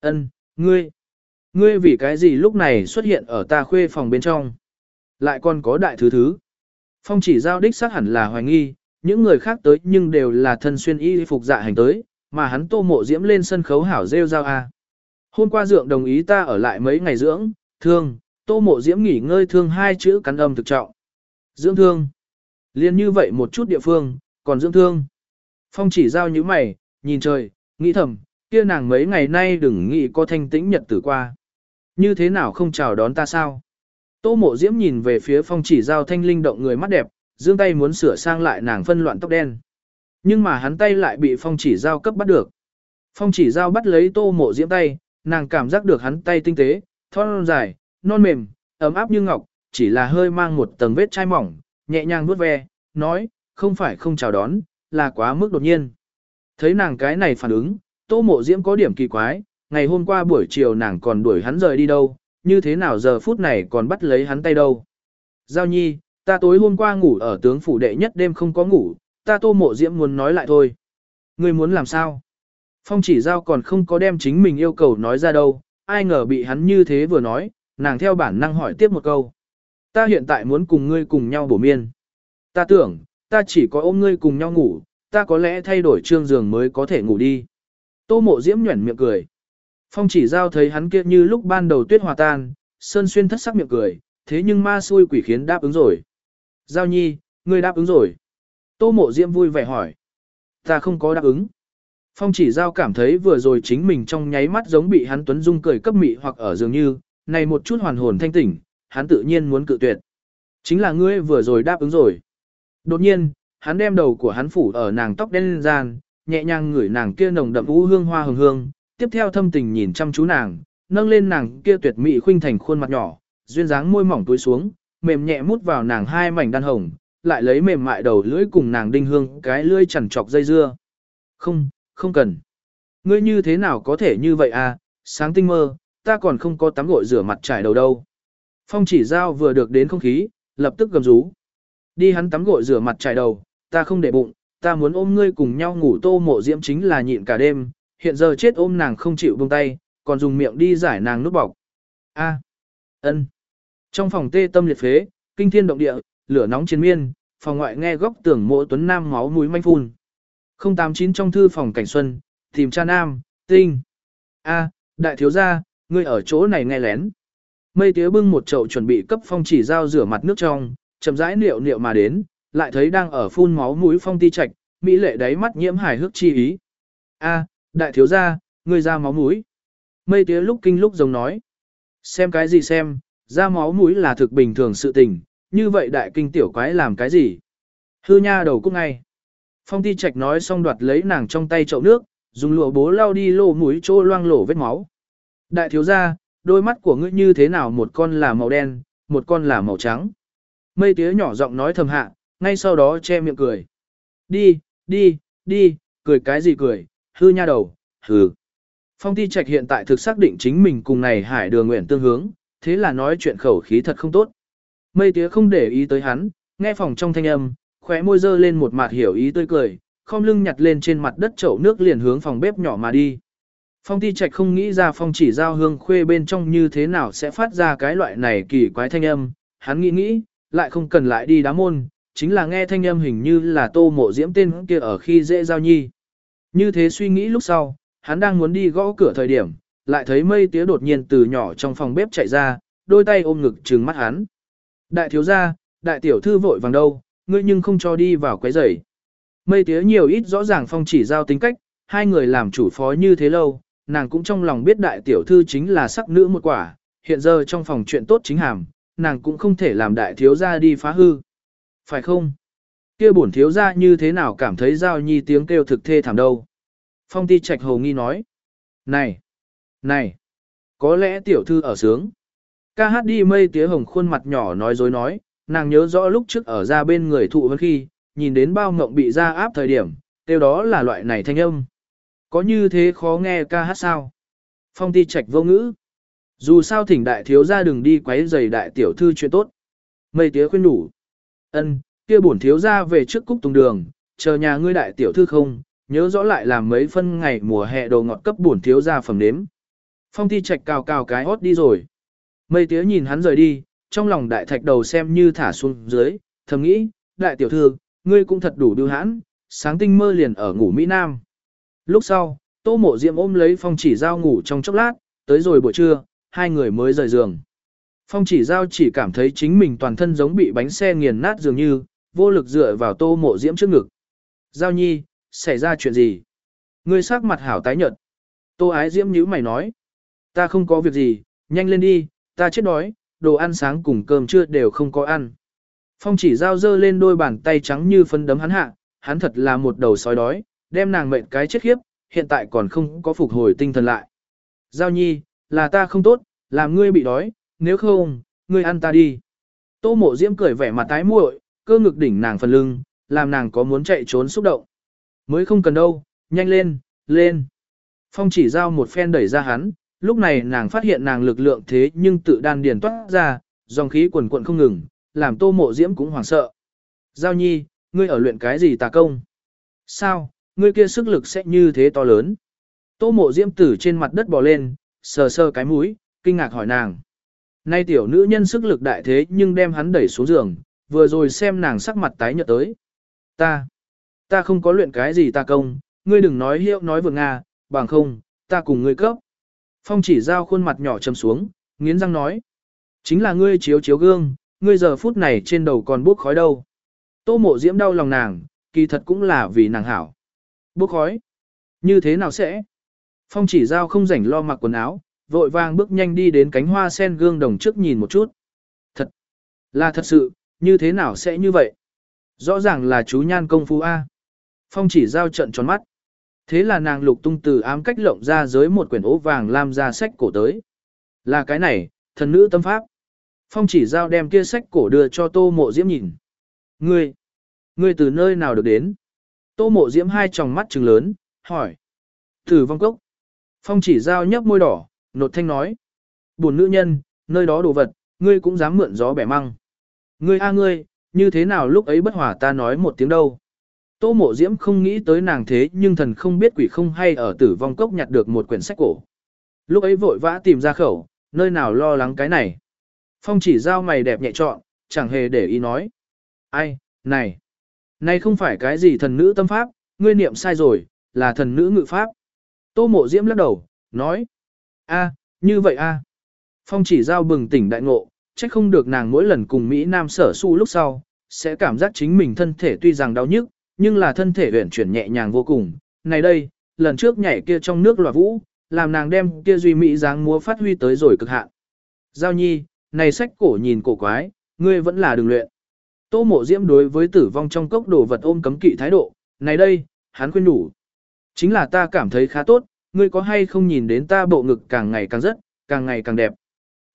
Ân, ngươi, ngươi vì cái gì lúc này xuất hiện ở ta khuê phòng bên trong? Lại còn có đại thứ thứ. Phong chỉ giao đích xác hẳn là hoài nghi, những người khác tới nhưng đều là thân xuyên y phục dạ hành tới, mà hắn tô mộ diễm lên sân khấu hảo rêu giao a. À. Hôm qua dượng đồng ý ta ở lại mấy ngày dưỡng, thương, tô mộ diễm nghỉ ngơi thương hai chữ cắn âm thực trọng. Dưỡng thương. Liên như vậy một chút địa phương, còn dưỡng thương. Phong chỉ giao như mày, nhìn trời, nghĩ thầm, kia nàng mấy ngày nay đừng nghĩ có thanh tĩnh nhật tử qua. Như thế nào không chào đón ta sao? Tô mộ diễm nhìn về phía phong chỉ giao thanh linh động người mắt đẹp, dương tay muốn sửa sang lại nàng phân loạn tóc đen. Nhưng mà hắn tay lại bị phong chỉ giao cấp bắt được. Phong chỉ giao bắt lấy tô mộ diễm tay, nàng cảm giác được hắn tay tinh tế, thon dài, non mềm, ấm áp như ngọc, chỉ là hơi mang một tầng vết chai mỏng, nhẹ nhàng vuốt ve, nói, không phải không chào đón, là quá mức đột nhiên. Thấy nàng cái này phản ứng, tô mộ diễm có điểm kỳ quái, ngày hôm qua buổi chiều nàng còn đuổi hắn rời đi đâu, như thế nào giờ phút này còn bắt lấy hắn tay đâu. Giao nhi, ta tối hôm qua ngủ ở tướng phủ đệ nhất đêm không có ngủ, ta tô mộ diễm muốn nói lại thôi. Ngươi muốn làm sao? Phong chỉ giao còn không có đem chính mình yêu cầu nói ra đâu, ai ngờ bị hắn như thế vừa nói, nàng theo bản năng hỏi tiếp một câu. Ta hiện tại muốn cùng ngươi cùng nhau bổ miên. Ta tưởng, ta chỉ có ôm ngươi cùng nhau ngủ, ta có lẽ thay đổi trương giường mới có thể ngủ đi. Tô mộ diễm nhuẩn miệng cười. Phong chỉ giao thấy hắn kia như lúc ban đầu tuyết hòa tan, sơn xuyên thất sắc miệng cười, thế nhưng ma xui quỷ khiến đáp ứng rồi. Giao nhi, ngươi đáp ứng rồi. Tô mộ diễm vui vẻ hỏi. Ta không có đáp ứng. Phong chỉ giao cảm thấy vừa rồi chính mình trong nháy mắt giống bị hắn tuấn dung cười cấp mị hoặc ở dường như, này một chút hoàn hồn thanh tỉnh, hắn tự nhiên muốn cự tuyệt. Chính là ngươi vừa rồi đáp ứng rồi. Đột nhiên, hắn đem đầu của hắn phủ ở nàng tóc đen gian, nhẹ nhàng ngửi nàng kia nồng đậm vũ hương hoa hồng hương, tiếp theo thâm tình nhìn chăm chú nàng, nâng lên nàng kia tuyệt mỹ khuynh thành khuôn mặt nhỏ, duyên dáng môi mỏng túi xuống, mềm nhẹ mút vào nàng hai mảnh đan hồng, lại lấy mềm mại đầu lưỡi cùng nàng đinh hương cái lưỡi chằn chọc dây dưa. Không, không cần. Ngươi như thế nào có thể như vậy à, sáng tinh mơ, ta còn không có tắm gội rửa mặt trải đầu đâu. Phong chỉ giao vừa được đến không khí, lập tức gầm rú. Đi hắn tắm gội rửa mặt trải đầu, ta không để bụng, ta muốn ôm ngươi cùng nhau ngủ tô mộ diễm chính là nhịn cả đêm, hiện giờ chết ôm nàng không chịu buông tay, còn dùng miệng đi giải nàng nút bọc. A, ân. Trong phòng tê tâm liệt phế, kinh thiên động địa, lửa nóng chiến miên, phòng ngoại nghe góc tưởng mộ tuấn nam máu mũi manh phun. 089 trong thư phòng cảnh xuân, tìm cha nam, tinh. A, đại thiếu gia, ngươi ở chỗ này nghe lén. Mây tía bưng một chậu chuẩn bị cấp phong chỉ giao rửa mặt nước trong, chậm rãi liệu liệu mà đến, lại thấy đang ở phun máu mũi phong ti trạch, mỹ lệ đáy mắt nhiễm hài hước chi ý. A, đại thiếu gia, ngươi ra máu mũi. Mây tía lúc kinh lúc giống nói. Xem cái gì xem, ra máu mũi là thực bình thường sự tình, như vậy đại kinh tiểu quái làm cái gì? Hư nha đầu cúc ngay. Phong ti trạch nói xong đoạt lấy nàng trong tay chậu nước, dùng lụa bố lau đi lỗ mũi chỗ loang lổ vết máu. Đại thiếu gia, đôi mắt của ngươi như thế nào một con là màu đen, một con là màu trắng. Mây tía nhỏ giọng nói thầm hạ, ngay sau đó che miệng cười. Đi, đi, đi, cười cái gì cười, hư nha đầu, hừ. Phong ti trạch hiện tại thực xác định chính mình cùng này hải đường nguyện tương hướng, thế là nói chuyện khẩu khí thật không tốt. Mây tía không để ý tới hắn, nghe phòng trong thanh âm, khóe môi dơ lên một mặt hiểu ý tươi cười, không lưng nhặt lên trên mặt đất chậu nước liền hướng phòng bếp nhỏ mà đi. Phong ti trạch không nghĩ ra phong chỉ giao hương khuê bên trong như thế nào sẽ phát ra cái loại này kỳ quái thanh âm, hắn nghĩ nghĩ, lại không cần lại đi đá môn, chính là nghe thanh âm hình như là tô mộ diễm tên kia ở khi dễ giao nhi. Như thế suy nghĩ lúc sau, hắn đang muốn đi gõ cửa thời điểm, lại thấy mây tía đột nhiên từ nhỏ trong phòng bếp chạy ra, đôi tay ôm ngực trừng mắt hắn. Đại thiếu gia, đại tiểu thư vội vàng đâu, ngươi nhưng không cho đi vào quấy rầy. Mây tía nhiều ít rõ ràng phong chỉ giao tính cách, hai người làm chủ phó như thế lâu, nàng cũng trong lòng biết đại tiểu thư chính là sắc nữ một quả, hiện giờ trong phòng chuyện tốt chính hàm, nàng cũng không thể làm đại thiếu gia đi phá hư. Phải không? Kia bổn thiếu gia như thế nào cảm thấy giao nhi tiếng kêu thực thê thảm đâu? Phong ti trạch hồ nghi nói. Này! Này! Có lẽ tiểu thư ở sướng. Ca hát đi mây tía hồng khuôn mặt nhỏ nói dối nói, nàng nhớ rõ lúc trước ở ra bên người thụ hơn khi, nhìn đến bao ngộng bị ra áp thời điểm, tiêu đó là loại này thanh âm. Có như thế khó nghe ca hát sao? Phong ti trạch vô ngữ. Dù sao thỉnh đại thiếu gia đừng đi quấy giày đại tiểu thư chuyện tốt. Mây tía khuyên đủ. Ân, kia bổn thiếu gia về trước cúc tùng đường, chờ nhà ngươi đại tiểu thư không, nhớ rõ lại làm mấy phân ngày mùa hè đồ ngọt cấp bổn thiếu gia phẩm nếm. Phong thi trạch cào cào cái hót đi rồi. Mây tía nhìn hắn rời đi, trong lòng đại thạch đầu xem như thả xuống dưới, thầm nghĩ, đại tiểu thư, ngươi cũng thật đủ đưa hãn, sáng tinh mơ liền ở ngủ Mỹ Nam. Lúc sau, tô mộ diệm ôm lấy phong chỉ giao ngủ trong chốc lát, tới rồi buổi trưa, hai người mới rời giường. Phong chỉ giao chỉ cảm thấy chính mình toàn thân giống bị bánh xe nghiền nát dường như, vô lực dựa vào tô mộ diễm trước ngực. Giao nhi, xảy ra chuyện gì? Ngươi sắc mặt hảo tái nhợt. Tô ái diễm nhíu mày nói. Ta không có việc gì, nhanh lên đi, ta chết đói, đồ ăn sáng cùng cơm trưa đều không có ăn. Phong chỉ giao dơ lên đôi bàn tay trắng như phân đấm hắn hạ, hắn thật là một đầu sói đói, đem nàng mệnh cái chết khiếp, hiện tại còn không có phục hồi tinh thần lại. Giao nhi, là ta không tốt, làm ngươi bị đói, nếu không, ngươi ăn ta đi. Tô mộ diễm cười vẻ mặt tái muội, cơ ngực đỉnh nàng phần lưng, làm nàng có muốn chạy trốn xúc động. Mới không cần đâu, nhanh lên, lên. Phong chỉ giao một phen đẩy ra hắn, lúc này nàng phát hiện nàng lực lượng thế nhưng tự đan điền toát ra, dòng khí quần quận không ngừng, làm tô mộ diễm cũng hoảng sợ. Giao nhi, ngươi ở luyện cái gì tà công? Sao, ngươi kia sức lực sẽ như thế to lớn? Tô mộ diễm tử trên mặt đất bò lên, sờ sờ cái mũi, kinh ngạc hỏi nàng. Nay tiểu nữ nhân sức lực đại thế nhưng đem hắn đẩy xuống giường, vừa rồi xem nàng sắc mặt tái nhợt tới. Ta, ta không có luyện cái gì ta công, ngươi đừng nói hiệu nói vừa Nga, bằng không, ta cùng ngươi cấp. Phong chỉ giao khuôn mặt nhỏ trầm xuống, nghiến răng nói. Chính là ngươi chiếu chiếu gương, ngươi giờ phút này trên đầu còn bốc khói đâu. Tô mộ diễm đau lòng nàng, kỳ thật cũng là vì nàng hảo. Bốc khói. Như thế nào sẽ? Phong chỉ giao không rảnh lo mặc quần áo, vội vàng bước nhanh đi đến cánh hoa sen gương đồng trước nhìn một chút. Thật, là thật sự, như thế nào sẽ như vậy? Rõ ràng là chú nhan công phu A. Phong chỉ giao trận tròn mắt. Thế là nàng lục tung từ ám cách lộng ra dưới một quyển ố vàng làm ra sách cổ tới. Là cái này, thần nữ tâm pháp. Phong chỉ giao đem kia sách cổ đưa cho tô mộ diễm nhìn. Ngươi, ngươi từ nơi nào được đến? Tô mộ diễm hai tròng mắt trừng lớn, hỏi. Từ vong cốc. Phong chỉ giao nhấp môi đỏ, nột thanh nói. Buồn nữ nhân, nơi đó đồ vật, ngươi cũng dám mượn gió bẻ măng. Ngươi a ngươi, như thế nào lúc ấy bất hòa ta nói một tiếng đâu. Tô mộ diễm không nghĩ tới nàng thế nhưng thần không biết quỷ không hay ở tử vong cốc nhặt được một quyển sách cổ. Lúc ấy vội vã tìm ra khẩu, nơi nào lo lắng cái này. Phong chỉ giao mày đẹp nhẹ trọn, chẳng hề để ý nói. Ai, này, này không phải cái gì thần nữ tâm pháp, ngươi niệm sai rồi, là thần nữ ngự pháp. Tô mộ diễm lắc đầu, nói a, như vậy a. Phong chỉ giao bừng tỉnh đại ngộ, trách không được nàng mỗi lần cùng Mỹ Nam sở su lúc sau, sẽ cảm giác chính mình thân thể tuy rằng đau nhức, nhưng là thân thể huyển chuyển nhẹ nhàng vô cùng. Này đây, lần trước nhảy kia trong nước loạt vũ, làm nàng đem kia duy mỹ dáng múa phát huy tới rồi cực hạn. Giao nhi, này sách cổ nhìn cổ quái, ngươi vẫn là đường luyện. Tô mộ diễm đối với tử vong trong cốc đồ vật ôm cấm kỵ thái độ, này đây, hắn khuyên đủ. Chính là ta cảm thấy khá tốt, ngươi có hay không nhìn đến ta bộ ngực càng ngày càng rất, càng ngày càng đẹp.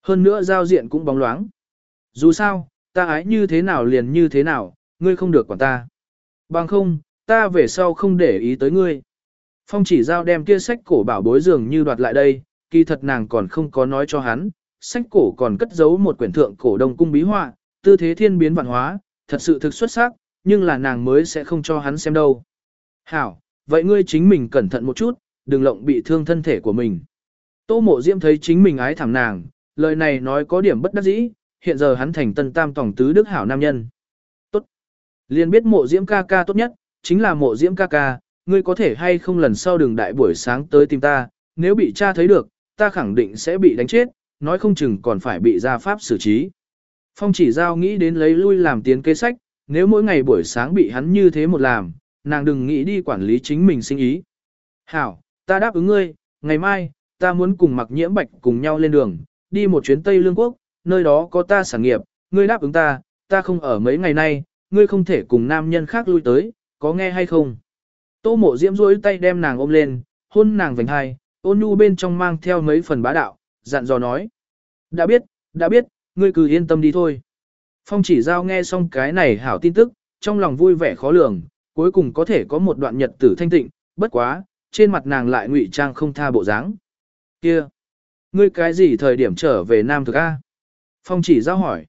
Hơn nữa giao diện cũng bóng loáng. Dù sao, ta ái như thế nào liền như thế nào, ngươi không được quản ta. Bằng không, ta về sau không để ý tới ngươi. Phong chỉ giao đem kia sách cổ bảo bối dường như đoạt lại đây, kỳ thật nàng còn không có nói cho hắn, sách cổ còn cất giấu một quyển thượng cổ đông cung bí họa, tư thế thiên biến vạn hóa, thật sự thực xuất sắc, nhưng là nàng mới sẽ không cho hắn xem đâu. Hảo, vậy ngươi chính mình cẩn thận một chút, đừng lộng bị thương thân thể của mình. Tô mộ diễm thấy chính mình ái thảm nàng, lời này nói có điểm bất đắc dĩ, hiện giờ hắn thành tân tam tổng tứ đức hảo nam nhân. Tốt. Liên biết mộ diễm ca ca tốt nhất, chính là mộ diễm ca ca, ngươi có thể hay không lần sau đường đại buổi sáng tới tìm ta, nếu bị cha thấy được, ta khẳng định sẽ bị đánh chết, nói không chừng còn phải bị gia pháp xử trí. Phong chỉ giao nghĩ đến lấy lui làm tiến kế sách, nếu mỗi ngày buổi sáng bị hắn như thế một làm, nàng đừng nghĩ đi quản lý chính mình sinh ý. Hảo, ta đáp ứng ngươi, ngày mai, ta muốn cùng mặc nhiễm bạch cùng nhau lên đường, đi một chuyến Tây Lương Quốc, nơi đó có ta sản nghiệp, ngươi đáp ứng ta, ta không ở mấy ngày nay, ngươi không thể cùng nam nhân khác lui tới, có nghe hay không? Tô mộ diễm rối tay đem nàng ôm lên, hôn nàng vành hai, ôn nhu bên trong mang theo mấy phần bá đạo, dặn dò nói. Đã biết, đã biết, ngươi cứ yên tâm đi thôi. Phong chỉ giao nghe xong cái này hảo tin tức, trong lòng vui vẻ khó lường, cuối cùng có thể có một đoạn nhật tử thanh tịnh, bất quá, trên mặt nàng lại ngụy trang không tha bộ dáng. Kia, ngươi cái gì thời điểm trở về Nam thực A? Phong chỉ giao hỏi.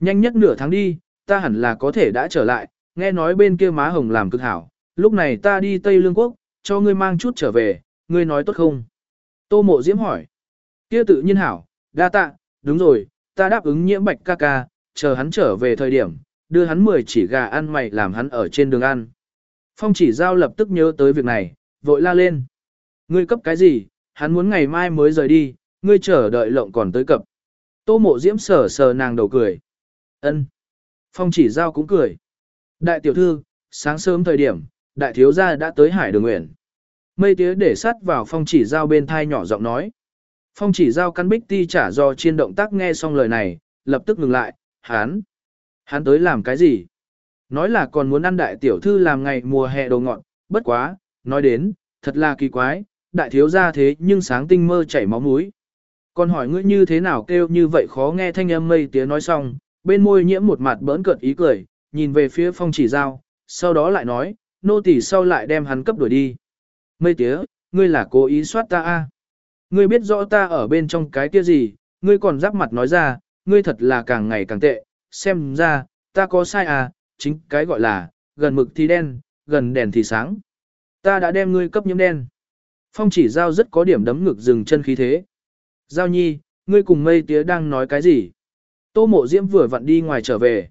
Nhanh nhất nửa tháng đi, ta hẳn là có thể đã trở lại, nghe nói bên kia má hồng làm cực hảo, lúc này ta đi Tây Lương Quốc, cho ngươi mang chút trở về, ngươi nói tốt không? Tô mộ diễm hỏi. Kia tự nhiên hảo, đa tạ, đúng rồi, ta đáp ứng nhiễm bạch ca ca, chờ hắn trở về thời điểm, đưa hắn 10 chỉ gà ăn mày làm hắn ở trên đường ăn. Phong chỉ giao lập tức nhớ tới việc này, vội la lên. Ngươi cấp cái gì, hắn muốn ngày mai mới rời đi, ngươi chờ đợi lộng còn tới cập. Tô mộ diễm sờ sờ nàng đầu cười. ân Phong chỉ giao cũng cười. Đại tiểu thư, sáng sớm thời điểm, đại thiếu gia đã tới hải đường nguyện. Mây tía để sát vào phong chỉ giao bên thai nhỏ giọng nói. Phong chỉ giao căn bích ti trả do chiên động tác nghe xong lời này, lập tức ngừng lại, hắn. Hắn tới làm cái gì? Nói là còn muốn ăn đại tiểu thư làm ngày mùa hè đồ ngọn, bất quá, nói đến, thật là kỳ quái, đại thiếu gia thế nhưng sáng tinh mơ chảy máu mũi. Còn hỏi ngươi như thế nào kêu như vậy khó nghe thanh âm mây tía nói xong, bên môi nhiễm một mặt bỡn cợt ý cười, nhìn về phía phong chỉ giao, sau đó lại nói, nô tỳ sau lại đem hắn cấp đuổi đi. Mây tía, ngươi là cố ý soát ta a? Ngươi biết rõ ta ở bên trong cái kia gì, ngươi còn giáp mặt nói ra, ngươi thật là càng ngày càng tệ, xem ra, ta có sai à, chính cái gọi là, gần mực thì đen, gần đèn thì sáng. Ta đã đem ngươi cấp nhiễm đen. Phong chỉ giao rất có điểm đấm ngực dừng chân khí thế. Giao nhi, ngươi cùng mây tía đang nói cái gì? Tô mộ diễm vừa vặn đi ngoài trở về.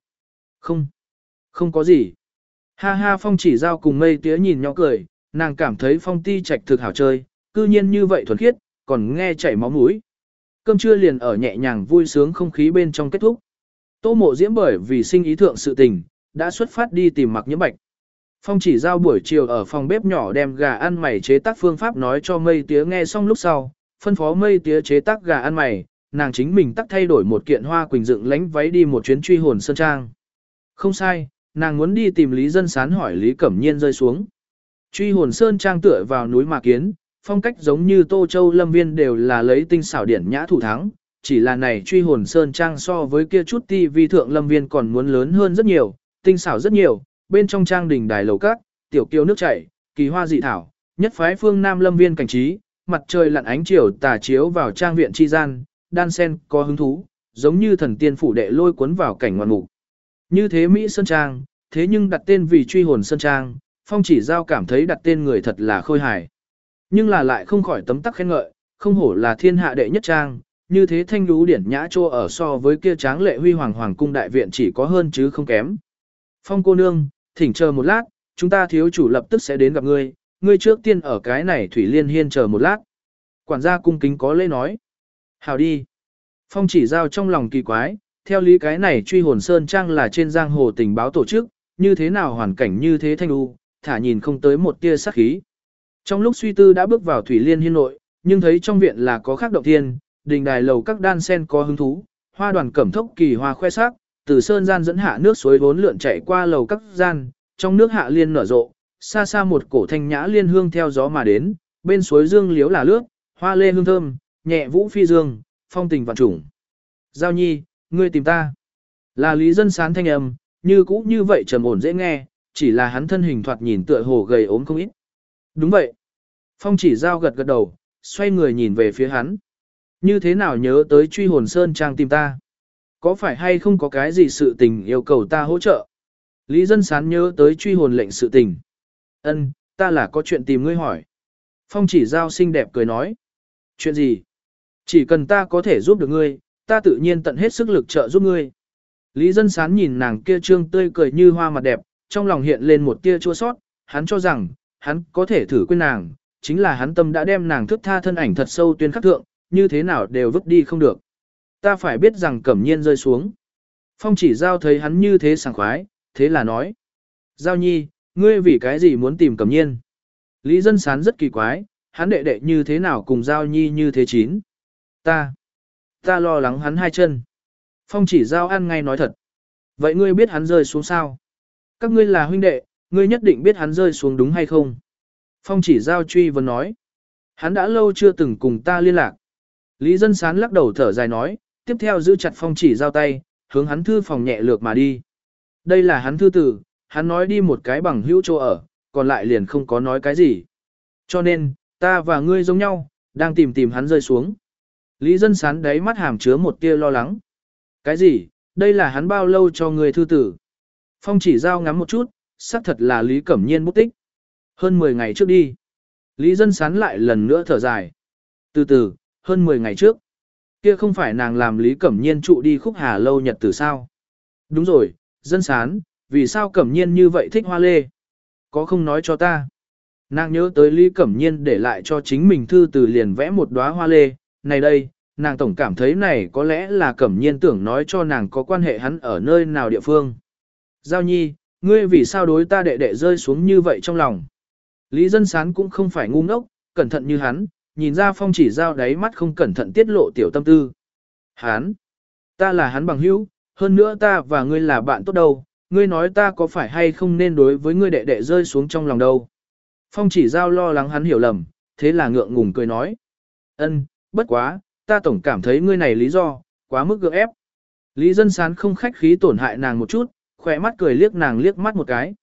Không, không có gì. Ha ha phong chỉ giao cùng mây tía nhìn nhau cười, nàng cảm thấy phong ti trạch thực hảo chơi, cư nhiên như vậy thuần khiết, còn nghe chảy máu mũi. Cơm trưa liền ở nhẹ nhàng vui sướng không khí bên trong kết thúc. Tô mộ diễm bởi vì sinh ý thượng sự tình, đã xuất phát đi tìm mặc nhiễm bạch. Phong chỉ giao buổi chiều ở phòng bếp nhỏ đem gà ăn mày chế tác phương pháp nói cho mây tía nghe xong lúc sau, phân phó mây tía chế tác gà ăn mày, nàng chính mình tắt thay đổi một kiện hoa quỳnh dựng lánh váy đi một chuyến truy hồn sơn trang. Không sai, nàng muốn đi tìm Lý Dân Sán hỏi Lý Cẩm Nhiên rơi xuống. Truy hồn sơn trang tựa vào núi Mạc Kiến, phong cách giống như Tô Châu Lâm Viên đều là lấy tinh xảo điển nhã thủ thắng, chỉ là này truy hồn sơn trang so với kia chút ti vi thượng Lâm Viên còn muốn lớn hơn rất nhiều, tinh xảo rất nhiều, bên trong trang đình đài lầu cát, tiểu kiều nước chảy, kỳ hoa dị thảo, nhất phái phương Nam Lâm Viên cảnh trí, mặt trời lặn ánh chiều tà chiếu vào trang viện chi gian, đan sen có hứng thú, giống như thần tiên phủ đệ lôi cuốn vào cảnh ngoạn mục. Như thế Mỹ Sơn Trang, thế nhưng đặt tên vì truy hồn Sơn Trang, Phong chỉ giao cảm thấy đặt tên người thật là khôi hài. Nhưng là lại không khỏi tấm tắc khen ngợi, không hổ là thiên hạ đệ nhất trang, như thế thanh lũ điển nhã trô ở so với kia tráng lệ huy hoàng hoàng cung đại viện chỉ có hơn chứ không kém. Phong cô nương, thỉnh chờ một lát, chúng ta thiếu chủ lập tức sẽ đến gặp ngươi, ngươi trước tiên ở cái này Thủy Liên Hiên chờ một lát. Quản gia cung kính có lễ nói. Hào đi. Phong chỉ giao trong lòng kỳ quái, theo lý cái này truy hồn sơn trang là trên giang hồ tình báo tổ chức, như thế nào hoàn cảnh như thế thanh u, thả nhìn không tới một tia sát khí. Trong lúc suy tư đã bước vào Thủy Liên Hiên nội, nhưng thấy trong viện là có khác động thiên, đình đài lầu các đan sen có hứng thú, hoa đoàn cẩm thốc kỳ hoa khoe sắc, từ sơn gian dẫn hạ nước suối vốn lượn chảy qua lầu các gian, trong nước hạ liên nở rộ, xa xa một cổ thanh nhã liên hương theo gió mà đến, bên suối dương liếu là lướt, hoa lê hương thơm, nhẹ vũ phi dương, phong tình vạn trùng. Giao nhi, ngươi tìm ta. Là lý dân sán thanh âm, như cũ như vậy trầm ổn dễ nghe, chỉ là hắn thân hình thoạt nhìn tựa hồ gầy ốm không ít. Đúng vậy. Phong chỉ giao gật gật đầu, xoay người nhìn về phía hắn. Như thế nào nhớ tới truy hồn sơn trang tìm ta? Có phải hay không có cái gì sự tình yêu cầu ta hỗ trợ? Lý dân sán nhớ tới truy hồn lệnh sự tình. Ân, ta là có chuyện tìm ngươi hỏi. Phong chỉ giao xinh đẹp cười nói. Chuyện gì? Chỉ cần ta có thể giúp được ngươi, ta tự nhiên tận hết sức lực trợ giúp ngươi. Lý dân sán nhìn nàng kia trương tươi cười như hoa mặt đẹp, trong lòng hiện lên một tia chua sót, hắn cho rằng, hắn có thể thử quên nàng, chính là hắn tâm đã đem nàng thức tha thân ảnh thật sâu tuyên khắc thượng, như thế nào đều vứt đi không được. Ta phải biết rằng cẩm nhiên rơi xuống. Phong chỉ giao thấy hắn như thế sảng khoái, thế là nói. Giao nhi, ngươi vì cái gì muốn tìm cẩm nhiên? Lý dân sán rất kỳ quái, hắn đệ đệ như thế nào cùng giao nhi như thế chín. Ta, ta lo lắng hắn hai chân. Phong chỉ giao ăn ngay nói thật. Vậy ngươi biết hắn rơi xuống sao? Các ngươi là huynh đệ, ngươi nhất định biết hắn rơi xuống đúng hay không? Phong chỉ giao truy vấn nói. Hắn đã lâu chưa từng cùng ta liên lạc. Lý dân sán lắc đầu thở dài nói, tiếp theo giữ chặt phong chỉ giao tay, hướng hắn thư phòng nhẹ lược mà đi. Đây là hắn thư tử, hắn nói đi một cái bằng hữu chỗ ở, còn lại liền không có nói cái gì. Cho nên, ta và ngươi giống nhau, đang tìm tìm hắn rơi xuống. Lý dân sán đáy mắt hàm chứa một tia lo lắng. Cái gì, đây là hắn bao lâu cho ngươi thư tử? Phong chỉ giao ngắm một chút, xác thật là Lý Cẩm Nhiên bút tích. Hơn 10 ngày trước đi. Lý dân sán lại lần nữa thở dài. Từ từ, hơn 10 ngày trước kia không phải nàng làm Lý Cẩm Nhiên trụ đi khúc hà lâu nhật từ sao. Đúng rồi, dân sán, vì sao Cẩm Nhiên như vậy thích hoa lê? Có không nói cho ta? Nàng nhớ tới Lý Cẩm Nhiên để lại cho chính mình thư từ liền vẽ một đóa hoa lê, này đây, nàng tổng cảm thấy này có lẽ là Cẩm Nhiên tưởng nói cho nàng có quan hệ hắn ở nơi nào địa phương. Giao nhi, ngươi vì sao đối ta đệ đệ rơi xuống như vậy trong lòng? Lý dân sán cũng không phải ngu ngốc, cẩn thận như hắn, nhìn ra phong chỉ giao đáy mắt không cẩn thận tiết lộ tiểu tâm tư. Hắn, ta là hắn bằng hữu, hơn nữa ta và ngươi là bạn tốt đâu, ngươi nói ta có phải hay không nên đối với ngươi đệ đệ rơi xuống trong lòng đâu. Phong chỉ giao lo lắng hắn hiểu lầm, thế là ngượng ngùng cười nói. ân, bất quá, ta tổng cảm thấy ngươi này lý do, quá mức gượng ép. Lý dân sán không khách khí tổn hại nàng một chút, khỏe mắt cười liếc nàng liếc mắt một cái.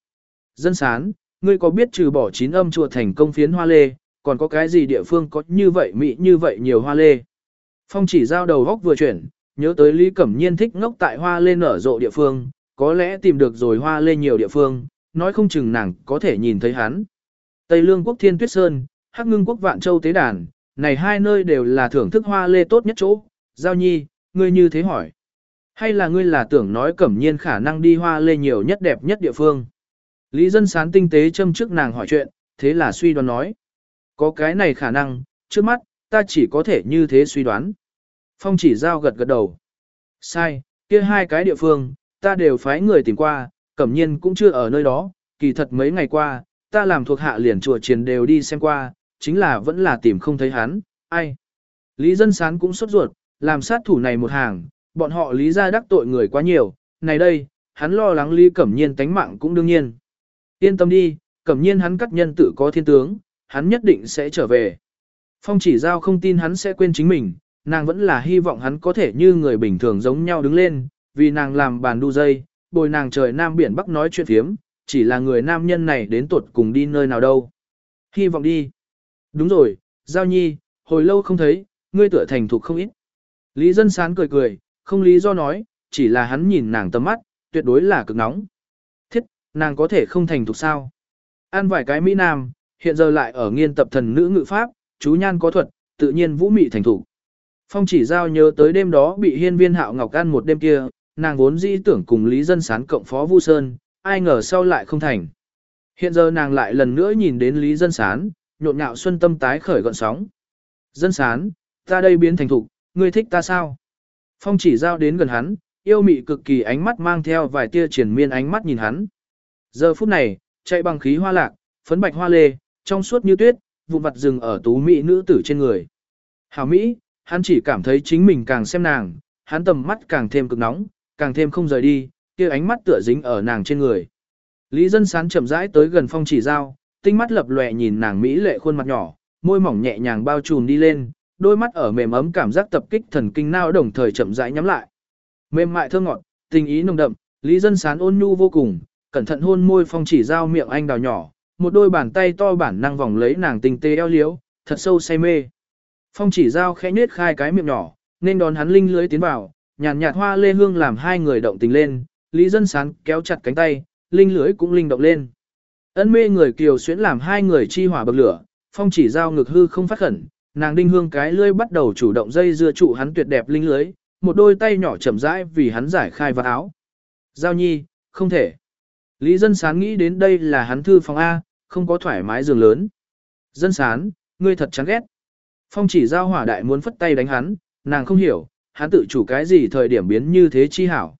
Dân sán, ngươi có biết trừ bỏ chín âm chùa thành công phiến hoa lê, còn có cái gì địa phương có như vậy mỹ như vậy nhiều hoa lê. Phong chỉ giao đầu góc vừa chuyển, nhớ tới Lý Cẩm Nhiên thích ngốc tại hoa lê nở rộ địa phương, có lẽ tìm được rồi hoa lê nhiều địa phương, nói không chừng nàng có thể nhìn thấy hắn. Tây Lương quốc Thiên Tuyết Sơn, Hắc Ngưng quốc Vạn Châu Tế Đàn, này hai nơi đều là thưởng thức hoa lê tốt nhất chỗ, giao nhi, ngươi như thế hỏi. Hay là ngươi là tưởng nói Cẩm Nhiên khả năng đi hoa lê nhiều nhất đẹp nhất địa phương? Lý dân sán tinh tế châm trước nàng hỏi chuyện, thế là suy đoán nói. Có cái này khả năng, trước mắt, ta chỉ có thể như thế suy đoán. Phong chỉ giao gật gật đầu. Sai, kia hai cái địa phương, ta đều phái người tìm qua, cẩm nhiên cũng chưa ở nơi đó, kỳ thật mấy ngày qua, ta làm thuộc hạ liền chùa triền đều đi xem qua, chính là vẫn là tìm không thấy hắn, ai. Lý dân sán cũng sốt ruột, làm sát thủ này một hàng, bọn họ lý ra đắc tội người quá nhiều, này đây, hắn lo lắng Lý Cẩm Nhiên tánh mạng cũng đương nhiên. Yên tâm đi, Cẩm Nhiên hắn cắt nhân tự có thiên tướng, hắn nhất định sẽ trở về. Phong chỉ giao không tin hắn sẽ quên chính mình, nàng vẫn là hy vọng hắn có thể như người bình thường giống nhau đứng lên, vì nàng làm bàn đu dây, bồi nàng trời Nam Biển Bắc nói chuyện phiếm, chỉ là người nam nhân này đến tuột cùng đi nơi nào đâu. Hy vọng đi. Đúng rồi, Giao Nhi, hồi lâu không thấy, ngươi tựa thành thục không ít. Lý dân sán cười cười, không lý do nói, chỉ là hắn nhìn nàng tầm mắt, tuyệt đối là cực nóng. Thiết, nàng có thể không thành thục sao. Ăn vài cái Mỹ Nam, hiện giờ lại ở nghiên tập thần nữ ngự pháp, chú nhan có thuật, tự nhiên vũ mị thành thủ. Phong chỉ giao nhớ tới đêm đó bị hiên viên hạo ngọc ăn một đêm kia, nàng vốn dĩ tưởng cùng Lý Dân Sán cộng phó Vu Sơn, ai ngờ sau lại không thành. Hiện giờ nàng lại lần nữa nhìn đến Lý Dân Sán, nhộn nhạo xuân tâm tái khởi gọn sóng. Dân Sán, ta đây biến thành thục, ngươi thích ta sao? Phong chỉ giao đến gần hắn, yêu mị cực kỳ ánh mắt mang theo vài tia triển miên ánh mắt nhìn hắn. Giờ phút này, chạy bằng khí hoa lạc, phấn bạch hoa lê, trong suốt như tuyết, vụn vặt dừng ở tú mỹ nữ tử trên người. Hảo Mỹ, hắn chỉ cảm thấy chính mình càng xem nàng, hắn tầm mắt càng thêm cực nóng, càng thêm không rời đi, kia ánh mắt tựa dính ở nàng trên người. Lý dân sán chậm rãi tới gần phong chỉ giao, tinh mắt lập lòe nhìn nàng Mỹ lệ khuôn mặt nhỏ, môi mỏng nhẹ nhàng bao trùm đi lên, đôi mắt ở mềm ấm cảm giác tập kích thần kinh nao đồng thời chậm rãi nhắm lại. Mềm mại thơ ngọt, tình ý nồng đậm, Lý dân sán ôn nhu vô cùng, cẩn thận hôn môi phong chỉ giao miệng anh đào nhỏ, một đôi bàn tay to bản năng vòng lấy nàng tinh tế eo liếu, thật sâu say mê. Phong chỉ giao khẽ nhếch khai cái miệng nhỏ, nên đón hắn linh lưới tiến vào, nhàn nhạt, hoa lê hương làm hai người động tình lên, Lý Dân Sán kéo chặt cánh tay, linh lưới cũng linh động lên. Ân mê người kiều xuyến làm hai người chi hỏa bậc lửa, phong chỉ giao ngực hư không phát khẩn, nàng đinh hương cái lưới bắt đầu chủ động dây dưa trụ hắn tuyệt đẹp linh lưới, một đôi tay nhỏ chậm rãi vì hắn giải khai vào áo. Giao nhi, không thể. Lý Dân Sán nghĩ đến đây là hắn thư phòng A, không có thoải mái giường lớn. Dân Sán, ngươi thật chán ghét. Phong chỉ giao hỏa đại muốn phất tay đánh hắn, nàng không hiểu, hắn tự chủ cái gì thời điểm biến như thế chi hảo.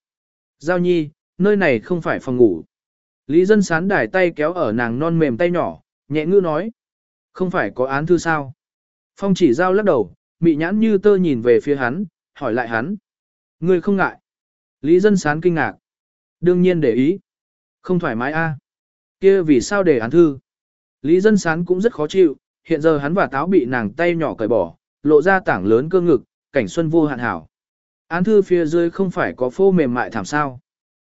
Giao nhi, nơi này không phải phòng ngủ. Lý Dân Sán đải tay kéo ở nàng non mềm tay nhỏ, nhẹ ngư nói. Không phải có án thư sao? Phong chỉ giao lắc đầu, mị nhãn như tơ nhìn về phía hắn, hỏi lại hắn. Ngươi không ngại. Lý Dân Sán kinh ngạc. Đương nhiên để ý. Không thoải mái a. Kia vì sao để án thư? Lý Dân Sán cũng rất khó chịu, hiện giờ hắn và táo bị nàng tay nhỏ cởi bỏ, lộ ra tảng lớn cơ ngực, cảnh xuân vô hạn hảo. Án thư phía dưới không phải có phô mềm mại thảm sao.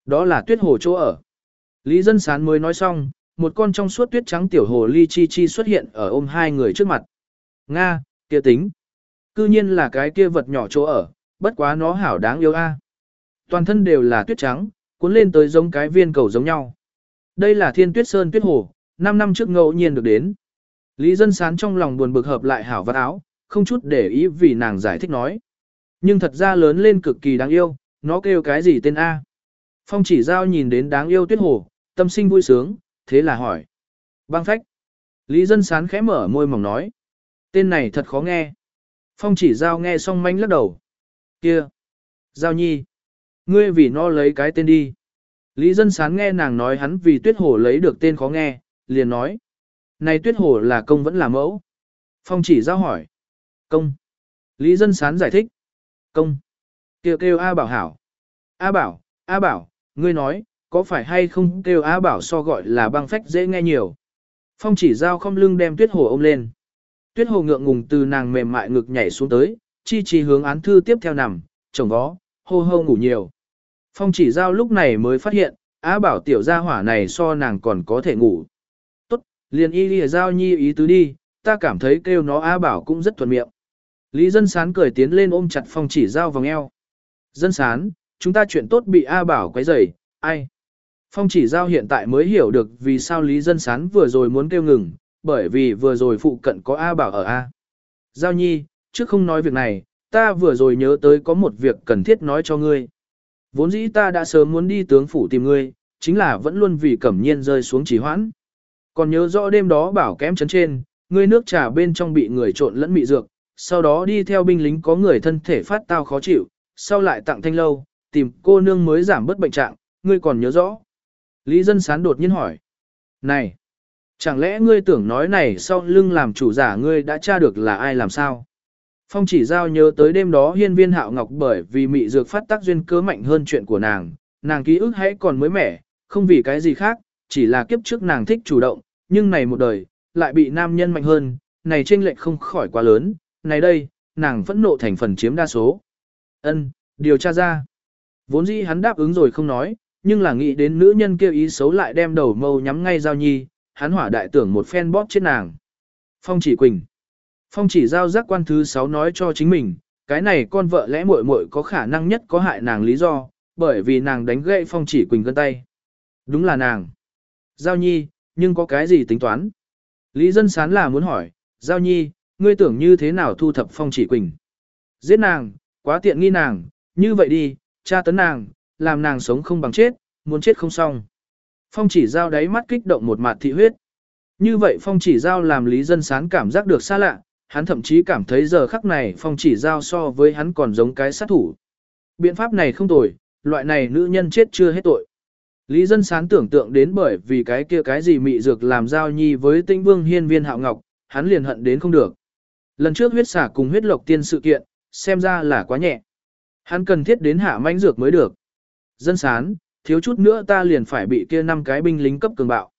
Đó là tuyết hồ chỗ ở. Lý Dân Sán mới nói xong, một con trong suốt tuyết trắng tiểu hồ ly chi chi xuất hiện ở ôm hai người trước mặt. Nga, kia tính. Cư nhiên là cái kia vật nhỏ chỗ ở, bất quá nó hảo đáng yêu a. Toàn thân đều là tuyết trắng, cuốn lên tới giống cái viên cầu giống nhau. Đây là thiên tuyết sơn tuyết hồ, 5 năm trước ngẫu nhiên được đến. Lý dân sán trong lòng buồn bực hợp lại hảo vật áo, không chút để ý vì nàng giải thích nói. Nhưng thật ra lớn lên cực kỳ đáng yêu, nó kêu cái gì tên A. Phong chỉ giao nhìn đến đáng yêu tuyết hồ, tâm sinh vui sướng, thế là hỏi. Băng phách. Lý dân sán khẽ mở môi mỏng nói. Tên này thật khó nghe. Phong chỉ giao nghe xong manh lắc đầu. Kia. Giao nhi. Ngươi vì nó lấy cái tên đi. Lý dân sán nghe nàng nói hắn vì tuyết hồ lấy được tên khó nghe, liền nói. Này tuyết hồ là công vẫn là mẫu. Phong chỉ giao hỏi. Công. Lý dân sán giải thích. Công. Kêu kêu A bảo hảo. A bảo, A bảo, ngươi nói, có phải hay không kêu A bảo so gọi là băng phách dễ nghe nhiều. Phong chỉ giao không lưng đem tuyết hồ ôm lên. Tuyết hồ ngượng ngùng từ nàng mềm mại ngực nhảy xuống tới, chi chi hướng án thư tiếp theo nằm, chồng vó, hô hô ngủ nhiều. Phong chỉ giao lúc này mới phát hiện, Á bảo tiểu gia hỏa này so nàng còn có thể ngủ. Tốt, liền y lìa giao nhi ý tứ đi, ta cảm thấy kêu nó Á bảo cũng rất thuận miệng. Lý dân sán cười tiến lên ôm chặt phong chỉ giao vòng eo. Dân sán, chúng ta chuyện tốt bị A bảo quấy rầy, ai? Phong chỉ giao hiện tại mới hiểu được vì sao Lý dân sán vừa rồi muốn kêu ngừng, bởi vì vừa rồi phụ cận có A bảo ở A. Giao nhi, trước không nói việc này, ta vừa rồi nhớ tới có một việc cần thiết nói cho ngươi. Vốn dĩ ta đã sớm muốn đi tướng phủ tìm ngươi, chính là vẫn luôn vì cẩm nhiên rơi xuống trì hoãn. Còn nhớ rõ đêm đó bảo kém chấn trên, ngươi nước trà bên trong bị người trộn lẫn mị dược, sau đó đi theo binh lính có người thân thể phát tao khó chịu, sau lại tặng thanh lâu, tìm cô nương mới giảm bớt bệnh trạng, ngươi còn nhớ rõ. Lý dân sán đột nhiên hỏi. Này, chẳng lẽ ngươi tưởng nói này sau lưng làm chủ giả ngươi đã tra được là ai làm sao? Phong chỉ giao nhớ tới đêm đó hiên viên hạo ngọc bởi vì mị dược phát tác duyên cớ mạnh hơn chuyện của nàng, nàng ký ức hãy còn mới mẻ, không vì cái gì khác, chỉ là kiếp trước nàng thích chủ động, nhưng này một đời, lại bị nam nhân mạnh hơn, này chênh lệch không khỏi quá lớn, này đây, nàng phẫn nộ thành phần chiếm đa số. Ân, điều tra ra. Vốn dĩ hắn đáp ứng rồi không nói, nhưng là nghĩ đến nữ nhân kêu ý xấu lại đem đầu mâu nhắm ngay giao nhi, hắn hỏa đại tưởng một phen bóp chết nàng. Phong chỉ quỳnh. Phong chỉ giao giác quan thứ 6 nói cho chính mình, cái này con vợ lẽ muội muội có khả năng nhất có hại nàng lý do, bởi vì nàng đánh gậy phong chỉ quỳnh gân tay. Đúng là nàng. Giao nhi, nhưng có cái gì tính toán? Lý dân sán là muốn hỏi, Giao nhi, ngươi tưởng như thế nào thu thập phong chỉ quỳnh? Giết nàng, quá tiện nghi nàng, như vậy đi, cha tấn nàng, làm nàng sống không bằng chết, muốn chết không xong. Phong chỉ giao đáy mắt kích động một mặt thị huyết. Như vậy phong chỉ giao làm lý dân sán cảm giác được xa lạ, hắn thậm chí cảm thấy giờ khắc này phong chỉ giao so với hắn còn giống cái sát thủ. Biện pháp này không tồi, loại này nữ nhân chết chưa hết tội. Lý dân sán tưởng tượng đến bởi vì cái kia cái gì mị dược làm giao nhi với tinh vương hiên viên hạo ngọc, hắn liền hận đến không được. Lần trước huyết xả cùng huyết lộc tiên sự kiện, xem ra là quá nhẹ. Hắn cần thiết đến hạ manh dược mới được. Dân sán, thiếu chút nữa ta liền phải bị kia năm cái binh lính cấp cường bạo.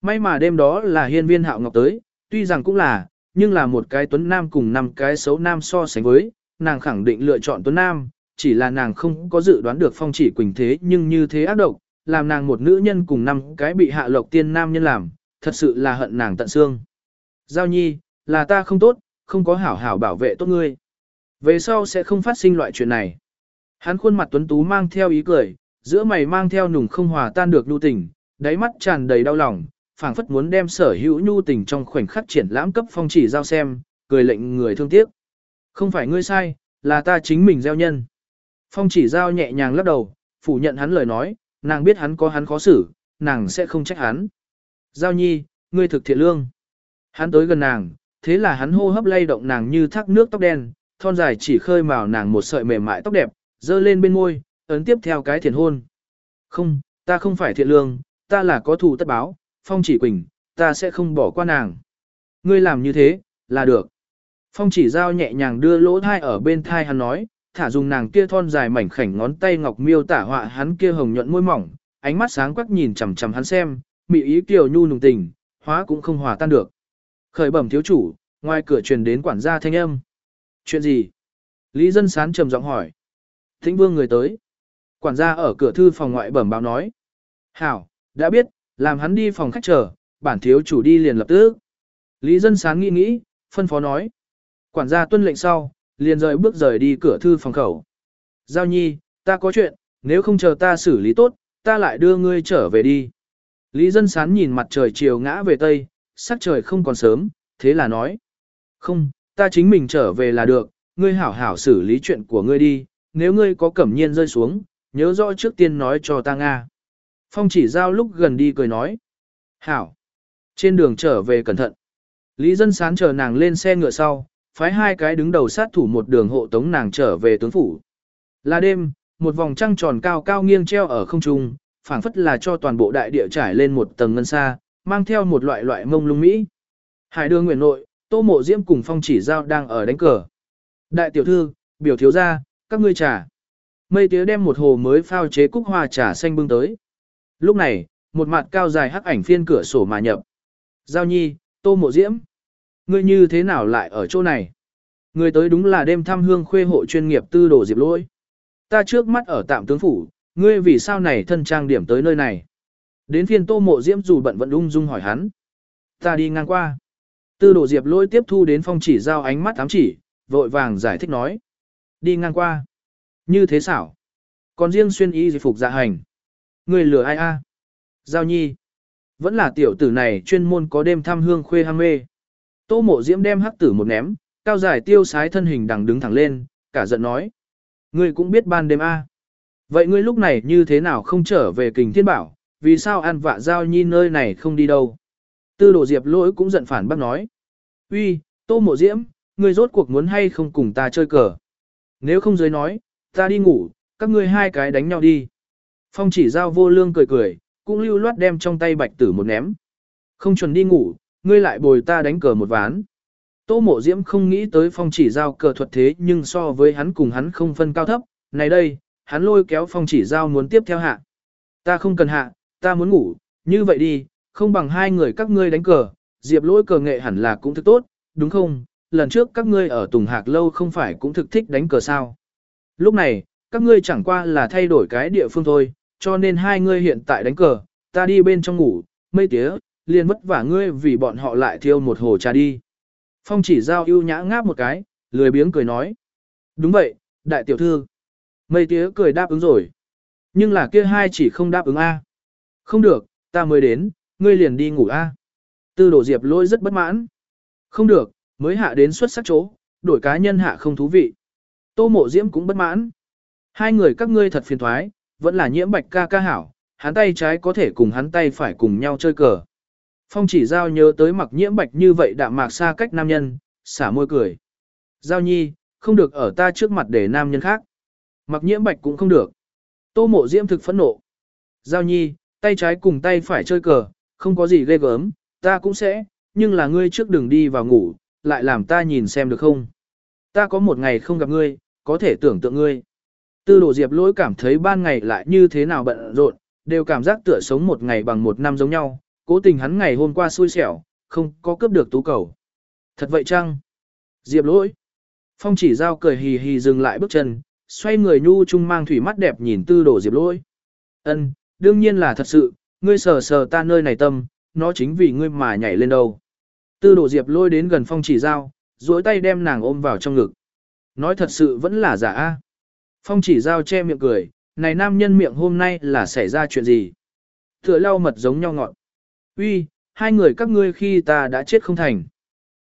May mà đêm đó là hiên viên hạo ngọc tới, tuy rằng cũng là, nhưng là một cái tuấn nam cùng năm cái xấu nam so sánh với, nàng khẳng định lựa chọn tuấn nam, chỉ là nàng không có dự đoán được phong chỉ quỳnh thế nhưng như thế ác độc, làm nàng một nữ nhân cùng năm cái bị hạ lộc tiên nam nhân làm, thật sự là hận nàng tận xương. Giao nhi, là ta không tốt, không có hảo hảo bảo vệ tốt ngươi. Về sau sẽ không phát sinh loại chuyện này. Hắn khuôn mặt tuấn tú mang theo ý cười, giữa mày mang theo nùng không hòa tan được lưu tình, đáy mắt tràn đầy đau lòng, phảng phất muốn đem sở hữu nhu tình trong khoảnh khắc triển lãm cấp phong chỉ giao xem, cười lệnh người thương tiếc. Không phải ngươi sai, là ta chính mình gieo nhân. Phong chỉ giao nhẹ nhàng lắc đầu, phủ nhận hắn lời nói, nàng biết hắn có hắn khó xử, nàng sẽ không trách hắn. Giao nhi, ngươi thực thiện lương. Hắn tới gần nàng, thế là hắn hô hấp lay động nàng như thác nước tóc đen, thon dài chỉ khơi màu nàng một sợi mềm mại tóc đẹp, dơ lên bên môi, ấn tiếp theo cái thiện hôn. Không, ta không phải thiện lương, ta là có thù tất báo, Phong chỉ quỳnh, ta sẽ không bỏ qua nàng. Ngươi làm như thế, là được. Phong chỉ giao nhẹ nhàng đưa lỗ thai ở bên thai hắn nói, thả dùng nàng kia thon dài mảnh khảnh ngón tay ngọc miêu tả họa hắn kia hồng nhuận môi mỏng, ánh mắt sáng quắc nhìn chằm chằm hắn xem, mị ý kiều nhu nùng tình, hóa cũng không hòa tan được. Khởi bẩm thiếu chủ, ngoài cửa truyền đến quản gia thanh âm. Chuyện gì? Lý dân sán trầm giọng hỏi. Thính vương người tới. Quản gia ở cửa thư phòng ngoại bẩm báo nói. Hảo, đã biết, làm hắn đi phòng khách chờ, bản thiếu chủ đi liền lập tức. Lý dân sán nghĩ nghĩ, phân phó nói. Quản gia tuân lệnh sau, liền rời bước rời đi cửa thư phòng khẩu. Giao nhi, ta có chuyện, nếu không chờ ta xử lý tốt, ta lại đưa ngươi trở về đi. Lý dân sán nhìn mặt trời chiều ngã về tây, sắc trời không còn sớm, thế là nói. Không, ta chính mình trở về là được, ngươi hảo hảo xử lý chuyện của ngươi đi, nếu ngươi có cẩm nhiên rơi xuống, nhớ rõ trước tiên nói cho ta Nga. Phong chỉ giao lúc gần đi cười nói. Hảo. Trên đường trở về cẩn thận. Lý dân sán chờ nàng lên xe ngựa sau, phái hai cái đứng đầu sát thủ một đường hộ tống nàng trở về tướng phủ. Là đêm, một vòng trăng tròn cao cao nghiêng treo ở không trung, phảng phất là cho toàn bộ đại địa trải lên một tầng ngân xa, mang theo một loại loại mông lung mỹ. Hải đường nguyện nội, tô mộ diễm cùng phong chỉ giao đang ở đánh cờ. Đại tiểu thư, biểu thiếu gia, các ngươi trà. Mây tía đem một hồ mới phao chế cúc hoa trà xanh bưng tới. Lúc này, một mặt cao dài hắc ảnh phiên cửa sổ mà nhập. Giao nhi, tô mộ diễm. Ngươi như thế nào lại ở chỗ này? Người tới đúng là đêm thăm hương khuê hộ chuyên nghiệp tư đồ diệp lỗi. Ta trước mắt ở tạm tướng phủ, ngươi vì sao này thân trang điểm tới nơi này? Đến phiên tô mộ diễm dù bận vẫn ung dung hỏi hắn. Ta đi ngang qua. Tư đồ diệp lỗi tiếp thu đến phong chỉ giao ánh mắt ám chỉ, vội vàng giải thích nói. Đi ngang qua. Như thế xảo. Còn riêng xuyên y dịch phục dạ hành. Người lừa ai a? Giao nhi. Vẫn là tiểu tử này chuyên môn có đêm thăm hương khuê ham mê. Tô mộ diễm đem hắc tử một ném, cao giải tiêu sái thân hình đằng đứng thẳng lên, cả giận nói. Ngươi cũng biết ban đêm a. Vậy ngươi lúc này như thế nào không trở về kình thiên bảo, vì sao ăn vạ giao nhi nơi này không đi đâu? Tư đồ diệp lỗi cũng giận phản bác nói. Uy, tô mộ diễm, ngươi rốt cuộc muốn hay không cùng ta chơi cờ? Nếu không giới nói, ta đi ngủ, các ngươi hai cái đánh nhau đi. Phong chỉ giao vô lương cười cười, cũng lưu loát đem trong tay bạch tử một ném. Không chuẩn đi ngủ, ngươi lại bồi ta đánh cờ một ván. Tô mộ diễm không nghĩ tới phong chỉ giao cờ thuật thế nhưng so với hắn cùng hắn không phân cao thấp. Này đây, hắn lôi kéo phong chỉ giao muốn tiếp theo hạ. Ta không cần hạ, ta muốn ngủ, như vậy đi, không bằng hai người các ngươi đánh cờ, diệp lỗi cờ nghệ hẳn là cũng thức tốt, đúng không? Lần trước các ngươi ở Tùng Hạc lâu không phải cũng thực thích đánh cờ sao? Lúc này, các ngươi chẳng qua là thay đổi cái địa phương thôi, cho nên hai ngươi hiện tại đánh cờ, ta đi bên trong ngủ, mây tía, liền vất vả ngươi vì bọn họ lại thiêu một hồ trà đi. Phong chỉ giao ưu nhã ngáp một cái, lười biếng cười nói. Đúng vậy, đại tiểu thư. Mây tía cười đáp ứng rồi. Nhưng là kia hai chỉ không đáp ứng A. Không được, ta mới đến, ngươi liền đi ngủ A. Tư đổ diệp lôi rất bất mãn. Không được, mới hạ đến xuất sắc chỗ, đổi cá nhân hạ không thú vị. Tô mộ diễm cũng bất mãn. Hai người các ngươi thật phiền thoái, vẫn là nhiễm bạch ca ca hảo, hắn tay trái có thể cùng hắn tay phải cùng nhau chơi cờ. Phong chỉ giao nhớ tới mặc nhiễm bạch như vậy đạm mạc xa cách nam nhân, xả môi cười. Giao nhi, không được ở ta trước mặt để nam nhân khác. Mặc nhiễm bạch cũng không được. Tô mộ diễm thực phẫn nộ. Giao nhi, tay trái cùng tay phải chơi cờ, không có gì ghê gớm, ta cũng sẽ, nhưng là ngươi trước đừng đi vào ngủ, lại làm ta nhìn xem được không. Ta có một ngày không gặp ngươi, có thể tưởng tượng ngươi. Tư đồ diệp lỗi cảm thấy ban ngày lại như thế nào bận rộn, đều cảm giác tựa sống một ngày bằng một năm giống nhau, cố tình hắn ngày hôm qua xui xẻo, không có cướp được tú cầu. Thật vậy chăng? Diệp lỗi. Phong chỉ giao cười hì hì dừng lại bước chân, xoay người nhu trung mang thủy mắt đẹp nhìn tư đồ diệp lỗi. Ân, đương nhiên là thật sự, ngươi sờ sờ ta nơi này tâm, nó chính vì ngươi mà nhảy lên đâu. Tư đồ diệp lôi đến gần phong chỉ giao, duỗi tay đem nàng ôm vào trong ngực. Nói thật sự vẫn là giả a. Phong chỉ giao che miệng cười, này nam nhân miệng hôm nay là xảy ra chuyện gì? Tựa lau mật giống nhau ngọn. Uy, hai người các ngươi khi ta đã chết không thành.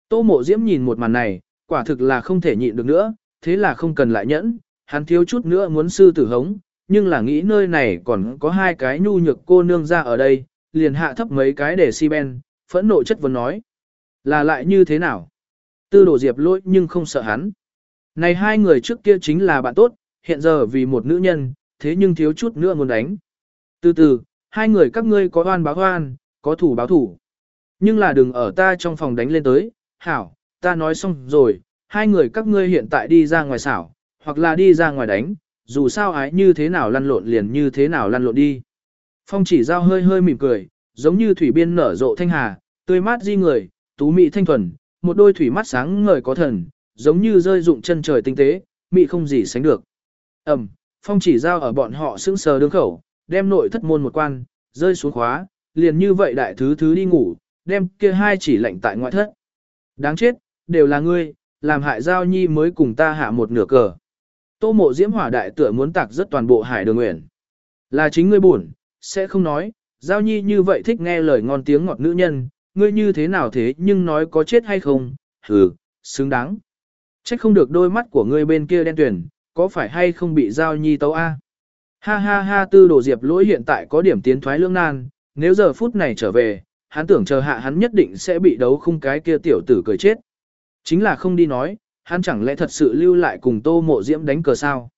Tô mộ diễm nhìn một màn này, quả thực là không thể nhịn được nữa, thế là không cần lại nhẫn, hắn thiếu chút nữa muốn sư tử hống, nhưng là nghĩ nơi này còn có hai cái nhu nhược cô nương ra ở đây, liền hạ thấp mấy cái để si ben, phẫn nộ chất vấn nói. Là lại như thế nào? Tư đồ diệp lỗi nhưng không sợ hắn. Này hai người trước kia chính là bạn tốt, hiện giờ vì một nữ nhân, thế nhưng thiếu chút nữa muốn đánh. Từ từ, hai người các ngươi có oan báo oan, có thủ báo thủ. Nhưng là đừng ở ta trong phòng đánh lên tới, hảo, ta nói xong rồi, hai người các ngươi hiện tại đi ra ngoài xảo, hoặc là đi ra ngoài đánh, dù sao ái như thế nào lăn lộn liền như thế nào lăn lộn đi. Phong chỉ giao hơi hơi mỉm cười, giống như thủy biên nở rộ thanh hà, tươi mát di người, tú mị thanh thuần, một đôi thủy mắt sáng ngời có thần, giống như rơi dụng chân trời tinh tế, mị không gì sánh được. Ẩm, phong chỉ giao ở bọn họ sững sờ đương khẩu, đem nội thất môn một quan, rơi xuống khóa, liền như vậy đại thứ thứ đi ngủ, đem kia hai chỉ lệnh tại ngoại thất. Đáng chết, đều là ngươi, làm hại giao nhi mới cùng ta hạ một nửa cờ. Tô mộ diễm hỏa đại tựa muốn tạc rất toàn bộ hải đường nguyện. Là chính ngươi buồn, sẽ không nói, giao nhi như vậy thích nghe lời ngon tiếng ngọt nữ nhân, ngươi như thế nào thế nhưng nói có chết hay không, hừ, xứng đáng. Trách không được đôi mắt của ngươi bên kia đen tuyển, có phải hay không bị giao nhi tấu A. Ha ha ha tư đồ diệp lỗi hiện tại có điểm tiến thoái lưỡng nan, nếu giờ phút này trở về, hắn tưởng chờ hạ hắn nhất định sẽ bị đấu khung cái kia tiểu tử cười chết. Chính là không đi nói, hắn chẳng lẽ thật sự lưu lại cùng tô mộ diễm đánh cờ sao.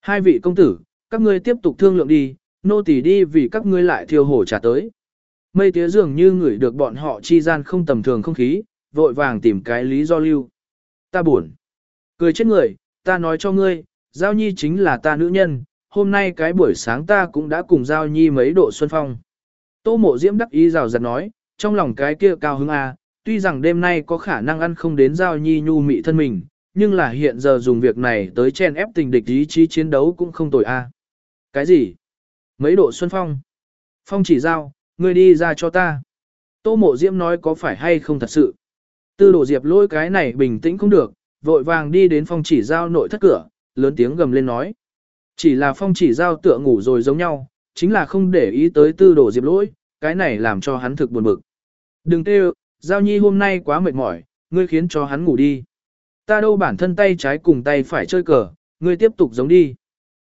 Hai vị công tử, các ngươi tiếp tục thương lượng đi, nô tỳ đi vì các ngươi lại thiêu hổ trả tới. Mây tía dường như ngửi được bọn họ chi gian không tầm thường không khí, vội vàng tìm cái lý do lưu. Ta buồn. Cười chết người, ta nói cho ngươi, Giao Nhi chính là ta nữ nhân, hôm nay cái buổi sáng ta cũng đã cùng Giao Nhi mấy độ xuân phong. Tô mộ diễm đắc ý rào rạt nói, trong lòng cái kia cao hứng a, tuy rằng đêm nay có khả năng ăn không đến Giao Nhi nhu mị thân mình, nhưng là hiện giờ dùng việc này tới chen ép tình địch ý chí chiến đấu cũng không tồi a. Cái gì? Mấy độ xuân phong? Phong chỉ giao, ngươi đi ra cho ta. Tô mộ diễm nói có phải hay không thật sự. Tư đồ diệp lôi cái này bình tĩnh không được, vội vàng đi đến phong chỉ giao nội thất cửa, lớn tiếng gầm lên nói. Chỉ là phong chỉ giao tựa ngủ rồi giống nhau, chính là không để ý tới tư đồ diệp lỗi, cái này làm cho hắn thực buồn bực. Đừng tê giao nhi hôm nay quá mệt mỏi, ngươi khiến cho hắn ngủ đi. Ta đâu bản thân tay trái cùng tay phải chơi cờ, ngươi tiếp tục giống đi.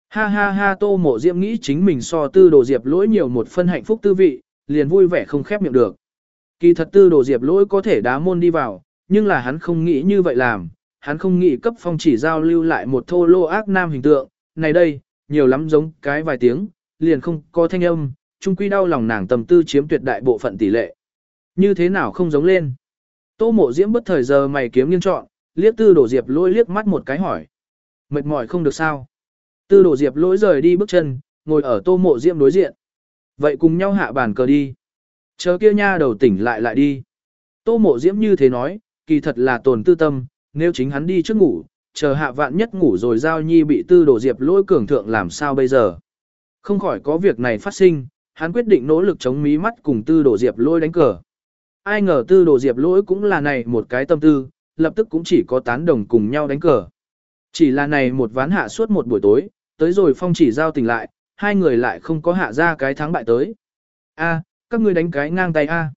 Ha ha ha tô mộ diệm nghĩ chính mình so tư đồ diệp lỗi nhiều một phân hạnh phúc tư vị, liền vui vẻ không khép miệng được. Kỳ thật tư đồ diệp lỗi có thể đá môn đi vào, nhưng là hắn không nghĩ như vậy làm, hắn không nghĩ cấp phong chỉ giao lưu lại một thô lô ác nam hình tượng, này đây, nhiều lắm giống cái vài tiếng, liền không có thanh âm, chung quy đau lòng nàng tầm tư chiếm tuyệt đại bộ phận tỷ lệ. Như thế nào không giống lên? Tô mộ diễm bất thời giờ mày kiếm nghiêng chọn, liếc tư đổ diệp lôi liếc mắt một cái hỏi. Mệt mỏi không được sao? Tư đổ diệp lỗi rời đi bước chân, ngồi ở tô mộ diễm đối diện. Vậy cùng nhau hạ bàn cờ đi. Chờ kia nha đầu tỉnh lại lại đi. Tô mộ diễm như thế nói, kỳ thật là tồn tư tâm, nếu chính hắn đi trước ngủ, chờ hạ vạn nhất ngủ rồi giao nhi bị tư đổ diệp lỗi cường thượng làm sao bây giờ. Không khỏi có việc này phát sinh, hắn quyết định nỗ lực chống mí mắt cùng tư đổ diệp lỗi đánh cờ. Ai ngờ tư đổ diệp lỗi cũng là này một cái tâm tư, lập tức cũng chỉ có tán đồng cùng nhau đánh cờ. Chỉ là này một ván hạ suốt một buổi tối, tới rồi phong chỉ giao tỉnh lại, hai người lại không có hạ ra cái thắng bại tới. A, các ngươi đánh cái ngang tay A.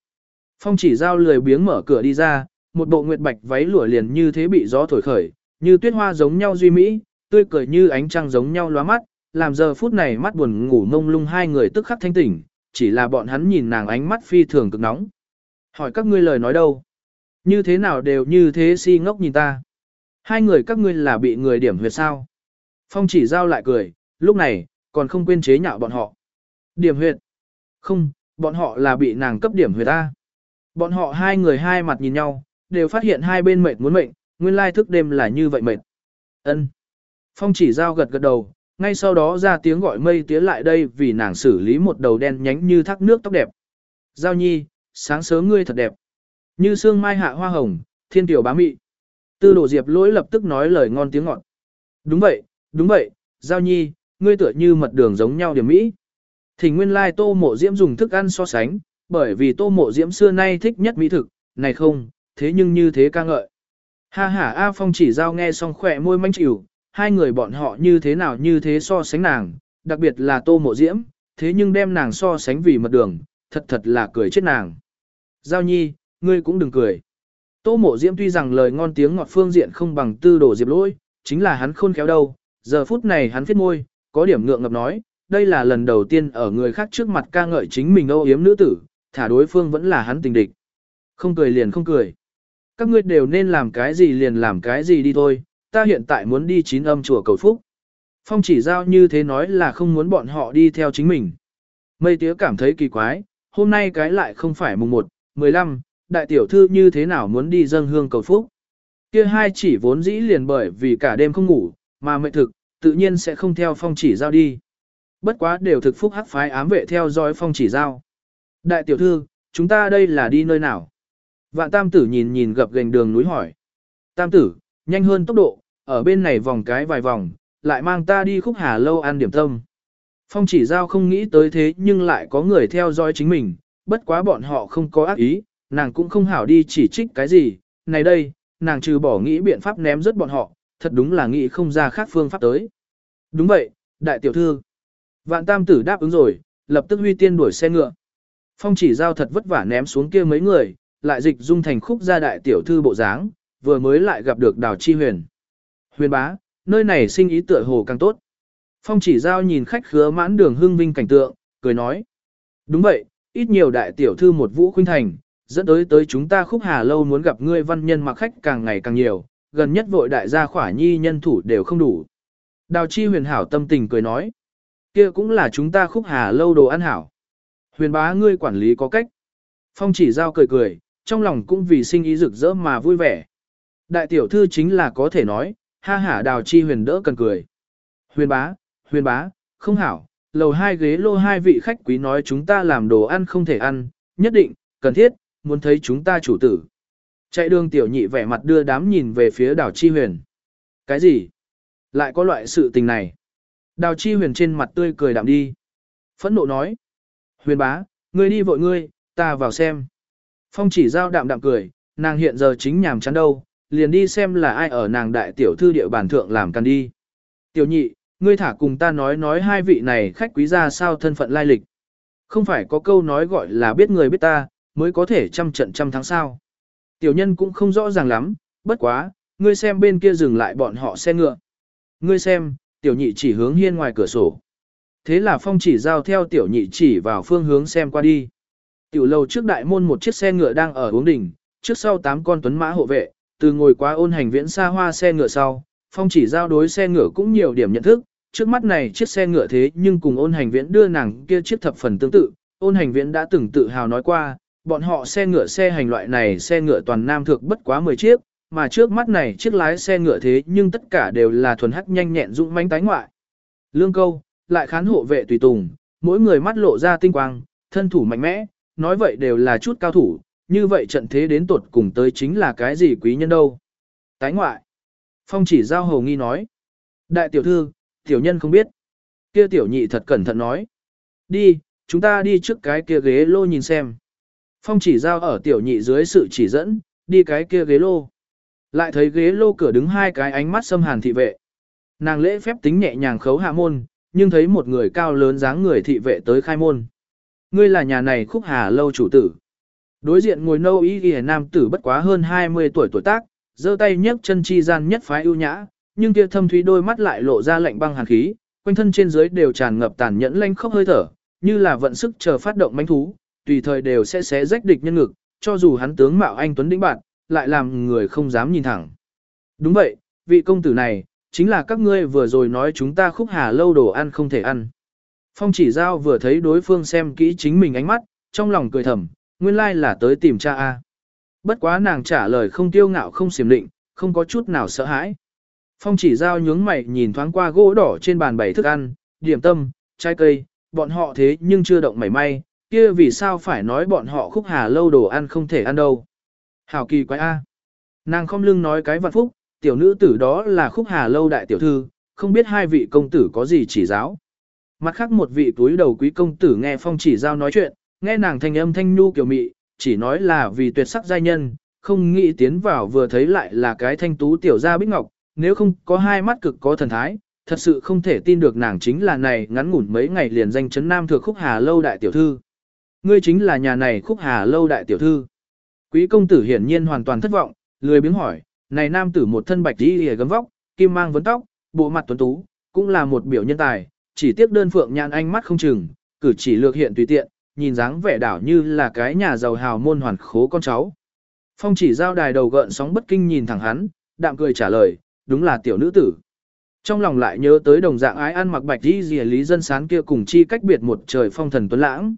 Phong chỉ giao lười biếng mở cửa đi ra, một bộ nguyệt bạch váy lụa liền như thế bị gió thổi khởi, như tuyết hoa giống nhau duy mỹ, tươi cười như ánh trăng giống nhau lóa mắt, làm giờ phút này mắt buồn ngủ mông lung hai người tức khắc thanh tỉnh, chỉ là bọn hắn nhìn nàng ánh mắt phi thường cực nóng. Hỏi các ngươi lời nói đâu? Như thế nào đều như thế si ngốc nhìn ta? Hai người các ngươi là bị người điểm huyệt sao? Phong chỉ giao lại cười, lúc này, còn không quên chế nhạo bọn họ. Điểm huyệt? Không, bọn họ là bị nàng cấp điểm huyệt ta. Bọn họ hai người hai mặt nhìn nhau, đều phát hiện hai bên mệt muốn mệnh, nguyên lai thức đêm là như vậy mệt. Ân. Phong chỉ giao gật gật đầu, ngay sau đó ra tiếng gọi mây tía lại đây vì nàng xử lý một đầu đen nhánh như thác nước tóc đẹp. Giao nhi, sáng sớm ngươi thật đẹp. Như sương mai hạ hoa hồng, thiên tiểu bá mị. Tư đổ diệp lỗi lập tức nói lời ngon tiếng ngọt. Đúng vậy, đúng vậy, giao nhi, ngươi tựa như mật đường giống nhau điểm mỹ. Thỉnh nguyên lai tô mộ diễm dùng thức ăn so sánh, bởi vì tô mộ diễm xưa nay thích nhất mỹ thực, này không, thế nhưng như thế ca ngợi. Ha ha A Phong chỉ giao nghe xong khỏe môi manh chịu, hai người bọn họ như thế nào như thế so sánh nàng, đặc biệt là tô mộ diễm, thế nhưng đem nàng so sánh vì mật đường, thật thật là cười chết nàng. Giao nhi, ngươi cũng đừng cười. Tô mộ diễm tuy rằng lời ngon tiếng ngọt phương diện không bằng tư đồ diệp lỗi, chính là hắn khôn khéo đâu, giờ phút này hắn viết môi, có điểm ngượng ngập nói, đây là lần đầu tiên ở người khác trước mặt ca ngợi chính mình âu yếm nữ tử, thả đối phương vẫn là hắn tình địch. Không cười liền không cười các ngươi đều nên làm cái gì liền làm cái gì đi thôi, ta hiện tại muốn đi chín âm chùa cầu phúc. Phong chỉ giao như thế nói là không muốn bọn họ đi theo chính mình. Mây tía cảm thấy kỳ quái, hôm nay cái lại không phải mùng 1, 15, đại tiểu thư như thế nào muốn đi dâng hương cầu phúc. Kia hai chỉ vốn dĩ liền bởi vì cả đêm không ngủ, mà mệnh thực, tự nhiên sẽ không theo phong chỉ giao đi. Bất quá đều thực phúc hắc phái ám vệ theo dõi phong chỉ giao. Đại tiểu thư, chúng ta đây là đi nơi nào? Vạn tam tử nhìn nhìn gập gành đường núi hỏi. Tam tử, nhanh hơn tốc độ, ở bên này vòng cái vài vòng, lại mang ta đi khúc hà lâu ăn điểm tâm. Phong chỉ giao không nghĩ tới thế nhưng lại có người theo dõi chính mình, bất quá bọn họ không có ác ý, nàng cũng không hảo đi chỉ trích cái gì. Này đây, nàng trừ bỏ nghĩ biện pháp ném rớt bọn họ, thật đúng là nghĩ không ra khác phương pháp tới. Đúng vậy, đại tiểu thư. Vạn tam tử đáp ứng rồi, lập tức huy tiên đuổi xe ngựa. Phong chỉ giao thật vất vả ném xuống kia mấy người, lại dịch dung thành khúc gia đại tiểu thư bộ dáng, vừa mới lại gặp được đào chi huyền. Huyền bá, nơi này sinh ý tựa hồ càng tốt. Phong chỉ giao nhìn khách khứa mãn đường hưng vinh cảnh tượng, cười nói. Đúng vậy, ít nhiều đại tiểu thư một vũ khuynh thành, dẫn tới tới chúng ta khúc hà lâu muốn gặp ngươi văn nhân mặc khách càng ngày càng nhiều, gần nhất vội đại gia khỏa nhi nhân thủ đều không đủ. Đào chi huyền hảo tâm tình cười nói. kia cũng là chúng ta khúc hà lâu đồ ăn hảo. Huyền bá ngươi quản lý có cách. Phong chỉ giao cười cười, trong lòng cũng vì sinh ý rực rỡ mà vui vẻ. Đại tiểu thư chính là có thể nói, ha hả đào chi huyền đỡ cần cười. Huyền bá, huyền bá, không hảo, lầu hai ghế lô hai vị khách quý nói chúng ta làm đồ ăn không thể ăn, nhất định, cần thiết, muốn thấy chúng ta chủ tử. Chạy đường tiểu nhị vẻ mặt đưa đám nhìn về phía đào chi huyền. Cái gì? Lại có loại sự tình này? Đào chi huyền trên mặt tươi cười đạm đi. Phẫn nộ nói. Huyền bá, ngươi đi vội ngươi, ta vào xem. Phong chỉ giao đạm đạm cười, nàng hiện giờ chính nhàm chán đâu, liền đi xem là ai ở nàng đại tiểu thư địa bàn thượng làm can đi. Tiểu nhị, ngươi thả cùng ta nói nói hai vị này khách quý ra sao thân phận lai lịch. Không phải có câu nói gọi là biết người biết ta, mới có thể trăm trận trăm thắng sao. Tiểu nhân cũng không rõ ràng lắm, bất quá, ngươi xem bên kia dừng lại bọn họ xe ngựa. Ngươi xem, tiểu nhị chỉ hướng hiên ngoài cửa sổ. Thế là phong chỉ giao theo tiểu nhị chỉ vào phương hướng xem qua đi. Tiểu lầu trước đại môn một chiếc xe ngựa đang ở uống đỉnh, trước sau tám con tuấn mã hộ vệ, từ ngồi qua ôn hành viễn xa hoa xe ngựa sau, phong chỉ giao đối xe ngựa cũng nhiều điểm nhận thức, trước mắt này chiếc xe ngựa thế nhưng cùng ôn hành viễn đưa nàng kia chiếc thập phần tương tự, ôn hành viễn đã từng tự hào nói qua, bọn họ xe ngựa xe hành loại này xe ngựa toàn nam thực bất quá 10 chiếc, mà trước mắt này chiếc lái xe ngựa thế nhưng tất cả đều là thuần hắc nhanh nhẹn dũng mãnh tái ngoại. Lương câu, lại khán hộ vệ tùy tùng, mỗi người mắt lộ ra tinh quang, thân thủ mạnh mẽ, nói vậy đều là chút cao thủ, như vậy trận thế đến tột cùng tới chính là cái gì quý nhân đâu. Tái ngoại. Phong chỉ giao hầu nghi nói. Đại tiểu thư, tiểu nhân không biết. Kia tiểu nhị thật cẩn thận nói. Đi, chúng ta đi trước cái kia ghế lô nhìn xem. Phong chỉ giao ở tiểu nhị dưới sự chỉ dẫn, đi cái kia ghế lô. Lại thấy ghế lô cửa đứng hai cái ánh mắt xâm hàn thị vệ. Nàng lễ phép tính nhẹ nhàng khấu hạ môn, nhưng thấy một người cao lớn dáng người thị vệ tới khai môn. Ngươi là nhà này khúc hà lâu chủ tử. Đối diện ngồi nâu ý ghi nam tử bất quá hơn 20 tuổi tuổi tác, giơ tay nhấc chân chi gian nhất phái ưu nhã, nhưng kia thâm thúy đôi mắt lại lộ ra lạnh băng hàn khí, quanh thân trên dưới đều tràn ngập tàn nhẫn lanh khốc hơi thở, như là vận sức chờ phát động mãnh thú, tùy thời đều sẽ xé rách địch nhân ngực, cho dù hắn tướng mạo anh tuấn đĩnh bạn, lại làm người không dám nhìn thẳng. Đúng vậy, vị công tử này, chính là các ngươi vừa rồi nói chúng ta khúc hà lâu đồ ăn không thể ăn. Phong chỉ giao vừa thấy đối phương xem kỹ chính mình ánh mắt, trong lòng cười thầm, nguyên lai là tới tìm cha A. Bất quá nàng trả lời không tiêu ngạo không xiểm định, không có chút nào sợ hãi. Phong chỉ giao nhướng mày nhìn thoáng qua gỗ đỏ trên bàn bày thức ăn, điểm tâm, trái cây, bọn họ thế nhưng chưa động mảy may, kia vì sao phải nói bọn họ khúc hà lâu đồ ăn không thể ăn đâu. Hảo kỳ quái A. Nàng không lưng nói cái vạn phúc, tiểu nữ tử đó là khúc hà lâu đại tiểu thư, không biết hai vị công tử có gì chỉ giáo. Mặt khác một vị túi đầu quý công tử nghe phong chỉ giao nói chuyện, nghe nàng thanh âm thanh nhu kiểu mị, chỉ nói là vì tuyệt sắc giai nhân, không nghĩ tiến vào vừa thấy lại là cái thanh tú tiểu gia bích ngọc, nếu không có hai mắt cực có thần thái, thật sự không thể tin được nàng chính là này ngắn ngủn mấy ngày liền danh chấn nam thượng khúc hà lâu đại tiểu thư. Ngươi chính là nhà này khúc hà lâu đại tiểu thư. Quý công tử hiển nhiên hoàn toàn thất vọng, lười biếng hỏi, này nam tử một thân bạch đi hề gấm vóc, kim mang vấn tóc, bộ mặt tuấn tú, cũng là một biểu nhân tài, chỉ tiếc đơn phượng nhãn anh mắt không chừng, cử chỉ lược hiện tùy tiện, nhìn dáng vẻ đảo như là cái nhà giàu hào môn hoàn khố con cháu. Phong chỉ giao đài đầu gợn sóng bất kinh nhìn thẳng hắn, đạm cười trả lời, đúng là tiểu nữ tử. Trong lòng lại nhớ tới đồng dạng ái ăn mặc bạch đi dìa lý dân sán kia cùng chi cách biệt một trời phong thần tuấn lãng.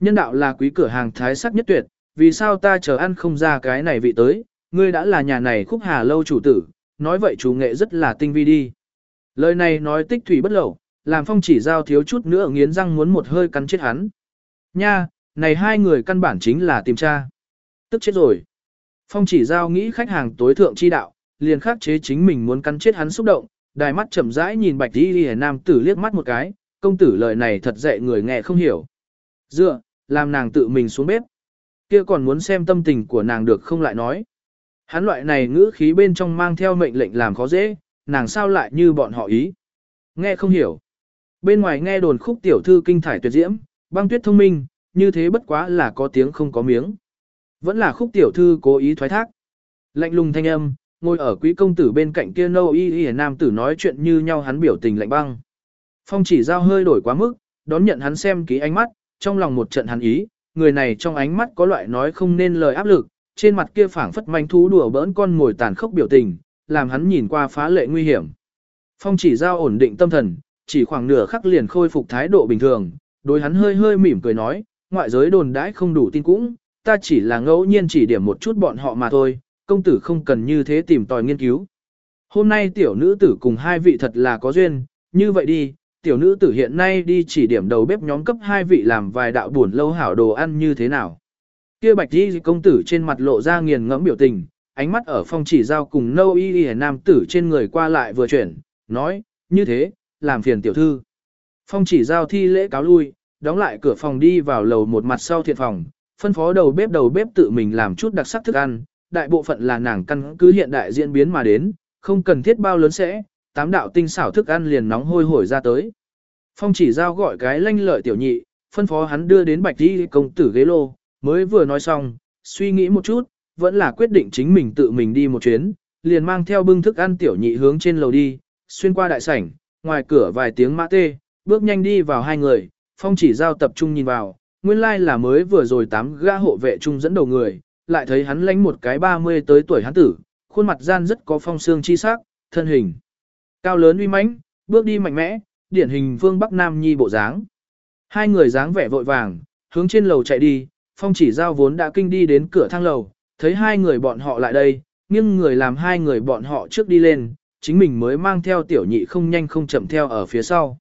Nhân đạo là quý cửa hàng thái sắc nhất tuyệt, vì sao ta chờ ăn không ra cái này vị tới, ngươi đã là nhà này khúc hà lâu chủ tử, nói vậy chủ nghệ rất là tinh vi đi. Lời này nói tích thủy bất lậu, làm phong chỉ giao thiếu chút nữa nghiến răng muốn một hơi cắn chết hắn. Nha, này hai người căn bản chính là tìm tra. Tức chết rồi. Phong chỉ giao nghĩ khách hàng tối thượng chi đạo, liền khắc chế chính mình muốn cắn chết hắn xúc động, đài mắt chậm rãi nhìn bạch đi đi nam tử liếc mắt một cái, công tử lời này thật dạy người nghe không hiểu. Dựa, làm nàng tự mình xuống bếp. Kia còn muốn xem tâm tình của nàng được không lại nói. Hắn loại này ngữ khí bên trong mang theo mệnh lệnh làm khó dễ, nàng sao lại như bọn họ ý. Nghe không hiểu. Bên ngoài nghe đồn khúc tiểu thư kinh thải tuyệt diễm, băng tuyết thông minh, như thế bất quá là có tiếng không có miếng. Vẫn là khúc tiểu thư cố ý thoái thác. Lạnh lùng thanh âm, ngồi ở quý công tử bên cạnh kia nâu y y nam tử nói chuyện như nhau hắn biểu tình lạnh băng. Phong chỉ giao hơi đổi quá mức, đón nhận hắn xem ký ánh mắt, trong lòng một trận hắn ý, người này trong ánh mắt có loại nói không nên lời áp lực, trên mặt kia phảng phất manh thú đùa bỡn con ngồi tàn khốc biểu tình, làm hắn nhìn qua phá lệ nguy hiểm. Phong chỉ giao ổn định tâm thần, chỉ khoảng nửa khắc liền khôi phục thái độ bình thường, đối hắn hơi hơi mỉm cười nói, ngoại giới đồn đãi không đủ tin cũng, ta chỉ là ngẫu nhiên chỉ điểm một chút bọn họ mà thôi, công tử không cần như thế tìm tòi nghiên cứu. Hôm nay tiểu nữ tử cùng hai vị thật là có duyên, như vậy đi, tiểu nữ tử hiện nay đi chỉ điểm đầu bếp nhóm cấp hai vị làm vài đạo buồn lâu hảo đồ ăn như thế nào. Kia bạch đi công tử trên mặt lộ ra nghiền ngẫm biểu tình, ánh mắt ở phong chỉ giao cùng nâu y y nam tử trên người qua lại vừa chuyển, nói, như thế, làm phiền tiểu thư. Phong chỉ giao thi lễ cáo lui, đóng lại cửa phòng đi vào lầu một mặt sau thiện phòng, phân phó đầu bếp đầu bếp tự mình làm chút đặc sắc thức ăn, đại bộ phận là nàng căn cứ hiện đại diễn biến mà đến, không cần thiết bao lớn sẽ, tám đạo tinh xảo thức ăn liền nóng hôi hổi ra tới. Phong chỉ giao gọi cái lanh lợi tiểu nhị, phân phó hắn đưa đến bạch đi công tử ghế lô, mới vừa nói xong, suy nghĩ một chút, vẫn là quyết định chính mình tự mình đi một chuyến, liền mang theo bưng thức ăn tiểu nhị hướng trên lầu đi, xuyên qua đại sảnh, ngoài cửa vài tiếng mã tê, bước nhanh đi vào hai người, phong chỉ giao tập trung nhìn vào, nguyên lai like là mới vừa rồi tám gã hộ vệ trung dẫn đầu người, lại thấy hắn lánh một cái 30 tới tuổi hắn tử, khuôn mặt gian rất có phong xương chi sắc, thân hình cao lớn uy mãnh, bước đi mạnh mẽ, điển hình vương Bắc Nam Nhi bộ dáng. Hai người dáng vẻ vội vàng, hướng trên lầu chạy đi, phong chỉ giao vốn đã kinh đi đến cửa thang lầu, thấy hai người bọn họ lại đây, nhưng người làm hai người bọn họ trước đi lên, chính mình mới mang theo tiểu nhị không nhanh không chậm theo ở phía sau.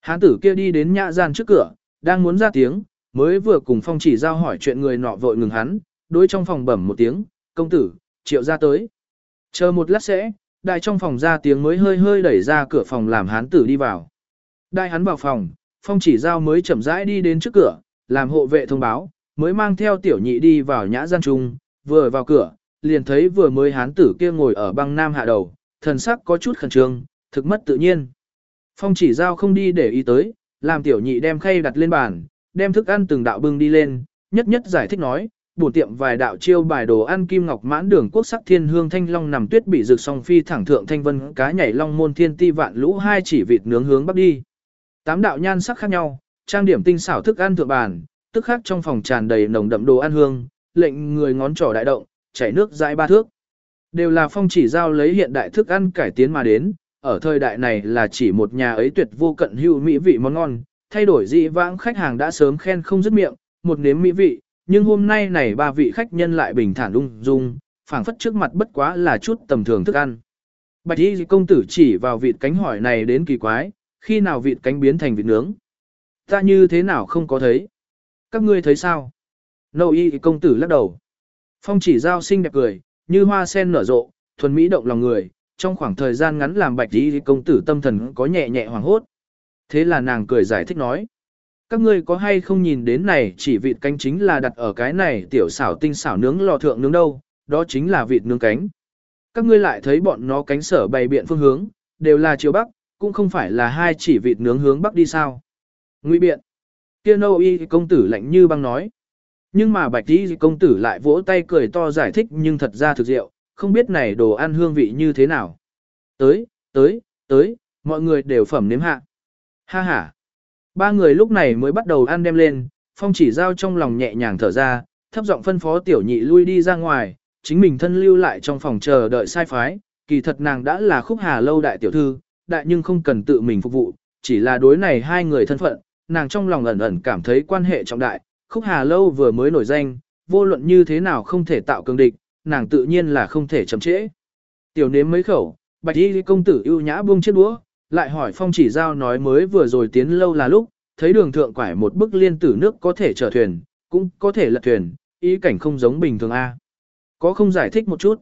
Hán tử kia đi đến nhã gian trước cửa, đang muốn ra tiếng, mới vừa cùng phong chỉ giao hỏi chuyện người nọ vội ngừng hắn, đối trong phòng bẩm một tiếng, công tử, triệu ra tới. Chờ một lát sẽ, đại trong phòng ra tiếng mới hơi hơi đẩy ra cửa phòng làm hán tử đi vào. Đại hắn vào phòng, phong chỉ giao mới chậm rãi đi đến trước cửa, làm hộ vệ thông báo, mới mang theo tiểu nhị đi vào nhã gian trung, vừa vào cửa, liền thấy vừa mới hán tử kia ngồi ở băng nam hạ đầu, thần sắc có chút khẩn trương, thực mất tự nhiên. Phong chỉ giao không đi để ý tới, làm tiểu nhị đem khay đặt lên bàn, đem thức ăn từng đạo bưng đi lên, nhất nhất giải thích nói, bổn tiệm vài đạo chiêu bài đồ ăn kim ngọc mãn đường quốc sắc thiên hương thanh long nằm tuyết bị rực song phi thẳng thượng thanh vân cá nhảy long môn thiên ti vạn lũ hai chỉ vịt nướng hướng bắc đi. Tám đạo nhan sắc khác nhau, trang điểm tinh xảo thức ăn thượng bàn, tức khác trong phòng tràn đầy nồng đậm đồ ăn hương, lệnh người ngón trỏ đại động, chảy nước dãi ba thước. Đều là phong chỉ giao lấy hiện đại thức ăn cải tiến mà đến, ở thời đại này là chỉ một nhà ấy tuyệt vô cận hữu mỹ vị món ngon, thay đổi dị vãng khách hàng đã sớm khen không dứt miệng, một nếm mỹ vị, nhưng hôm nay này ba vị khách nhân lại bình thản ung dung, phảng phất trước mặt bất quá là chút tầm thường thức ăn. Bạch y công tử chỉ vào vịt cánh hỏi này đến kỳ quái, khi nào vịt cánh biến thành vịt nướng. Ta như thế nào không có thấy. Các ngươi thấy sao? Nâu y công tử lắc đầu. Phong chỉ giao xinh đẹp cười, như hoa sen nở rộ, thuần mỹ động lòng người, trong khoảng thời gian ngắn làm bạch y công tử tâm thần có nhẹ nhẹ hoàng hốt. Thế là nàng cười giải thích nói. Các ngươi có hay không nhìn đến này chỉ vịt cánh chính là đặt ở cái này tiểu xảo tinh xảo nướng lò thượng nướng đâu, đó chính là vịt nướng cánh. Các ngươi lại thấy bọn nó cánh sở bày biện phương hướng, đều là chiều bắc, cũng không phải là hai chỉ vịt nướng hướng bắc đi sao. nguy biện. Kia nâu y công tử lạnh như băng nói. Nhưng mà bạch tỷ công tử lại vỗ tay cười to giải thích nhưng thật ra thực diệu, không biết này đồ ăn hương vị như thế nào. Tới, tới, tới, mọi người đều phẩm nếm hạ. Ha ha. Ba người lúc này mới bắt đầu ăn đem lên, phong chỉ giao trong lòng nhẹ nhàng thở ra, thấp giọng phân phó tiểu nhị lui đi ra ngoài, chính mình thân lưu lại trong phòng chờ đợi sai phái, kỳ thật nàng đã là khúc hà lâu đại tiểu thư, đại nhưng không cần tự mình phục vụ, chỉ là đối này hai người thân phận, nàng trong lòng ẩn ẩn cảm thấy quan hệ trọng đại, khúc hà lâu vừa mới nổi danh, vô luận như thế nào không thể tạo cường địch, nàng tự nhiên là không thể chậm trễ. Tiểu nếm mấy khẩu, bạch y công tử ưu nhã buông chiếc đũa, lại hỏi phong chỉ giao nói mới vừa rồi tiến lâu là lúc, thấy đường thượng quải một bức liên tử nước có thể chở thuyền, cũng có thể lật thuyền, ý cảnh không giống bình thường A. Có không giải thích một chút.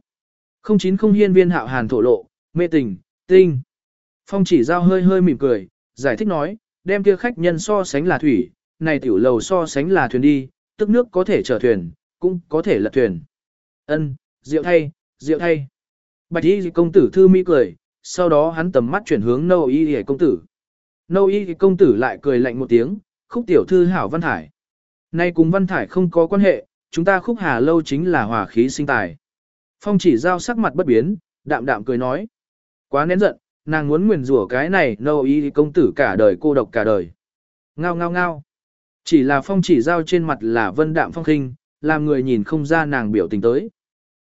Không chín không hiên viên hạo hàn thổ lộ, mê tình, tinh. Phong chỉ giao hơi hơi mỉm cười, giải thích nói, đem kia khách nhân so sánh là thủy, này tiểu lầu so sánh là thuyền đi, tức nước có thể chở thuyền, cũng có thể lật thuyền. Ân, rượu thay, rượu thay. Bạch y công tử thư mỹ cười, sau đó hắn tầm mắt chuyển hướng nâu y hề công tử. Nâu y công tử lại cười lạnh một tiếng, khúc tiểu thư hảo văn thải. Nay cùng văn thải không có quan hệ, chúng ta khúc hà lâu chính là hòa khí sinh tài. Phong chỉ giao sắc mặt bất biến, đạm đạm cười nói. Quá nén giận, nàng muốn nguyền rủa cái này nâu y công tử cả đời cô độc cả đời. Ngao ngao ngao. Chỉ là phong chỉ giao trên mặt là vân đạm phong khinh, làm người nhìn không ra nàng biểu tình tới.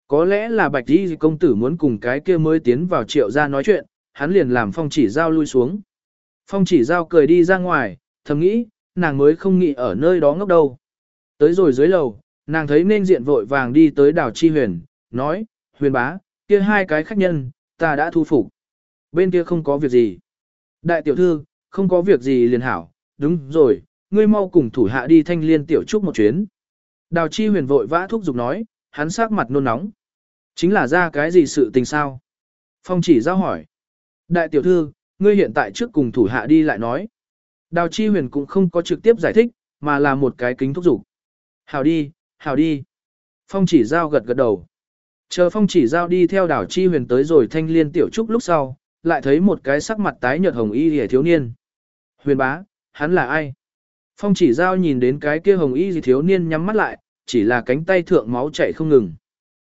Có lẽ là bạch y công tử muốn cùng cái kia mới tiến vào triệu ra nói chuyện, hắn liền làm phong chỉ giao lui xuống. Phong chỉ giao cười đi ra ngoài, thầm nghĩ, nàng mới không nghĩ ở nơi đó ngốc đâu. Tới rồi dưới lầu, nàng thấy nên diện vội vàng đi tới đảo Chi Huyền, nói, Huyền bá, kia hai cái khách nhân, ta đã thu phục. Bên kia không có việc gì. Đại tiểu thư, không có việc gì liền hảo, đúng rồi, ngươi mau cùng thủ hạ đi thanh liên tiểu trúc một chuyến. Đào Chi Huyền vội vã thúc giục nói, hắn sắc mặt nôn nóng. Chính là ra cái gì sự tình sao? Phong chỉ giao hỏi. Đại tiểu thư, ngươi hiện tại trước cùng thủ hạ đi lại nói. Đào Chi Huyền cũng không có trực tiếp giải thích, mà là một cái kính thúc giục. Hào đi, hào đi. Phong chỉ giao gật gật đầu. Chờ phong chỉ giao đi theo đảo Chi Huyền tới rồi thanh liên tiểu trúc lúc sau, lại thấy một cái sắc mặt tái nhợt hồng y hề thiếu niên. Huyền bá, hắn là ai? Phong chỉ giao nhìn đến cái kia hồng y gì thiếu niên nhắm mắt lại, chỉ là cánh tay thượng máu chảy không ngừng.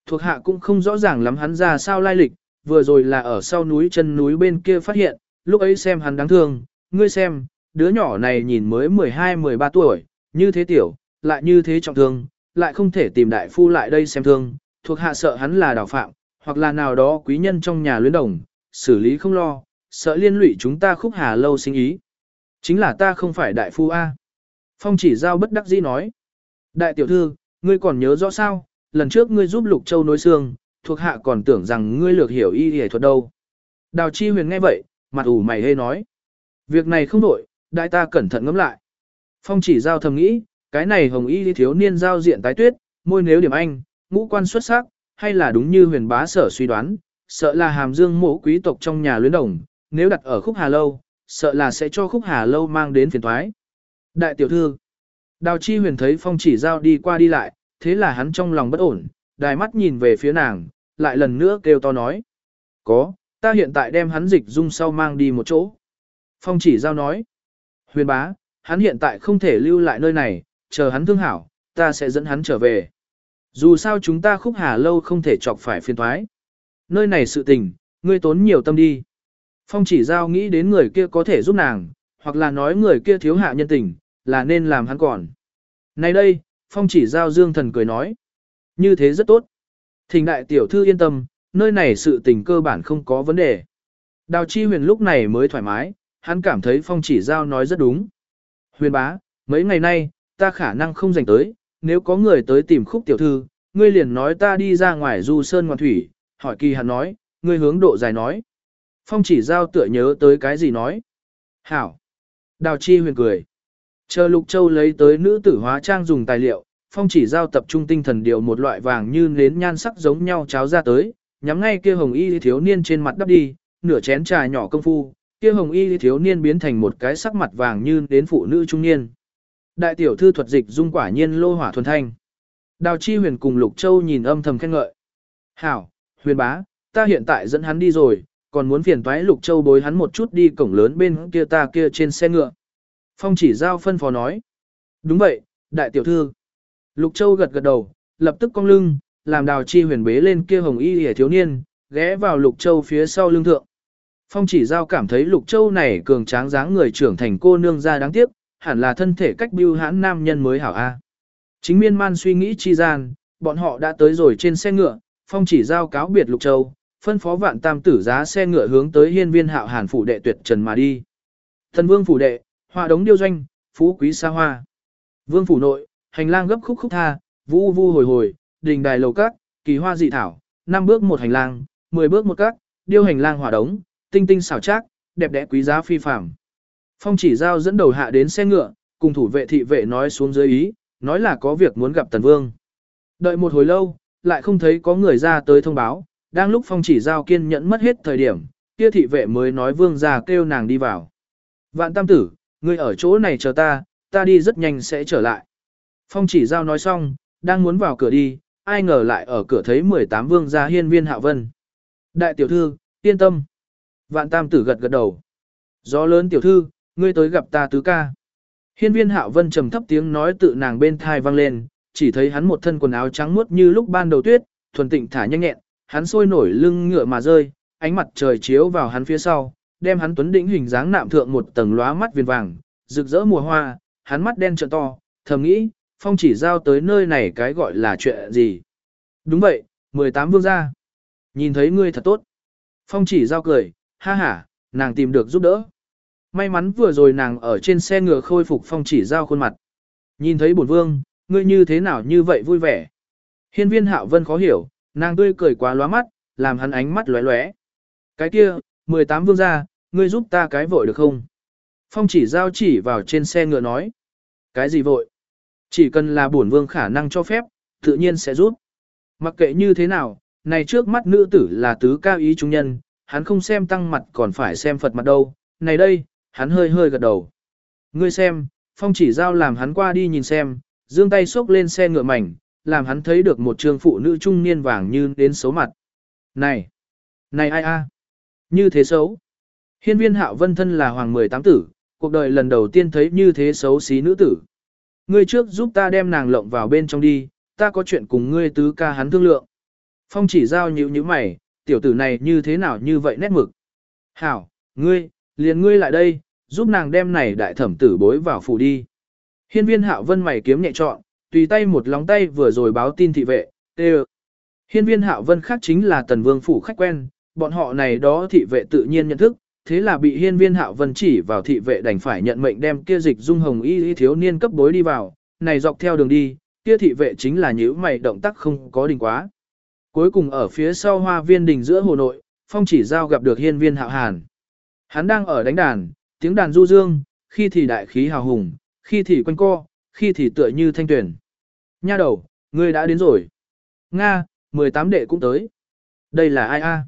Thuộc hạ cũng không rõ ràng lắm hắn ra sao lai lịch, vừa rồi là ở sau núi chân núi bên kia phát hiện, lúc ấy xem hắn đáng thương, ngươi xem, đứa nhỏ này nhìn mới 12-13 tuổi, như thế tiểu, lại như thế trọng thương, lại không thể tìm đại phu lại đây xem thương, thuộc hạ sợ hắn là đào phạm, hoặc là nào đó quý nhân trong nhà luyến đồng, xử lý không lo, sợ liên lụy chúng ta khúc hà lâu sinh ý. Chính là ta không phải đại phu A. Phong chỉ giao bất đắc dĩ nói. Đại tiểu thư, ngươi còn nhớ rõ sao, lần trước ngươi giúp Lục Châu nối xương, thuộc hạ còn tưởng rằng ngươi lược hiểu y y thuật đâu. Đào Chi Huyền nghe vậy, mặt ủ mày hê nói. Việc này không đổi, đại ta cẩn thận ngẫm lại. Phong chỉ giao thầm nghĩ, cái này hồng y thiếu niên giao diện tái tuyết, môi nếu điểm anh, ngũ quan xuất sắc, hay là đúng như huyền bá sở suy đoán, sợ là hàm dương mộ quý tộc trong nhà luyến đồng, nếu đặt ở khúc hà lâu, sợ là sẽ cho khúc hà lâu mang đến phiền thoái. Đại tiểu thư, đào chi huyền thấy phong chỉ giao đi qua đi lại, thế là hắn trong lòng bất ổn, đài mắt nhìn về phía nàng, lại lần nữa kêu to nói. Có, ta hiện tại đem hắn dịch dung sau mang đi một chỗ. Phong chỉ giao nói. Huyền bá, hắn hiện tại không thể lưu lại nơi này, chờ hắn thương hảo, ta sẽ dẫn hắn trở về. Dù sao chúng ta khúc hà lâu không thể chọc phải phiền thoái. Nơi này sự tình, ngươi tốn nhiều tâm đi. Phong chỉ giao nghĩ đến người kia có thể giúp nàng, hoặc là nói người kia thiếu hạ nhân tình, là nên làm hắn còn. Nay đây, Phong chỉ giao dương thần cười nói. Như thế rất tốt. Thình đại tiểu thư yên tâm, nơi này sự tình cơ bản không có vấn đề. Đào chi huyền lúc này mới thoải mái, hắn cảm thấy phong chỉ giao nói rất đúng. Huyền bá, mấy ngày nay, ta khả năng không dành tới, nếu có người tới tìm khúc tiểu thư, ngươi liền nói ta đi ra ngoài du sơn ngoan thủy, hỏi kỳ hắn nói, ngươi hướng độ dài nói. Phong chỉ giao tựa nhớ tới cái gì nói. Hảo. Đào chi huyền cười. Chờ Lục Châu lấy tới nữ tử hóa trang dùng tài liệu, phong chỉ giao tập trung tinh thần điều một loại vàng như nến nhan sắc giống nhau cháo ra tới, nhắm ngay kia hồng y thiếu niên trên mặt đắp đi, nửa chén trà nhỏ công phu, kia hồng y thiếu niên biến thành một cái sắc mặt vàng như đến phụ nữ trung niên. Đại tiểu thư thuật dịch dung quả nhiên lô hỏa thuần thanh. Đào chi huyền cùng Lục Châu nhìn âm thầm khen ngợi. Hảo, huyền bá, ta hiện tại dẫn hắn đi rồi, còn muốn phiền toái Lục Châu bối hắn một chút đi cổng lớn bên kia ta kia trên xe ngựa. Phong chỉ giao phân phó nói. Đúng vậy, đại tiểu thư. Lục Châu gật gật đầu, lập tức cong lưng, làm đào chi huyền bế lên kia hồng y hề thiếu niên, ghé vào Lục Châu phía sau lưng thượng. Phong chỉ giao cảm thấy Lục Châu này cường tráng dáng người trưởng thành cô nương ra đáng tiếc, hẳn là thân thể cách biêu hãn nam nhân mới hảo A. Chính miên man suy nghĩ chi gian, bọn họ đã tới rồi trên xe ngựa, Phong chỉ giao cáo biệt Lục Châu, phân phó vạn tam tử giá xe ngựa hướng tới hiên viên hạo hàn phủ đệ tuyệt trần mà đi. Thần vương phủ đệ, Hoa đống điêu doanh, phú quý xa hoa. Vương phủ nội, hành lang gấp khúc khúc tha, vu vu hồi hồi, đình đài lầu các, kỳ hoa dị thảo, năm bước một hành lang, 10 bước một các, điêu hành lang hỏa đống, tinh tinh xảo trác, đẹp đẽ quý giá phi phàm. Phong chỉ giao dẫn đầu hạ đến xe ngựa, cùng thủ vệ thị vệ nói xuống dưới ý, nói là có việc muốn gặp tần vương. Đợi một hồi lâu, lại không thấy có người ra tới thông báo, đang lúc phong chỉ giao kiên nhẫn mất hết thời điểm, kia thị vệ mới nói vương gia kêu nàng đi vào. Vạn tam tử, ngươi ở chỗ này chờ ta, ta đi rất nhanh sẽ trở lại. Phong chỉ giao nói xong, đang muốn vào cửa đi, ai ngờ lại ở cửa thấy 18 vương gia hiên viên hạ vân. Đại tiểu thư, yên tâm. Vạn tam tử gật gật đầu. Gió lớn tiểu thư, ngươi tới gặp ta tứ ca. Hiên viên hạo vân trầm thấp tiếng nói tự nàng bên thai vang lên, chỉ thấy hắn một thân quần áo trắng muốt như lúc ban đầu tuyết, thuần tịnh thả nhanh nhẹn, hắn sôi nổi lưng ngựa mà rơi, ánh mặt trời chiếu vào hắn phía sau, đem hắn tuấn đỉnh hình dáng nạm thượng một tầng lóa mắt viền vàng, rực rỡ mùa hoa, hắn mắt đen trợn to, thầm nghĩ, phong chỉ giao tới nơi này cái gọi là chuyện gì. Đúng vậy, 18 vương gia. Nhìn thấy ngươi thật tốt. Phong chỉ giao cười, ha ha, nàng tìm được giúp đỡ. May mắn vừa rồi nàng ở trên xe ngựa khôi phục phong chỉ giao khuôn mặt. Nhìn thấy bổn vương, ngươi như thế nào như vậy vui vẻ. Hiên viên hạo vân khó hiểu, nàng tươi cười quá lóa mắt, làm hắn ánh mắt lóe lóe. Cái kia, 18 vương gia, ngươi giúp ta cái vội được không? Phong chỉ giao chỉ vào trên xe ngựa nói. Cái gì vội? Chỉ cần là bổn vương khả năng cho phép, tự nhiên sẽ giúp. Mặc kệ như thế nào, này trước mắt nữ tử là tứ cao ý trung nhân, hắn không xem tăng mặt còn phải xem Phật mặt đâu. Này đây, hắn hơi hơi gật đầu. Ngươi xem, phong chỉ giao làm hắn qua đi nhìn xem, dương tay xốc lên xe ngựa mảnh, làm hắn thấy được một trường phụ nữ trung niên vàng như đến xấu mặt. Này! Này ai a? Như thế xấu. Hiên viên hạo vân thân là hoàng 18 tử, cuộc đời lần đầu tiên thấy như thế xấu xí nữ tử. Ngươi trước giúp ta đem nàng lộng vào bên trong đi, ta có chuyện cùng ngươi tứ ca hắn thương lượng. Phong chỉ giao nhíu nhíu mày, tiểu tử này như thế nào như vậy nét mực. Hảo, ngươi, liền ngươi lại đây, giúp nàng đem này đại thẩm tử bối vào phủ đi. Hiên viên hạo vân mày kiếm nhẹ trọn, tùy tay một lóng tay vừa rồi báo tin thị vệ, tê Hiên viên hạo vân khác chính là tần vương phủ khách quen, bọn họ này đó thị vệ tự nhiên nhận thức, thế là bị hiên viên hạo vân chỉ vào thị vệ đành phải nhận mệnh đem kia dịch dung hồng y y thiếu niên cấp bối đi vào, này dọc theo đường đi, kia thị vệ chính là nhíu mày động tác không có đình quá. Cuối cùng ở phía sau hoa viên đình giữa hồ nội, phong chỉ giao gặp được hiên viên hạo hàn. Hắn đang ở đánh đàn, tiếng đàn du dương, khi thì đại khí hào hùng, khi thì quanh co, khi thì tựa như thanh tuyển. Nha đầu, ngươi đã đến rồi. Nga, 18 đệ cũng tới. Đây là ai a?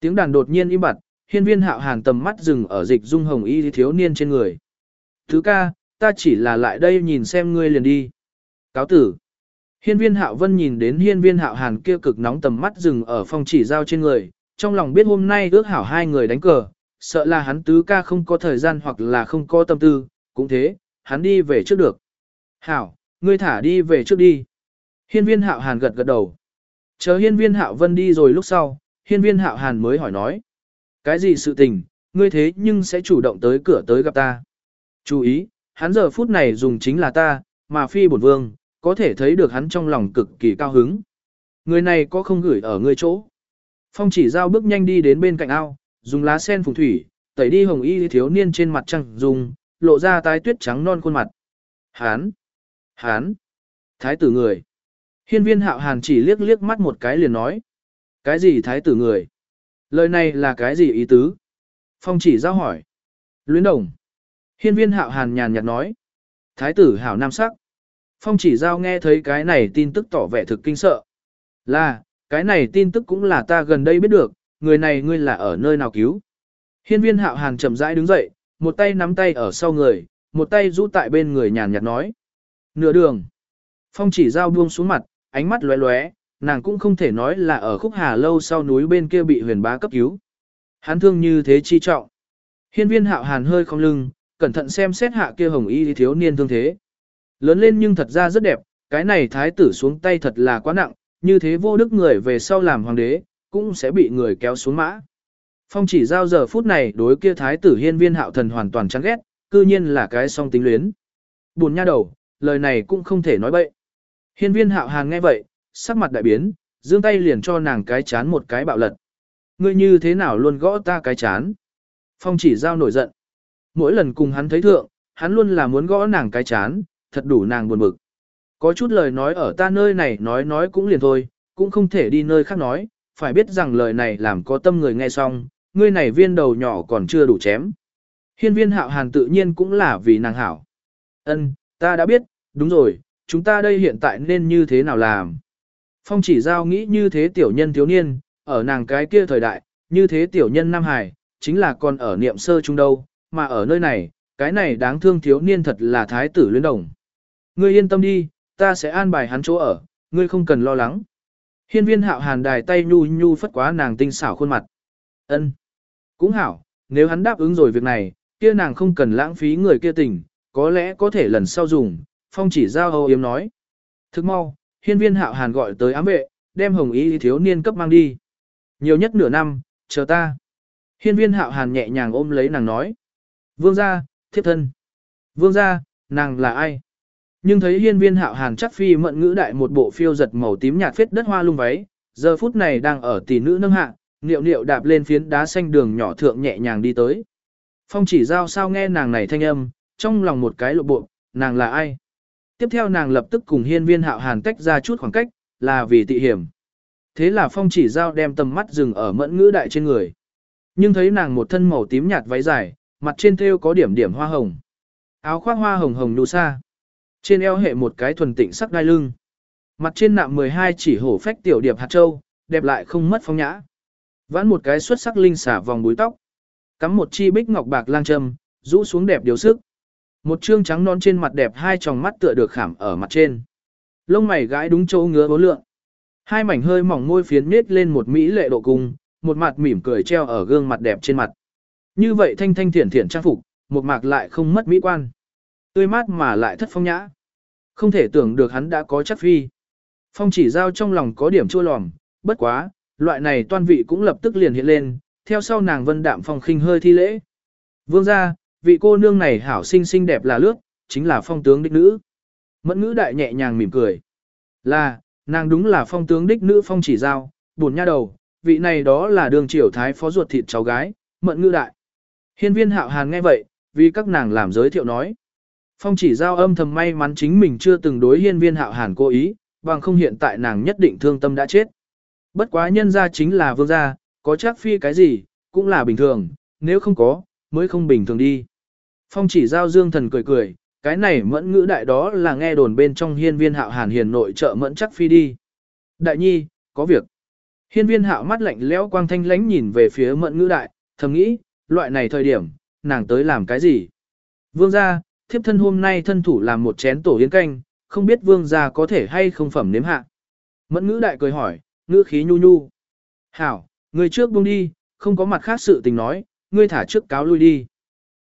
Tiếng đàn đột nhiên im bặt, hiên viên hạo hàn tầm mắt dừng ở dịch dung hồng y thiếu niên trên người. Thứ ca, ta chỉ là lại đây nhìn xem ngươi liền đi. Cáo tử. Hiên viên hạo vân nhìn đến hiên viên hạo hàn kia cực nóng tầm mắt dừng ở phong chỉ giao trên người, trong lòng biết hôm nay ước hảo hai người đánh cờ, sợ là hắn tứ ca không có thời gian hoặc là không có tâm tư, cũng thế, hắn đi về trước được. Hảo, ngươi thả đi về trước đi. Hiên viên hạo hàn gật gật đầu. Chờ hiên viên hạo vân đi rồi lúc sau, hiên viên hạo hàn mới hỏi nói. Cái gì sự tình, ngươi thế nhưng sẽ chủ động tới cửa tới gặp ta. Chú ý, hắn giờ phút này dùng chính là ta, mà phi bổn vương, có thể thấy được hắn trong lòng cực kỳ cao hứng. Người này có không gửi ở ngươi chỗ. Phong chỉ giao bước nhanh đi đến bên cạnh ao, dùng lá sen phùng thủy, tẩy đi hồng y thiếu niên trên mặt trăng dùng, lộ ra tái tuyết trắng non khuôn mặt. Hán! Hán! Thái tử người! Hiên viên hạo hàn chỉ liếc liếc mắt một cái liền nói. Cái gì thái tử người? Lời này là cái gì ý tứ? Phong chỉ giao hỏi. Luyến đồng. Hiên viên hạo hàn nhàn nhạt nói. Thái tử hảo nam sắc. Phong chỉ giao nghe thấy cái này tin tức tỏ vẻ thực kinh sợ. Là, cái này tin tức cũng là ta gần đây biết được, người này ngươi là ở nơi nào cứu. Hiên viên hạo hàn chậm rãi đứng dậy, một tay nắm tay ở sau người, một tay rũ tại bên người nhàn nhạt nói. Nửa đường. Phong chỉ giao buông xuống mặt, ánh mắt lóe lóe, nàng cũng không thể nói là ở khúc hà lâu sau núi bên kia bị huyền bá cấp cứu. Hắn thương như thế chi trọng. Hiên viên hạo hàn hơi không lưng, cẩn thận xem xét hạ kia hồng y thiếu niên thương thế. Lớn lên nhưng thật ra rất đẹp, cái này thái tử xuống tay thật là quá nặng, như thế vô đức người về sau làm hoàng đế, cũng sẽ bị người kéo xuống mã. Phong chỉ giao giờ phút này đối kia thái tử hiên viên hạo thần hoàn toàn chán ghét, cư nhiên là cái song tính luyến. Buồn nha đầu, lời này cũng không thể nói bậy. Hiên viên hạo hàng nghe vậy, sắc mặt đại biến, giương tay liền cho nàng cái chán một cái bạo lật. Ngươi như thế nào luôn gõ ta cái chán? Phong chỉ giao nổi giận. Mỗi lần cùng hắn thấy thượng, hắn luôn là muốn gõ nàng cái chán, thật đủ nàng buồn bực. Có chút lời nói ở ta nơi này nói nói cũng liền thôi, cũng không thể đi nơi khác nói, phải biết rằng lời này làm có tâm người nghe xong, ngươi này viên đầu nhỏ còn chưa đủ chém. Hiên viên hạo hàn tự nhiên cũng là vì nàng hảo. Ân, ta đã biết, đúng rồi, chúng ta đây hiện tại nên như thế nào làm. Phong chỉ giao nghĩ như thế tiểu nhân thiếu niên, ở nàng cái kia thời đại, như thế tiểu nhân Nam Hải, chính là còn ở niệm sơ trung đâu, mà ở nơi này, cái này đáng thương thiếu niên thật là thái tử luyến đồng. Ngươi yên tâm đi, ta sẽ an bài hắn chỗ ở, ngươi không cần lo lắng. Hiên viên hạo hàn đài tay nhu nhu phất quá nàng tinh xảo khuôn mặt. ân Cũng hảo, nếu hắn đáp ứng rồi việc này, kia nàng không cần lãng phí người kia tình, có lẽ có thể lần sau dùng, phong chỉ giao hầu yếm nói. Thức mau, hiên viên hạo hàn gọi tới ám vệ, đem hồng y thiếu niên cấp mang đi. Nhiều nhất nửa năm, chờ ta. Hiên viên hạo hàn nhẹ nhàng ôm lấy nàng nói. Vương gia, thiếp thân. Vương gia, nàng là ai? Nhưng thấy hiên viên hạo hàn chắc phi mận ngữ đại một bộ phiêu giật màu tím nhạt phết đất hoa lung váy, giờ phút này đang ở tỷ nữ nâng hạ, niệu niệu đạp lên phiến đá xanh đường nhỏ thượng nhẹ nhàng đi tới. Phong chỉ giao sao nghe nàng này thanh âm, trong lòng một cái lộ bộ, nàng là ai? Tiếp theo nàng lập tức cùng hiên viên hạo hàn tách ra chút khoảng cách, là vì tị hiểm. Thế là phong chỉ giao đem tầm mắt dừng ở mẫn ngữ đại trên người. Nhưng thấy nàng một thân màu tím nhạt váy dài, mặt trên thêu có điểm điểm hoa hồng. Áo khoác hoa hồng hồng nụ xa Trên eo hệ một cái thuần tịnh sắc đai lưng. Mặt trên nạm 12 chỉ hổ phách tiểu điệp hạt châu, đẹp lại không mất phong nhã. Vãn một cái xuất sắc linh xả vòng búi tóc. Cắm một chi bích ngọc bạc lang châm, rũ xuống đẹp điều sức. Một trương trắng non trên mặt đẹp hai tròng mắt tựa được khảm ở mặt trên. Lông mày gái đúng chỗ ngứa bố lượng. Hai mảnh hơi mỏng môi phiến nết lên một mỹ lệ độ cung, một mặt mỉm cười treo ở gương mặt đẹp trên mặt. Như vậy thanh thanh thiển thiển trang phục, một mạc lại không mất mỹ quan. Tươi mát mà lại thất phong nhã. Không thể tưởng được hắn đã có chắc phi. Phong chỉ giao trong lòng có điểm chua lòm, bất quá, loại này toan vị cũng lập tức liền hiện lên, theo sau nàng vân đạm phong khinh hơi thi lễ. Vương ra, vị cô nương này hảo xinh xinh đẹp là lướt, chính là phong tướng đích nữ. Mẫn ngữ đại nhẹ nhàng mỉm cười. Là, nàng đúng là phong tướng đích nữ phong chỉ giao, buồn nha đầu, vị này đó là đường triều thái phó ruột thịt cháu gái, mẫn ngữ đại. Hiên viên hạo hàn nghe vậy, vì các nàng làm giới thiệu nói. Phong chỉ giao âm thầm may mắn chính mình chưa từng đối hiên viên hạo hàn cố ý, bằng không hiện tại nàng nhất định thương tâm đã chết. Bất quá nhân gia chính là vương gia, có chắc phi cái gì, cũng là bình thường, nếu không có, mới không bình thường đi. Phong chỉ giao dương thần cười cười, cái này mẫn ngữ đại đó là nghe đồn bên trong hiên viên hạo hàn hiền nội trợ mẫn chắc phi đi. Đại nhi, có việc. Hiên viên hạo mắt lạnh lẽo quang thanh lánh nhìn về phía mẫn ngữ đại, thầm nghĩ, loại này thời điểm, nàng tới làm cái gì? Vương gia, thiếp thân hôm nay thân thủ làm một chén tổ yến canh, không biết vương gia có thể hay không phẩm nếm hạ. Mẫn ngữ đại cười hỏi, ngữ khí nhu nhu. Hảo, người trước buông đi, không có mặt khác sự tình nói, ngươi thả trước cáo lui đi.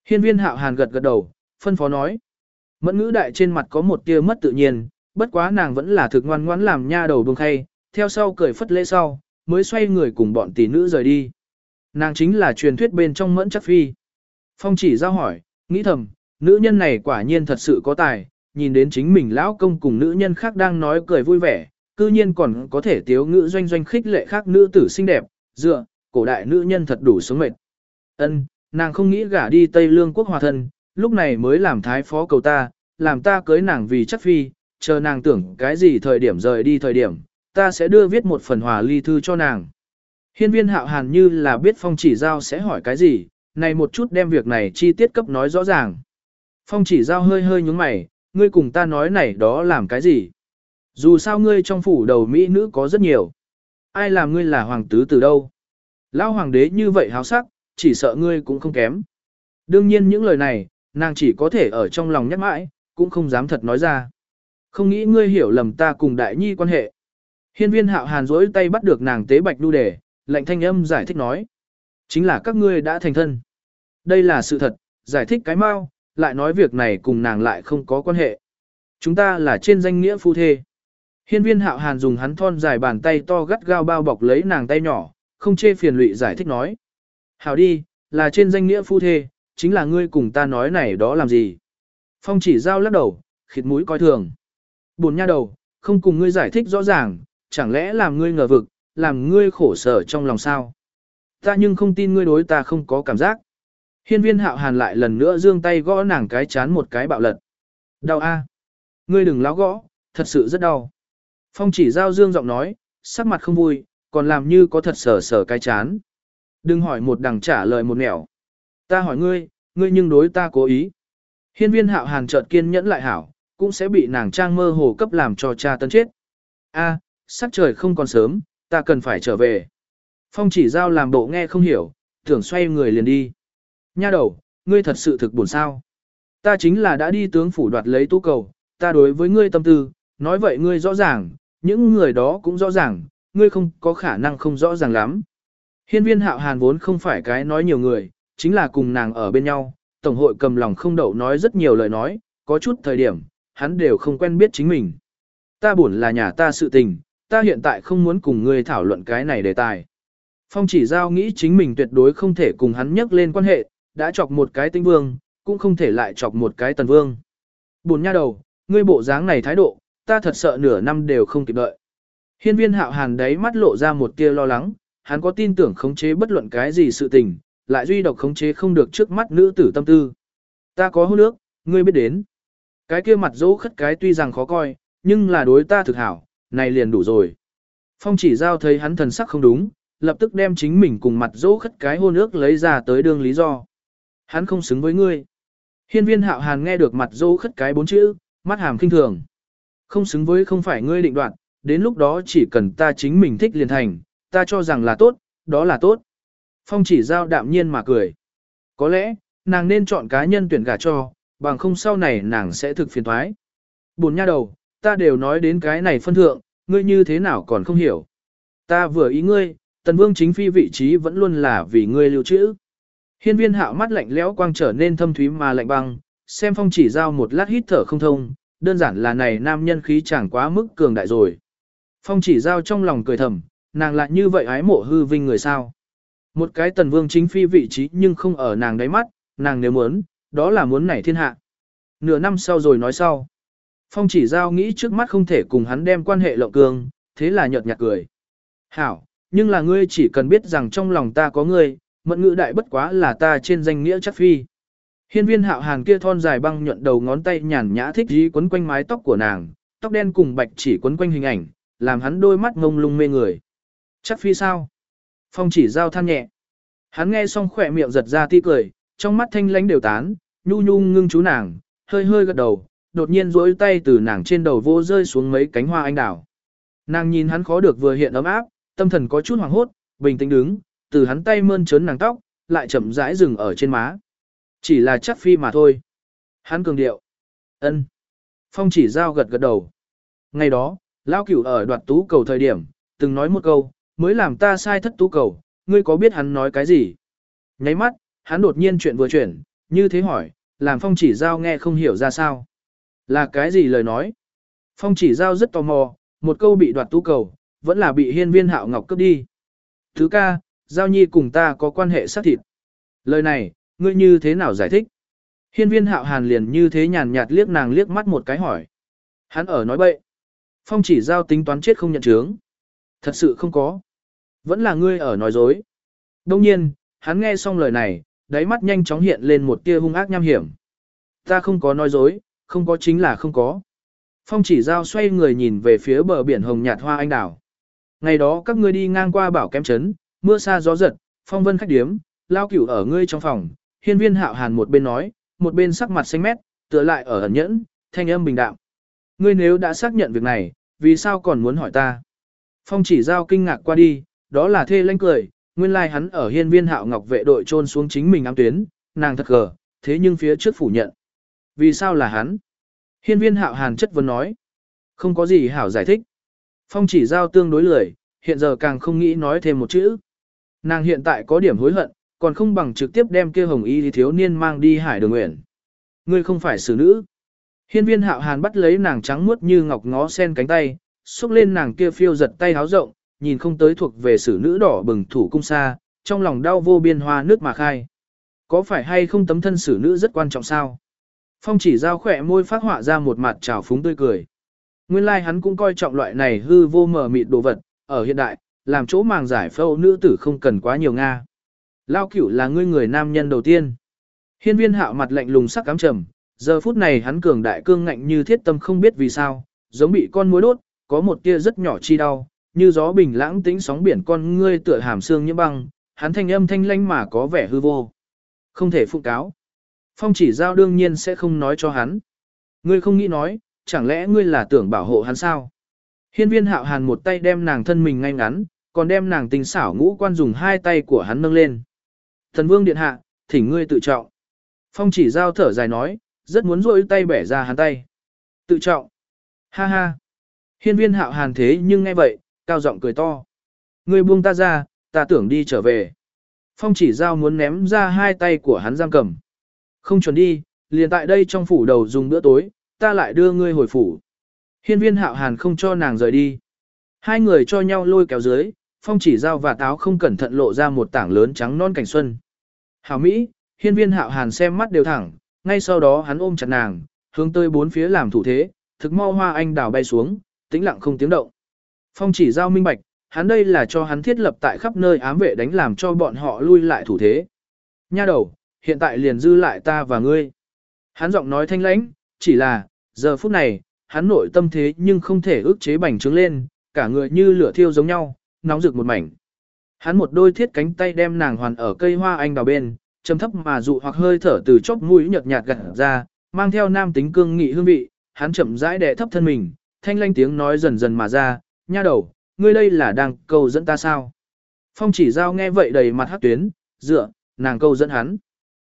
Hiên viên hạo hàn gật gật đầu, phân phó nói. Mẫn ngữ đại trên mặt có một tia mất tự nhiên, bất quá nàng vẫn là thực ngoan ngoãn làm nha đầu buông khay, theo sau cười phất lễ sau, mới xoay người cùng bọn tỷ nữ rời đi. Nàng chính là truyền thuyết bên trong mẫn chắc phi. Phong chỉ giao hỏi, nghĩ thầm, nữ nhân này quả nhiên thật sự có tài, nhìn đến chính mình lão công cùng nữ nhân khác đang nói cười vui vẻ, cư nhiên còn có thể tiếu ngữ doanh doanh khích lệ khác nữ tử xinh đẹp, dựa, cổ đại nữ nhân thật đủ sống mệt. Ân, nàng không nghĩ gả đi Tây Lương quốc hòa thân, lúc này mới làm thái phó cầu ta, làm ta cưới nàng vì chắc phi, chờ nàng tưởng cái gì thời điểm rời đi thời điểm, ta sẽ đưa viết một phần hòa ly thư cho nàng. Hiên viên hạo hàn như là biết phong chỉ giao sẽ hỏi cái gì, này một chút đem việc này chi tiết cấp nói rõ ràng. Phong chỉ giao hơi hơi nhúng mày, ngươi cùng ta nói này đó làm cái gì? Dù sao ngươi trong phủ đầu mỹ nữ có rất nhiều. Ai làm ngươi là hoàng tứ từ đâu? Lão hoàng đế như vậy háo sắc, chỉ sợ ngươi cũng không kém. Đương nhiên những lời này, nàng chỉ có thể ở trong lòng nhắc mãi, cũng không dám thật nói ra. Không nghĩ ngươi hiểu lầm ta cùng đại nhi quan hệ. Hiên viên hạo hàn rỗi tay bắt được nàng tế bạch đu đề, lạnh thanh âm giải thích nói. Chính là các ngươi đã thành thân. Đây là sự thật, giải thích cái mau, lại nói việc này cùng nàng lại không có quan hệ. Chúng ta là trên danh nghĩa phu thê. Hiên viên hạo hàn dùng hắn thon dài bàn tay to gắt gao bao bọc lấy nàng tay nhỏ, không chê phiền lụy giải thích nói. Hảo đi, là trên danh nghĩa phu thê, chính là ngươi cùng ta nói này đó làm gì. Phong chỉ giao lắc đầu, khịt mũi coi thường. Buồn nha đầu, không cùng ngươi giải thích rõ ràng, chẳng lẽ làm ngươi ngờ vực, làm ngươi khổ sở trong lòng sao. Ta nhưng không tin ngươi đối ta không có cảm giác. Hiên viên hạo hàn lại lần nữa giương tay gõ nàng cái chán một cái bạo lật. Đau a, Ngươi đừng láo gõ, thật sự rất đau. Phong chỉ giao dương giọng nói, sắc mặt không vui, còn làm như có thật sở sở cái chán. Đừng hỏi một đằng trả lời một nẻo. Ta hỏi ngươi, ngươi nhưng đối ta cố ý. Hiên viên hạo hàn chợt kiên nhẫn lại hảo, cũng sẽ bị nàng trang mơ hồ cấp làm cho cha tấn chết. A, sắc trời không còn sớm, ta cần phải trở về. Phong chỉ giao làm bộ nghe không hiểu, tưởng xoay người liền đi. Nha đầu, ngươi thật sự thực buồn sao. Ta chính là đã đi tướng phủ đoạt lấy tu cầu, ta đối với ngươi tâm tư, nói vậy ngươi rõ ràng, những người đó cũng rõ ràng, ngươi không có khả năng không rõ ràng lắm. Hiên viên hạo hàn vốn không phải cái nói nhiều người, chính là cùng nàng ở bên nhau, tổng hội cầm lòng không đậu nói rất nhiều lời nói, có chút thời điểm, hắn đều không quen biết chính mình. Ta buồn là nhà ta sự tình, ta hiện tại không muốn cùng ngươi thảo luận cái này đề tài. Phong chỉ giao nghĩ chính mình tuyệt đối không thể cùng hắn nhắc lên quan hệ, đã chọc một cái tinh vương, cũng không thể lại chọc một cái tần vương. Buồn nha đầu, ngươi bộ dáng này thái độ, ta thật sợ nửa năm đều không kịp đợi. Hiên viên hạo hàn đấy mắt lộ ra một tia lo lắng, hắn có tin tưởng khống chế bất luận cái gì sự tình, lại duy độc khống chế không được trước mắt nữ tử tâm tư. Ta có hôn nước, ngươi biết đến. Cái kia mặt dỗ khất cái tuy rằng khó coi, nhưng là đối ta thực hảo, này liền đủ rồi. Phong chỉ giao thấy hắn thần sắc không đúng, lập tức đem chính mình cùng mặt dỗ khất cái hôn ước lấy ra tới đương lý do. Hắn không xứng với ngươi. Hiên viên hạo hàn nghe được mặt dỗ khất cái bốn chữ, mắt hàm kinh thường. Không xứng với không phải ngươi định đoạt, đến lúc đó chỉ cần ta chính mình thích liền thành, ta cho rằng là tốt, đó là tốt. Phong chỉ giao đạm nhiên mà cười. Có lẽ, nàng nên chọn cá nhân tuyển gả cho, bằng không sau này nàng sẽ thực phiền thoái. Buồn nha đầu, ta đều nói đến cái này phân thượng, ngươi như thế nào còn không hiểu. Ta vừa ý ngươi, tần vương chính phi vị trí vẫn luôn là vì ngươi lưu trữ. Hiên viên hạo mắt lạnh lẽo quang trở nên thâm thúy mà lạnh băng, xem phong chỉ giao một lát hít thở không thông, đơn giản là này nam nhân khí chẳng quá mức cường đại rồi. Phong chỉ giao trong lòng cười thầm, nàng lại như vậy ái mộ hư vinh người sao. Một cái tần vương chính phi vị trí nhưng không ở nàng đáy mắt, nàng nếu muốn, đó là muốn nảy thiên hạ. Nửa năm sau rồi nói sau. Phong chỉ giao nghĩ trước mắt không thể cùng hắn đem quan hệ lộng cường, thế là nhợt nhạt cười. Hảo, nhưng là ngươi chỉ cần biết rằng trong lòng ta có ngươi, mận ngữ đại bất quá là ta trên danh nghĩa chắc phi. Hiên viên hạo hàng kia thon dài băng nhuận đầu ngón tay nhàn nhã thích dí quấn quanh mái tóc của nàng, tóc đen cùng bạch chỉ quấn quanh hình ảnh, làm hắn đôi mắt ngông lung mê người. Chắc phi sao? Phong chỉ giao than nhẹ. Hắn nghe xong khỏe miệng giật ra ti cười, trong mắt thanh lánh đều tán, nhu nhu ngưng chú nàng, hơi hơi gật đầu, đột nhiên duỗi tay từ nàng trên đầu vô rơi xuống mấy cánh hoa anh đào. Nàng nhìn hắn khó được vừa hiện ấm áp, tâm thần có chút hoảng hốt, bình tĩnh đứng, từ hắn tay mơn trớn nàng tóc, lại chậm rãi dừng ở trên má. Chỉ là chắc phi mà thôi. Hắn cường điệu. ân. Phong chỉ giao gật gật đầu. Ngày đó, Lao cửu ở đoạt tú cầu thời điểm, từng nói một câu, mới làm ta sai thất tú cầu, ngươi có biết hắn nói cái gì? Nháy mắt, hắn đột nhiên chuyện vừa chuyển, như thế hỏi, làm phong chỉ giao nghe không hiểu ra sao. Là cái gì lời nói? Phong chỉ giao rất tò mò, một câu bị đoạt tú cầu, vẫn là bị hiên viên hạo ngọc cướp đi. Thứ ca, giao nhi cùng ta có quan hệ xác thịt. Lời này, ngươi như thế nào giải thích? Hiên viên hạo hàn liền như thế nhàn nhạt liếc nàng liếc mắt một cái hỏi. Hắn ở nói bậy. Phong chỉ giao tính toán chết không nhận chướng. Thật sự không có. Vẫn là ngươi ở nói dối. Đông nhiên, hắn nghe xong lời này, đáy mắt nhanh chóng hiện lên một tia hung ác nham hiểm. Ta không có nói dối, không có chính là không có. Phong chỉ giao xoay người nhìn về phía bờ biển hồng nhạt hoa anh đào. Ngày đó các ngươi đi ngang qua bảo kém chấn, mưa xa gió giật, phong vân khách điếm, lao cửu ở ngươi trong phòng, hiên viên hạo hàn một bên nói, một bên sắc mặt xanh mét, tựa lại ở ẩn nhẫn, thanh âm bình đạm. Ngươi nếu đã xác nhận việc này, vì sao còn muốn hỏi ta? Phong chỉ giao kinh ngạc qua đi, đó là thê lanh cười, nguyên lai like hắn ở hiên viên hạo ngọc vệ đội trôn xuống chính mình ám tuyến, nàng thật gờ, thế nhưng phía trước phủ nhận. Vì sao là hắn? Hiên viên hạo hàn chất vấn nói. Không có gì hảo giải thích. Phong chỉ giao tương đối lười, hiện giờ càng không nghĩ nói thêm một chữ. Nàng hiện tại có điểm hối hận, còn không bằng trực tiếp đem kia hồng y thiếu niên mang đi hải đường nguyện. Ngươi không phải xử nữ. Hiên viên hạo hàn bắt lấy nàng trắng muốt như ngọc ngó sen cánh tay, xúc lên nàng kia phiêu giật tay háo rộng, nhìn không tới thuộc về sử nữ đỏ bừng thủ cung xa, trong lòng đau vô biên hoa nước mà khai. Có phải hay không tấm thân sử nữ rất quan trọng sao? Phong chỉ giao khỏe môi phát họa ra một mặt trào phúng tươi cười. Nguyên lai like hắn cũng coi trọng loại này hư vô mờ mịt đồ vật, ở hiện đại, làm chỗ màng giải phẫu nữ tử không cần quá nhiều Nga. Lao cửu là ngươi người nam nhân đầu tiên. Hiên viên hạo mặt lạnh lùng sắc cám trầm, giờ phút này hắn cường đại cương ngạnh như thiết tâm không biết vì sao, giống bị con muối đốt, có một tia rất nhỏ chi đau, như gió bình lãng tĩnh sóng biển con ngươi tựa hàm xương như băng, hắn thanh âm thanh lanh mà có vẻ hư vô. Không thể phụ cáo. Phong chỉ giao đương nhiên sẽ không nói cho hắn. Ngươi không nghĩ nói, chẳng lẽ ngươi là tưởng bảo hộ hắn sao? Hiên viên hạo hàn một tay đem nàng thân mình ngay ngắn, còn đem nàng tình xảo ngũ quan dùng hai tay của hắn nâng lên. Thần vương điện hạ, thỉnh ngươi tự trọng. Phong chỉ giao thở dài nói, rất muốn rôi tay bẻ ra hắn tay. Tự trọng. Ha ha. Hiên viên hạo hàn thế nhưng nghe vậy, cao giọng cười to. Ngươi buông ta ra, ta tưởng đi trở về. Phong chỉ giao muốn ném ra hai tay của hắn giam cầm. Không chuẩn đi, liền tại đây trong phủ đầu dùng bữa tối, ta lại đưa ngươi hồi phủ. Hiên viên hạo hàn không cho nàng rời đi. Hai người cho nhau lôi kéo dưới, phong chỉ Giao và táo không cẩn thận lộ ra một tảng lớn trắng non cảnh xuân. Hảo Mỹ, hiên viên hạo hàn xem mắt đều thẳng, ngay sau đó hắn ôm chặt nàng, hướng tới bốn phía làm thủ thế, thực mau hoa anh đào bay xuống, tĩnh lặng không tiếng động. Phong chỉ giao minh bạch, hắn đây là cho hắn thiết lập tại khắp nơi ám vệ đánh làm cho bọn họ lui lại thủ thế. Nha đầu, hiện tại liền dư lại ta và ngươi. Hắn giọng nói thanh lãnh, chỉ là, giờ phút này, hắn nội tâm thế nhưng không thể ức chế bành trướng lên, cả người như lửa thiêu giống nhau, nóng rực một mảnh. Hắn một đôi thiết cánh tay đem nàng hoàn ở cây hoa anh đào bên, trầm thấp mà dụ hoặc hơi thở từ chóp mũi nhợt nhạt gật ra, mang theo nam tính cương nghị hương vị, hắn chậm rãi đè thấp thân mình, thanh lanh tiếng nói dần dần mà ra, nha đầu, ngươi đây là đang câu dẫn ta sao? Phong chỉ giao nghe vậy đầy mặt hát tuyến, dựa, nàng câu dẫn hắn.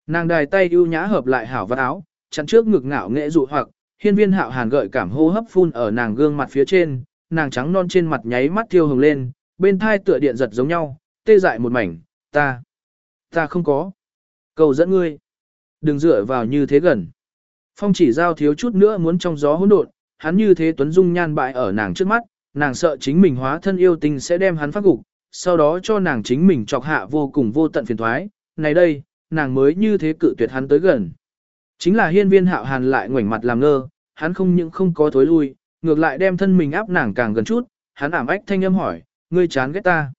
Nàng đài tay ưu nhã hợp lại hảo vắt áo, chặn trước ngực ngạo nghệ dụ hoặc, hiên viên hạo hàn gợi cảm hô hấp phun ở nàng gương mặt phía trên, nàng trắng non trên mặt nháy mắt tiêu hồng lên, bên thai tựa điện giật giống nhau, tê dại một mảnh, ta, ta không có. Cầu dẫn ngươi. Đừng dựa vào như thế gần. Phong chỉ giao thiếu chút nữa muốn trong gió hỗn độn, hắn như thế tuấn dung nhan bại ở nàng trước mắt, nàng sợ chính mình hóa thân yêu tình sẽ đem hắn phát gục, sau đó cho nàng chính mình chọc hạ vô cùng vô tận phiền thoái, này đây, nàng mới như thế cự tuyệt hắn tới gần. Chính là hiên viên hạo hàn lại ngoảnh mặt làm ngơ, hắn không những không có thối lui, ngược lại đem thân mình áp nàng càng gần chút, hắn ảm ách thanh âm hỏi, ngươi chán ghét ta.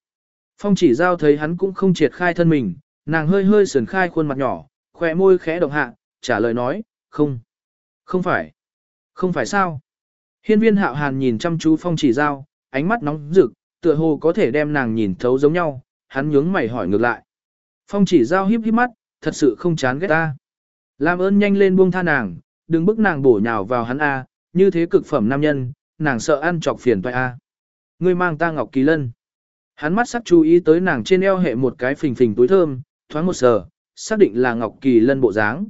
Phong chỉ giao thấy hắn cũng không triệt khai thân mình, nàng hơi hơi sườn khai khuôn mặt nhỏ, khỏe môi khẽ động hạ, trả lời nói, không. Không phải. Không phải sao. Hiên viên hạo hàn nhìn chăm chú phong chỉ giao, ánh mắt nóng rực, tựa hồ có thể đem nàng nhìn thấu giống nhau, hắn nhướng mày hỏi ngược lại. Phong chỉ giao híp híp mắt, thật sự không chán ghét ta. Làm ơn nhanh lên buông tha nàng, đừng bức nàng bổ nhào vào hắn A, như thế cực phẩm nam nhân, nàng sợ ăn chọc phiền toại A. Ngươi mang ta ngọc kỳ lân. Hắn mắt sắc chú ý tới nàng trên eo hệ một cái phình phình túi thơm, thoáng một sờ, xác định là ngọc kỳ lân bộ dáng.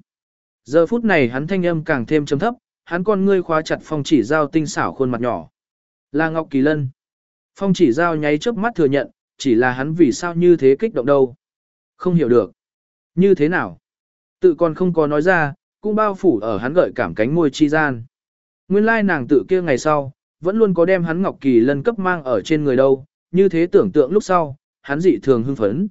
Giờ phút này hắn thanh âm càng thêm trầm thấp, hắn con ngươi khóa chặt phong chỉ giao tinh xảo khuôn mặt nhỏ. Là ngọc kỳ lân. Phong chỉ giao nháy chớp mắt thừa nhận, chỉ là hắn vì sao như thế kích động đâu. Không hiểu được. Như thế nào? Tự còn không có nói ra, cũng bao phủ ở hắn gợi cảm cánh môi chi gian. Nguyên lai nàng tự kia ngày sau, vẫn luôn có đem hắn Ngọc Kỳ lân cấp mang ở trên người đâu, như thế tưởng tượng lúc sau, hắn dị thường hưng phấn.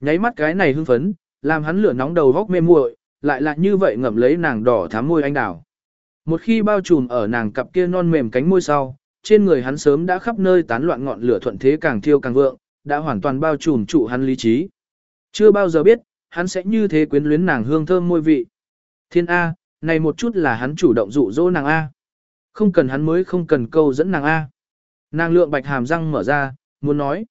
Nháy mắt cái này hưng phấn, làm hắn lửa nóng đầu góc mê muội, lại lại như vậy ngậm lấy nàng đỏ thắm môi anh đào. Một khi bao trùm ở nàng cặp kia non mềm cánh môi sau, trên người hắn sớm đã khắp nơi tán loạn ngọn lửa thuận thế càng thiêu càng vượng, đã hoàn toàn bao trùm trụ hắn lý trí. Chưa bao giờ biết, hắn sẽ như thế quyến luyến nàng hương thơm môi vị. Thiên A, này một chút là hắn chủ động dụ dỗ nàng A. Không cần hắn mới không cần câu dẫn nàng A. Nàng lượng bạch hàm răng mở ra, muốn nói.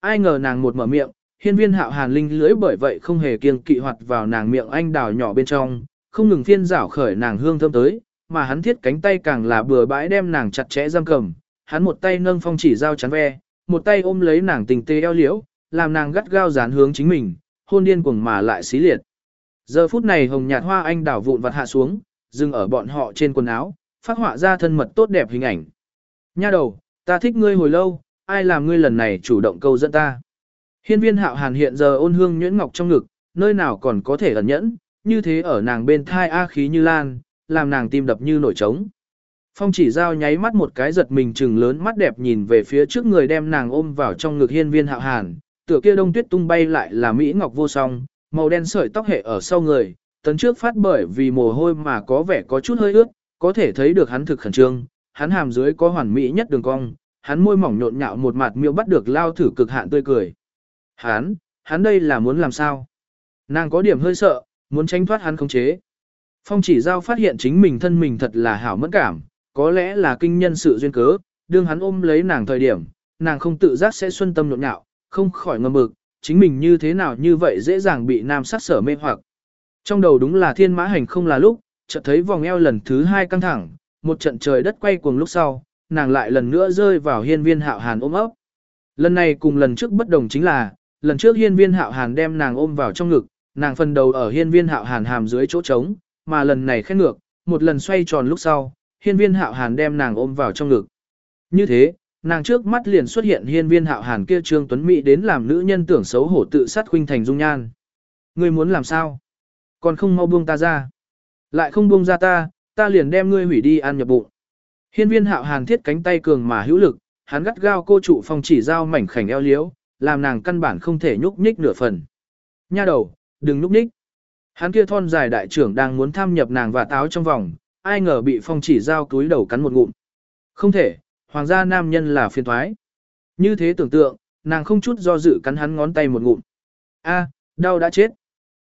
Ai ngờ nàng một mở miệng, hiên viên hạo hàn linh lưỡi bởi vậy không hề kiêng kỵ hoạt vào nàng miệng anh đào nhỏ bên trong, không ngừng phiên rảo khởi nàng hương thơm tới, mà hắn thiết cánh tay càng là bừa bãi đem nàng chặt chẽ giam cầm. Hắn một tay nâng phong chỉ dao chắn ve, một tay ôm lấy nàng tình tê eo liễu, làm nàng gắt gao dán hướng chính mình, hôn điên cuồng mà lại xí liệt. Giờ phút này hồng nhạt hoa anh đảo vụn vặt hạ xuống, dừng ở bọn họ trên quần áo, phát họa ra thân mật tốt đẹp hình ảnh. Nha đầu, ta thích ngươi hồi lâu, ai làm ngươi lần này chủ động câu dẫn ta. Hiên viên hạo hàn hiện giờ ôn hương nhuyễn ngọc trong ngực, nơi nào còn có thể ẩn nhẫn, như thế ở nàng bên thai A khí như lan, làm nàng tim đập như nổi trống. Phong chỉ giao nháy mắt một cái giật mình trừng lớn mắt đẹp nhìn về phía trước người đem nàng ôm vào trong ngực hiên viên hạo hàn, tựa kia đông tuyết tung bay lại là Mỹ Ngọc vô song, màu đen sợi tóc hệ ở sau người, tấn trước phát bởi vì mồ hôi mà có vẻ có chút hơi ướt, có thể thấy được hắn thực khẩn trương, hắn hàm dưới có hoàn mỹ nhất đường cong, hắn môi mỏng nhộn nhạo một mặt miêu bắt được lao thử cực hạn tươi cười. Hắn, hắn đây là muốn làm sao? Nàng có điểm hơi sợ, muốn tránh thoát hắn khống chế. Phong chỉ giao phát hiện chính mình thân mình thật là hảo mẫn cảm, có lẽ là kinh nhân sự duyên cớ, đương hắn ôm lấy nàng thời điểm, nàng không tự giác sẽ xuân tâm nhộn nhạo, không khỏi ngầm mực, chính mình như thế nào như vậy dễ dàng bị nam sát sở mê hoặc. Trong đầu đúng là thiên mã hành không là lúc, chợt thấy vòng eo lần thứ hai căng thẳng, một trận trời đất quay cuồng lúc sau, nàng lại lần nữa rơi vào hiên viên hạo hàn ôm ấp. Lần này cùng lần trước bất đồng chính là, lần trước hiên viên hạo hàn đem nàng ôm vào trong ngực, nàng phần đầu ở hiên viên hạo hàn hàm dưới chỗ trống, mà lần này khét ngược, một lần xoay tròn lúc sau, hiên viên hạo hàn đem nàng ôm vào trong ngực. Như thế, nàng trước mắt liền xuất hiện hiên viên hạo hàn kia trương tuấn mỹ đến làm nữ nhân tưởng xấu hổ tự sát khuynh thành dung nhan. Ngươi muốn làm sao? Còn không mau buông ta ra. Lại không buông ra ta, ta liền đem ngươi hủy đi ăn nhập bụng. Hiên viên hạo hàn thiết cánh tay cường mà hữu lực, hắn gắt gao cô trụ phong chỉ dao mảnh khảnh eo liếu, làm nàng căn bản không thể nhúc nhích nửa phần. Nha đầu, đừng nhúc nhích. Hắn kia thon dài đại trưởng đang muốn tham nhập nàng và táo trong vòng, ai ngờ bị phong chỉ giao túi đầu cắn một ngụm. Không thể, hoàng gia nam nhân là phiền thoái. Như thế tưởng tượng, nàng không chút do dự cắn hắn ngón tay một ngụm. A, đau đã chết.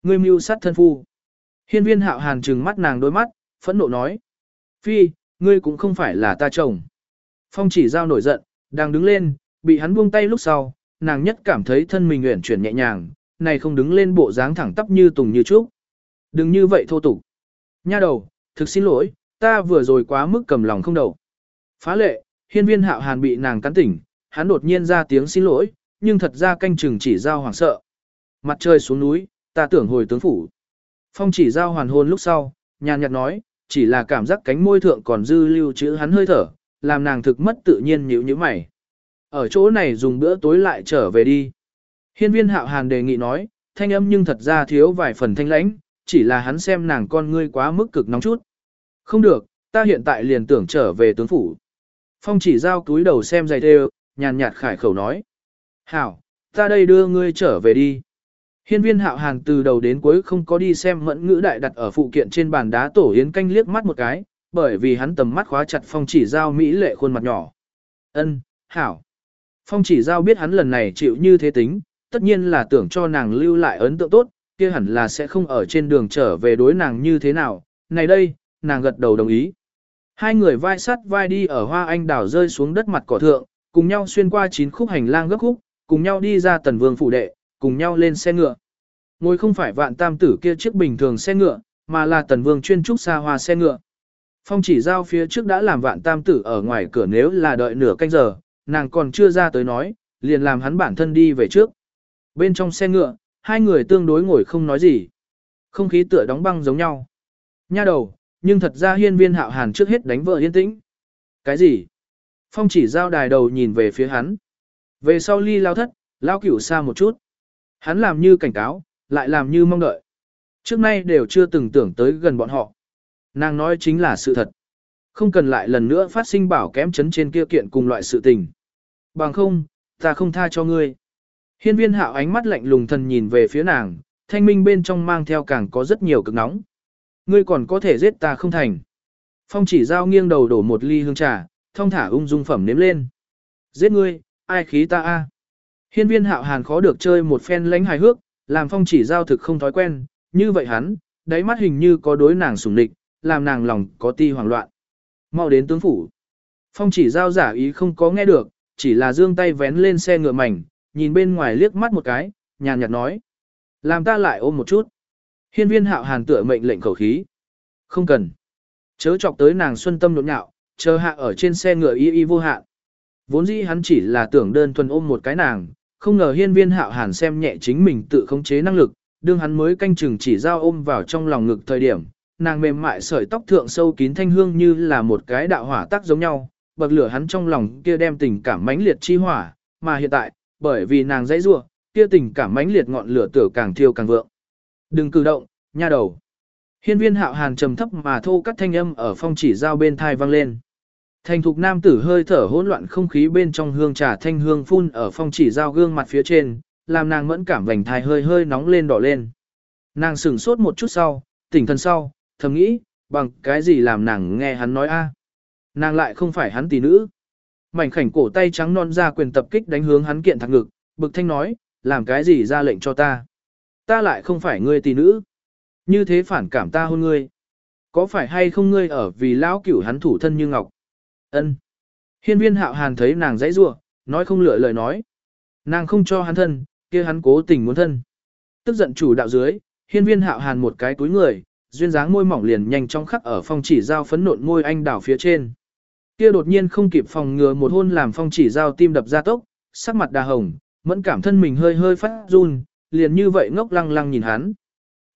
Ngươi mưu sát thân phu. Hiên viên hạo hàn trừng mắt nàng đôi mắt, phẫn nộ nói. Phi, ngươi cũng không phải là ta chồng. Phong chỉ giao nổi giận, đang đứng lên, bị hắn buông tay lúc sau, nàng nhất cảm thấy thân mình uyển chuyển nhẹ nhàng, này không đứng lên bộ dáng thẳng tắp như tùng như trúc. Đừng như vậy thô tục. Nha đầu, thực xin lỗi, ta vừa rồi quá mức cầm lòng không đầu. Phá lệ, hiên viên hạo hàn bị nàng cắn tỉnh, hắn đột nhiên ra tiếng xin lỗi, nhưng thật ra canh chừng chỉ giao hoảng sợ. Mặt trời xuống núi, ta tưởng hồi tướng phủ. Phong chỉ giao hoàn hôn lúc sau, nhàn nhạt nói, chỉ là cảm giác cánh môi thượng còn dư lưu chữ hắn hơi thở, làm nàng thực mất tự nhiên nhíu như mày. Ở chỗ này dùng bữa tối lại trở về đi. Hiên viên hạo hàn đề nghị nói, thanh âm nhưng thật ra thiếu vài phần thanh lãnh, chỉ là hắn xem nàng con ngươi quá mức cực nóng chút. Không được, ta hiện tại liền tưởng trở về tướng phủ. Phong chỉ giao túi đầu xem giày đều, nhàn nhạt khải khẩu nói. Hảo, ta đây đưa ngươi trở về đi. Hiên viên hạo hàn từ đầu đến cuối không có đi xem mẫn ngữ đại đặt ở phụ kiện trên bàn đá tổ yến canh liếc mắt một cái, bởi vì hắn tầm mắt khóa chặt phong chỉ giao mỹ lệ khuôn mặt nhỏ. Ân, hảo. Phong chỉ giao biết hắn lần này chịu như thế tính, tất nhiên là tưởng cho nàng lưu lại ấn tượng tốt, kia hẳn là sẽ không ở trên đường trở về đối nàng như thế nào. Này đây, nàng gật đầu đồng ý. Hai người vai sắt vai đi ở hoa anh đào rơi xuống đất mặt cỏ thượng, cùng nhau xuyên qua chín khúc hành lang gấp khúc, cùng nhau đi ra tần vương phủ đệ, cùng nhau lên xe ngựa. Ngồi không phải vạn tam tử kia chiếc bình thường xe ngựa, mà là tần vương chuyên trúc xa hoa xe ngựa. Phong chỉ giao phía trước đã làm vạn tam tử ở ngoài cửa nếu là đợi nửa canh giờ, nàng còn chưa ra tới nói, liền làm hắn bản thân đi về trước. Bên trong xe ngựa, hai người tương đối ngồi không nói gì. Không khí tựa đóng băng giống nhau. Nha đầu, nhưng thật ra hiên viên hạo hàn trước hết đánh vợ yên tĩnh. Cái gì? Phong chỉ giao đài đầu nhìn về phía hắn. Về sau ly lao thất, lao cửu xa một chút. Hắn làm như cảnh cáo, lại làm như mong đợi. Trước nay đều chưa từng tưởng tới gần bọn họ. Nàng nói chính là sự thật. Không cần lại lần nữa phát sinh bảo kém chấn trên kia kiện cùng loại sự tình. Bằng không, ta không tha cho ngươi. Hiên viên hạo ánh mắt lạnh lùng thần nhìn về phía nàng, thanh minh bên trong mang theo càng có rất nhiều cực nóng. Ngươi còn có thể giết ta không thành. Phong chỉ giao nghiêng đầu đổ một ly hương trà, thông thả ung dung phẩm nếm lên. Giết ngươi, ai khí ta a? Hiên viên hạo hàn khó được chơi một phen lánh hài hước, làm phong chỉ giao thực không thói quen, như vậy hắn, đáy mắt hình như có đối nàng sủng địch, làm nàng lòng có ti hoảng loạn. Mau đến tướng phủ. Phong chỉ giao giả ý không có nghe được, chỉ là dương tay vén lên xe ngựa mảnh, nhìn bên ngoài liếc mắt một cái, nhàn nhạt nói. Làm ta lại ôm một chút. Hiên viên hạo hàn tựa mệnh lệnh khẩu khí. Không cần. Chớ chọc tới nàng xuân tâm nhộn nhạo, chờ hạ ở trên xe ngựa y y vô hạn. Vốn dĩ hắn chỉ là tưởng đơn thuần ôm một cái nàng, không ngờ hiên viên hạo hàn xem nhẹ chính mình tự khống chế năng lực, đương hắn mới canh chừng chỉ giao ôm vào trong lòng ngực thời điểm, nàng mềm mại sợi tóc thượng sâu kín thanh hương như là một cái đạo hỏa tác giống nhau, bậc lửa hắn trong lòng kia đem tình cảm mãnh liệt chi hỏa, mà hiện tại, bởi vì nàng dãy rua, kia tình cảm mãnh liệt ngọn lửa tử càng thiêu càng vượng. Đừng cử động, nha đầu. Hiên viên hạo hàn trầm thấp mà thô cắt thanh âm ở phong chỉ giao bên thai vang lên. Thành thục nam tử hơi thở hỗn loạn không khí bên trong hương trà thanh hương phun ở phong chỉ giao gương mặt phía trên, làm nàng mẫn cảm vành thai hơi hơi nóng lên đỏ lên. Nàng sửng sốt một chút sau, tỉnh thần sau, thầm nghĩ, bằng cái gì làm nàng nghe hắn nói a? Nàng lại không phải hắn tỷ nữ. Mảnh khảnh cổ tay trắng non ra quyền tập kích đánh hướng hắn kiện thẳng ngực, bực thanh nói, làm cái gì ra lệnh cho ta? Ta lại không phải ngươi tỷ nữ. Như thế phản cảm ta hôn ngươi. Có phải hay không ngươi ở vì lão cửu hắn thủ thân như ngọc? Ân. Hiên viên hạo hàn thấy nàng dãy rua, nói không lựa lời nói. Nàng không cho hắn thân, kia hắn cố tình muốn thân. Tức giận chủ đạo dưới, hiên viên hạo hàn một cái túi người, duyên dáng môi mỏng liền nhanh chóng khắc ở phong chỉ giao phấn nộn môi anh đảo phía trên. Kia đột nhiên không kịp phòng ngừa một hôn làm phong chỉ giao tim đập ra tốc, sắc mặt đà hồng, mẫn cảm thân mình hơi hơi phát run, liền như vậy ngốc lăng lăng nhìn hắn.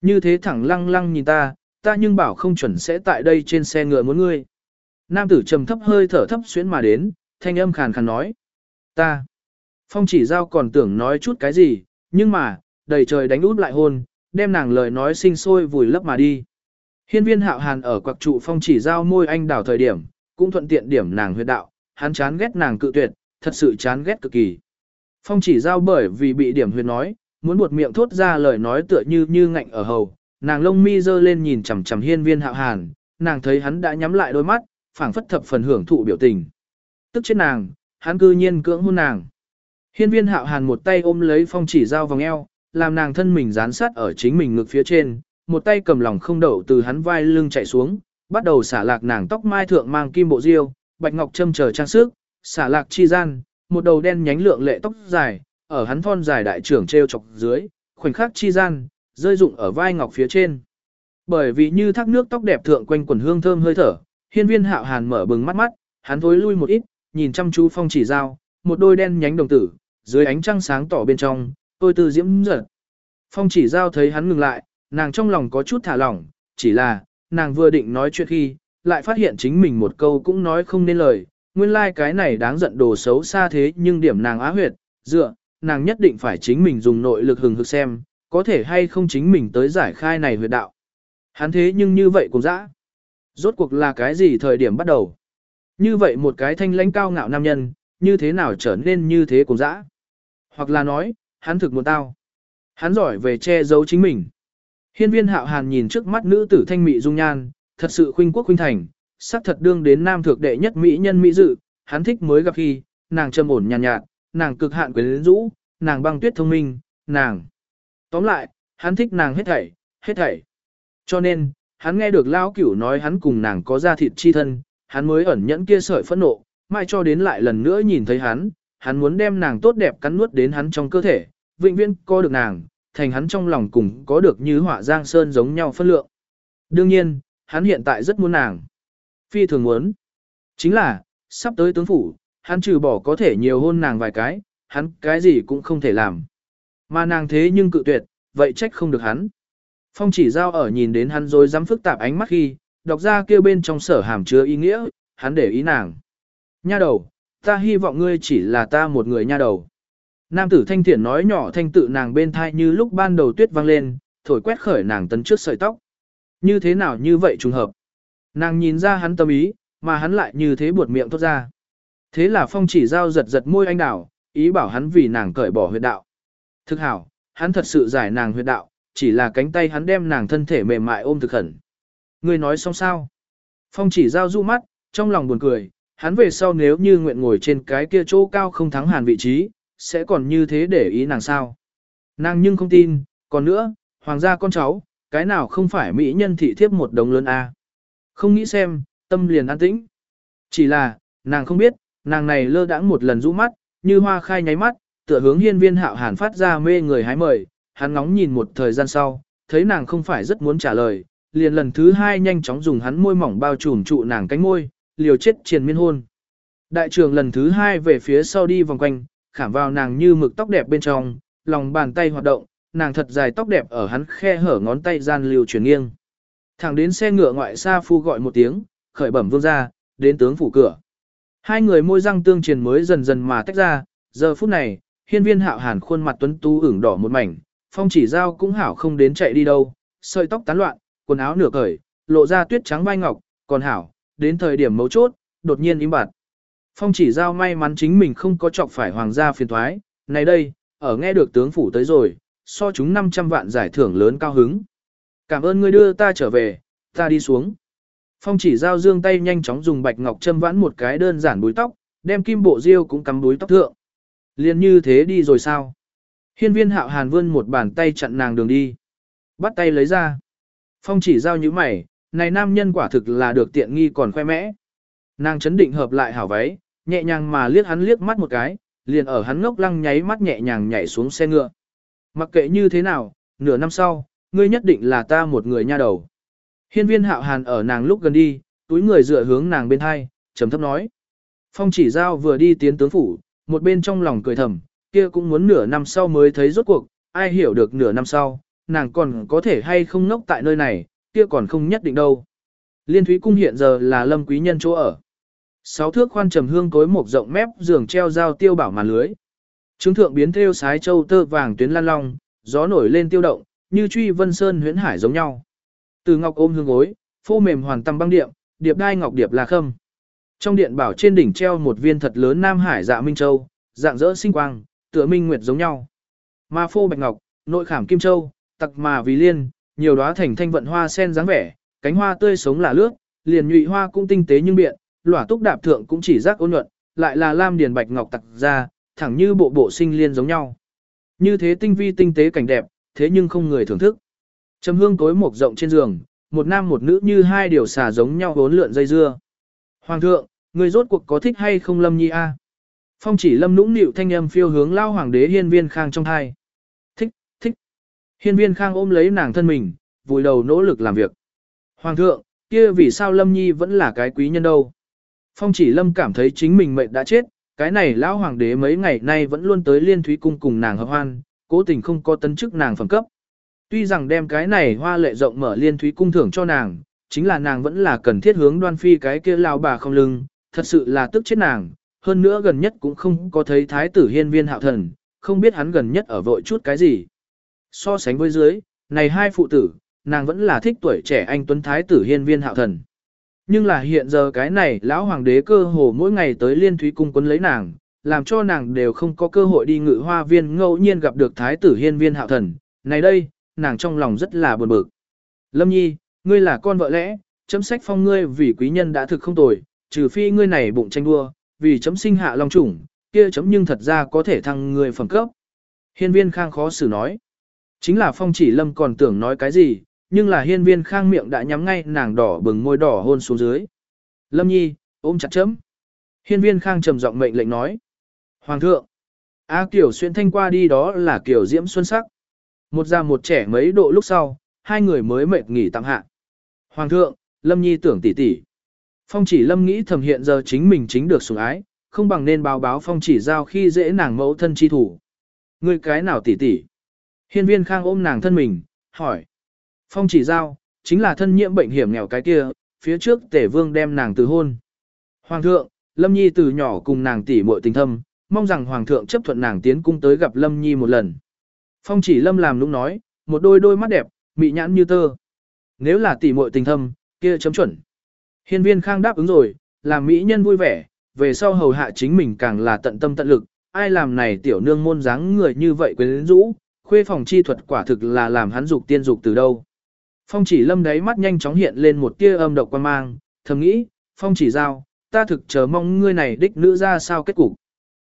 Như thế thẳng lăng lăng nhìn ta, ta nhưng bảo không chuẩn sẽ tại đây trên xe ngựa muốn ngươi. Nam tử trầm thấp hơi thở thấp xuyến mà đến, thanh âm khàn khàn nói. Ta. Phong chỉ giao còn tưởng nói chút cái gì, nhưng mà, đầy trời đánh út lại hôn, đem nàng lời nói sinh sôi vùi lấp mà đi. Hiên viên hạo hàn ở quặc trụ phong chỉ giao môi anh đảo thời điểm, cũng thuận tiện điểm nàng huyệt đạo, hắn chán ghét nàng cự tuyệt, thật sự chán ghét cực kỳ. Phong chỉ giao bởi vì bị điểm huyệt nói, muốn buột miệng thốt ra lời nói tựa như như ngạnh ở hầu, nàng lông mi dơ lên nhìn chằm chằm hiên viên hạo hàn, nàng thấy hắn đã nhắm lại đôi mắt, phảng phất thập phần hưởng thụ biểu tình. Tức chết nàng, hắn cư nhiên cưỡng hôn nàng. Hiên viên hạo hàn một tay ôm lấy phong chỉ giao vòng eo, làm nàng thân mình dán sát ở chính mình ngực phía trên, một tay cầm lòng không đậu từ hắn vai lưng chạy xuống, bắt đầu xả lạc nàng tóc mai thượng mang kim bộ diêu, bạch ngọc châm chờ trang sức, xả lạc chi gian, một đầu đen nhánh lượng lệ tóc dài, ở hắn thon dài đại trưởng treo chọc dưới, khoảnh khắc chi gian, rơi rụng ở vai ngọc phía trên. Bởi vì như thác nước tóc đẹp thượng quanh quần hương thơm hơi thở, hiên viên hạo hàn mở bừng mắt mắt, hắn thối lui một ít, nhìn chăm chú phong chỉ dao, một đôi đen nhánh đồng tử, dưới ánh trăng sáng tỏ bên trong, tôi từ diễm giật. Phong chỉ giao thấy hắn ngừng lại, nàng trong lòng có chút thả lỏng, chỉ là, nàng vừa định nói chuyện khi, lại phát hiện chính mình một câu cũng nói không nên lời, nguyên lai like cái này đáng giận đồ xấu xa thế nhưng điểm nàng á huyệt, dựa, nàng nhất định phải chính mình dùng nội lực hừng hực xem, có thể hay không chính mình tới giải khai này huyệt đạo. Hắn thế nhưng như vậy cũng dã. Rốt cuộc là cái gì thời điểm bắt đầu? Như vậy một cái thanh lãnh cao ngạo nam nhân, như thế nào trở nên như thế cũng dã? Hoặc là nói, hắn thực một tao. Hắn giỏi về che giấu chính mình. Hiên viên hạo hàn nhìn trước mắt nữ tử thanh mỹ dung nhan, thật sự khuynh quốc khuynh thành, sắc thật đương đến nam thượng đệ nhất mỹ nhân mỹ dự, hắn thích mới gặp khi, nàng trầm ổn nhàn nhạt, nhạt, nàng cực hạn quyến rũ, nàng băng tuyết thông minh, nàng. Tóm lại, hắn thích nàng hết thảy, hết thảy. Cho nên, hắn nghe được lão cửu nói hắn cùng nàng có da thịt chi thân, hắn mới ẩn nhẫn kia sợi phẫn nộ, mai cho đến lại lần nữa nhìn thấy hắn, hắn muốn đem nàng tốt đẹp cắn nuốt đến hắn trong cơ thể, vĩnh viễn co được nàng, thành hắn trong lòng cùng có được như họa giang sơn giống nhau phân lượng. Đương nhiên, hắn hiện tại rất muốn nàng. Phi thường muốn. Chính là, sắp tới tướng phủ, hắn trừ bỏ có thể nhiều hôn nàng vài cái, hắn cái gì cũng không thể làm. Mà nàng thế nhưng cự tuyệt, vậy trách không được hắn. Phong chỉ giao ở nhìn đến hắn rồi dám phức tạp ánh mắt khi, đọc ra kêu bên trong sở hàm chứa ý nghĩa, hắn để ý nàng. Nha đầu, ta hy vọng ngươi chỉ là ta một người nha đầu. Nam tử thanh thiện nói nhỏ thanh tự nàng bên thai như lúc ban đầu tuyết vang lên, thổi quét khởi nàng tấn trước sợi tóc. Như thế nào như vậy trùng hợp. Nàng nhìn ra hắn tâm ý, mà hắn lại như thế buột miệng thốt ra. Thế là phong chỉ giao giật giật môi anh đảo, ý bảo hắn vì nàng cởi bỏ huyệt đạo. Thực hảo, hắn thật sự giải nàng huyệt đạo, chỉ là cánh tay hắn đem nàng thân thể mềm mại ôm thực khẩn. Người nói xong sao? Phong chỉ giao du mắt, trong lòng buồn cười, hắn về sau nếu như nguyện ngồi trên cái kia chỗ cao không thắng hàn vị trí, sẽ còn như thế để ý nàng sao? Nàng nhưng không tin, còn nữa, hoàng gia con cháu, cái nào không phải mỹ nhân thị thiếp một đống lớn a? Không nghĩ xem, tâm liền an tĩnh. Chỉ là, nàng không biết, nàng này lơ đãng một lần rũ mắt, như hoa khai nháy mắt, tựa hướng hiên viên hạo hàn phát ra mê người hái mời, hắn ngóng nhìn một thời gian sau, thấy nàng không phải rất muốn trả lời, liền lần thứ hai nhanh chóng dùng hắn môi mỏng bao trùm trụ nàng cánh môi, liều chết triền miên hôn. Đại trường lần thứ hai về phía sau đi vòng quanh, khảm vào nàng như mực tóc đẹp bên trong, lòng bàn tay hoạt động, nàng thật dài tóc đẹp ở hắn khe hở ngón tay gian liều chuyển nghiêng. Thẳng đến xe ngựa ngoại xa phu gọi một tiếng, khởi bẩm vương ra, đến tướng phủ cửa. Hai người môi răng tương truyền mới dần dần mà tách ra, giờ phút này, hiên viên hạo hàn khuôn mặt tuấn tú ửng đỏ một mảnh, phong chỉ giao cũng hảo không đến chạy đi đâu, sợi tóc tán loạn, quần áo nửa cởi, lộ ra tuyết trắng vai ngọc, còn hảo, đến thời điểm mấu chốt, đột nhiên im bặt. Phong chỉ giao may mắn chính mình không có chọc phải hoàng gia phiền thoái, này đây, ở nghe được tướng phủ tới rồi, so chúng 500 vạn giải thưởng lớn cao hứng. Cảm ơn ngươi đưa ta trở về, ta đi xuống. Phong chỉ giao dương tay nhanh chóng dùng bạch ngọc châm vãn một cái đơn giản búi tóc, đem kim bộ diêu cũng cắm búi tóc thượng. Liên như thế đi rồi sao? Hiên viên hạo hàn vươn một bàn tay chặn nàng đường đi. Bắt tay lấy ra. Phong chỉ giao như mày, này nam nhân quả thực là được tiện nghi còn khoe mẽ. Nàng chấn định hợp lại hảo váy, nhẹ nhàng mà liếc hắn liếc mắt một cái, liền ở hắn ngốc lăng nháy mắt nhẹ nhàng nhảy xuống xe ngựa. Mặc kệ như thế nào, nửa năm sau, ngươi nhất định là ta một người nha đầu. Hiên viên hạo hàn ở nàng lúc gần đi, túi người dựa hướng nàng bên hai, trầm thấp nói. Phong chỉ giao vừa đi tiến tướng phủ, một bên trong lòng cười thầm, kia cũng muốn nửa năm sau mới thấy rốt cuộc, ai hiểu được nửa năm sau, nàng còn có thể hay không ngốc tại nơi này, kia còn không nhất định đâu. Liên Thúy Cung hiện giờ là lâm quý nhân chỗ ở. Sáu thước khoan trầm hương cối một rộng mép giường treo dao tiêu bảo màn lưới. Trứng thượng biến theo sái châu tơ vàng tuyến lan long, gió nổi lên tiêu động, như truy vân sơn huyễn hải giống nhau. Từ ngọc ôm hương gối, phô mềm hoàn tâm băng điệm, điệp đai ngọc điệp là khâm. Trong điện bảo trên đỉnh treo một viên thật lớn Nam Hải dạ Minh Châu, dạng dỡ sinh quang, tựa minh nguyệt giống nhau. Ma phô bạch ngọc, nội khảm kim châu, tặc mà vì liên, nhiều đóa thành thanh vận hoa sen dáng vẻ, cánh hoa tươi sống là lướt, liền nhụy hoa cũng tinh tế nhưng biện, lỏa túc đạp thượng cũng chỉ rác ôn nhuận, lại là lam điền bạch ngọc tặc ra, thẳng như bộ bộ sinh liên giống nhau. Như thế tinh vi tinh tế cảnh đẹp, thế nhưng không người thưởng thức. Trầm hương tối một rộng trên giường, một nam một nữ như hai điều xà giống nhau bốn lượn dây dưa. Hoàng thượng, người rốt cuộc có thích hay không lâm nhi a? Phong chỉ lâm nũng nịu thanh âm phiêu hướng lao hoàng đế hiên viên khang trong thai. Thích, thích. Hiên viên khang ôm lấy nàng thân mình, vùi đầu nỗ lực làm việc. Hoàng thượng, kia vì sao lâm nhi vẫn là cái quý nhân đâu? Phong chỉ lâm cảm thấy chính mình mệnh đã chết, cái này lão hoàng đế mấy ngày nay vẫn luôn tới liên thúy cung cùng nàng hợp hoan, cố tình không có tấn chức nàng phẩm cấp. Tuy rằng đem cái này hoa lệ rộng mở liên thúy cung thưởng cho nàng, chính là nàng vẫn là cần thiết hướng đoan phi cái kia lao bà không lưng, thật sự là tức chết nàng, hơn nữa gần nhất cũng không có thấy thái tử hiên viên hạo thần, không biết hắn gần nhất ở vội chút cái gì. So sánh với dưới, này hai phụ tử, nàng vẫn là thích tuổi trẻ anh tuấn thái tử hiên viên hạo thần. Nhưng là hiện giờ cái này lão hoàng đế cơ hồ mỗi ngày tới liên thúy cung quấn lấy nàng, làm cho nàng đều không có cơ hội đi ngự hoa viên ngẫu nhiên gặp được thái tử hiên viên hạo thần. Này đây, nàng trong lòng rất là buồn bực. Lâm nhi, ngươi là con vợ lẽ, chấm sách phong ngươi vì quý nhân đã thực không tồi, trừ phi ngươi này bụng tranh đua, vì chấm sinh hạ long chủng, kia chấm nhưng thật ra có thể thăng người phẩm cấp. Hiên viên khang khó xử nói. Chính là phong chỉ lâm còn tưởng nói cái gì, nhưng là hiên viên khang miệng đã nhắm ngay nàng đỏ bừng môi đỏ hôn xuống dưới. Lâm nhi, ôm chặt chấm. Hiên viên khang trầm giọng mệnh lệnh nói. Hoàng thượng. A kiểu xuyên thanh qua đi đó là kiểu diễm xuân sắc. Một già một trẻ mấy độ lúc sau, hai người mới mệt nghỉ tạm hạ. Hoàng thượng, Lâm Nhi tưởng tỷ tỷ. Phong chỉ Lâm nghĩ thầm hiện giờ chính mình chính được sủng ái, không bằng nên báo báo Phong chỉ giao khi dễ nàng mẫu thân chi thủ. Người cái nào tỷ tỷ? Hiên viên khang ôm nàng thân mình, hỏi. Phong chỉ giao, chính là thân nhiễm bệnh hiểm nghèo cái kia, phía trước tể vương đem nàng từ hôn. Hoàng thượng, Lâm Nhi từ nhỏ cùng nàng tỷ muội tình thâm, mong rằng Hoàng thượng chấp thuận nàng tiến cung tới gặp Lâm Nhi một lần. Phong chỉ Lâm làm lúc nói, một đôi đôi mắt đẹp, mị nhãn như tơ. Nếu là tỷ muội tình thâm, kia chấm chuẩn. Hiên viên khang đáp ứng rồi, làm mỹ nhân vui vẻ, về sau hầu hạ chính mình càng là tận tâm tận lực, ai làm này tiểu nương môn dáng người như vậy quyến rũ, khuê phòng chi thuật quả thực là làm hắn dục tiên dục từ đâu. Phong chỉ lâm đáy mắt nhanh chóng hiện lên một tia âm độc quan mang, thầm nghĩ, phong chỉ giao, ta thực chờ mong ngươi này đích nữ ra sao kết cục.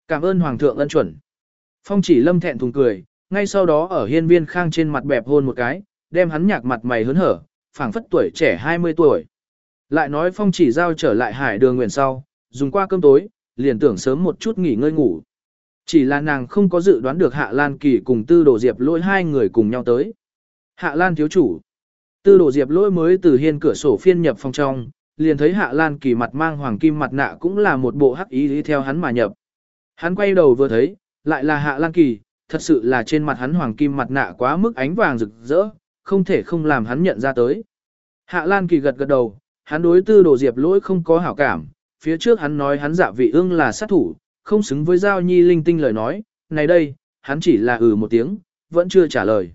Cảm ơn hoàng thượng ân chuẩn. Phong chỉ lâm thẹn thùng cười, ngay sau đó ở hiên viên khang trên mặt bẹp hôn một cái, đem hắn nhạc mặt mày hớn hở, phảng phất tuổi trẻ 20 tuổi. Lại nói phong chỉ giao trở lại hải đường nguyện sau, dùng qua cơm tối, liền tưởng sớm một chút nghỉ ngơi ngủ. Chỉ là nàng không có dự đoán được Hạ Lan Kỳ cùng Tư Đồ Diệp lôi hai người cùng nhau tới. Hạ Lan thiếu chủ. Tư Đồ Diệp lỗi mới từ hiên cửa sổ phiên nhập phòng trong, liền thấy Hạ Lan Kỳ mặt mang hoàng kim mặt nạ cũng là một bộ hắc ý đi theo hắn mà nhập. Hắn quay đầu vừa thấy, lại là Hạ Lan Kỳ, thật sự là trên mặt hắn hoàng kim mặt nạ quá mức ánh vàng rực rỡ, không thể không làm hắn nhận ra tới. Hạ Lan Kỳ gật gật đầu, hắn đối tư đồ diệp lỗi không có hảo cảm, phía trước hắn nói hắn dạ vị ương là sát thủ, không xứng với giao nhi linh tinh lời nói, này đây, hắn chỉ là ừ một tiếng, vẫn chưa trả lời.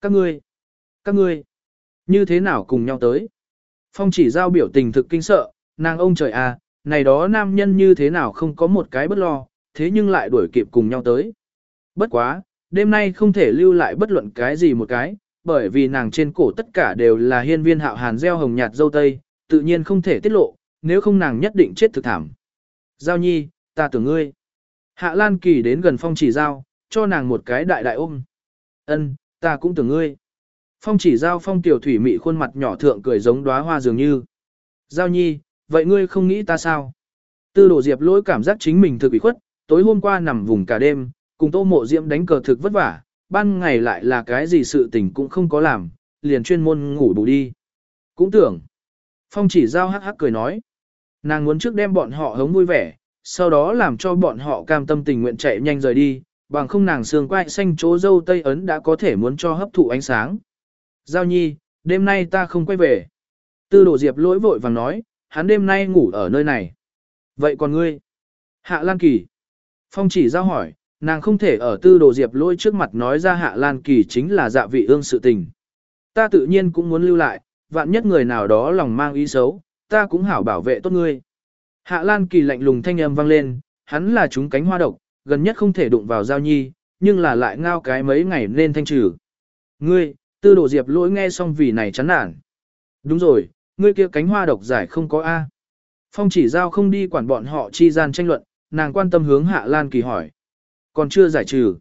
Các ngươi, các ngươi, như thế nào cùng nhau tới? Phong chỉ giao biểu tình thực kinh sợ, nàng ông trời à, này đó nam nhân như thế nào không có một cái bất lo, thế nhưng lại đuổi kịp cùng nhau tới. Bất quá, đêm nay không thể lưu lại bất luận cái gì một cái, bởi vì nàng trên cổ tất cả đều là hiên viên hạo hàn gieo hồng nhạt dâu tây, tự nhiên không thể tiết lộ, nếu không nàng nhất định chết thực thảm. Giao nhi, ta tưởng ngươi. Hạ Lan Kỳ đến gần phong chỉ giao, cho nàng một cái đại đại ôm. Ân, ta cũng tưởng ngươi. Phong chỉ giao phong tiểu thủy mị khuôn mặt nhỏ thượng cười giống đóa hoa dường như. Giao nhi, vậy ngươi không nghĩ ta sao? Tư đồ diệp lỗi cảm giác chính mình thực bị khuất, tối hôm qua nằm vùng cả đêm, cùng tô mộ diễm đánh cờ thực vất vả, ban ngày lại là cái gì sự tình cũng không có làm, liền chuyên môn ngủ bù đi. Cũng tưởng. Phong chỉ giao hắc hắc cười nói. Nàng muốn trước đem bọn họ hống vui vẻ, sau đó làm cho bọn họ cam tâm tình nguyện chạy nhanh rời đi, bằng không nàng xương quai xanh chỗ dâu Tây Ấn đã có thể muốn cho hấp thụ ánh sáng. Giao nhi, đêm nay ta không quay về. Tư đồ diệp lỗi vội vàng nói, hắn đêm nay ngủ ở nơi này. Vậy còn ngươi? Hạ Lan Kỳ. Phong chỉ giao hỏi, nàng không thể ở tư đồ diệp lỗi trước mặt nói ra Hạ Lan Kỳ chính là dạ vị ương sự tình. Ta tự nhiên cũng muốn lưu lại, vạn nhất người nào đó lòng mang ý xấu, ta cũng hảo bảo vệ tốt ngươi. Hạ Lan Kỳ lạnh lùng thanh âm vang lên, hắn là chúng cánh hoa độc, gần nhất không thể đụng vào giao nhi, nhưng là lại ngao cái mấy ngày nên thanh trừ. Ngươi, tư đồ diệp lỗi nghe xong vì này chán nản. Đúng rồi, ngươi kia cánh hoa độc giải không có A. Phong chỉ giao không đi quản bọn họ chi gian tranh luận, nàng quan tâm hướng Hạ Lan Kỳ hỏi. Còn chưa giải trừ.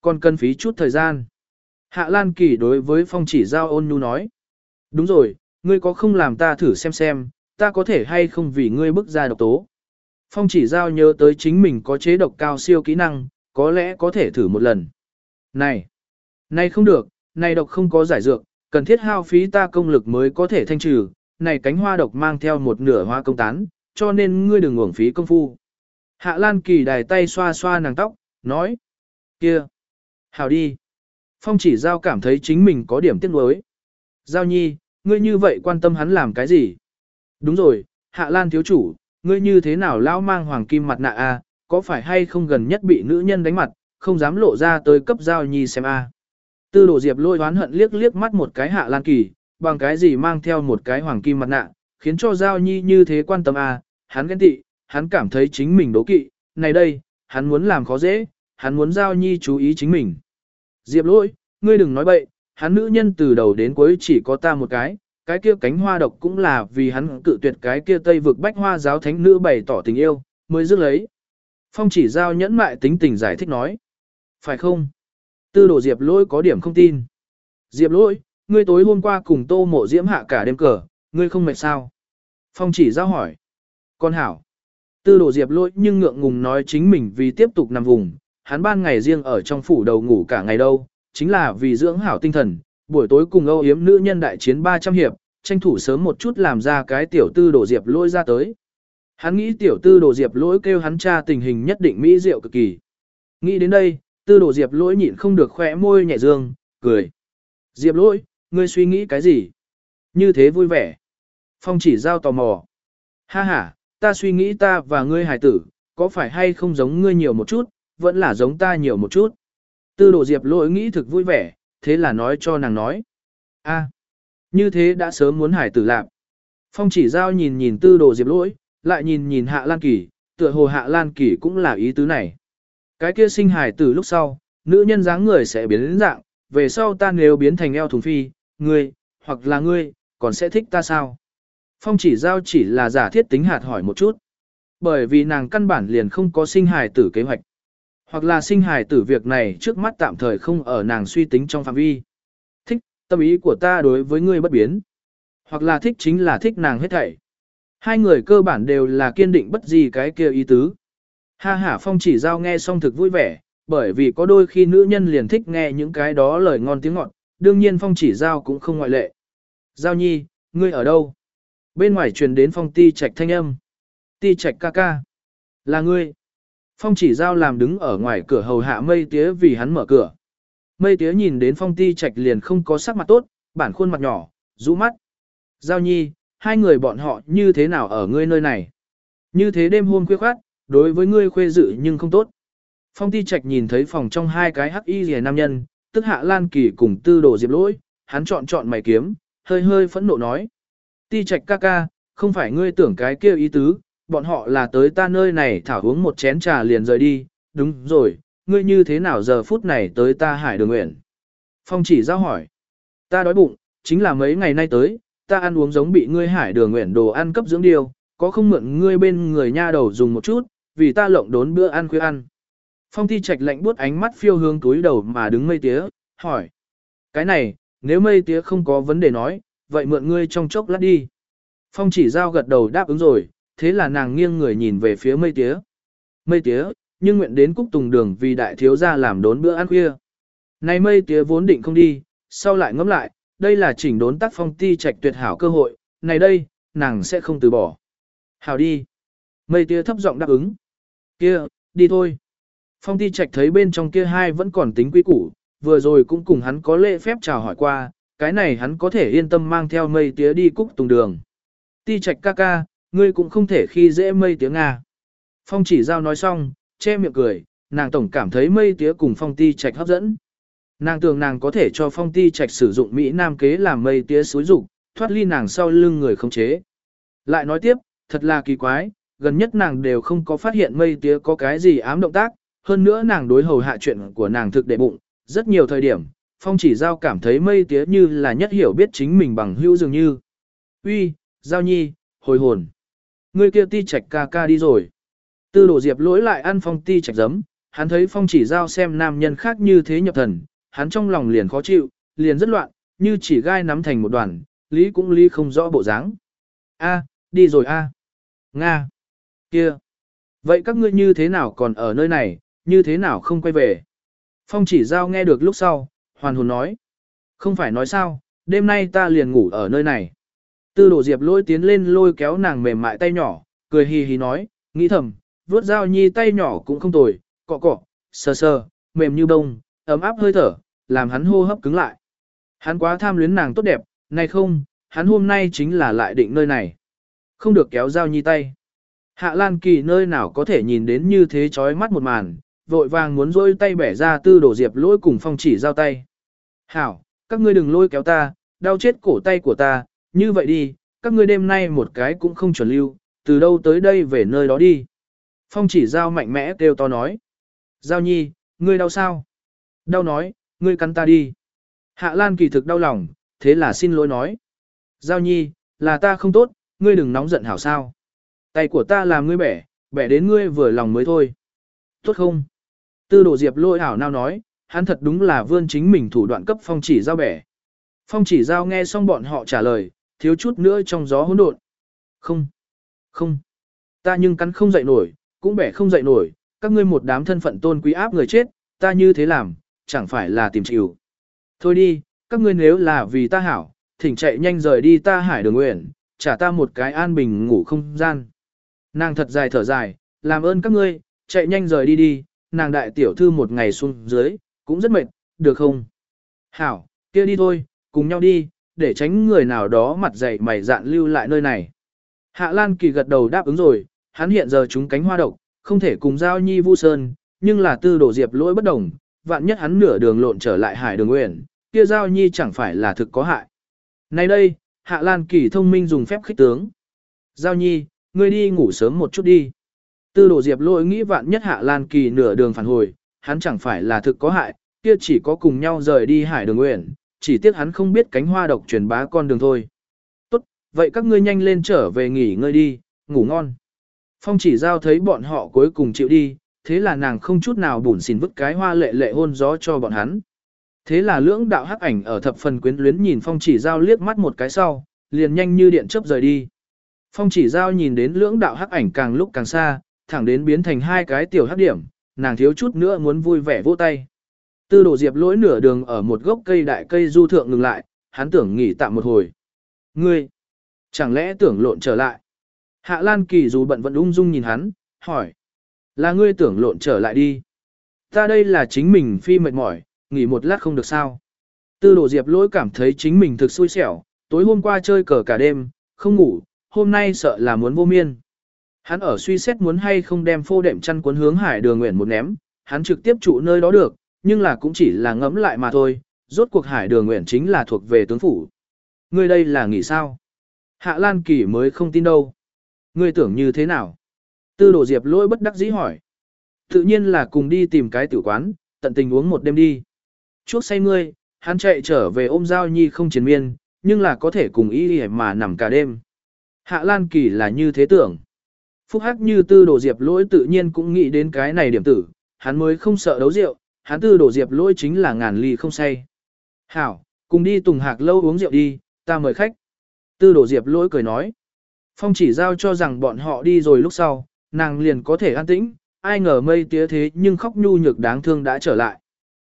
Còn cần phí chút thời gian. Hạ Lan Kỳ đối với phong chỉ giao ôn nhu nói. Đúng rồi, ngươi có không làm ta thử xem xem, ta có thể hay không vì ngươi bức ra độc tố. Phong chỉ giao nhớ tới chính mình có chế độc cao siêu kỹ năng, có lẽ có thể thử một lần. Này, này không được, này độc không có giải dược, cần thiết hao phí ta công lực mới có thể thanh trừ, này cánh hoa độc mang theo một nửa hoa công tán, cho nên ngươi đừng uổng phí công phu. Hạ Lan Kỳ đài tay xoa xoa nàng tóc, nói, kia, hào đi. Phong chỉ giao cảm thấy chính mình có điểm tiếc nuối. Giao nhi, ngươi như vậy quan tâm hắn làm cái gì? Đúng rồi, Hạ Lan thiếu chủ, ngươi như thế nào lão mang hoàng kim mặt nạ a? có phải hay không gần nhất bị nữ nhân đánh mặt, không dám lộ ra tới cấp giao nhi xem a? Tư đồ diệp lôi oán hận liếc liếc mắt một cái Hạ Lan kỳ, bằng cái gì mang theo một cái hoàng kim mặt nạ, khiến cho giao nhi như thế quan tâm à? hắn ghen tị, hắn cảm thấy chính mình đố kỵ, này đây, hắn muốn làm khó dễ, hắn muốn giao nhi chú ý chính mình. Diệp lỗi, ngươi đừng nói bậy, hắn nữ nhân từ đầu đến cuối chỉ có ta một cái, cái kia cánh hoa độc cũng là vì hắn cự tuyệt cái kia tây vực bách hoa giáo thánh nữ bày tỏ tình yêu, mới dứt lấy. Phong chỉ giao nhẫn mại tính tình giải thích nói. Phải không? Tư đồ Diệp lỗi có điểm không tin. Diệp lỗi, ngươi tối hôm qua cùng tô mộ diễm hạ cả đêm cờ, ngươi không mệt sao? Phong chỉ giao hỏi. Con hảo. Tư đồ Diệp lỗi nhưng ngượng ngùng nói chính mình vì tiếp tục nằm vùng, hắn ban ngày riêng ở trong phủ đầu ngủ cả ngày đâu, chính là vì dưỡng hảo tinh thần, buổi tối cùng âu yếm nữ nhân đại chiến 300 hiệp, tranh thủ sớm một chút làm ra cái tiểu tư đồ diệp lỗi ra tới. Hắn nghĩ tiểu tư đồ diệp lỗi kêu hắn cha tình hình nhất định mỹ diệu cực kỳ. Nghĩ đến đây, tư đồ diệp lỗi nhịn không được khỏe môi nhẹ dương, cười. Diệp lỗi, ngươi suy nghĩ cái gì? Như thế vui vẻ. Phong chỉ giao tò mò. Ha ha, ta suy nghĩ ta và ngươi hài tử, có phải hay không giống ngươi nhiều một chút, vẫn là giống ta nhiều một chút. Tư đồ diệp lỗi nghĩ thực vui vẻ, thế là nói cho nàng nói. a như thế đã sớm muốn hải tử làm. Phong chỉ giao nhìn nhìn tư đồ diệp lỗi, lại nhìn nhìn hạ lan kỳ, tựa hồ hạ lan kỳ cũng là ý tứ này. Cái kia sinh hải tử lúc sau, nữ nhân dáng người sẽ biến đến dạng, về sau ta nếu biến thành eo thùng phi, ngươi, hoặc là ngươi, còn sẽ thích ta sao? Phong chỉ giao chỉ là giả thiết tính hạt hỏi một chút. Bởi vì nàng căn bản liền không có sinh hài tử kế hoạch. Hoặc là sinh hài tử việc này trước mắt tạm thời không ở nàng suy tính trong phạm vi. Thích, tâm ý của ta đối với ngươi bất biến. Hoặc là thích chính là thích nàng hết thảy. Hai người cơ bản đều là kiên định bất gì cái kia ý tứ. Ha ha phong chỉ giao nghe xong thực vui vẻ, bởi vì có đôi khi nữ nhân liền thích nghe những cái đó lời ngon tiếng ngọt, đương nhiên phong chỉ giao cũng không ngoại lệ. Giao nhi, ngươi ở đâu? Bên ngoài truyền đến phong ti trạch thanh âm. Ti trạch ca ca. Là ngươi. Phong chỉ giao làm đứng ở ngoài cửa hầu hạ mây tía vì hắn mở cửa. Mây tía nhìn đến phong ti trạch liền không có sắc mặt tốt, bản khuôn mặt nhỏ, rũ mắt. Giao nhi, hai người bọn họ như thế nào ở ngươi nơi này? Như thế đêm hôm khuya khoát, đối với ngươi khuê dự nhưng không tốt. Phong ti trạch nhìn thấy phòng trong hai cái hắc y rìa nam nhân, tức hạ lan kỳ cùng tư đồ diệp lỗi, hắn chọn chọn mày kiếm, hơi hơi phẫn nộ nói. Ti trạch ca ca, không phải ngươi tưởng cái kia ý tứ, bọn họ là tới ta nơi này thảo uống một chén trà liền rời đi, đúng rồi, ngươi như thế nào giờ phút này tới ta hải đường nguyện? Phong chỉ giao hỏi, ta đói bụng, chính là mấy ngày nay tới, ta ăn uống giống bị ngươi hải đường nguyện đồ ăn cấp dưỡng điều, có không mượn ngươi bên người nha đầu dùng một chút, vì ta lộng đốn bữa ăn khuya ăn. Phong thi trạch lạnh buốt ánh mắt phiêu hướng túi đầu mà đứng mây tía, hỏi. Cái này, nếu mây tía không có vấn đề nói, vậy mượn ngươi trong chốc lát đi. Phong chỉ giao gật đầu đáp ứng rồi, thế là nàng nghiêng người nhìn về phía mây tía. Mây tía, nhưng nguyện đến cúc tùng đường vì đại thiếu gia làm đốn bữa ăn khuya. Này mây tía vốn định không đi, sau lại ngẫm lại, đây là chỉnh đốn tác phong ti trạch tuyệt hảo cơ hội, này đây, nàng sẽ không từ bỏ. Hảo đi. Mây tía thấp giọng đáp ứng. Kia, đi thôi. Phong ti trạch thấy bên trong kia hai vẫn còn tính quý củ, vừa rồi cũng cùng hắn có lễ phép chào hỏi qua, cái này hắn có thể yên tâm mang theo mây tía đi cúc tùng đường. Ti trạch ca ca, ngươi cũng không thể khi dễ mây tía Nga. Phong chỉ giao nói xong, che miệng cười, nàng tổng cảm thấy mây tía cùng phong ti trạch hấp dẫn. Nàng tưởng nàng có thể cho phong ti trạch sử dụng Mỹ Nam kế làm mây tía xối rụng, thoát ly nàng sau lưng người không chế. Lại nói tiếp, thật là kỳ quái, gần nhất nàng đều không có phát hiện mây tía có cái gì ám động tác, hơn nữa nàng đối hầu hạ chuyện của nàng thực đệ bụng, rất nhiều thời điểm, phong chỉ giao cảm thấy mây tía như là nhất hiểu biết chính mình bằng hữu dường như. Uy, giao nhi, hồi hồn. người kia ti trạch ca ca đi rồi. Tư đổ diệp lỗi lại ăn phong ti trạch giấm, hắn thấy phong chỉ giao xem nam nhân khác như thế nhập thần, hắn trong lòng liền khó chịu, liền rất loạn, như chỉ gai nắm thành một đoàn, lý cũng lý không rõ bộ dáng. A, đi rồi a. Nga. Kia. Vậy các ngươi như thế nào còn ở nơi này, như thế nào không quay về? Phong chỉ giao nghe được lúc sau, hoàn hồn nói. Không phải nói sao, đêm nay ta liền ngủ ở nơi này. Tư đổ diệp lôi tiến lên lôi kéo nàng mềm mại tay nhỏ, cười hì hì nói, nghĩ thầm, vuốt dao nhi tay nhỏ cũng không tồi, cọ cọ, sờ sờ, mềm như bông, ấm áp hơi thở, làm hắn hô hấp cứng lại. Hắn quá tham luyến nàng tốt đẹp, này không, hắn hôm nay chính là lại định nơi này. Không được kéo dao nhi tay. Hạ Lan Kỳ nơi nào có thể nhìn đến như thế chói mắt một màn, vội vàng muốn rôi tay bẻ ra tư đổ diệp lỗi cùng phong chỉ giao tay. Hảo, các ngươi đừng lôi kéo ta, đau chết cổ tay của ta, như vậy đi, các ngươi đêm nay một cái cũng không chuẩn lưu, từ đâu tới đây về nơi đó đi. Phong chỉ giao mạnh mẽ kêu to nói. Giao nhi, ngươi đau sao? Đau nói, ngươi cắn ta đi. Hạ Lan kỳ thực đau lòng, thế là xin lỗi nói. Giao nhi, là ta không tốt, ngươi đừng nóng giận hảo sao. Tay của ta làm ngươi bẻ, bẻ đến ngươi vừa lòng mới thôi. Tốt không? Tư đồ diệp lôi hảo nào nói, hắn thật đúng là vươn chính mình thủ đoạn cấp phong chỉ giao bẻ. Phong chỉ giao nghe xong bọn họ trả lời, thiếu chút nữa trong gió hỗn độn. Không, không, ta nhưng cắn không dậy nổi, cũng bẻ không dậy nổi, các ngươi một đám thân phận tôn quý áp người chết, ta như thế làm, chẳng phải là tìm chịu. Thôi đi, các ngươi nếu là vì ta hảo, thỉnh chạy nhanh rời đi ta hải đường nguyện, trả ta một cái an bình ngủ không gian. Nàng thật dài thở dài, làm ơn các ngươi, chạy nhanh rời đi đi, nàng đại tiểu thư một ngày xuống dưới, cũng rất mệt, được không? Hảo, kia đi thôi, cùng nhau đi, để tránh người nào đó mặt dày mày dạn lưu lại nơi này. Hạ Lan Kỳ gật đầu đáp ứng rồi, hắn hiện giờ chúng cánh hoa độc, không thể cùng giao nhi vu sơn, nhưng là tư đổ diệp lỗi bất đồng, vạn nhất hắn nửa đường lộn trở lại hải đường nguyện, kia giao nhi chẳng phải là thực có hại. Này đây, Hạ Lan Kỳ thông minh dùng phép khích tướng. Giao nhi, ngươi đi ngủ sớm một chút đi. Tư Đồ diệp lỗi nghĩ vạn nhất Hạ Lan Kỳ nửa đường phản hồi, hắn chẳng phải là thực có hại, kia chỉ có cùng nhau rời đi hải đường nguyện, chỉ tiếc hắn không biết cánh hoa độc truyền bá con đường thôi. Tốt, vậy các ngươi nhanh lên trở về nghỉ ngơi đi, ngủ ngon. Phong chỉ giao thấy bọn họ cuối cùng chịu đi, thế là nàng không chút nào bùn xỉn vứt cái hoa lệ lệ hôn gió cho bọn hắn. Thế là lưỡng đạo hắc ảnh ở thập phần quyến luyến nhìn phong chỉ giao liếc mắt một cái sau, liền nhanh như điện chớp rời đi. Phong chỉ giao nhìn đến lưỡng đạo hắc ảnh càng lúc càng xa, thẳng đến biến thành hai cái tiểu hắc điểm, nàng thiếu chút nữa muốn vui vẻ vỗ tay. Tư đồ diệp lỗi nửa đường ở một gốc cây đại cây du thượng ngừng lại, hắn tưởng nghỉ tạm một hồi. Ngươi, chẳng lẽ tưởng lộn trở lại? Hạ Lan Kỳ dù bận vẫn ung dung nhìn hắn, hỏi. Là ngươi tưởng lộn trở lại đi. Ta đây là chính mình phi mệt mỏi, nghỉ một lát không được sao. Tư đồ diệp lỗi cảm thấy chính mình thực xui xẻo, tối hôm qua chơi cờ cả đêm, không ngủ, hôm nay sợ là muốn vô miên. Hắn ở suy xét muốn hay không đem phô đệm chăn cuốn hướng hải đường nguyện một ném, hắn trực tiếp trụ nơi đó được, nhưng là cũng chỉ là ngẫm lại mà thôi, rốt cuộc hải đường nguyện chính là thuộc về tướng phủ. Ngươi đây là nghỉ sao? Hạ Lan Kỳ mới không tin đâu. Ngươi tưởng như thế nào? Tư đồ diệp lỗi bất đắc dĩ hỏi. Tự nhiên là cùng đi tìm cái tử quán, tận tình uống một đêm đi. Chuốc say ngươi, hắn chạy trở về ôm giao nhi không chiến miên, nhưng là có thể cùng ý mà nằm cả đêm. Hạ Lan Kỳ là như thế tưởng. Phúc hắc như tư đồ diệp lỗi tự nhiên cũng nghĩ đến cái này điểm tử, hắn mới không sợ đấu rượu, hắn tư đồ diệp lỗi chính là ngàn ly không say. Hảo, cùng đi tùng hạc lâu uống rượu đi, ta mời khách. Tư đồ diệp lỗi cười nói. Phong chỉ giao cho rằng bọn họ đi rồi lúc sau, nàng liền có thể an tĩnh, ai ngờ mây tía thế nhưng khóc nhu nhược đáng thương đã trở lại.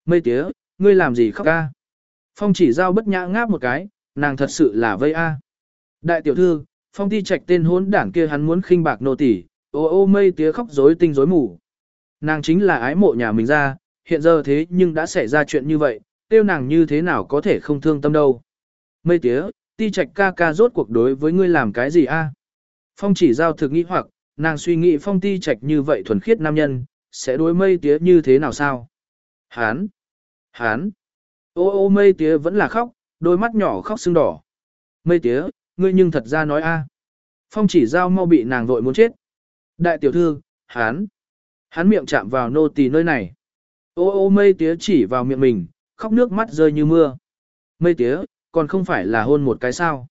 Mây tía, ngươi làm gì khóc ca? Phong chỉ giao bất nhã ngáp một cái, nàng thật sự là vây a. Đại tiểu thư, phong ti trạch tên hốn đảng kia hắn muốn khinh bạc nô tỳ, ô ô mây tía khóc rối tinh rối mù. Nàng chính là ái mộ nhà mình ra, hiện giờ thế nhưng đã xảy ra chuyện như vậy, tiêu nàng như thế nào có thể không thương tâm đâu. Mây tía, ti trạch ca ca rốt cuộc đối với ngươi làm cái gì a? Phong chỉ giao thực nghĩ hoặc, nàng suy nghĩ phong ti trạch như vậy thuần khiết nam nhân, sẽ đối mây tía như thế nào sao? Hán! Hán! Ô ô mây tía vẫn là khóc, đôi mắt nhỏ khóc sưng đỏ. Mây tía, ngươi nhưng thật ra nói a. Phong chỉ giao mau bị nàng vội muốn chết. Đại tiểu thư, hán! Hắn miệng chạm vào nô tỳ nơi này. Ô ô mây tía chỉ vào miệng mình, khóc nước mắt rơi như mưa. Mây tía, còn không phải là hôn một cái sao.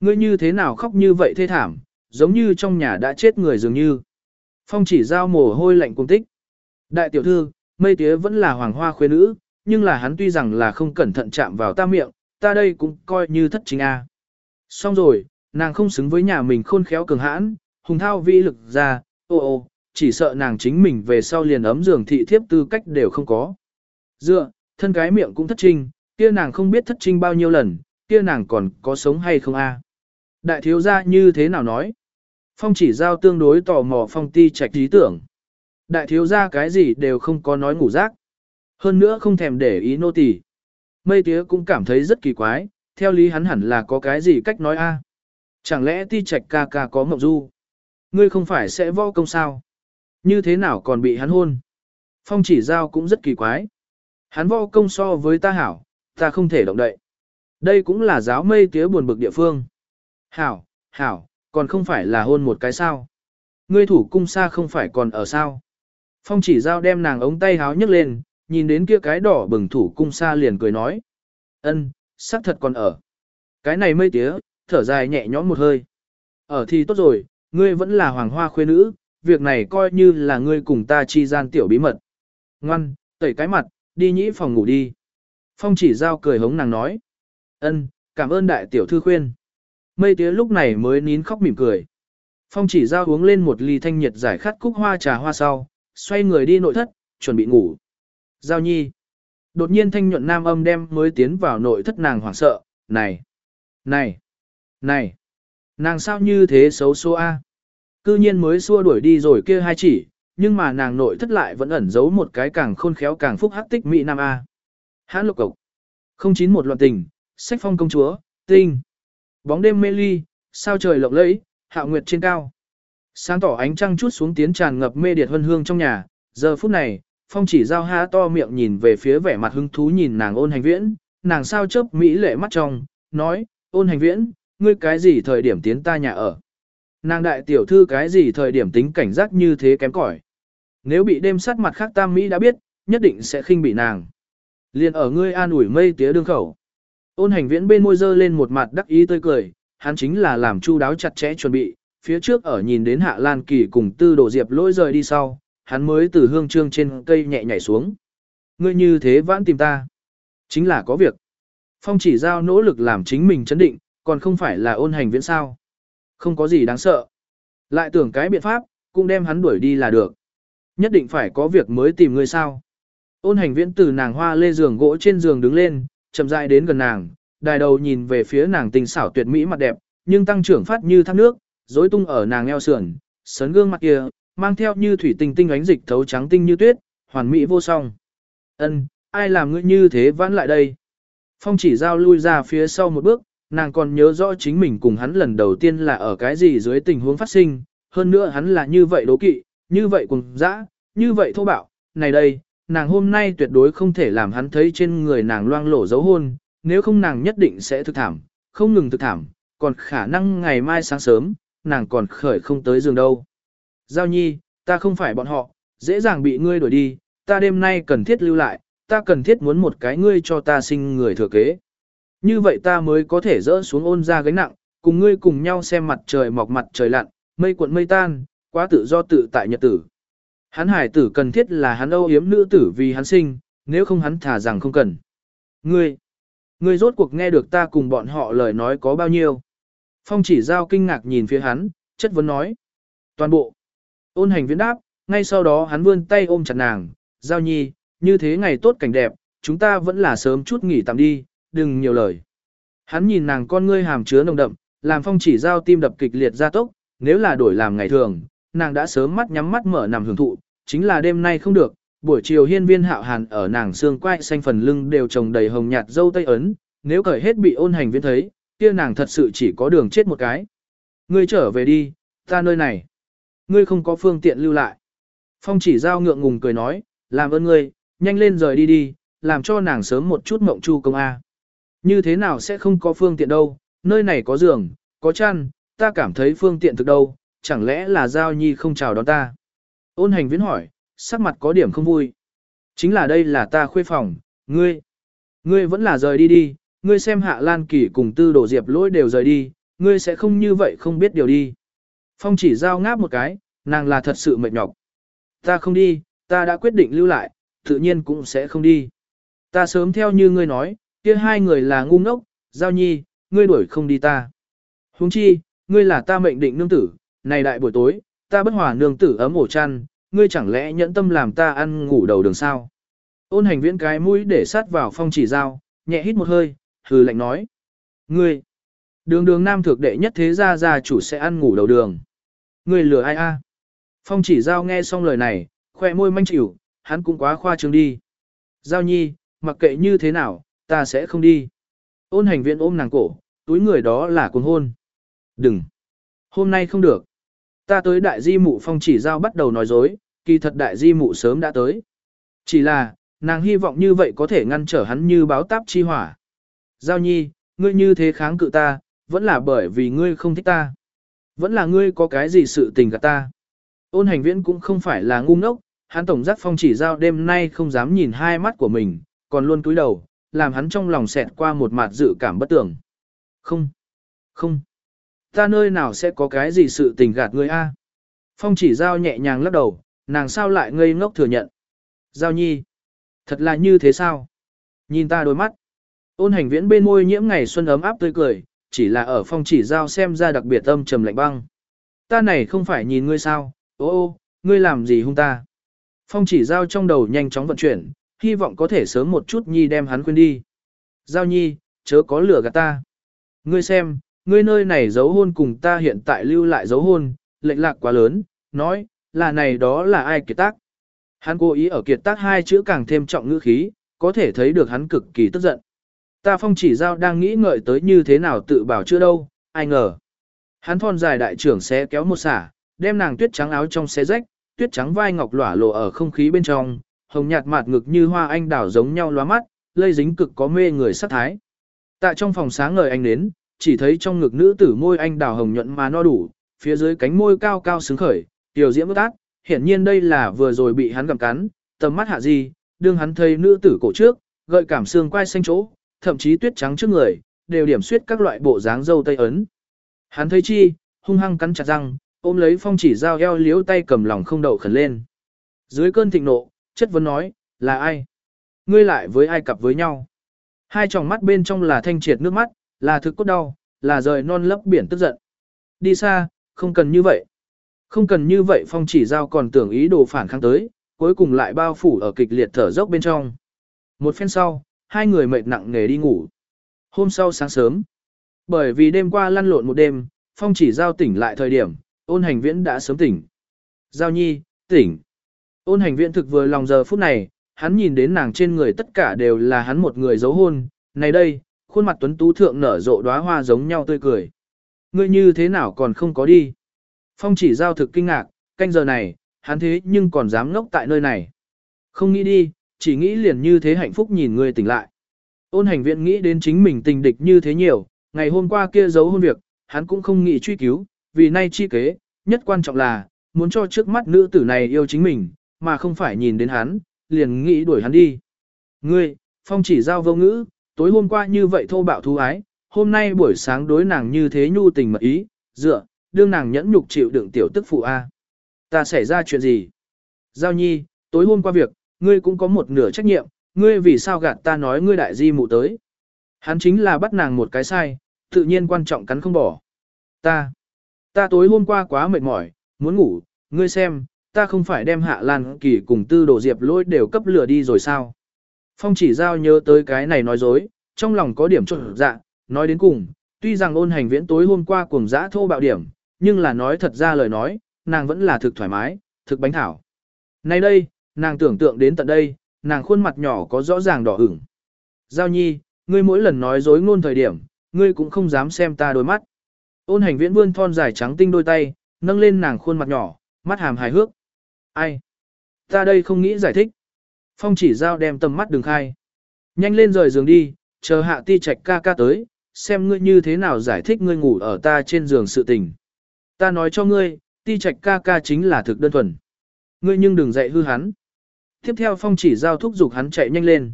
Ngươi như thế nào khóc như vậy thê thảm, giống như trong nhà đã chết người dường như. Phong chỉ giao mồ hôi lạnh cung tích. Đại tiểu thư, mây tía vẫn là hoàng hoa khuê nữ, nhưng là hắn tuy rằng là không cẩn thận chạm vào ta miệng, ta đây cũng coi như thất chính a. Xong rồi, nàng không xứng với nhà mình khôn khéo cường hãn, hùng thao vĩ lực ra, ô ô, chỉ sợ nàng chính mình về sau liền ấm giường thị thiếp tư cách đều không có. Dựa, thân cái miệng cũng thất trinh, kia nàng không biết thất trinh bao nhiêu lần, kia nàng còn có sống hay không a? À? Đại thiếu gia như thế nào nói? Phong chỉ giao tương đối tò mò phong ti trạch trí tưởng. Đại thiếu gia cái gì đều không có nói ngủ rác. Hơn nữa không thèm để ý nô tỳ. Mây tía cũng cảm thấy rất kỳ quái, theo lý hắn hẳn là có cái gì cách nói a? À? Chẳng lẽ ti trạch ca ca có mộng du? Ngươi không phải sẽ võ công sao? Như thế nào còn bị hắn hôn? Phong chỉ giao cũng rất kỳ quái. Hắn võ công so với ta hảo, ta không thể động đậy. Đây cũng là giáo mây tía buồn bực địa phương. Hảo, hảo, còn không phải là hôn một cái sao. Ngươi thủ cung xa không phải còn ở sao. Phong chỉ giao đem nàng ống tay háo nhấc lên, nhìn đến kia cái đỏ bừng thủ cung xa liền cười nói. ân, xác thật còn ở. Cái này mây tía, thở dài nhẹ nhõm một hơi. Ở thì tốt rồi, ngươi vẫn là hoàng hoa khuê nữ, việc này coi như là ngươi cùng ta chi gian tiểu bí mật. Ngoan, tẩy cái mặt, đi nhĩ phòng ngủ đi. Phong chỉ giao cười hống nàng nói. ân, cảm ơn đại tiểu thư khuyên. Mây tía lúc này mới nín khóc mỉm cười. Phong chỉ giao uống lên một ly thanh nhiệt giải khát cúc hoa trà hoa sau, xoay người đi nội thất, chuẩn bị ngủ. Giao nhi. Đột nhiên thanh nhuận nam âm đem mới tiến vào nội thất nàng hoảng sợ, này, này, này, nàng sao như thế xấu xô A. Cư nhiên mới xua đuổi đi rồi kia hai chỉ, nhưng mà nàng nội thất lại vẫn ẩn giấu một cái càng khôn khéo càng phúc hắc tích mỹ nam A. Hãn lục cộc. Không chín một loạn tình, sách phong công chúa, tinh. Bóng đêm mê ly, sao trời lộng lẫy, hạo nguyệt trên cao. Sáng tỏ ánh trăng chút xuống tiến tràn ngập mê điệt hân hương trong nhà, giờ phút này, phong chỉ giao há to miệng nhìn về phía vẻ mặt hứng thú nhìn nàng ôn hành viễn, nàng sao chớp mỹ lệ mắt trong, nói, ôn hành viễn, ngươi cái gì thời điểm tiến ta nhà ở. Nàng đại tiểu thư cái gì thời điểm tính cảnh giác như thế kém cỏi. Nếu bị đêm sát mặt khác tam Mỹ đã biết, nhất định sẽ khinh bị nàng. Liên ở ngươi an ủi mây tía đương khẩu. Ôn hành viễn bên môi dơ lên một mặt đắc ý tươi cười, hắn chính là làm chu đáo chặt chẽ chuẩn bị, phía trước ở nhìn đến hạ lan kỳ cùng tư đồ diệp lỗi rời đi sau, hắn mới từ hương trương trên cây nhẹ nhảy xuống. Ngươi như thế vãn tìm ta. Chính là có việc. Phong chỉ giao nỗ lực làm chính mình chấn định, còn không phải là ôn hành viễn sao. Không có gì đáng sợ. Lại tưởng cái biện pháp, cũng đem hắn đuổi đi là được. Nhất định phải có việc mới tìm ngươi sao. Ôn hành viễn từ nàng hoa lê giường gỗ trên giường đứng lên, chậm rãi đến gần nàng, đài đầu nhìn về phía nàng tình xảo tuyệt mỹ mặt đẹp, nhưng tăng trưởng phát như thác nước, rối tung ở nàng eo sườn, sấn gương mặt kia, mang theo như thủy tinh tinh ánh dịch thấu trắng tinh như tuyết, hoàn mỹ vô song. Ân, ai làm ngươi như thế vãn lại đây? Phong chỉ giao lui ra phía sau một bước, nàng còn nhớ rõ chính mình cùng hắn lần đầu tiên là ở cái gì dưới tình huống phát sinh, hơn nữa hắn là như vậy đố kỵ, như vậy cùng dã, như vậy thô bạo, này đây, nàng hôm nay tuyệt đối không thể làm hắn thấy trên người nàng loang lổ dấu hôn, nếu không nàng nhất định sẽ thực thảm, không ngừng thực thảm, còn khả năng ngày mai sáng sớm, nàng còn khởi không tới giường đâu. Giao nhi, ta không phải bọn họ, dễ dàng bị ngươi đuổi đi, ta đêm nay cần thiết lưu lại, ta cần thiết muốn một cái ngươi cho ta sinh người thừa kế. Như vậy ta mới có thể dỡ xuống ôn ra gánh nặng, cùng ngươi cùng nhau xem mặt trời mọc mặt trời lặn, mây cuộn mây tan, quá tự do tự tại nhật tử. Hắn hải tử cần thiết là hắn âu yếm nữ tử vì hắn sinh, nếu không hắn thả rằng không cần. Ngươi, ngươi rốt cuộc nghe được ta cùng bọn họ lời nói có bao nhiêu. Phong chỉ giao kinh ngạc nhìn phía hắn, chất vấn nói. Toàn bộ. Ôn hành viễn đáp, ngay sau đó hắn vươn tay ôm chặt nàng, giao nhi, như thế ngày tốt cảnh đẹp, chúng ta vẫn là sớm chút nghỉ tạm đi, đừng nhiều lời. Hắn nhìn nàng con ngươi hàm chứa nồng đậm, làm phong chỉ giao tim đập kịch liệt ra tốc, nếu là đổi làm ngày thường, nàng đã sớm mắt nhắm mắt mở nằm hưởng thụ, chính là đêm nay không được, buổi chiều hiên viên hạo hàn ở nàng xương quai xanh phần lưng đều trồng đầy hồng nhạt dâu tây ấn, nếu cởi hết bị ôn hành viên thấy, kia nàng thật sự chỉ có đường chết một cái. Ngươi trở về đi, ta nơi này. Ngươi không có phương tiện lưu lại. Phong chỉ giao ngượng ngùng cười nói, làm ơn ngươi, nhanh lên rời đi đi, làm cho nàng sớm một chút mộng chu công A. Như thế nào sẽ không có phương tiện đâu, nơi này có giường, có chăn, ta cảm thấy phương tiện thực đâu, chẳng lẽ là giao nhi không chào đón ta. Ôn hành viễn hỏi, sắc mặt có điểm không vui. Chính là đây là ta khuê phòng, ngươi. Ngươi vẫn là rời đi đi, ngươi xem hạ lan kỳ cùng tư đổ diệp lỗi đều rời đi, ngươi sẽ không như vậy không biết điều đi. Phong chỉ giao ngáp một cái, nàng là thật sự mệt nhọc. Ta không đi, ta đã quyết định lưu lại, tự nhiên cũng sẽ không đi. Ta sớm theo như ngươi nói, kia hai người là ngu ngốc, giao nhi, ngươi đuổi không đi ta. Huống chi, ngươi là ta mệnh định nương tử, này đại buổi tối, ta bất hòa nương tử ấm ổ chăn, ngươi chẳng lẽ nhẫn tâm làm ta ăn ngủ đầu đường sao? Ôn hành viễn cái mũi để sát vào phong chỉ dao, nhẹ hít một hơi, hừ lạnh nói. Ngươi, đường đường nam thực đệ nhất thế gia gia chủ sẽ ăn ngủ đầu đường. người lừa ai a? Phong chỉ giao nghe xong lời này, khoe môi manh chịu, hắn cũng quá khoa trương đi. Giao nhi, mặc kệ như thế nào, ta sẽ không đi. Ôn hành viện ôm nàng cổ, túi người đó là cuồng hôn. Đừng. Hôm nay không được. Ta tới đại di mụ phong chỉ giao bắt đầu nói dối, kỳ thật đại di mụ sớm đã tới. Chỉ là, nàng hy vọng như vậy có thể ngăn trở hắn như báo táp chi hỏa. Giao nhi, ngươi như thế kháng cự ta, vẫn là bởi vì ngươi không thích ta. Vẫn là ngươi có cái gì sự tình gạt ta. Ôn hành viễn cũng không phải là ngu ngốc, hắn tổng giác phong chỉ giao đêm nay không dám nhìn hai mắt của mình, còn luôn cúi đầu, làm hắn trong lòng xẹt qua một mặt dự cảm bất tưởng. Không, không, ta nơi nào sẽ có cái gì sự tình gạt ngươi a? Phong chỉ giao nhẹ nhàng lắc đầu, nàng sao lại ngây ngốc thừa nhận. Giao nhi, thật là như thế sao? Nhìn ta đôi mắt. Ôn hành viễn bên môi nhiễm ngày xuân ấm áp tươi cười, chỉ là ở phong chỉ giao xem ra đặc biệt âm trầm lạnh băng. Ta này không phải nhìn ngươi sao, ô ô, ngươi làm gì hung ta? Phong chỉ giao trong đầu nhanh chóng vận chuyển, hy vọng có thể sớm một chút nhi đem hắn quên đi. Giao nhi, chớ có lửa gạt ta. Ngươi xem, ngươi nơi này giấu hôn cùng ta hiện tại lưu lại giấu hôn, lệnh lạc quá lớn, nói, là này đó là ai kiệt tác. Hắn cố ý ở kiệt tác hai chữ càng thêm trọng ngữ khí, có thể thấy được hắn cực kỳ tức giận. Ta phong chỉ giao đang nghĩ ngợi tới như thế nào tự bảo chưa đâu, ai ngờ. Hắn thon dài đại trưởng xé kéo một xả, đem nàng tuyết trắng áo trong xé rách, tuyết trắng vai ngọc lỏa lộ ở không khí bên trong, hồng nhạt mạt ngực như hoa anh đào giống nhau lóa mắt, lây dính cực có mê người sắc thái. Tại trong phòng sáng ngời anh đến, chỉ thấy trong ngực nữ tử môi anh đào hồng nhuận mà no đủ, phía dưới cánh môi cao cao sướng khởi, tiểu diễm ước ác, hiển nhiên đây là vừa rồi bị hắn gặm cắn, tầm mắt hạ gì, đương hắn thấy nữ tử cổ trước, gợi cảm xương quai xanh chỗ, thậm chí tuyết trắng trước người, đều điểm suyết các loại bộ dáng dâu tây ấn. Hắn thấy chi, hung hăng cắn chặt răng, ôm lấy phong chỉ dao eo liếu tay cầm lòng không đậu khẩn lên. Dưới cơn thịnh nộ, chất vấn nói, là ai? Ngươi lại với ai cặp với nhau? Hai tròng mắt bên trong là thanh triệt nước mắt, là thực cốt đau, là rời non lấp biển tức giận. Đi xa, không cần như vậy. Không cần như vậy phong chỉ giao còn tưởng ý đồ phản kháng tới, cuối cùng lại bao phủ ở kịch liệt thở dốc bên trong. Một phen sau, hai người mệt nặng nghề đi ngủ. Hôm sau sáng sớm, bởi vì đêm qua lăn lộn một đêm, phong chỉ giao tỉnh lại thời điểm, ôn hành viễn đã sớm tỉnh. Giao nhi, tỉnh. Ôn hành viễn thực vừa lòng giờ phút này, hắn nhìn đến nàng trên người tất cả đều là hắn một người giấu hôn, này đây, khuôn mặt tuấn tú thượng nở rộ đóa hoa giống nhau tươi cười. Ngươi như thế nào còn không có đi? Phong chỉ giao thực kinh ngạc, canh giờ này, hắn thế nhưng còn dám ngốc tại nơi này. Không nghĩ đi, chỉ nghĩ liền như thế hạnh phúc nhìn ngươi tỉnh lại. Ôn hành viện nghĩ đến chính mình tình địch như thế nhiều, ngày hôm qua kia giấu hôn việc, hắn cũng không nghĩ truy cứu, vì nay chi kế, nhất quan trọng là, muốn cho trước mắt nữ tử này yêu chính mình, mà không phải nhìn đến hắn, liền nghĩ đuổi hắn đi. Ngươi, phong chỉ giao vô ngữ, tối hôm qua như vậy thô bạo thú ái, hôm nay buổi sáng đối nàng như thế nhu tình mật ý, dựa, đương nàng nhẫn nhục chịu đựng tiểu tức phụ A. Ta xảy ra chuyện gì? Giao nhi, tối hôm qua việc, ngươi cũng có một nửa trách nhiệm, ngươi vì sao gạt ta nói ngươi đại di mụ tới. Hắn chính là bắt nàng một cái sai, tự nhiên quan trọng cắn không bỏ. Ta, ta tối hôm qua quá mệt mỏi, muốn ngủ, ngươi xem, ta không phải đem hạ lan kỳ cùng tư đồ diệp lôi đều cấp lửa đi rồi sao. Phong chỉ giao nhớ tới cái này nói dối, trong lòng có điểm trộn dạ, nói đến cùng, tuy rằng ôn hành viễn tối hôm qua cùng dã thô bạo điểm, nhưng là nói thật ra lời nói, nàng vẫn là thực thoải mái, thực bánh thảo. Nay đây, nàng tưởng tượng đến tận đây, nàng khuôn mặt nhỏ có rõ ràng đỏ ửng. Giao nhi, ngươi mỗi lần nói dối ngôn thời điểm, ngươi cũng không dám xem ta đôi mắt. Ôn hành viễn vươn thon dài trắng tinh đôi tay, nâng lên nàng khuôn mặt nhỏ, mắt hàm hài hước. Ai? Ta đây không nghĩ giải thích. Phong chỉ giao đem tầm mắt đường khai. Nhanh lên rời giường đi, chờ hạ ti trạch ca ca tới, xem ngươi như thế nào giải thích ngươi ngủ ở ta trên giường sự tình. Ta nói cho ngươi, ti trạch ca ca chính là thực đơn thuần. ngươi nhưng đừng dạy hư hắn. Tiếp theo phong chỉ giao thúc giục hắn chạy nhanh lên.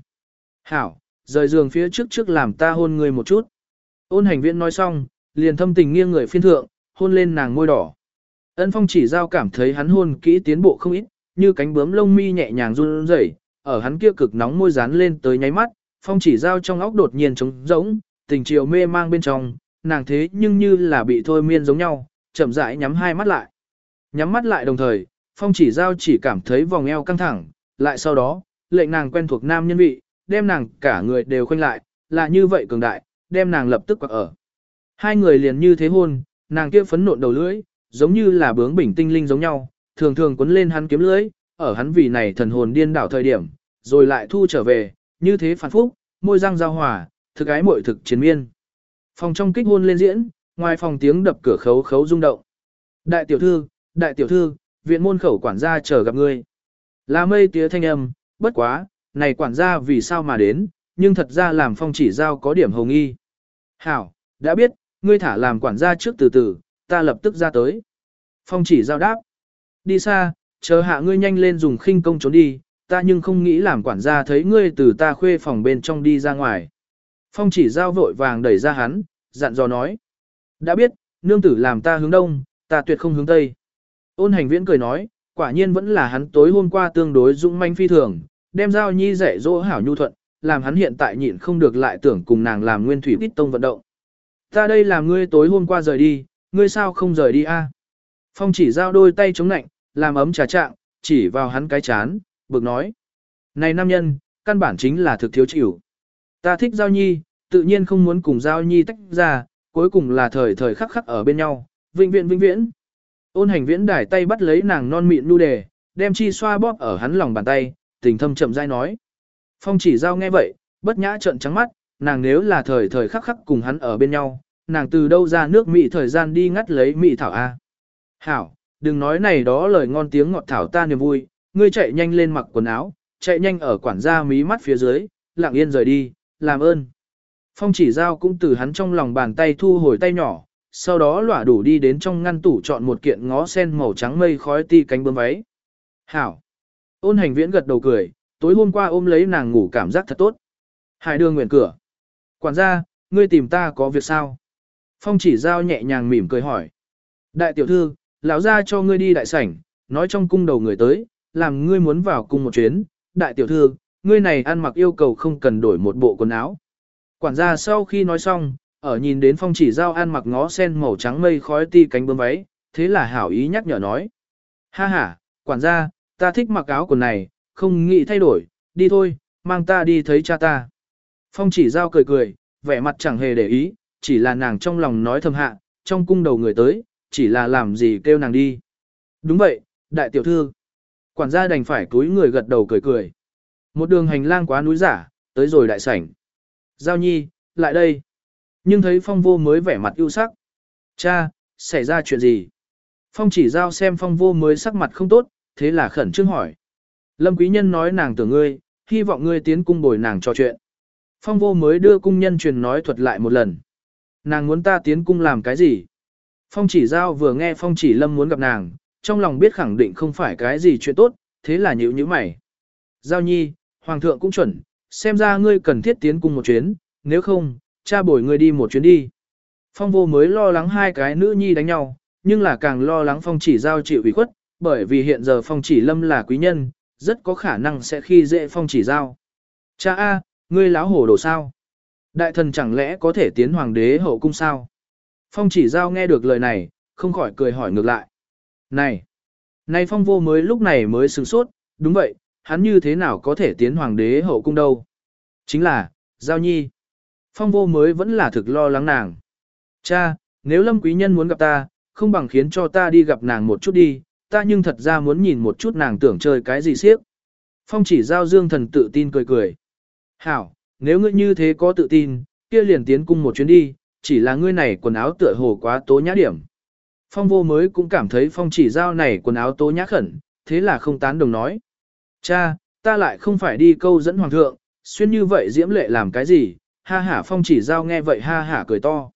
Hảo, rời giường phía trước trước làm ta hôn người một chút. Ôn hành viễn nói xong, liền thâm tình nghiêng người phiên thượng, hôn lên nàng môi đỏ. Ân phong chỉ giao cảm thấy hắn hôn kỹ tiến bộ không ít, như cánh bướm lông mi nhẹ nhàng run rẩy, ở hắn kia cực nóng môi dán lên tới nháy mắt, phong chỉ giao trong óc đột nhiên trống rỗng, tình chiều mê mang bên trong, nàng thế nhưng như là bị thôi miên giống nhau, chậm rãi nhắm hai mắt lại. Nhắm mắt lại đồng thời, phong chỉ giao chỉ cảm thấy vòng eo căng thẳng, lại sau đó, lệnh nàng quen thuộc nam nhân vị, đem nàng cả người đều khoanh lại, là như vậy cường đại, đem nàng lập tức quặc ở. Hai người liền như thế hôn, nàng kia phấn nộn đầu lưỡi, giống như là bướng bình tinh linh giống nhau, thường thường quấn lên hắn kiếm lưỡi, ở hắn vì này thần hồn điên đảo thời điểm, rồi lại thu trở về, như thế phản phúc, môi răng giao hòa, thực ái mội thực chiến miên. Phòng trong kích hôn lên diễn, ngoài phòng tiếng đập cửa khấu khấu rung động. Đại tiểu thư, đại tiểu thư, viện môn khẩu quản gia chờ gặp ngươi. Là mây tía thanh âm, bất quá, này quản gia vì sao mà đến, nhưng thật ra làm phong chỉ giao có điểm hồng nghi. Hảo, đã biết, ngươi thả làm quản gia trước từ từ, ta lập tức ra tới. Phong chỉ giao đáp. Đi xa, chờ hạ ngươi nhanh lên dùng khinh công trốn đi, ta nhưng không nghĩ làm quản gia thấy ngươi từ ta khuê phòng bên trong đi ra ngoài. Phong chỉ giao vội vàng đẩy ra hắn, dặn dò nói. Đã biết, nương tử làm ta hướng đông, ta tuyệt không hướng tây. Ôn hành viễn cười nói, quả nhiên vẫn là hắn tối hôm qua tương đối dũng manh phi thường, đem giao nhi dạy dỗ hảo nhu thuận, làm hắn hiện tại nhịn không được lại tưởng cùng nàng làm nguyên thủy ít tông vận động. Ta đây làm ngươi tối hôm qua rời đi, ngươi sao không rời đi a? Phong chỉ giao đôi tay chống nạnh, làm ấm trà trạng, chỉ vào hắn cái chán, bực nói. Này nam nhân, căn bản chính là thực thiếu chịu. Ta thích giao nhi, tự nhiên không muốn cùng giao nhi tách ra, cuối cùng là thời thời khắc khắc ở bên nhau, vĩnh viễn vĩnh viễn. Ôn hành viễn đải tay bắt lấy nàng non mịn nu đề, đem chi xoa bóp ở hắn lòng bàn tay, tình thâm chậm rãi nói. Phong chỉ giao nghe vậy, bất nhã trợn trắng mắt, nàng nếu là thời thời khắc khắc cùng hắn ở bên nhau, nàng từ đâu ra nước mị thời gian đi ngắt lấy mị thảo A. Hảo, đừng nói này đó lời ngon tiếng ngọt thảo ta niềm vui, ngươi chạy nhanh lên mặc quần áo, chạy nhanh ở quản gia mí mắt phía dưới, lặng yên rời đi, làm ơn. Phong chỉ giao cũng từ hắn trong lòng bàn tay thu hồi tay nhỏ, sau đó lỏa đủ đi đến trong ngăn tủ chọn một kiện ngó sen màu trắng mây khói ti cánh bướm váy. Hảo. Ôn hành viễn gật đầu cười, tối hôm qua ôm lấy nàng ngủ cảm giác thật tốt. Hải đường nguyện cửa. Quản gia, ngươi tìm ta có việc sao? Phong chỉ giao nhẹ nhàng mỉm cười hỏi. Đại tiểu thư, lão gia cho ngươi đi đại sảnh, nói trong cung đầu người tới, làm ngươi muốn vào cung một chuyến. Đại tiểu thư, ngươi này ăn mặc yêu cầu không cần đổi một bộ quần áo. Quản gia sau khi nói xong, ở nhìn đến phong chỉ giao ăn mặc ngó sen màu trắng mây khói ti cánh bướm váy, thế là hảo ý nhắc nhở nói. Ha ha, quản gia, ta thích mặc áo quần này, không nghĩ thay đổi, đi thôi, mang ta đi thấy cha ta. Phong chỉ giao cười cười, vẻ mặt chẳng hề để ý, chỉ là nàng trong lòng nói thầm hạ, trong cung đầu người tới, chỉ là làm gì kêu nàng đi. Đúng vậy, đại tiểu thư. Quản gia đành phải túi người gật đầu cười cười. Một đường hành lang quá núi giả, tới rồi đại sảnh. Giao nhi, lại đây. Nhưng thấy phong vô mới vẻ mặt ưu sắc. Cha, xảy ra chuyện gì? Phong chỉ giao xem phong vô mới sắc mặt không tốt, thế là khẩn trương hỏi. Lâm quý nhân nói nàng tưởng ngươi, hy vọng ngươi tiến cung bồi nàng trò chuyện. Phong vô mới đưa cung nhân truyền nói thuật lại một lần. Nàng muốn ta tiến cung làm cái gì? Phong chỉ giao vừa nghe phong chỉ lâm muốn gặp nàng, trong lòng biết khẳng định không phải cái gì chuyện tốt, thế là nhữ như mày. Giao nhi, hoàng thượng cũng chuẩn, xem ra ngươi cần thiết tiến cung một chuyến, nếu không, cha bồi ngươi đi một chuyến đi. Phong vô mới lo lắng hai cái nữ nhi đánh nhau, nhưng là càng lo lắng phong chỉ giao chịu ủy khuất, bởi vì hiện giờ phong chỉ lâm là quý nhân, rất có khả năng sẽ khi dễ phong chỉ giao. Cha A, ngươi láo hổ đồ sao? Đại thần chẳng lẽ có thể tiến hoàng đế hậu cung sao? Phong chỉ giao nghe được lời này, không khỏi cười hỏi ngược lại. Này! Này phong vô mới lúc này mới sửng sốt, đúng vậy, hắn như thế nào có thể tiến hoàng đế hậu cung đâu? Chính là, giao nhi. Phong vô mới vẫn là thực lo lắng nàng. Cha, nếu lâm quý nhân muốn gặp ta, không bằng khiến cho ta đi gặp nàng một chút đi, ta nhưng thật ra muốn nhìn một chút nàng tưởng chơi cái gì siếc. Phong chỉ giao dương thần tự tin cười cười. Hảo, nếu ngươi như thế có tự tin, kia liền tiến cung một chuyến đi, chỉ là ngươi này quần áo tựa hồ quá tố nhã điểm. Phong vô mới cũng cảm thấy phong chỉ giao này quần áo tố nhã khẩn, thế là không tán đồng nói. Cha, ta lại không phải đi câu dẫn hoàng thượng, xuyên như vậy diễm lệ làm cái gì, ha hả phong chỉ giao nghe vậy ha hả cười to.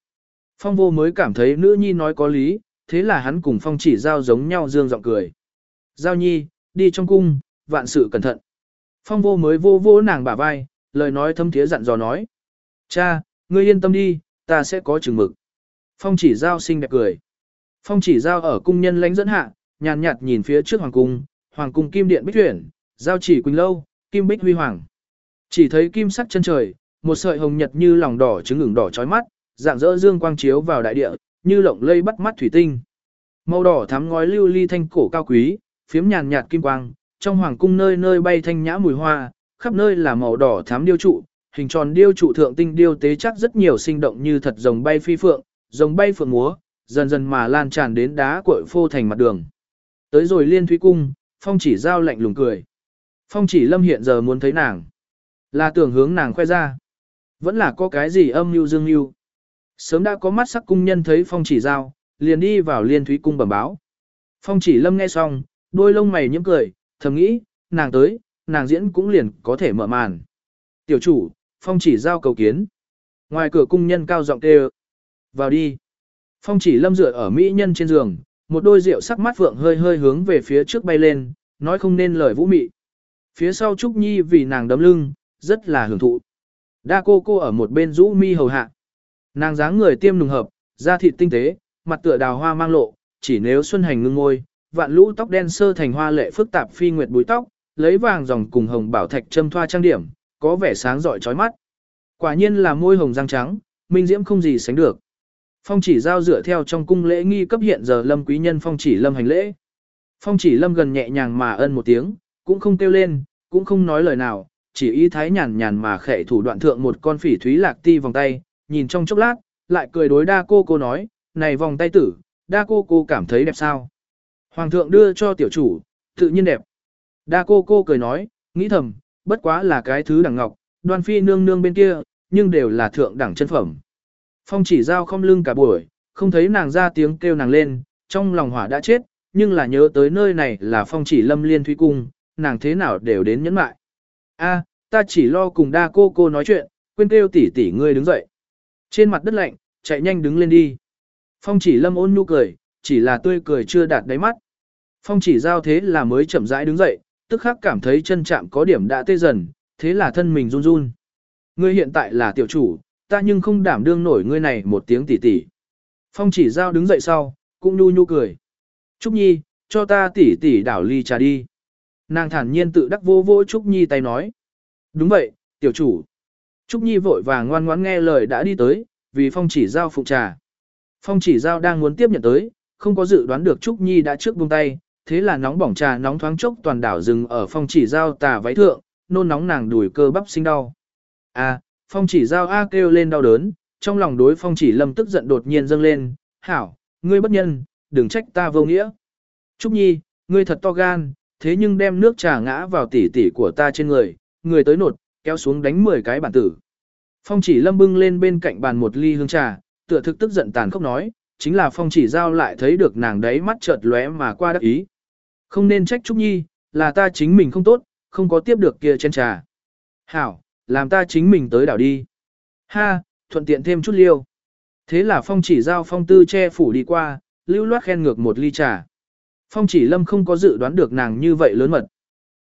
Phong vô mới cảm thấy nữ nhi nói có lý, thế là hắn cùng phong chỉ giao giống nhau dương giọng cười. Giao nhi, đi trong cung, vạn sự cẩn thận. Phong vô mới vô vô nàng bả vai, lời nói thâm thiế dặn dò nói. Cha, ngươi yên tâm đi, ta sẽ có chừng mực. Phong chỉ giao xinh đẹp cười. Phong chỉ giao ở cung nhân lãnh dẫn hạ, nhàn nhạt nhìn phía trước hoàng cung, hoàng cung kim điện bích tuyển, giao chỉ quỳnh lâu, kim bích huy hoàng. Chỉ thấy kim sắc chân trời, một sợi hồng nhật như lòng đỏ trứng ngừng đỏ chói mắt, dạng dỡ dương quang chiếu vào đại địa, như lộng lây bắt mắt thủy tinh. Màu đỏ thắm ngói lưu ly thanh cổ cao quý, phiếm nhàn nhạt kim quang, trong hoàng cung nơi nơi bay thanh nhã mùi hoa, khắp nơi là màu đỏ thắm điêu trụ, hình tròn điêu trụ thượng tinh điêu tế chắc rất nhiều sinh động như thật rồng bay phi phượng, rồng bay phượng múa, dần dần mà lan tràn đến đá cội phô thành mặt đường. Tới rồi liên thúy cung, phong chỉ giao lạnh lùng cười. Phong chỉ lâm hiện giờ muốn thấy nàng. Là tưởng hướng nàng khoe ra. Vẫn là có cái gì âm mưu dương mưu. Sớm đã có mắt sắc cung nhân thấy phong chỉ giao, liền đi vào liên thúy cung bẩm báo. Phong chỉ lâm nghe xong, đôi lông mày nhếch cười, thầm nghĩ, nàng tới, nàng diễn cũng liền có thể mở màn. Tiểu chủ, phong chỉ giao cầu kiến. Ngoài cửa cung nhân cao giọng kêu. Vào đi. Phong chỉ lâm dựa ở mỹ nhân trên giường, một đôi rượu sắc mắt vượng hơi hơi hướng về phía trước bay lên, nói không nên lời vũ mị. Phía sau Trúc Nhi vì nàng đấm lưng, rất là hưởng thụ. Đa cô cô ở một bên rũ mi hầu hạ. Nàng dáng người tiêm nùng hợp, da thịt tinh tế, mặt tựa đào hoa mang lộ, chỉ nếu xuân hành ngưng ngôi, vạn lũ tóc đen sơ thành hoa lệ phức tạp phi nguyệt búi tóc, lấy vàng dòng cùng hồng bảo thạch châm thoa trang điểm, có vẻ sáng rọi chói mắt. Quả nhiên là môi hồng răng trắng, minh diễm không gì sánh được. Phong chỉ giao dựa theo trong cung lễ nghi cấp hiện giờ lâm quý nhân phong chỉ lâm hành lễ. Phong chỉ lâm gần nhẹ nhàng mà ân một tiếng, cũng không kêu lên, cũng không nói lời nào, chỉ ý thái nhàn nhàn mà khệ thủ đoạn thượng một con phỉ thúy lạc ti vòng tay, nhìn trong chốc lát, lại cười đối đa cô cô nói, này vòng tay tử, đa cô cô cảm thấy đẹp sao. Hoàng thượng đưa cho tiểu chủ, tự nhiên đẹp. Đa cô cô cười nói, nghĩ thầm, bất quá là cái thứ đẳng ngọc, đoan phi nương nương bên kia, nhưng đều là thượng đẳng chân phẩm. Phong chỉ giao không lưng cả buổi, không thấy nàng ra tiếng kêu nàng lên, trong lòng hỏa đã chết, nhưng là nhớ tới nơi này là phong chỉ lâm liên thúy cung, nàng thế nào đều đến nhẫn mại. A, ta chỉ lo cùng đa cô cô nói chuyện, quên kêu tỷ tỷ ngươi đứng dậy. Trên mặt đất lạnh, chạy nhanh đứng lên đi. Phong chỉ lâm ôn nhu cười, chỉ là tươi cười chưa đạt đáy mắt. Phong chỉ giao thế là mới chậm rãi đứng dậy, tức khắc cảm thấy chân chạm có điểm đã tê dần, thế là thân mình run run. Ngươi hiện tại là tiểu chủ, ta nhưng không đảm đương nổi ngươi này một tiếng tỉ tỉ. Phong chỉ giao đứng dậy sau, cũng nhu nhu cười. Trúc Nhi, cho ta tỉ tỉ đảo ly trà đi. Nàng thản nhiên tự đắc vô vô Trúc Nhi tay nói. Đúng vậy, tiểu chủ. Trúc Nhi vội vàng ngoan ngoãn nghe lời đã đi tới, vì Phong chỉ giao phụ trà. Phong chỉ giao đang muốn tiếp nhận tới, không có dự đoán được Trúc Nhi đã trước buông tay, thế là nóng bỏng trà nóng thoáng chốc toàn đảo rừng ở Phong chỉ giao tà váy thượng, nôn nóng nàng đùi cơ bắp sinh đau. À, Phong chỉ giao A kêu lên đau đớn, trong lòng đối Phong chỉ lâm tức giận đột nhiên dâng lên, hảo, ngươi bất nhân, đừng trách ta vô nghĩa. Trúc Nhi, ngươi thật to gan, thế nhưng đem nước trà ngã vào tỉ tỉ của ta trên người, người tới nột, kéo xuống đánh 10 cái bản tử. Phong chỉ lâm bưng lên bên cạnh bàn một ly hương trà, tựa thực tức giận tàn khốc nói, chính là phong chỉ giao lại thấy được nàng đấy mắt chợt lóe mà qua đắc ý. Không nên trách Trúc Nhi, là ta chính mình không tốt, không có tiếp được kia chén trà. Hảo, làm ta chính mình tới đảo đi. Ha, thuận tiện thêm chút liêu. Thế là phong chỉ giao phong tư che phủ đi qua, lưu loát khen ngược một ly trà. Phong chỉ lâm không có dự đoán được nàng như vậy lớn mật.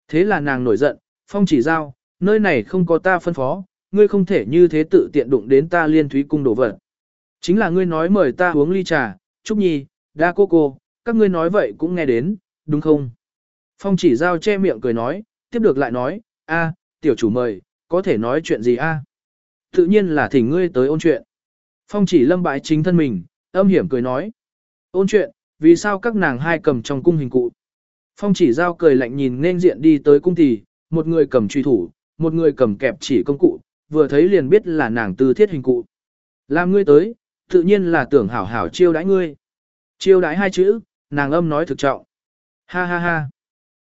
Thế là nàng nổi giận, phong chỉ giao, nơi này không có ta phân phó, ngươi không thể như thế tự tiện đụng đến ta liên thúy cung đổ vật. Chính là ngươi nói mời ta uống ly trà, Trúc Nhi, đa cô cô, các ngươi nói vậy cũng nghe đến, đúng không? Phong chỉ giao che miệng cười nói, tiếp được lại nói, a, tiểu chủ mời, có thể nói chuyện gì a? Tự nhiên là thỉnh ngươi tới ôn chuyện. Phong chỉ lâm bãi chính thân mình, âm hiểm cười nói. Ôn chuyện, vì sao các nàng hai cầm trong cung hình cụ? Phong chỉ giao cười lạnh nhìn nên diện đi tới cung tỷ, một người cầm truy thủ, một người cầm kẹp chỉ công cụ, vừa thấy liền biết là nàng tư thiết hình cụ. Làm ngươi tới, tự nhiên là tưởng hảo hảo chiêu đãi ngươi. Chiêu đãi hai chữ, nàng âm nói thực trọng. Ha ha ha.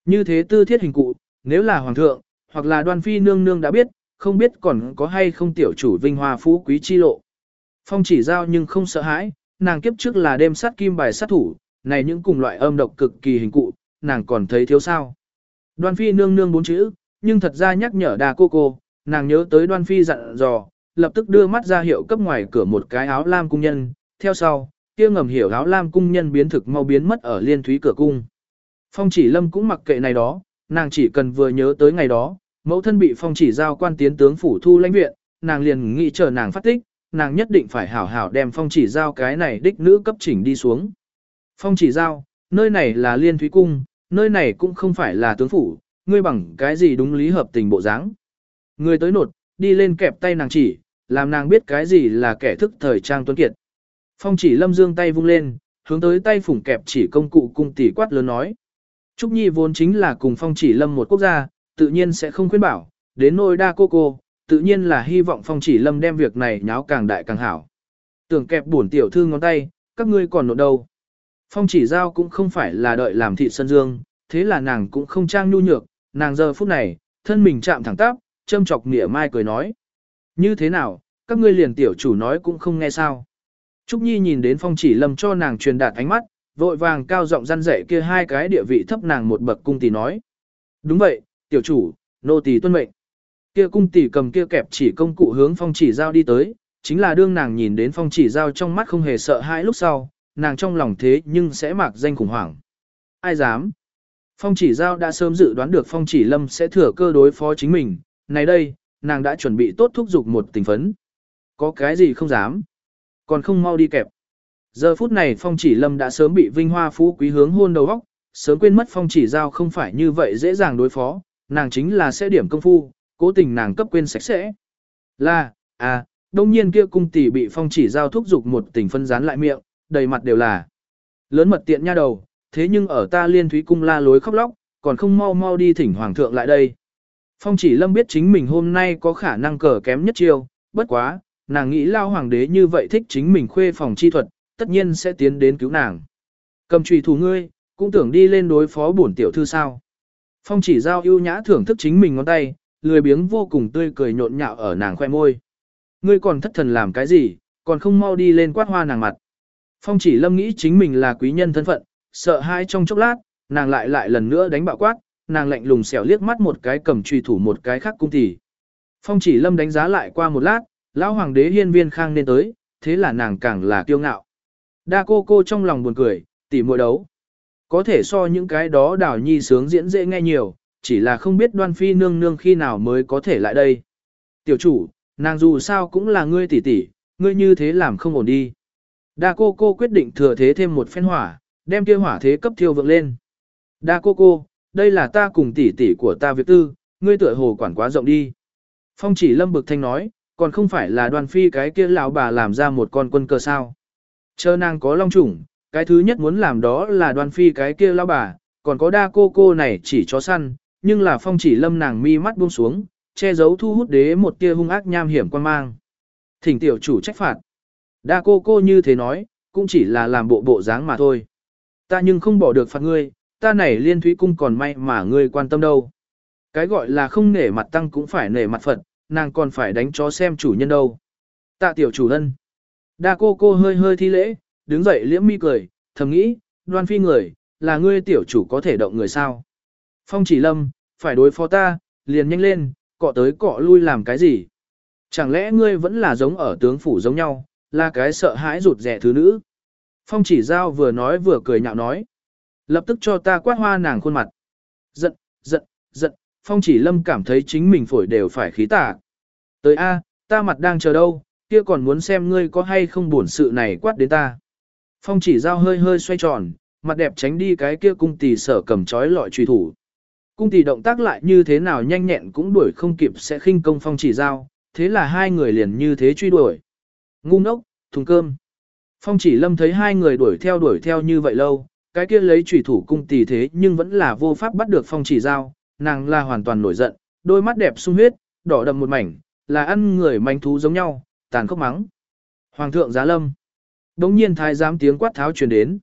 Như thế tư thiết hình cụ, nếu là hoàng thượng, hoặc là đoan phi nương nương đã biết, không biết còn có hay không tiểu chủ vinh hoa phú quý chi lộ. Phong chỉ giao nhưng không sợ hãi, nàng kiếp trước là đêm sát kim bài sát thủ, này những cùng loại âm độc cực kỳ hình cụ, nàng còn thấy thiếu sao. Đoan phi nương nương bốn chữ, nhưng thật ra nhắc nhở đà cô cô, nàng nhớ tới đoan phi dặn dò, lập tức đưa mắt ra hiệu cấp ngoài cửa một cái áo lam cung nhân, theo sau, kia ngầm hiểu áo lam cung nhân biến thực mau biến mất ở liên thúy cửa cung. Phong chỉ lâm cũng mặc kệ này đó, nàng chỉ cần vừa nhớ tới ngày đó, mẫu thân bị phong chỉ giao quan tiến tướng phủ thu lãnh viện, nàng liền nghĩ chờ nàng phát tích, nàng nhất định phải hảo hảo đem phong chỉ giao cái này đích nữ cấp chỉnh đi xuống. Phong chỉ giao, nơi này là liên thúy cung, nơi này cũng không phải là tướng phủ, ngươi bằng cái gì đúng lý hợp tình bộ dáng. Ngươi tới nột, đi lên kẹp tay nàng chỉ, làm nàng biết cái gì là kẻ thức thời trang tuấn kiệt. Phong chỉ lâm dương tay vung lên, hướng tới tay phủng kẹp chỉ công cụ cung tỷ quát lớn nói. Trúc Nhi vốn chính là cùng phong chỉ lâm một quốc gia, tự nhiên sẽ không khuyên bảo, đến nôi đa cô cô, tự nhiên là hy vọng phong chỉ lâm đem việc này nháo càng đại càng hảo. Tưởng kẹp bổn tiểu thư ngón tay, các ngươi còn nộn đâu. Phong chỉ giao cũng không phải là đợi làm thị sân dương, thế là nàng cũng không trang nhu nhược, nàng giờ phút này, thân mình chạm thẳng tắp, châm chọc nỉa mai cười nói. Như thế nào, các ngươi liền tiểu chủ nói cũng không nghe sao. Trúc Nhi nhìn đến phong chỉ lâm cho nàng truyền đạt ánh mắt, vội vàng cao giọng răn rẻ kia hai cái địa vị thấp nàng một bậc cung tỷ nói. Đúng vậy, tiểu chủ, nô tỳ tuân mệnh. Kia cung tỷ cầm kia kẹp chỉ công cụ hướng phong chỉ giao đi tới, chính là đương nàng nhìn đến phong chỉ giao trong mắt không hề sợ hãi lúc sau, nàng trong lòng thế nhưng sẽ mặc danh khủng hoảng. Ai dám? Phong chỉ giao đã sớm dự đoán được phong chỉ lâm sẽ thừa cơ đối phó chính mình, này đây, nàng đã chuẩn bị tốt thúc giục một tình phấn. Có cái gì không dám? Còn không mau đi kẹp. Giờ phút này phong chỉ lâm đã sớm bị vinh hoa phú quý hướng hôn đầu óc, sớm quên mất phong chỉ giao không phải như vậy dễ dàng đối phó, nàng chính là sẽ điểm công phu, cố tình nàng cấp quên sạch sẽ. Là, à, đông nhiên kia cung tỷ bị phong chỉ giao thúc giục một tình phân rán lại miệng, đầy mặt đều là lớn mật tiện nha đầu, thế nhưng ở ta liên thúy cung la lối khóc lóc, còn không mau mau đi thỉnh hoàng thượng lại đây. Phong chỉ lâm biết chính mình hôm nay có khả năng cờ kém nhất chiêu, bất quá, nàng nghĩ lao hoàng đế như vậy thích chính mình khuê phòng chi thuật, tất nhiên sẽ tiến đến cứu nàng. Cầm trùy thủ ngươi, cũng tưởng đi lên đối phó bổn tiểu thư sao. Phong chỉ giao ưu nhã thưởng thức chính mình ngón tay, lười biếng vô cùng tươi cười nhộn nhạo ở nàng khoe môi. Ngươi còn thất thần làm cái gì, còn không mau đi lên quát hoa nàng mặt. Phong chỉ lâm nghĩ chính mình là quý nhân thân phận, sợ hai trong chốc lát, nàng lại lại lần nữa đánh bạo quát, nàng lạnh lùng xẻo liếc mắt một cái cầm truy thủ một cái khác cung tỷ. Phong chỉ lâm đánh giá lại qua một lát, lão hoàng đế hiên viên khang nên tới, thế là nàng càng là kiêu ngạo. Đa cô cô trong lòng buồn cười, tỉ muội đấu. Có thể so những cái đó đảo nhi sướng diễn dễ nghe nhiều, chỉ là không biết đoan phi nương nương khi nào mới có thể lại đây. Tiểu chủ, nàng dù sao cũng là ngươi tỷ tỷ, ngươi như thế làm không ổn đi. Đa cô cô quyết định thừa thế thêm một phen hỏa, đem kia hỏa thế cấp thiêu vượng lên. Đa cô cô, đây là ta cùng tỷ tỷ của ta việc tư, ngươi tựa hồ quản quá rộng đi. Phong chỉ lâm bực thanh nói, còn không phải là đoàn phi cái kia lão bà làm ra một con quân cờ sao. Chờ nàng có long chủng, cái thứ nhất muốn làm đó là đoàn phi cái kia lão bà, còn có đa cô cô này chỉ chó săn, nhưng là phong chỉ lâm nàng mi mắt buông xuống, che giấu thu hút đế một tia hung ác nham hiểm quan mang. Thỉnh tiểu chủ trách phạt. Đa cô cô như thế nói, cũng chỉ là làm bộ bộ dáng mà thôi. Ta nhưng không bỏ được phạt ngươi, ta này liên thúy cung còn may mà ngươi quan tâm đâu. Cái gọi là không nể mặt tăng cũng phải nể mặt Phật, nàng còn phải đánh chó xem chủ nhân đâu. Tạ tiểu chủ thân. Đa cô cô hơi hơi thi lễ, đứng dậy liễm mi cười, thầm nghĩ, đoan phi người, là ngươi tiểu chủ có thể động người sao. Phong chỉ lâm, phải đối phó ta, liền nhanh lên, cọ tới cọ lui làm cái gì. Chẳng lẽ ngươi vẫn là giống ở tướng phủ giống nhau, là cái sợ hãi rụt rẻ thứ nữ. Phong chỉ giao vừa nói vừa cười nhạo nói. Lập tức cho ta quát hoa nàng khuôn mặt. Giận, giận, giận, phong chỉ lâm cảm thấy chính mình phổi đều phải khí tả. Tới A, ta mặt đang chờ đâu, kia còn muốn xem ngươi có hay không buồn sự này quát đến ta. Phong chỉ giao hơi hơi xoay tròn, mặt đẹp tránh đi cái kia cung tỷ sở cầm chói lọi truy thủ. Cung tỷ động tác lại như thế nào nhanh nhẹn cũng đuổi không kịp sẽ khinh công phong chỉ giao, thế là hai người liền như thế truy đuổi. Ngu ngốc, thùng cơm. Phong chỉ lâm thấy hai người đuổi theo đuổi theo như vậy lâu, cái kia lấy chủy thủ cung tỷ thế nhưng vẫn là vô pháp bắt được phong chỉ giao, nàng là hoàn toàn nổi giận, đôi mắt đẹp sung huyết, đỏ đậm một mảnh, là ăn người manh thú giống nhau, tàn khốc mắng. Hoàng thượng giá lâm. Đống nhiên thái giám tiếng quát tháo truyền đến.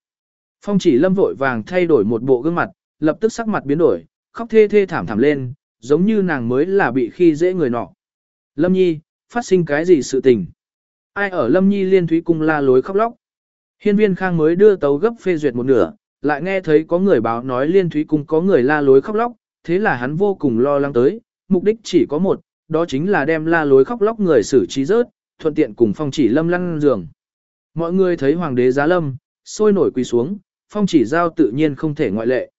Phong chỉ lâm vội vàng thay đổi một bộ gương mặt, lập tức sắc mặt biến đổi, khóc thê thê thảm thảm lên, giống như nàng mới là bị khi dễ người nọ. Lâm nhi, phát sinh cái gì sự tình? Ai ở Lâm nhi liên thúy cung la lối khóc lóc? Hiên viên khang mới đưa tấu gấp phê duyệt một nửa, lại nghe thấy có người báo nói liên thúy cung có người la lối khóc lóc, thế là hắn vô cùng lo lắng tới, mục đích chỉ có một, đó chính là đem la lối khóc lóc người xử trí rớt, thuận tiện cùng phong chỉ lâm lăn giường. Mọi người thấy hoàng đế giá lâm, sôi nổi quỳ xuống, phong chỉ giao tự nhiên không thể ngoại lệ.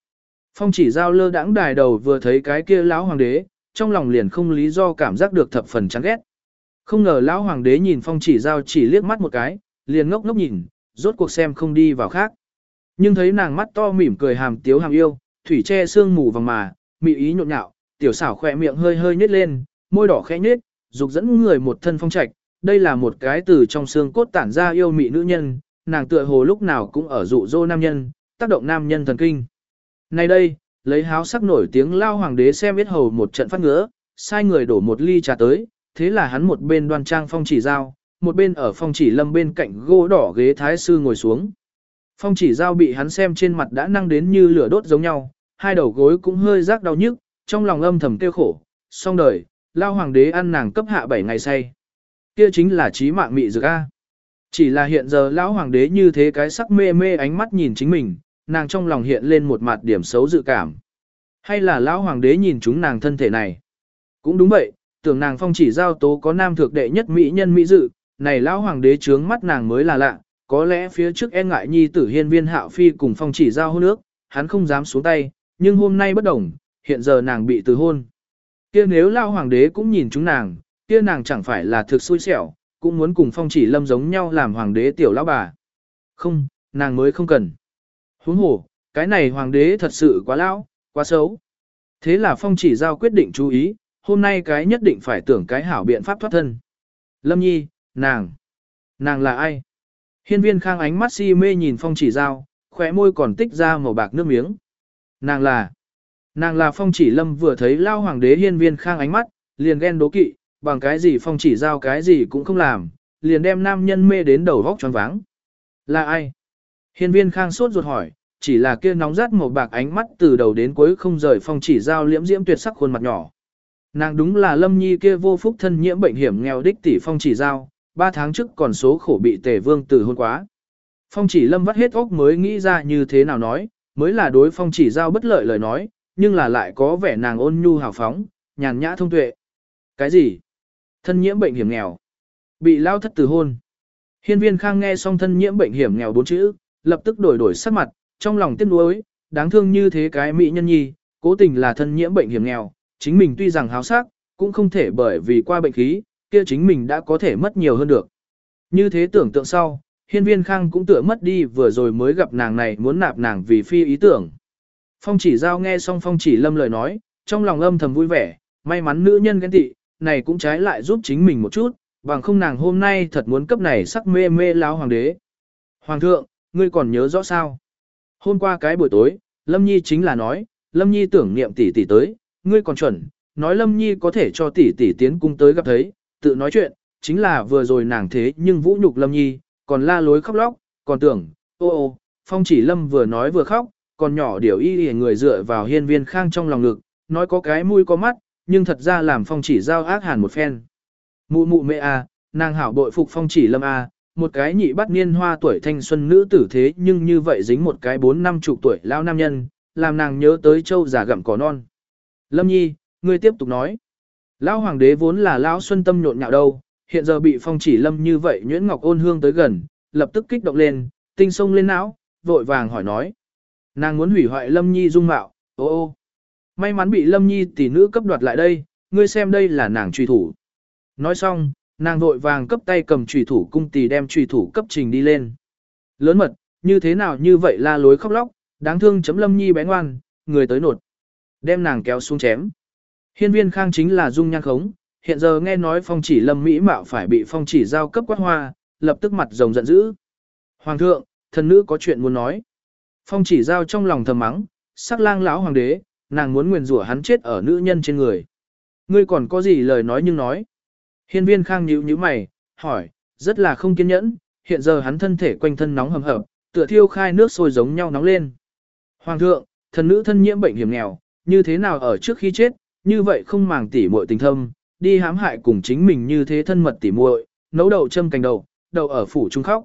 Phong chỉ giao lơ đãng đài đầu vừa thấy cái kia lão hoàng đế, trong lòng liền không lý do cảm giác được thập phần chán ghét. Không ngờ lão hoàng đế nhìn phong chỉ giao chỉ liếc mắt một cái, liền ngốc ngốc nhìn, rốt cuộc xem không đi vào khác. Nhưng thấy nàng mắt to mỉm cười hàm tiếu hàm yêu, thủy che sương mù vàng mà, mị ý nhộn nhạo, tiểu xảo khỏe miệng hơi hơi nhếch lên, môi đỏ khẽ nhếch, dục dẫn người một thân phong trạch, đây là một cái từ trong xương cốt tản ra yêu mị nữ nhân, nàng tựa hồ lúc nào cũng ở dụ dỗ nam nhân, tác động nam nhân thần kinh. Nay đây, lấy háo sắc nổi tiếng lao hoàng đế xem biết hầu một trận phát ngứa, sai người đổ một ly trà tới, thế là hắn một bên đoan trang phong chỉ giao, một bên ở phong chỉ lâm bên cạnh gỗ đỏ ghế thái sư ngồi xuống. Phong chỉ giao bị hắn xem trên mặt đã năng đến như lửa đốt giống nhau, hai đầu gối cũng hơi rác đau nhức, trong lòng âm thầm tiêu khổ, xong đời, lao hoàng đế ăn nàng cấp hạ 7 ngày say. Kia chính là trí mạng mị dược A. Chỉ là hiện giờ lão hoàng đế như thế cái sắc mê mê ánh mắt nhìn chính mình, nàng trong lòng hiện lên một mặt điểm xấu dự cảm. Hay là lão hoàng đế nhìn chúng nàng thân thể này? Cũng đúng vậy, tưởng nàng phong chỉ giao tố có nam thượng đệ nhất mỹ nhân mỹ dự, này lão hoàng đế trướng mắt nàng mới là lạ, có lẽ phía trước e ngại nhi tử hiên viên hạo phi cùng phong chỉ giao hôn nước, hắn không dám xuống tay, nhưng hôm nay bất đồng, hiện giờ nàng bị từ hôn. kia nếu lão hoàng đế cũng nhìn chúng nàng, kia nàng chẳng phải là thực xui xẻo, cũng muốn cùng phong chỉ lâm giống nhau làm hoàng đế tiểu lão bà. Không, nàng mới không cần. Huống hồ, cái này hoàng đế thật sự quá lão, quá xấu. Thế là phong chỉ giao quyết định chú ý, hôm nay cái nhất định phải tưởng cái hảo biện pháp thoát thân. Lâm nhi, nàng, nàng là ai? Hiên viên khang ánh mắt si mê nhìn phong chỉ giao, khóe môi còn tích ra màu bạc nước miếng. Nàng là, nàng là phong chỉ lâm vừa thấy lao hoàng đế hiên viên khang ánh mắt, liền ghen đố kỵ, bằng cái gì phong chỉ giao cái gì cũng không làm, liền đem nam nhân mê đến đầu vóc tròn váng. Là ai? Hiên viên khang sốt ruột hỏi, chỉ là kia nóng rát màu bạc ánh mắt từ đầu đến cuối không rời phong chỉ giao liễm diễm tuyệt sắc khuôn mặt nhỏ. Nàng đúng là lâm nhi kia vô phúc thân nhiễm bệnh hiểm nghèo đích tỷ phong chỉ giao, ba tháng trước còn số khổ bị tề vương tử hôn quá. Phong chỉ lâm vắt hết óc mới nghĩ ra như thế nào nói, mới là đối phong chỉ giao bất lợi lời nói, nhưng là lại có vẻ nàng ôn nhu hào phóng, nhàn nhã thông tuệ. Cái gì? Thân nhiễm bệnh hiểm nghèo. Bị lao thất từ hôn. Hiên viên khang nghe xong thân nhiễm bệnh hiểm nghèo bốn chữ, lập tức đổi đổi sắc mặt, trong lòng tiếc nuối, đáng thương như thế cái mỹ nhân nhi, cố tình là thân nhiễm bệnh hiểm nghèo, chính mình tuy rằng háo sắc, cũng không thể bởi vì qua bệnh khí, kia chính mình đã có thể mất nhiều hơn được. Như thế tưởng tượng sau, hiên viên khang cũng tựa mất đi vừa rồi mới gặp nàng này muốn nạp nàng vì phi ý tưởng. Phong chỉ giao nghe xong phong chỉ lâm lời nói, trong lòng âm thầm vui vẻ, may mắn nữ nhân ghen tị, này cũng trái lại giúp chính mình một chút, bằng không nàng hôm nay thật muốn cấp này sắc mê mê láo hoàng đế. Hoàng thượng, ngươi còn nhớ rõ sao? Hôm qua cái buổi tối, Lâm Nhi chính là nói, Lâm Nhi tưởng niệm tỷ tỷ tới, ngươi còn chuẩn, nói Lâm Nhi có thể cho tỷ tỷ tiến cung tới gặp thấy, tự nói chuyện, chính là vừa rồi nàng thế nhưng vũ nhục Lâm Nhi, còn la lối khóc lóc, còn tưởng, ô ô, phong chỉ Lâm vừa nói vừa khóc, còn nhỏ điều y y người dựa vào hiên viên khang trong lòng ngực, nói có cái mũi có mắt, nhưng thật ra làm phong chỉ giao ác hàn một phen. Mụ mụ mẹ a, à, nàng hảo bội phục phong chỉ Lâm a, một cái nhị bắt niên hoa tuổi thanh xuân nữ tử thế nhưng như vậy dính một cái bốn năm chục tuổi lao nam nhân, làm nàng nhớ tới châu già gặm cỏ non. Lâm nhi, ngươi tiếp tục nói. Lão hoàng đế vốn là lão xuân tâm nhộn nhạo đâu, hiện giờ bị phong chỉ lâm như vậy nhuyễn ngọc ôn hương tới gần, lập tức kích động lên, tinh sông lên não, vội vàng hỏi nói. Nàng muốn hủy hoại lâm nhi dung mạo, ô ô. May mắn bị lâm nhi tỷ nữ cấp đoạt lại đây, ngươi xem đây là nàng truy thủ. Nói xong, Nàng vội vàng cấp tay cầm trùy thủ cung tỳ đem trùy thủ cấp trình đi lên. Lớn mật, như thế nào như vậy la lối khóc lóc, đáng thương chấm lâm nhi bé ngoan, người tới nột. Đem nàng kéo xuống chém. Hiên viên khang chính là dung nhan khống, hiện giờ nghe nói phong chỉ lâm mỹ mạo phải bị phong chỉ giao cấp quát hoa, lập tức mặt rồng giận dữ. Hoàng thượng, thần nữ có chuyện muốn nói. Phong chỉ giao trong lòng thầm mắng, sắc lang lão hoàng đế, nàng muốn nguyền rủa hắn chết ở nữ nhân trên người. Ngươi còn có gì lời nói nhưng nói. Hiên viên khang nhíu nhíu mày, hỏi, rất là không kiên nhẫn, hiện giờ hắn thân thể quanh thân nóng hầm hập, tựa thiêu khai nước sôi giống nhau nóng lên. Hoàng thượng, thần nữ thân nhiễm bệnh hiểm nghèo, như thế nào ở trước khi chết, như vậy không màng tỉ muội tình thâm, đi hãm hại cùng chính mình như thế thân mật tỉ muội, nấu đầu châm cành đầu, đầu ở phủ trung khóc.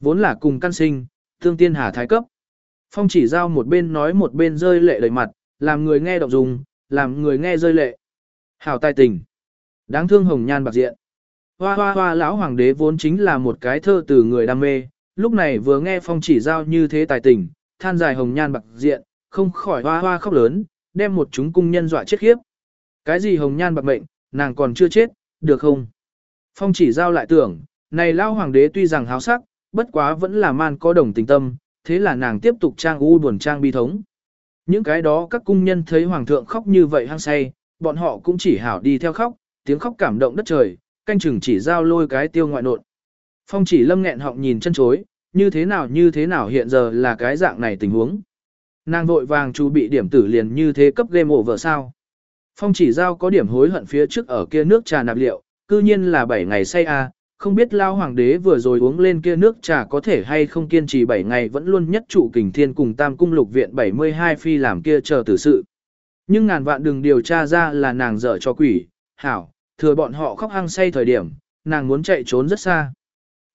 Vốn là cùng căn sinh, thương tiên hà thái cấp. Phong chỉ giao một bên nói một bên rơi lệ đầy mặt, làm người nghe động dùng, làm người nghe rơi lệ. Hảo tài tình. Đáng thương hồng nhan bạc diện. Hoa hoa hoa lão hoàng đế vốn chính là một cái thơ từ người đam mê, lúc này vừa nghe phong chỉ giao như thế tài tình, than dài hồng nhan bạc diện, không khỏi hoa hoa khóc lớn, đem một chúng cung nhân dọa chết khiếp. Cái gì hồng nhan bạc mệnh, nàng còn chưa chết, được không? Phong chỉ giao lại tưởng, này lao hoàng đế tuy rằng háo sắc, bất quá vẫn là man có đồng tình tâm, thế là nàng tiếp tục trang u buồn trang bi thống. Những cái đó các cung nhân thấy hoàng thượng khóc như vậy hăng say, bọn họ cũng chỉ hảo đi theo khóc, tiếng khóc cảm động đất trời, canh chừng chỉ giao lôi cái tiêu ngoại nộn. Phong chỉ lâm nghẹn họng nhìn chân chối, như thế nào như thế nào hiện giờ là cái dạng này tình huống. Nàng vội vàng chu bị điểm tử liền như thế cấp game over sao. Phong chỉ giao có điểm hối hận phía trước ở kia nước trà nạp liệu, cư nhiên là 7 ngày say a, à, không biết lao hoàng đế vừa rồi uống lên kia nước trà có thể hay không kiên trì 7 ngày vẫn luôn nhất trụ kình thiên cùng tam cung lục viện 72 phi làm kia chờ tử sự. Nhưng ngàn vạn đừng điều tra ra là nàng dở cho quỷ, hảo, thừa bọn họ khóc hăng say thời điểm, nàng muốn chạy trốn rất xa.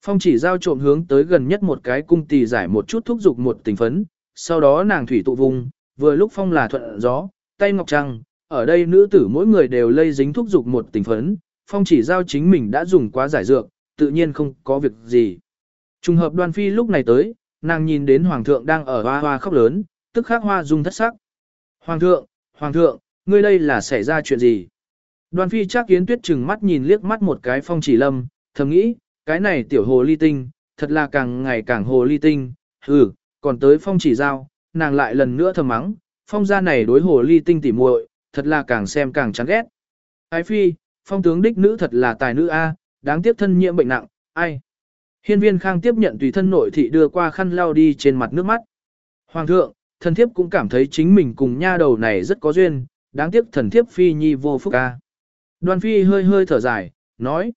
Phong chỉ giao trộm hướng tới gần nhất một cái cung tỳ giải một chút thúc dục một tình phấn, sau đó nàng thủy tụ vùng, vừa lúc phong là thuận gió, tay ngọc trăng, ở đây nữ tử mỗi người đều lây dính thúc dục một tình phấn, phong chỉ giao chính mình đã dùng quá giải dược, tự nhiên không có việc gì. Trùng hợp đoan phi lúc này tới, nàng nhìn đến hoàng thượng đang ở hoa hoa khóc lớn, tức khắc hoa dung thất sắc. Hoàng thượng, hoàng thượng, ngươi đây là xảy ra chuyện gì? Đoan phi chắc kiến tuyết chừng mắt nhìn liếc mắt một cái phong chỉ lâm, thầm nghĩ, cái này tiểu hồ ly tinh, thật là càng ngày càng hồ ly tinh, hừ, còn tới phong chỉ giao, nàng lại lần nữa thầm mắng, phong gia này đối hồ ly tinh tỉ muội, thật là càng xem càng chán ghét. Ái phi, phong tướng đích nữ thật là tài nữ A, đáng tiếc thân nhiễm bệnh nặng, ai. Hiên viên khang tiếp nhận tùy thân nội thị đưa qua khăn lau đi trên mặt nước mắt. Hoàng thượng, thần thiếp cũng cảm thấy chính mình cùng nha đầu này rất có duyên, đáng tiếc thần thiếp phi nhi vô phúc A. Đoan phi hơi hơi thở dài, nói.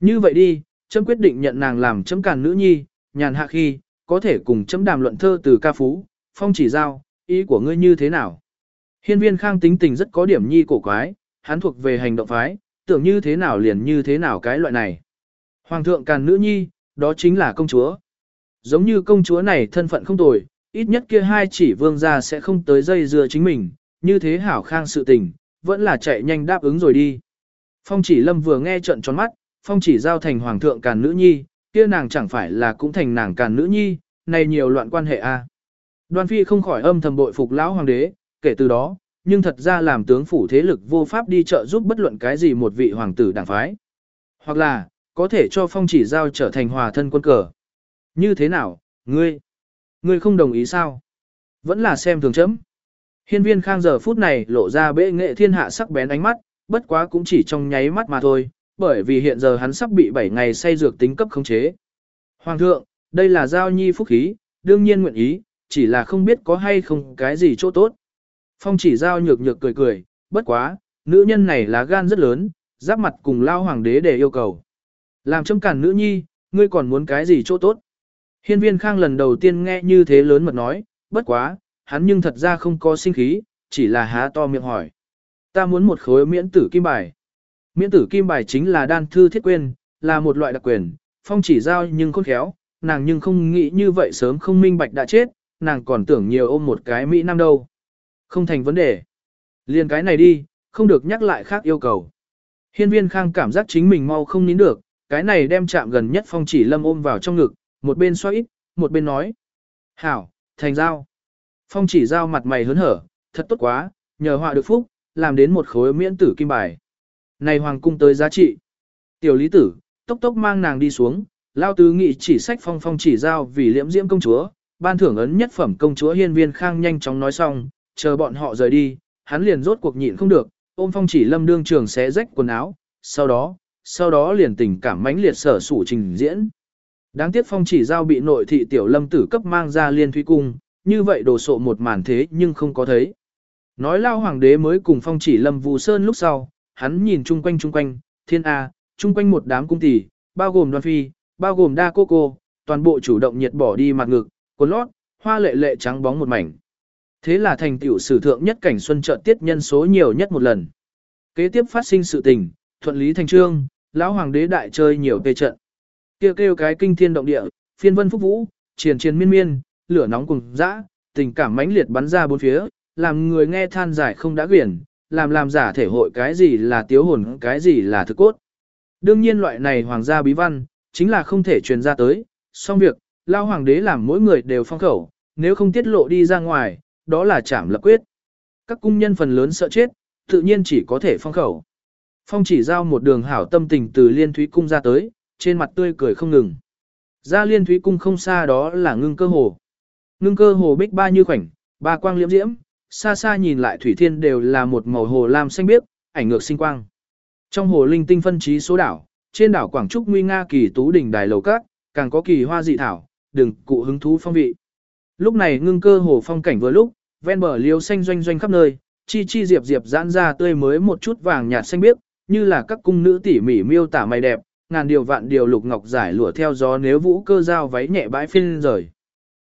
Như vậy đi, chấm quyết định nhận nàng làm chấm càn nữ nhi, nhàn hạ khi, có thể cùng chấm đàm luận thơ từ ca phú, phong chỉ giao, ý của ngươi như thế nào? Hiên viên khang tính tình rất có điểm nhi cổ quái, hắn thuộc về hành động phái, tưởng như thế nào liền như thế nào cái loại này. Hoàng thượng càn nữ nhi, đó chính là công chúa. Giống như công chúa này thân phận không tồi, ít nhất kia hai chỉ vương gia sẽ không tới dây dưa chính mình, như thế hảo khang sự tình, vẫn là chạy nhanh đáp ứng rồi đi. Phong chỉ lâm vừa nghe trận tròn mắt, phong chỉ giao thành hoàng thượng càn nữ nhi, kia nàng chẳng phải là cũng thành nàng càn nữ nhi, này nhiều loạn quan hệ a. Đoan phi không khỏi âm thầm bội phục lão hoàng đế, kể từ đó, nhưng thật ra làm tướng phủ thế lực vô pháp đi trợ giúp bất luận cái gì một vị hoàng tử đảng phái. Hoặc là, có thể cho phong chỉ giao trở thành hòa thân quân cờ. Như thế nào, ngươi? Ngươi không đồng ý sao? Vẫn là xem thường chấm. Hiên viên khang giờ phút này lộ ra bệ nghệ thiên hạ sắc bén ánh mắt, bất quá cũng chỉ trong nháy mắt mà thôi, bởi vì hiện giờ hắn sắp bị 7 ngày say dược tính cấp khống chế. Hoàng thượng, đây là giao nhi phúc khí, đương nhiên nguyện ý, chỉ là không biết có hay không cái gì chỗ tốt. Phong chỉ giao nhược nhược cười cười, bất quá, nữ nhân này là gan rất lớn, giáp mặt cùng lao hoàng đế để yêu cầu. Làm châm cản nữ nhi, ngươi còn muốn cái gì chỗ tốt? Hiên viên khang lần đầu tiên nghe như thế lớn mật nói, bất quá, hắn nhưng thật ra không có sinh khí, chỉ là há to miệng hỏi. Ta muốn một khối miễn tử kim bài. Miễn tử kim bài chính là đan thư thiết quyền, là một loại đặc quyền, phong chỉ giao nhưng khôn khéo, nàng nhưng không nghĩ như vậy sớm không minh bạch đã chết, nàng còn tưởng nhiều ôm một cái Mỹ Nam đâu. Không thành vấn đề. Liên cái này đi, không được nhắc lại khác yêu cầu. Hiên viên khang cảm giác chính mình mau không nín được, cái này đem chạm gần nhất phong chỉ lâm ôm vào trong ngực, một bên xoay ít, một bên nói. Hảo, thành giao. Phong chỉ giao mặt mày hớn hở, thật tốt quá, nhờ họa được phúc, làm đến một khối miễn tử kim bài. Này hoàng cung tới giá trị. Tiểu lý tử, tốc tốc mang nàng đi xuống, lao tứ nghị chỉ sách phong phong chỉ giao vì liễm diễm công chúa, ban thưởng ấn nhất phẩm công chúa hiên viên khang nhanh chóng nói xong, chờ bọn họ rời đi, hắn liền rốt cuộc nhịn không được, ôm phong chỉ lâm đương trường xé rách quần áo, sau đó, sau đó liền tình cảm mãnh liệt sở sủ trình diễn. Đáng tiếc phong chỉ giao bị nội thị tiểu lâm tử cấp mang ra liên thúy cung, như vậy đồ sộ một màn thế nhưng không có thấy. Nói lao hoàng đế mới cùng phong chỉ lâm vù sơn lúc sau, hắn nhìn chung quanh chung quanh, thiên A, chung quanh một đám cung tỷ, bao gồm đoan phi, bao gồm đa cô cô, toàn bộ chủ động nhiệt bỏ đi mặt ngực, quần lót, hoa lệ lệ trắng bóng một mảnh. Thế là thành tiểu sử thượng nhất cảnh xuân chợt tiết nhân số nhiều nhất một lần. Kế tiếp phát sinh sự tình, thuận lý thành trương, lão hoàng đế đại chơi nhiều tê trận. Kêu kêu cái kinh thiên động địa, phiên vân phúc vũ, triền triền miên miên, lửa nóng cùng dã, tình cảm mãnh liệt bắn ra bốn phía, làm người nghe than giải không đã quyển, làm làm giả thể hội cái gì là tiếu hồn, cái gì là thực cốt. Đương nhiên loại này hoàng gia bí văn, chính là không thể truyền ra tới, xong việc, lao hoàng đế làm mỗi người đều phong khẩu, nếu không tiết lộ đi ra ngoài, đó là chảm lập quyết. Các cung nhân phần lớn sợ chết, tự nhiên chỉ có thể phong khẩu. Phong chỉ giao một đường hảo tâm tình từ liên thúy cung ra tới, trên mặt tươi cười không ngừng. Ra liên thúy cung không xa đó là ngưng cơ hồ. Ngưng cơ hồ bích ba như khoảnh, ba quang liễm diễm, xa xa nhìn lại thủy thiên đều là một màu hồ lam xanh biếc, ảnh ngược sinh quang. Trong hồ linh tinh phân trí số đảo, trên đảo Quảng Trúc nguy nga kỳ tú đỉnh đài lầu các, càng có kỳ hoa dị thảo, đừng cụ hứng thú phong vị. Lúc này ngưng cơ hồ phong cảnh vừa lúc, ven bờ liêu xanh doanh doanh khắp nơi, chi chi diệp diệp giãn ra tươi mới một chút vàng nhạt xanh biếc, như là các cung nữ tỉ mỉ miêu tả mày đẹp, ngàn điều vạn điều lục ngọc giải lụa theo gió nếu vũ cơ giao váy nhẹ bãi phiên rời.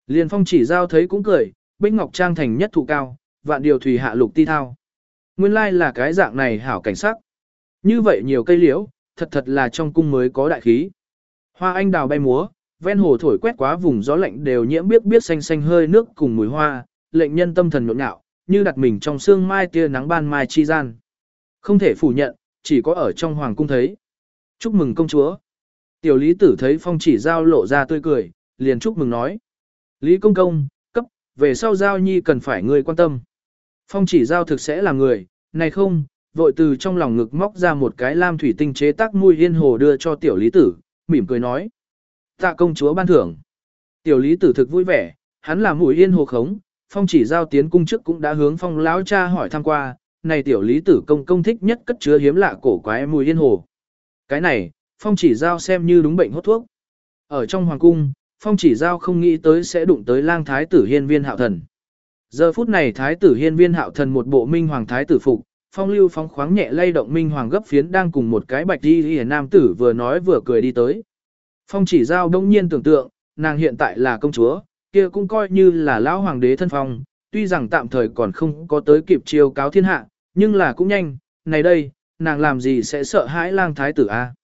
Liên phong chỉ giao thấy cũng cười, bích ngọc trang thành nhất thụ cao, vạn điều thủy hạ lục ti thao. Nguyên lai là cái dạng này hảo cảnh sắc. Như vậy nhiều cây liễu, thật thật là trong cung mới có đại khí. Hoa anh đào bay múa, ven hồ thổi quét quá vùng gió lạnh đều nhiễm biết biết xanh xanh hơi nước cùng mùi hoa, lệnh nhân tâm thần nhộn nhạo, như đặt mình trong sương mai tia nắng ban mai chi gian. Không thể phủ nhận, chỉ có ở trong hoàng cung thấy. Chúc mừng công chúa. Tiểu lý tử thấy phong chỉ giao lộ ra tươi cười, liền chúc mừng nói. Lý công công, cấp, về sau giao nhi cần phải người quan tâm. Phong chỉ giao thực sẽ là người, này không, vội từ trong lòng ngực móc ra một cái lam thủy tinh chế tác mùi yên hồ đưa cho tiểu lý tử, mỉm cười nói. Tạ công chúa ban thưởng. Tiểu lý tử thực vui vẻ, hắn là mùi yên hồ khống, phong chỉ giao tiến cung chức cũng đã hướng phong lão cha hỏi thăm qua, này tiểu lý tử công công thích nhất cất chứa hiếm lạ cổ quái mùi yên hồ. Cái này, phong chỉ giao xem như đúng bệnh hốt thuốc. Ở trong hoàng cung, phong chỉ giao không nghĩ tới sẽ đụng tới lang thái tử hiên viên hạo thần. Giờ phút này thái tử hiên viên hạo thần một bộ minh hoàng thái tử phục, phong lưu phóng khoáng nhẹ lay động minh hoàng gấp phiến đang cùng một cái bạch đi hề nam tử vừa nói vừa cười đi tới. Phong chỉ giao đông nhiên tưởng tượng, nàng hiện tại là công chúa, kia cũng coi như là lão hoàng đế thân phong, tuy rằng tạm thời còn không có tới kịp chiêu cáo thiên hạ, nhưng là cũng nhanh, này đây, nàng làm gì sẽ sợ hãi lang thái tử a?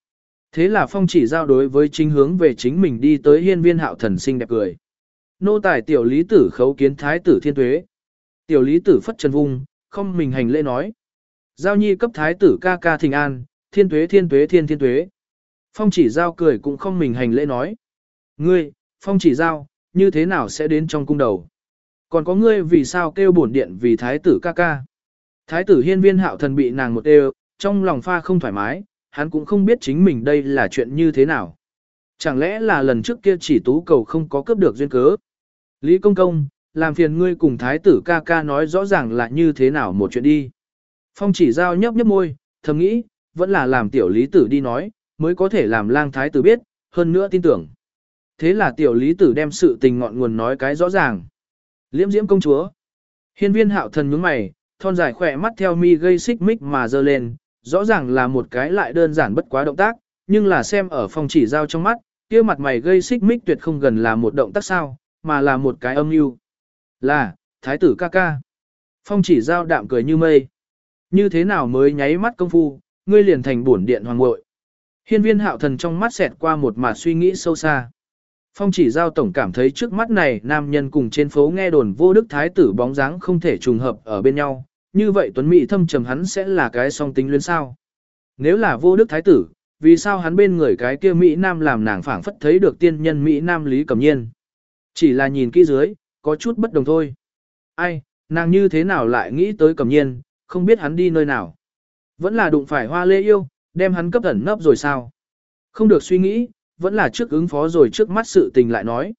Thế là phong chỉ giao đối với chính hướng về chính mình đi tới hiên viên hạo thần sinh đẹp cười. Nô tài tiểu lý tử khấu kiến thái tử thiên tuế. Tiểu lý tử phất chân vung, không mình hành lễ nói. Giao nhi cấp thái tử ca ca thình an, thiên tuế thiên tuế thiên thiên tuế. Phong chỉ giao cười cũng không mình hành lễ nói. Ngươi, phong chỉ giao, như thế nào sẽ đến trong cung đầu? Còn có ngươi vì sao kêu bổn điện vì thái tử ca ca? Thái tử hiên viên hạo thần bị nàng một đều, trong lòng pha không thoải mái, hắn cũng không biết chính mình đây là chuyện như thế nào. Chẳng lẽ là lần trước kia chỉ tú cầu không có cướp được duyên cớ? Lý công công, làm phiền ngươi cùng thái tử ca ca nói rõ ràng là như thế nào một chuyện đi. Phong chỉ giao nhấp nhấp môi, thầm nghĩ, vẫn là làm tiểu lý tử đi nói, mới có thể làm lang thái tử biết, hơn nữa tin tưởng. Thế là tiểu lý tử đem sự tình ngọn nguồn nói cái rõ ràng. Liễm diễm công chúa. Hiên viên hạo thần nhướng mày, thon dài khỏe mắt theo mi gây xích mích mà dơ lên, rõ ràng là một cái lại đơn giản bất quá động tác, nhưng là xem ở phong chỉ giao trong mắt, kia mặt mày gây xích mích tuyệt không gần là một động tác sao, mà là một cái âm mưu. Là, thái tử ca ca. Phong chỉ giao đạm cười như mây. Như thế nào mới nháy mắt công phu, ngươi liền thành bổn điện hoàng ngội. Hiên viên hạo thần trong mắt xẹt qua một mặt suy nghĩ sâu xa. Phong chỉ giao tổng cảm thấy trước mắt này nam nhân cùng trên phố nghe đồn vô đức thái tử bóng dáng không thể trùng hợp ở bên nhau, như vậy tuấn mỹ thâm trầm hắn sẽ là cái song tính luyến sao. Nếu là vô đức thái tử, vì sao hắn bên người cái kia Mỹ Nam làm nàng phảng phất thấy được tiên nhân Mỹ Nam Lý Cẩm Nhiên. Chỉ là nhìn kỹ dưới, có chút bất đồng thôi. Ai, nàng như thế nào lại nghĩ tới Cẩm Nhiên, không biết hắn đi nơi nào. Vẫn là đụng phải hoa lê yêu, đem hắn cấp ẩn nấp rồi sao. Không được suy nghĩ, vẫn là trước ứng phó rồi trước mắt sự tình lại nói.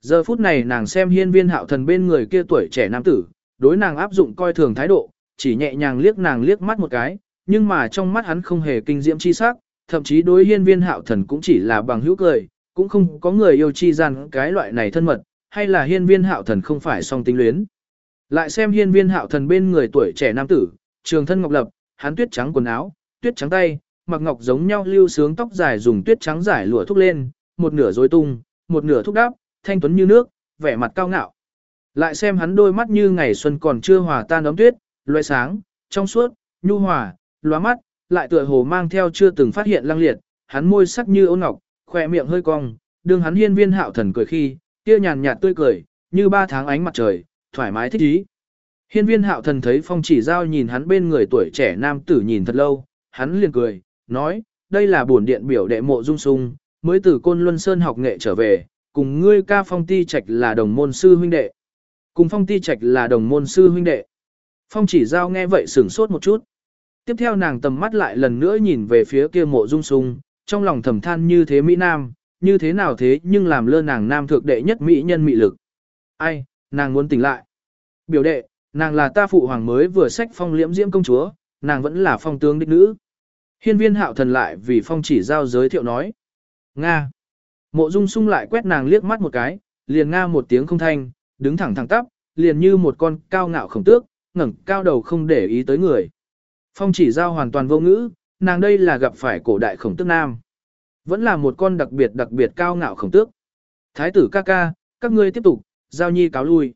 Giờ phút này nàng xem hiên viên hạo thần bên người kia tuổi trẻ nam tử, đối nàng áp dụng coi thường thái độ, chỉ nhẹ nhàng liếc nàng liếc mắt một cái, nhưng mà trong mắt hắn không hề kinh diễm chi sắc, thậm chí đối hiên viên hạo thần cũng chỉ là bằng hữu cười, cũng không có người yêu chi gian cái loại này thân mật, hay là hiên viên hạo thần không phải song tính luyến. Lại xem hiên viên hạo thần bên người tuổi trẻ nam tử, trường thân ngọc lập, hắn tuyết trắng quần áo, tuyết trắng tay, mặc ngọc giống nhau lưu sướng tóc dài dùng tuyết trắng giải lụa thúc lên, một nửa rối tung, một nửa thúc đáp, thanh tuấn như nước, vẻ mặt cao ngạo. Lại xem hắn đôi mắt như ngày xuân còn chưa hòa tan ấm tuyết, loại sáng, trong suốt, nhu hòa, loa mắt, lại tựa hồ mang theo chưa từng phát hiện lăng liệt, hắn môi sắc như ôn ngọc, khỏe miệng hơi cong, đương hắn hiên viên hạo thần cười khi, kia nhàn nhạt tươi cười, như ba tháng ánh mặt trời, thoải mái thích ý. Hiên viên hạo thần thấy phong chỉ giao nhìn hắn bên người tuổi trẻ nam tử nhìn thật lâu, hắn liền cười, nói, đây là bổn điện biểu đệ mộ dung sung, mới từ côn luân sơn học nghệ trở về, cùng ngươi ca phong ti trạch là đồng môn sư huynh đệ. Cùng phong ti trạch là đồng môn sư huynh đệ. Phong chỉ giao nghe vậy sửng sốt một chút. Tiếp theo nàng tầm mắt lại lần nữa nhìn về phía kia mộ dung sung, trong lòng thầm than như thế Mỹ Nam, như thế nào thế nhưng làm lơ nàng nam thượng đệ nhất Mỹ nhân Mỹ lực. Ai, nàng muốn tỉnh lại. Biểu đệ, nàng là ta phụ hoàng mới vừa sách phong liễm diễm công chúa, nàng vẫn là phong tướng đích nữ. Hiên viên hạo thần lại vì phong chỉ giao giới thiệu nói. Nga. Mộ dung sung lại quét nàng liếc mắt một cái, liền Nga một tiếng không thanh, đứng thẳng thẳng tắp, liền như một con cao ngạo khổng tước, ngẩng cao đầu không để ý tới người. Phong chỉ giao hoàn toàn vô ngữ, nàng đây là gặp phải cổ đại khổng tước nam. Vẫn là một con đặc biệt đặc biệt cao ngạo khổng tước. Thái tử ca ca, các ngươi tiếp tục, giao nhi cáo lui.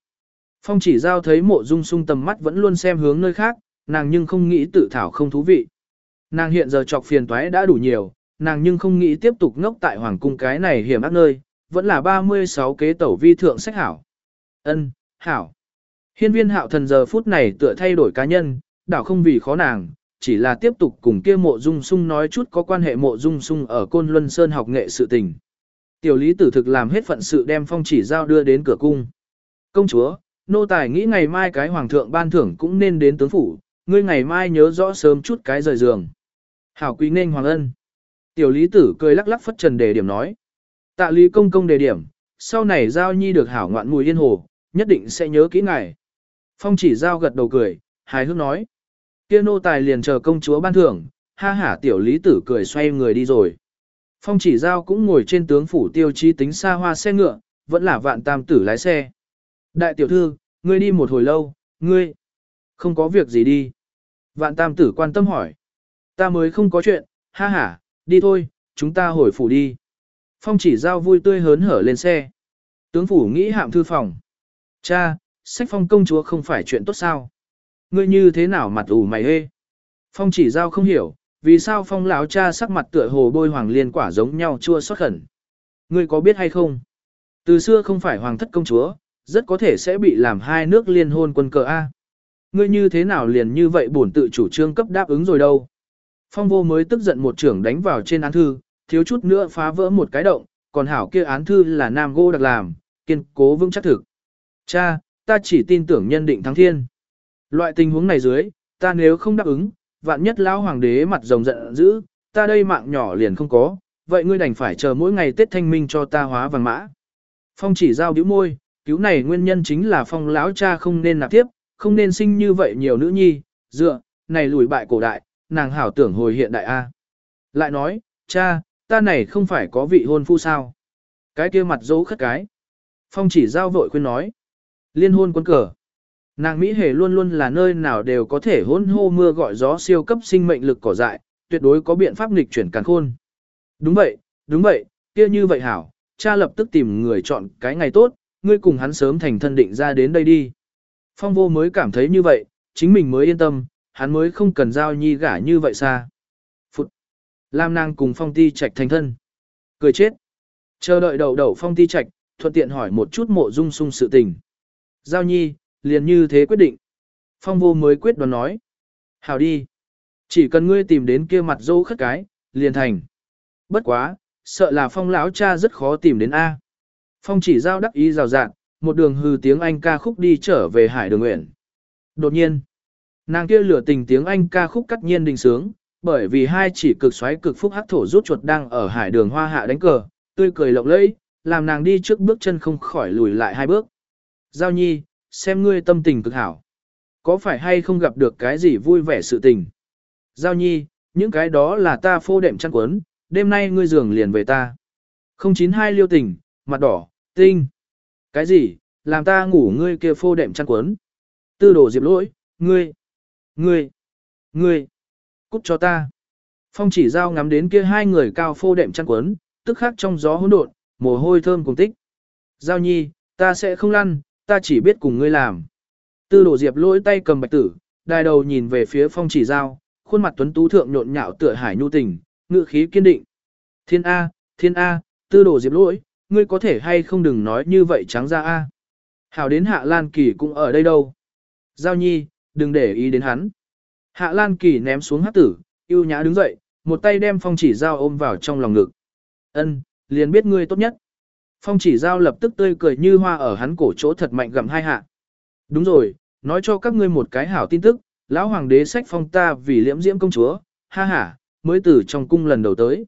Phong chỉ giao thấy mộ dung sung tầm mắt vẫn luôn xem hướng nơi khác, nàng nhưng không nghĩ tự thảo không thú vị. Nàng hiện giờ chọc phiền toái đã đủ nhiều, nàng nhưng không nghĩ tiếp tục ngốc tại hoàng cung cái này hiểm ác nơi, vẫn là 36 kế tẩu vi thượng sách hảo. Ân, hảo. Hiên viên hạo thần giờ phút này tựa thay đổi cá nhân, đảo không vì khó nàng, chỉ là tiếp tục cùng kia mộ dung sung nói chút có quan hệ mộ dung sung ở Côn Luân Sơn học nghệ sự tình. Tiểu lý tử thực làm hết phận sự đem phong chỉ giao đưa đến cửa cung. Công chúa, nô tài nghĩ ngày mai cái hoàng thượng ban thưởng cũng nên đến tướng phủ, ngươi ngày mai nhớ rõ sớm chút cái rời giường. Hảo quý nên hoàng ân. Tiểu lý tử cười lắc lắc phất trần đề điểm nói. Tạ lý công công đề điểm, sau này giao nhi được hảo ngoạn mùi yên hồ, nhất định sẽ nhớ kỹ ngài. Phong chỉ giao gật đầu cười, hài hước nói. Kia nô tài liền chờ công chúa ban thưởng, ha hả tiểu lý tử cười xoay người đi rồi. Phong chỉ giao cũng ngồi trên tướng phủ tiêu chí tính xa hoa xe ngựa, vẫn là vạn tam tử lái xe. Đại tiểu thư, ngươi đi một hồi lâu, ngươi không có việc gì đi. Vạn tam tử quan tâm hỏi. Ta mới không có chuyện, ha ha, đi thôi, chúng ta hồi phủ đi. Phong chỉ giao vui tươi hớn hở lên xe. Tướng phủ nghĩ hạm thư phòng. Cha, sách phong công chúa không phải chuyện tốt sao? Ngươi như thế nào mặt ủ mày hê? Phong chỉ giao không hiểu, vì sao phong lão cha sắc mặt tựa hồ bôi hoàng liên quả giống nhau chua xót khẩn. Ngươi có biết hay không? Từ xưa không phải hoàng thất công chúa, rất có thể sẽ bị làm hai nước liên hôn quân cờ A. Ngươi như thế nào liền như vậy bổn tự chủ trương cấp đáp ứng rồi đâu? Phong vô mới tức giận một trưởng đánh vào trên án thư, thiếu chút nữa phá vỡ một cái động, còn hảo kia án thư là nam gỗ đặc làm, kiên cố vững chắc thực. Cha, ta chỉ tin tưởng nhân định thắng thiên. Loại tình huống này dưới, ta nếu không đáp ứng, vạn nhất lão hoàng đế mặt rồng giận dữ, ta đây mạng nhỏ liền không có, vậy ngươi đành phải chờ mỗi ngày Tết Thanh Minh cho ta hóa vàng mã. Phong chỉ giao bĩu môi, cứu này nguyên nhân chính là phong lão cha không nên nạp tiếp, không nên sinh như vậy nhiều nữ nhi, dựa, này lùi bại cổ đại, nàng hảo tưởng hồi hiện đại A. Lại nói, cha, ta này không phải có vị hôn phu sao? Cái kia mặt dấu khất cái. Phong chỉ giao vội khuyên nói. Liên hôn quân cờ. Nàng Mỹ Hề luôn luôn là nơi nào đều có thể hôn hô mưa gọi gió siêu cấp sinh mệnh lực cỏ dại, tuyệt đối có biện pháp nghịch chuyển càn khôn. Đúng vậy, đúng vậy, kia như vậy hảo, cha lập tức tìm người chọn cái ngày tốt, ngươi cùng hắn sớm thành thân định ra đến đây đi. Phong vô mới cảm thấy như vậy, chính mình mới yên tâm, hắn mới không cần giao nhi gả như vậy xa. Phụt! Lam nàng cùng phong ti trạch thành thân. Cười chết! Chờ đợi đầu đầu phong ti trạch, thuận tiện hỏi một chút mộ dung sung sự tình. Giao nhi, liền như thế quyết định. Phong vô mới quyết đoán nói. Hảo đi. Chỉ cần ngươi tìm đến kia mặt dâu khất cái, liền thành. Bất quá, sợ là phong lão cha rất khó tìm đến A. Phong chỉ giao đắc ý rào rạng, một đường hư tiếng Anh ca khúc đi trở về hải đường nguyện. Đột nhiên, nàng kia lửa tình tiếng Anh ca khúc cắt nhiên đình sướng, bởi vì hai chỉ cực xoáy cực phúc hắc thổ rút chuột đang ở hải đường hoa hạ đánh cờ, tươi cười lộng lẫy, làm nàng đi trước bước chân không khỏi lùi lại hai bước. Giao nhi, xem ngươi tâm tình cực hảo. Có phải hay không gặp được cái gì vui vẻ sự tình? Giao nhi, những cái đó là ta phô đệm chăn quấn, đêm nay ngươi giường liền về ta. 092 liêu tình, mặt đỏ, tinh. Cái gì, làm ta ngủ ngươi kia phô đệm chăn quấn. Tư đồ diệp lỗi, ngươi, ngươi, ngươi, cút cho ta. Phong chỉ giao ngắm đến kia hai người cao phô đệm chăn quấn, tức khắc trong gió hỗn độn, mồ hôi thơm cùng tích. Giao nhi, ta sẽ không lăn, ta chỉ biết cùng ngươi làm. Tư đổ diệp lỗi tay cầm bạch tử, đài đầu nhìn về phía phong chỉ giao, khuôn mặt tuấn tú thượng nhộn nhạo tựa hải nhu tình, ngự khí kiên định. Thiên A, thiên A, tư đổ diệp lỗi, ngươi có thể hay không đừng nói như vậy trắng ra A. Hảo đến hạ lan kỳ cũng ở đây đâu. Giao nhi, đừng để ý đến hắn. Hạ lan kỳ ném xuống hát tử, yêu nhã đứng dậy, một tay đem phong chỉ giao ôm vào trong lòng ngực. Ân, liền biết ngươi tốt nhất. Phong chỉ giao lập tức tươi cười như hoa ở hắn cổ chỗ thật mạnh gặm hai hạ. Đúng rồi, nói cho các ngươi một cái hảo tin tức, lão hoàng đế sách phong ta vì liễm diễm công chúa, ha ha, mới từ trong cung lần đầu tới.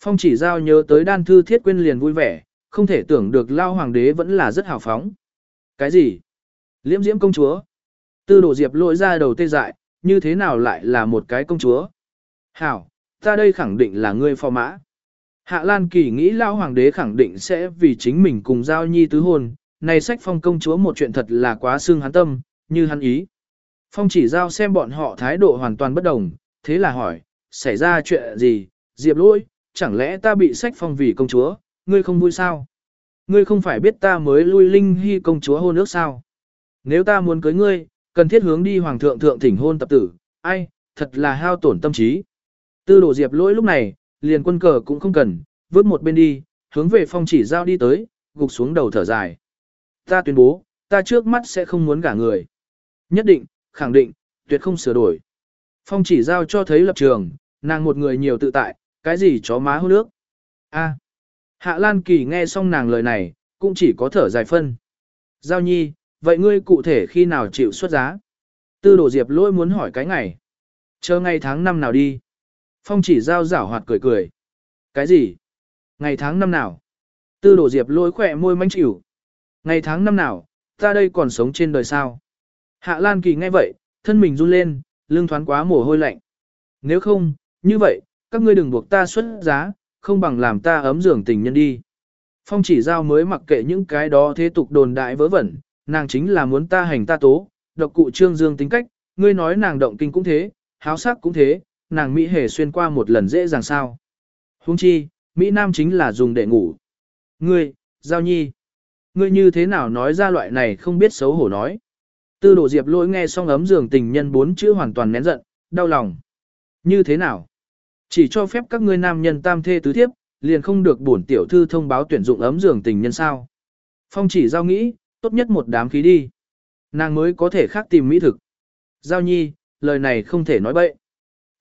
Phong chỉ giao nhớ tới đan thư thiết quyên liền vui vẻ, không thể tưởng được lao hoàng đế vẫn là rất hào phóng. Cái gì? Liễm diễm công chúa? Tư đồ diệp lội ra đầu tê dại, như thế nào lại là một cái công chúa? Hảo, ta đây khẳng định là ngươi phò mã. Hạ Lan Kỳ nghĩ lao hoàng đế khẳng định sẽ vì chính mình cùng giao nhi tứ hôn, này sách phong công chúa một chuyện thật là quá xương hắn tâm, như hắn ý. Phong chỉ giao xem bọn họ thái độ hoàn toàn bất đồng, thế là hỏi, xảy ra chuyện gì, diệp lỗi, chẳng lẽ ta bị sách phong vì công chúa, ngươi không vui sao? Ngươi không phải biết ta mới lui linh hy công chúa hôn ước sao? Nếu ta muốn cưới ngươi, cần thiết hướng đi hoàng thượng thượng thỉnh hôn tập tử, ai, thật là hao tổn tâm trí. Tư đồ diệp lỗi lúc này, liền quân cờ cũng không cần, vứt một bên đi, hướng về phong chỉ giao đi tới, gục xuống đầu thở dài. Ta tuyên bố, ta trước mắt sẽ không muốn gả người. Nhất định, khẳng định, tuyệt không sửa đổi. Phong chỉ giao cho thấy lập trường, nàng một người nhiều tự tại, cái gì chó má hôn nước. A. À. Hạ Lan Kỳ nghe xong nàng lời này, cũng chỉ có thở dài phân. Giao nhi, vậy ngươi cụ thể khi nào chịu xuất giá? Tư đổ diệp lỗi muốn hỏi cái ngày. Chờ ngày tháng năm nào đi. Phong chỉ giao giảo hoạt cười cười. Cái gì? Ngày tháng năm nào? Tư đồ diệp lôi khỏe môi manh chịu. Ngày tháng năm nào, ta đây còn sống trên đời sao? Hạ Lan Kỳ nghe vậy, thân mình run lên, lưng thoáng quá mồ hôi lạnh. Nếu không, như vậy, các ngươi đừng buộc ta xuất giá, không bằng làm ta ấm giường tình nhân đi. Phong chỉ giao mới mặc kệ những cái đó thế tục đồn đại vớ vẩn, nàng chính là muốn ta hành ta tố, độc cụ trương dương tính cách, ngươi nói nàng động kinh cũng thế, háo sắc cũng thế, nàng Mỹ hề xuyên qua một lần dễ dàng sao. Hung chi, Mỹ Nam chính là dùng để ngủ. Ngươi, Giao Nhi, ngươi như thế nào nói ra loại này không biết xấu hổ nói. Tư đổ diệp lỗi nghe xong ấm giường tình nhân bốn chữ hoàn toàn nén giận, đau lòng. Như thế nào? Chỉ cho phép các ngươi nam nhân tam thê tứ thiếp, liền không được bổn tiểu thư thông báo tuyển dụng ấm giường tình nhân sao. Phong chỉ giao nghĩ, tốt nhất một đám khí đi. Nàng mới có thể khác tìm mỹ thực. Giao nhi, lời này không thể nói bậy.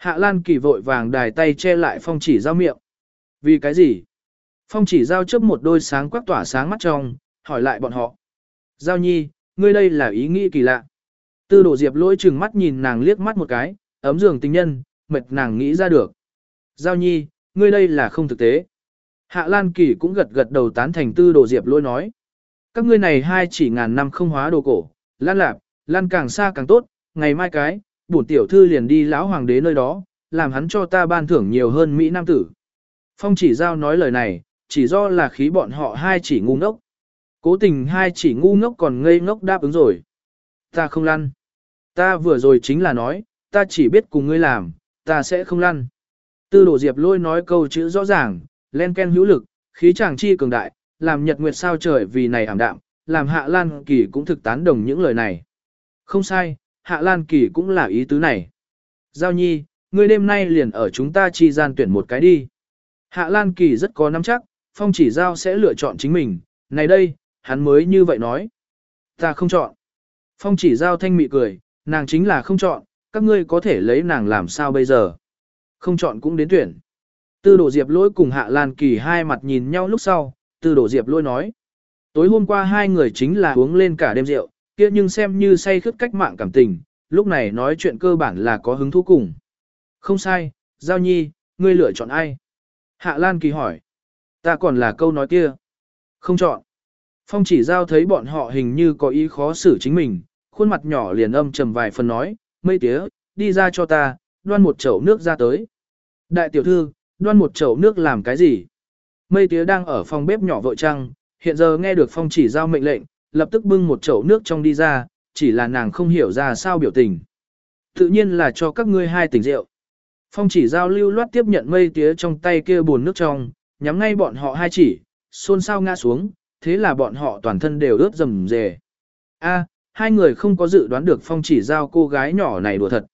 Hạ Lan kỳ vội vàng đài tay che lại phong chỉ giao miệng. Vì cái gì? Phong chỉ giao chớp một đôi sáng quắc tỏa sáng mắt trong, hỏi lại bọn họ. Giao nhi, ngươi đây là ý nghĩ kỳ lạ. Tư đổ diệp lỗi chừng mắt nhìn nàng liếc mắt một cái, ấm giường tình nhân, mệt nàng nghĩ ra được. Giao nhi, ngươi đây là không thực tế. Hạ Lan Kỳ cũng gật gật đầu tán thành tư đồ diệp lôi nói. Các ngươi này hai chỉ ngàn năm không hóa đồ cổ, lan lạp, lan càng xa càng tốt, ngày mai cái, bổn tiểu thư liền đi lão hoàng đế nơi đó, làm hắn cho ta ban thưởng nhiều hơn Mỹ Nam tử. Phong chỉ giao nói lời này, chỉ do là khí bọn họ hai chỉ ngu ngốc. Cố tình hai chỉ ngu ngốc còn ngây ngốc đáp ứng rồi. Ta không lăn. Ta vừa rồi chính là nói, ta chỉ biết cùng ngươi làm, ta sẽ không lăn. Tư đổ diệp lôi nói câu chữ rõ ràng, len ken hữu lực, khí chàng chi cường đại, làm nhật nguyệt sao trời vì này ảm đạm, làm hạ lan kỳ cũng thực tán đồng những lời này. Không sai, hạ lan kỳ cũng là ý tứ này. Giao nhi, ngươi đêm nay liền ở chúng ta chi gian tuyển một cái đi. Hạ lan kỳ rất có nắm chắc, phong chỉ giao sẽ lựa chọn chính mình, này đây, hắn mới như vậy nói. Ta không chọn. Phong chỉ giao thanh mị cười, nàng chính là không chọn, các ngươi có thể lấy nàng làm sao bây giờ. Không chọn cũng đến tuyển. Tư đổ diệp lỗi cùng hạ lan kỳ hai mặt nhìn nhau lúc sau, tư đổ diệp lỗi nói. Tối hôm qua hai người chính là uống lên cả đêm rượu, kia nhưng xem như say khướt cách mạng cảm tình, lúc này nói chuyện cơ bản là có hứng thú cùng. Không sai, Giao Nhi, ngươi lựa chọn ai? Hạ Lan Kỳ hỏi. Ta còn là câu nói kia. Không chọn. Phong chỉ giao thấy bọn họ hình như có ý khó xử chính mình, khuôn mặt nhỏ liền âm trầm vài phần nói, mây tía, đi ra cho ta, đoan một chậu nước ra tới. Đại tiểu thư, đoan một chậu nước làm cái gì? Mây tía đang ở phòng bếp nhỏ vội trăng, hiện giờ nghe được phong chỉ giao mệnh lệnh, lập tức bưng một chậu nước trong đi ra, chỉ là nàng không hiểu ra sao biểu tình. Tự nhiên là cho các ngươi hai tỉnh rượu. Phong chỉ giao lưu loát tiếp nhận mây tía trong tay kia buồn nước trong, nhắm ngay bọn họ hai chỉ, xôn xao ngã xuống, thế là bọn họ toàn thân đều ướt rầm rề. A, hai người không có dự đoán được phong chỉ giao cô gái nhỏ này đùa thật.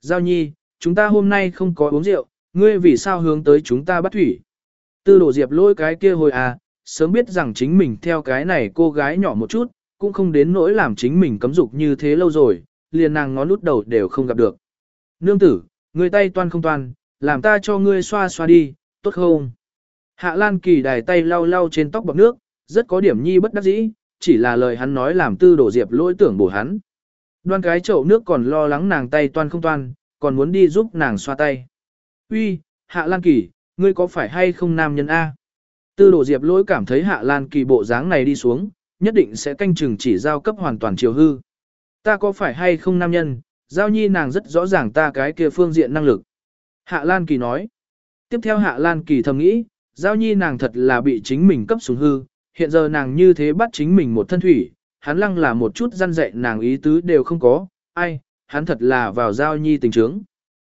Giao nhi, chúng ta hôm nay không có uống rượu, ngươi vì sao hướng tới chúng ta bắt thủy. Tư đổ diệp lôi cái kia hồi à, sớm biết rằng chính mình theo cái này cô gái nhỏ một chút, cũng không đến nỗi làm chính mình cấm dục như thế lâu rồi, liền nàng ngón lút đầu đều không gặp được. Nương tử, người tay toan không toan, làm ta cho ngươi xoa xoa đi, tốt không? Hạ Lan Kỳ đài tay lau lau trên tóc bọc nước, rất có điểm nhi bất đắc dĩ, chỉ là lời hắn nói làm tư đổ diệp lỗi tưởng bổ hắn. Đoan cái chậu nước còn lo lắng nàng tay toan không toan, còn muốn đi giúp nàng xoa tay. Uy, Hạ Lan Kỳ, ngươi có phải hay không nam nhân A? Tư đồ diệp lỗi cảm thấy Hạ Lan Kỳ bộ dáng này đi xuống, nhất định sẽ canh chừng chỉ giao cấp hoàn toàn chiều hư. Ta có phải hay không nam nhân, giao nhi nàng rất rõ ràng ta cái kia phương diện năng lực. Hạ Lan Kỳ nói. Tiếp theo Hạ Lan Kỳ thầm nghĩ, giao nhi nàng thật là bị chính mình cấp xuống hư, hiện giờ nàng như thế bắt chính mình một thân thủy, hắn lăng là một chút răn dạy nàng ý tứ đều không có, ai, hắn thật là vào giao nhi tình trướng.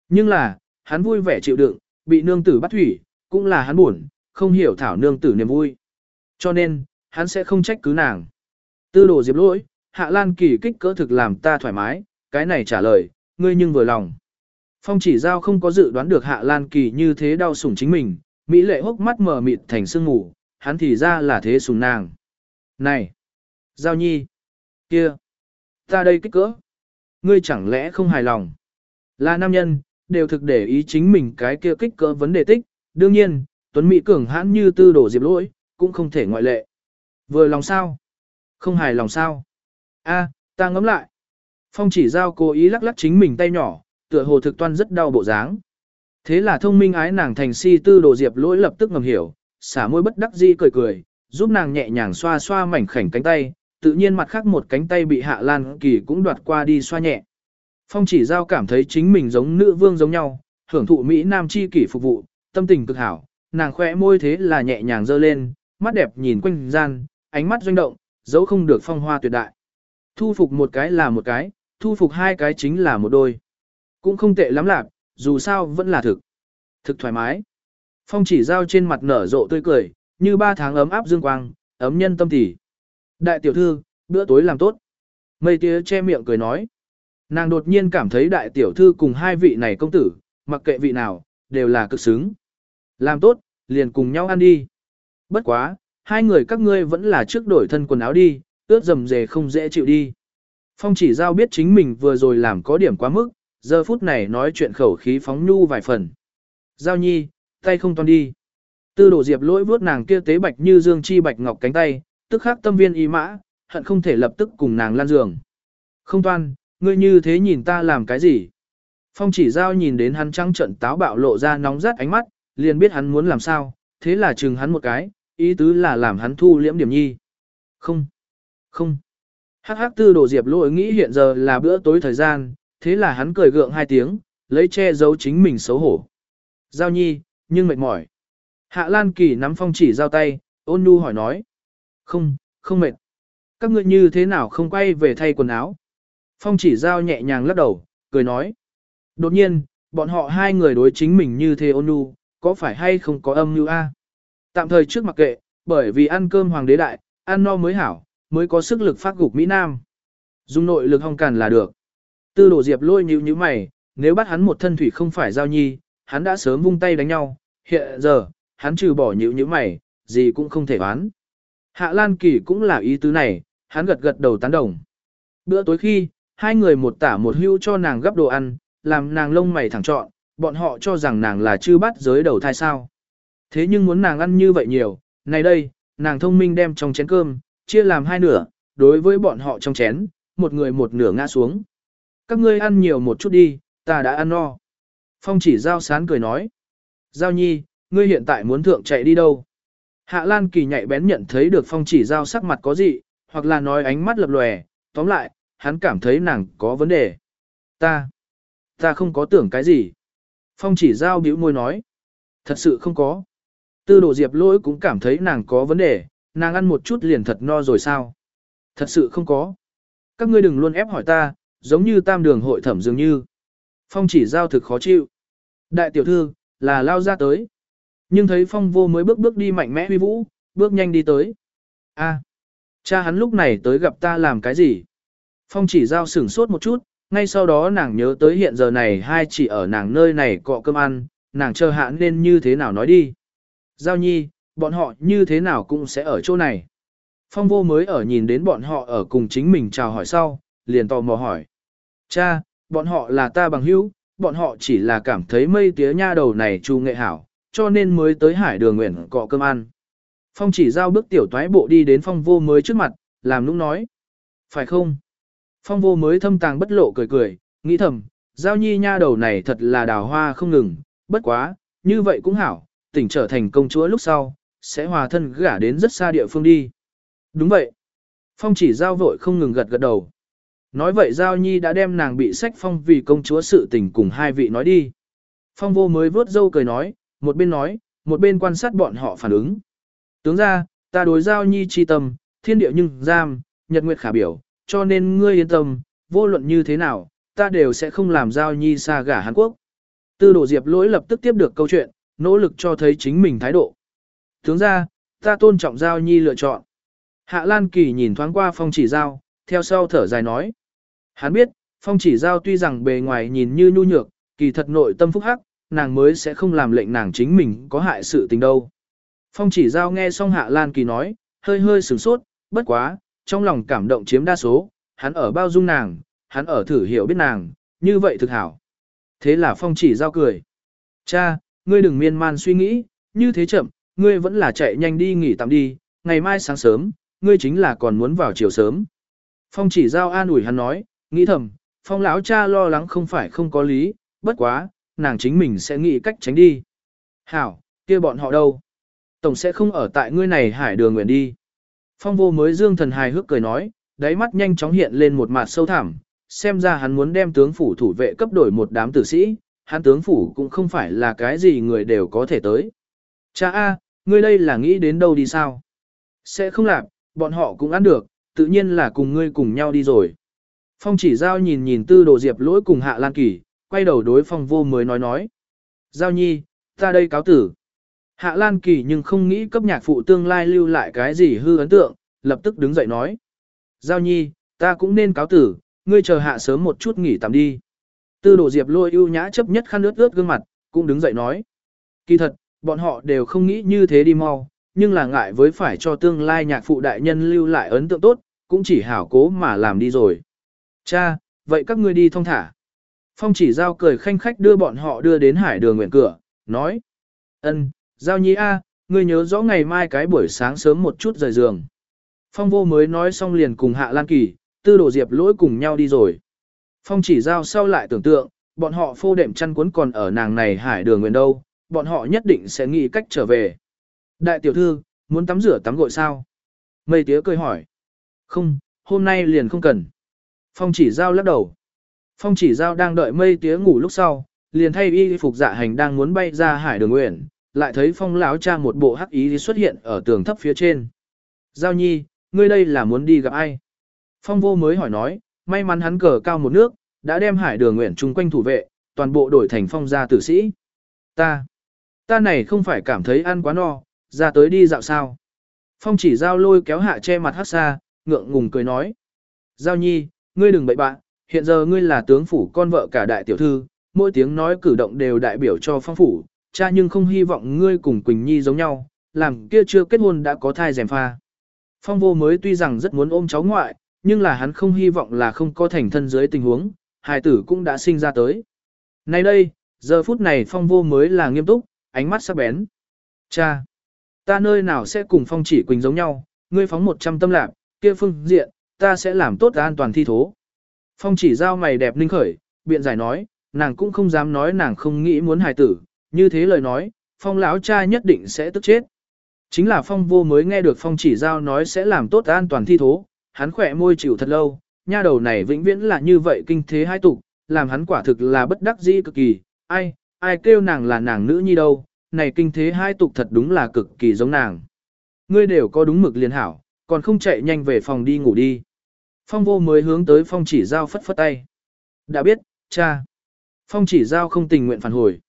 Nhưng là, hắn vui vẻ chịu đựng, bị nương tử bắt thủy, cũng là hắn buồn, không hiểu thảo nương tử niềm vui. Cho nên, hắn sẽ không trách cứ nàng. Tư đồ diệp lỗi, Hạ Lan Kỳ kích cỡ thực làm ta thoải mái, cái này trả lời, ngươi nhưng vừa lòng. Phong chỉ giao không có dự đoán được Hạ Lan Kỳ như thế đau sủng chính mình, Mỹ lệ hốc mắt mờ mịt thành sương ngủ, hắn thì ra là thế sủng nàng. Này! Giao nhi! kia, Ta đây kích cỡ! Ngươi chẳng lẽ không hài lòng? Là nam nhân, đều thực để ý chính mình cái kia kích cỡ vấn đề tích, đương nhiên, Tuấn Mỹ cường hãn như tư đổ diệp lỗi, cũng không thể ngoại lệ. Vừa lòng sao? Không hài lòng sao? A, ta ngấm lại. Phong chỉ giao cố ý lắc lắc chính mình tay nhỏ, tựa hồ thực toan rất đau bộ dáng. Thế là thông minh ái nàng thành si tư đồ diệp lỗi lập tức ngầm hiểu, xả môi bất đắc dĩ cười cười, giúp nàng nhẹ nhàng xoa xoa mảnh khảnh cánh tay, tự nhiên mặt khác một cánh tay bị hạ lan kỳ cũng đoạt qua đi xoa nhẹ. Phong chỉ giao cảm thấy chính mình giống nữ vương giống nhau, hưởng thụ Mỹ Nam chi kỷ phục vụ, tâm tình cực hảo, nàng khỏe môi thế là nhẹ nhàng dơ lên, mắt đẹp nhìn quanh gian, ánh mắt doanh động, dấu không được phong hoa tuyệt đại. Thu phục một cái là một cái, thu phục hai cái chính là một đôi. Cũng không tệ lắm lạc, dù sao vẫn là thực. Thực thoải mái. Phong chỉ giao trên mặt nở rộ tươi cười, như ba tháng ấm áp dương quang, ấm nhân tâm tỉ. Đại tiểu thư, bữa tối làm tốt. Mây tía che miệng cười nói. Nàng đột nhiên cảm thấy đại tiểu thư cùng hai vị này công tử, mặc kệ vị nào, đều là cực xứng. Làm tốt, liền cùng nhau ăn đi. Bất quá, hai người các ngươi vẫn là trước đổi thân quần áo đi, ướt dầm dề không dễ chịu đi. Phong chỉ giao biết chính mình vừa rồi làm có điểm quá mức, giờ phút này nói chuyện khẩu khí phóng nhu vài phần. Giao nhi, tay không toan đi. Tư đổ diệp lỗi vuốt nàng kia tế bạch như dương chi bạch ngọc cánh tay, tức khắc tâm viên ý mã, hận không thể lập tức cùng nàng lan giường. Không toan, ngươi như thế nhìn ta làm cái gì? Phong chỉ giao nhìn đến hắn trăng trận táo bạo lộ ra nóng rát ánh mắt, liền biết hắn muốn làm sao, thế là chừng hắn một cái, ý tứ là làm hắn thu liễm điểm nhi. Không, không. Hắc hắc tư đồ diệp lỗi nghĩ hiện giờ là bữa tối thời gian, thế là hắn cười gượng hai tiếng, lấy che giấu chính mình xấu hổ. Giao nhi, nhưng mệt mỏi. Hạ Lan Kỳ nắm phong chỉ giao tay, ôn nhu hỏi nói. Không, không mệt. Các ngươi như thế nào không quay về thay quần áo? Phong chỉ giao nhẹ nhàng lắc đầu, cười nói. Đột nhiên, bọn họ hai người đối chính mình như thế ôn nhu, có phải hay không có âm như a? Tạm thời trước mặc kệ, bởi vì ăn cơm hoàng đế đại, ăn no mới hảo, mới có sức lực phát gục Mỹ Nam. Dùng nội lực hong càn là được. Tư đổ diệp lôi nhíu như mày, nếu bắt hắn một thân thủy không phải giao nhi, hắn đã sớm vung tay đánh nhau, hiện giờ, hắn trừ bỏ nhíu như mày, gì cũng không thể đoán. Hạ Lan Kỳ cũng là ý tứ này, hắn gật gật đầu tán đồng. Bữa tối khi, hai người một tả một hưu cho nàng gấp đồ ăn, làm nàng lông mày thẳng trọn, bọn họ cho rằng nàng là chư bắt giới đầu thai sao. Thế nhưng muốn nàng ăn như vậy nhiều, này đây, nàng thông minh đem trong chén cơm, chia làm hai nửa, đối với bọn họ trong chén, một người một nửa ngã xuống. Các ngươi ăn nhiều một chút đi, ta đã ăn no. Phong chỉ giao sán cười nói. Giao nhi, ngươi hiện tại muốn thượng chạy đi đâu? Hạ Lan Kỳ nhạy bén nhận thấy được phong chỉ giao sắc mặt có gì, hoặc là nói ánh mắt lập lòe, tóm lại, hắn cảm thấy nàng có vấn đề. Ta, ta không có tưởng cái gì. Phong chỉ giao bĩu môi nói. Thật sự không có. Tư đồ diệp lỗi cũng cảm thấy nàng có vấn đề, nàng ăn một chút liền thật no rồi sao. Thật sự không có. Các ngươi đừng luôn ép hỏi ta, giống như tam đường hội thẩm dường như. Phong chỉ giao thực khó chịu. Đại tiểu thư, là lao ra tới. Nhưng thấy phong vô mới bước bước đi mạnh mẽ huy vũ, bước nhanh đi tới. a cha hắn lúc này tới gặp ta làm cái gì? Phong chỉ giao sửng sốt một chút, ngay sau đó nàng nhớ tới hiện giờ này hai chỉ ở nàng nơi này cọ cơm ăn, nàng chờ hạ nên như thế nào nói đi. Giao nhi, bọn họ như thế nào cũng sẽ ở chỗ này. Phong vô mới ở nhìn đến bọn họ ở cùng chính mình chào hỏi sau, liền tò mò hỏi. Cha, bọn họ là ta bằng hữu, bọn họ chỉ là cảm thấy mây tía nha đầu này chu nghệ hảo, cho nên mới tới hải đường nguyện cọ cơm ăn. Phong chỉ giao bước tiểu toái bộ đi đến phong vô mới trước mặt, làm nũng nói. Phải không? Phong vô mới thâm tàng bất lộ cười cười, nghĩ thầm, giao nhi nha đầu này thật là đào hoa không ngừng, bất quá, như vậy cũng hảo, tỉnh trở thành công chúa lúc sau, sẽ hòa thân gả đến rất xa địa phương đi. Đúng vậy. Phong chỉ giao vội không ngừng gật gật đầu. Nói vậy giao nhi đã đem nàng bị sách phong vì công chúa sự tình cùng hai vị nói đi. Phong vô mới vớt dâu cười nói, một bên nói, một bên quan sát bọn họ phản ứng. Tướng ra, ta đối giao nhi chi tâm, thiên địa nhưng giam, nhật nguyệt khả biểu, cho nên ngươi yên tâm, vô luận như thế nào, ta đều sẽ không làm giao nhi xa gả Hàn Quốc. Tư đồ diệp lỗi lập tức tiếp được câu chuyện, nỗ lực cho thấy chính mình thái độ. Tướng ra, ta tôn trọng giao nhi lựa chọn. Hạ Lan Kỳ nhìn thoáng qua phong chỉ giao, theo sau thở dài nói. Hắn biết, phong chỉ giao tuy rằng bề ngoài nhìn như nhu nhược, kỳ thật nội tâm phúc hắc, nàng mới sẽ không làm lệnh nàng chính mình có hại sự tình đâu. Phong chỉ giao nghe xong Hạ Lan Kỳ nói, hơi hơi sửng sốt, bất quá, trong lòng cảm động chiếm đa số, hắn ở bao dung nàng, hắn ở thử hiểu biết nàng, như vậy thực hảo. Thế là Phong chỉ giao cười. Cha, ngươi đừng miên man suy nghĩ, như thế chậm, ngươi vẫn là chạy nhanh đi nghỉ tạm đi, ngày mai sáng sớm, ngươi chính là còn muốn vào chiều sớm. Phong chỉ giao an ủi hắn nói, nghĩ thầm, Phong lão cha lo lắng không phải không có lý, bất quá, nàng chính mình sẽ nghĩ cách tránh đi. Hảo, kia bọn họ đâu? Tổng sẽ không ở tại ngươi này hải đường nguyện đi. Phong vô mới dương thần hài hước cười nói, đáy mắt nhanh chóng hiện lên một mặt sâu thẳm, xem ra hắn muốn đem tướng phủ thủ vệ cấp đổi một đám tử sĩ, hắn tướng phủ cũng không phải là cái gì người đều có thể tới. Cha A, ngươi đây là nghĩ đến đâu đi sao? Sẽ không làm, bọn họ cũng ăn được, tự nhiên là cùng ngươi cùng nhau đi rồi. Phong chỉ giao nhìn nhìn tư đồ diệp lỗi cùng hạ lan kỳ, quay đầu đối phong vô mới nói nói. Giao nhi, ta đây cáo tử. Hạ lan kỳ nhưng không nghĩ cấp nhạc phụ tương lai lưu lại cái gì hư ấn tượng, lập tức đứng dậy nói. Giao nhi, ta cũng nên cáo tử, ngươi chờ hạ sớm một chút nghỉ tạm đi. Tư đồ diệp lôi ưu nhã chấp nhất khăn ướt ướt gương mặt, cũng đứng dậy nói. Kỳ thật, bọn họ đều không nghĩ như thế đi mau, nhưng là ngại với phải cho tương lai nhạc phụ đại nhân lưu lại ấn tượng tốt, cũng chỉ hảo cố mà làm đi rồi. Cha, vậy các ngươi đi thông thả. Phong chỉ giao cười khanh khách đưa bọn họ đưa đến hải đường nguyện cửa, nói. ân, giao nhi a, ngươi nhớ rõ ngày mai cái buổi sáng sớm một chút rời giường. Phong vô mới nói xong liền cùng hạ lan kỳ, tư đồ diệp lỗi cùng nhau đi rồi. Phong chỉ giao sau lại tưởng tượng, bọn họ phô đệm chăn cuốn còn ở nàng này hải đường nguyện đâu, bọn họ nhất định sẽ nghĩ cách trở về. Đại tiểu thư, muốn tắm rửa tắm gội sao? Mây tía cười hỏi. Không, hôm nay liền không cần. Phong chỉ giao lắc đầu. Phong chỉ giao đang đợi mây tía ngủ lúc sau, liền thay y phục dạ hành đang muốn bay ra hải đường nguyện, lại thấy phong lão cha một bộ hắc ý xuất hiện ở tường thấp phía trên. Giao nhi, ngươi đây là muốn đi gặp ai? Phong vô mới hỏi nói, may mắn hắn cờ cao một nước, đã đem hải đường nguyện chung quanh thủ vệ, toàn bộ đổi thành phong gia tử sĩ. Ta, ta này không phải cảm thấy ăn quá no, ra tới đi dạo sao. Phong chỉ giao lôi kéo hạ che mặt hát xa, ngượng ngùng cười nói. Giao nhi, ngươi đừng bậy bạn, hiện giờ ngươi là tướng phủ con vợ cả đại tiểu thư, mỗi tiếng nói cử động đều đại biểu cho phong phủ, cha nhưng không hy vọng ngươi cùng Quỳnh Nhi giống nhau, làm kia chưa kết hôn đã có thai rèm pha. Phong vô mới tuy rằng rất muốn ôm cháu ngoại, nhưng là hắn không hy vọng là không có thành thân dưới tình huống, hài tử cũng đã sinh ra tới. Nay đây, giờ phút này phong vô mới là nghiêm túc, ánh mắt sắc bén. Cha! Ta nơi nào sẽ cùng phong chỉ quỳnh giống nhau, ngươi phóng 100 tâm lạc, kia phương diện, ta sẽ làm tốt an toàn thi thố. Phong chỉ giao mày đẹp ninh khởi, biện giải nói, nàng cũng không dám nói nàng không nghĩ muốn hài tử, như thế lời nói, phong lão cha nhất định sẽ tức chết. Chính là phong vô mới nghe được phong chỉ giao nói sẽ làm tốt an toàn thi thố, hắn khỏe môi chịu thật lâu, nha đầu này vĩnh viễn là như vậy kinh thế hai tục, làm hắn quả thực là bất đắc dĩ cực kỳ, ai, ai kêu nàng là nàng nữ nhi đâu, này kinh thế hai tục thật đúng là cực kỳ giống nàng. Ngươi đều có đúng mực liền hảo, còn không chạy nhanh về phòng đi ngủ đi. Phong vô mới hướng tới phong chỉ giao phất phất tay. Đã biết, cha. Phong chỉ giao không tình nguyện phản hồi.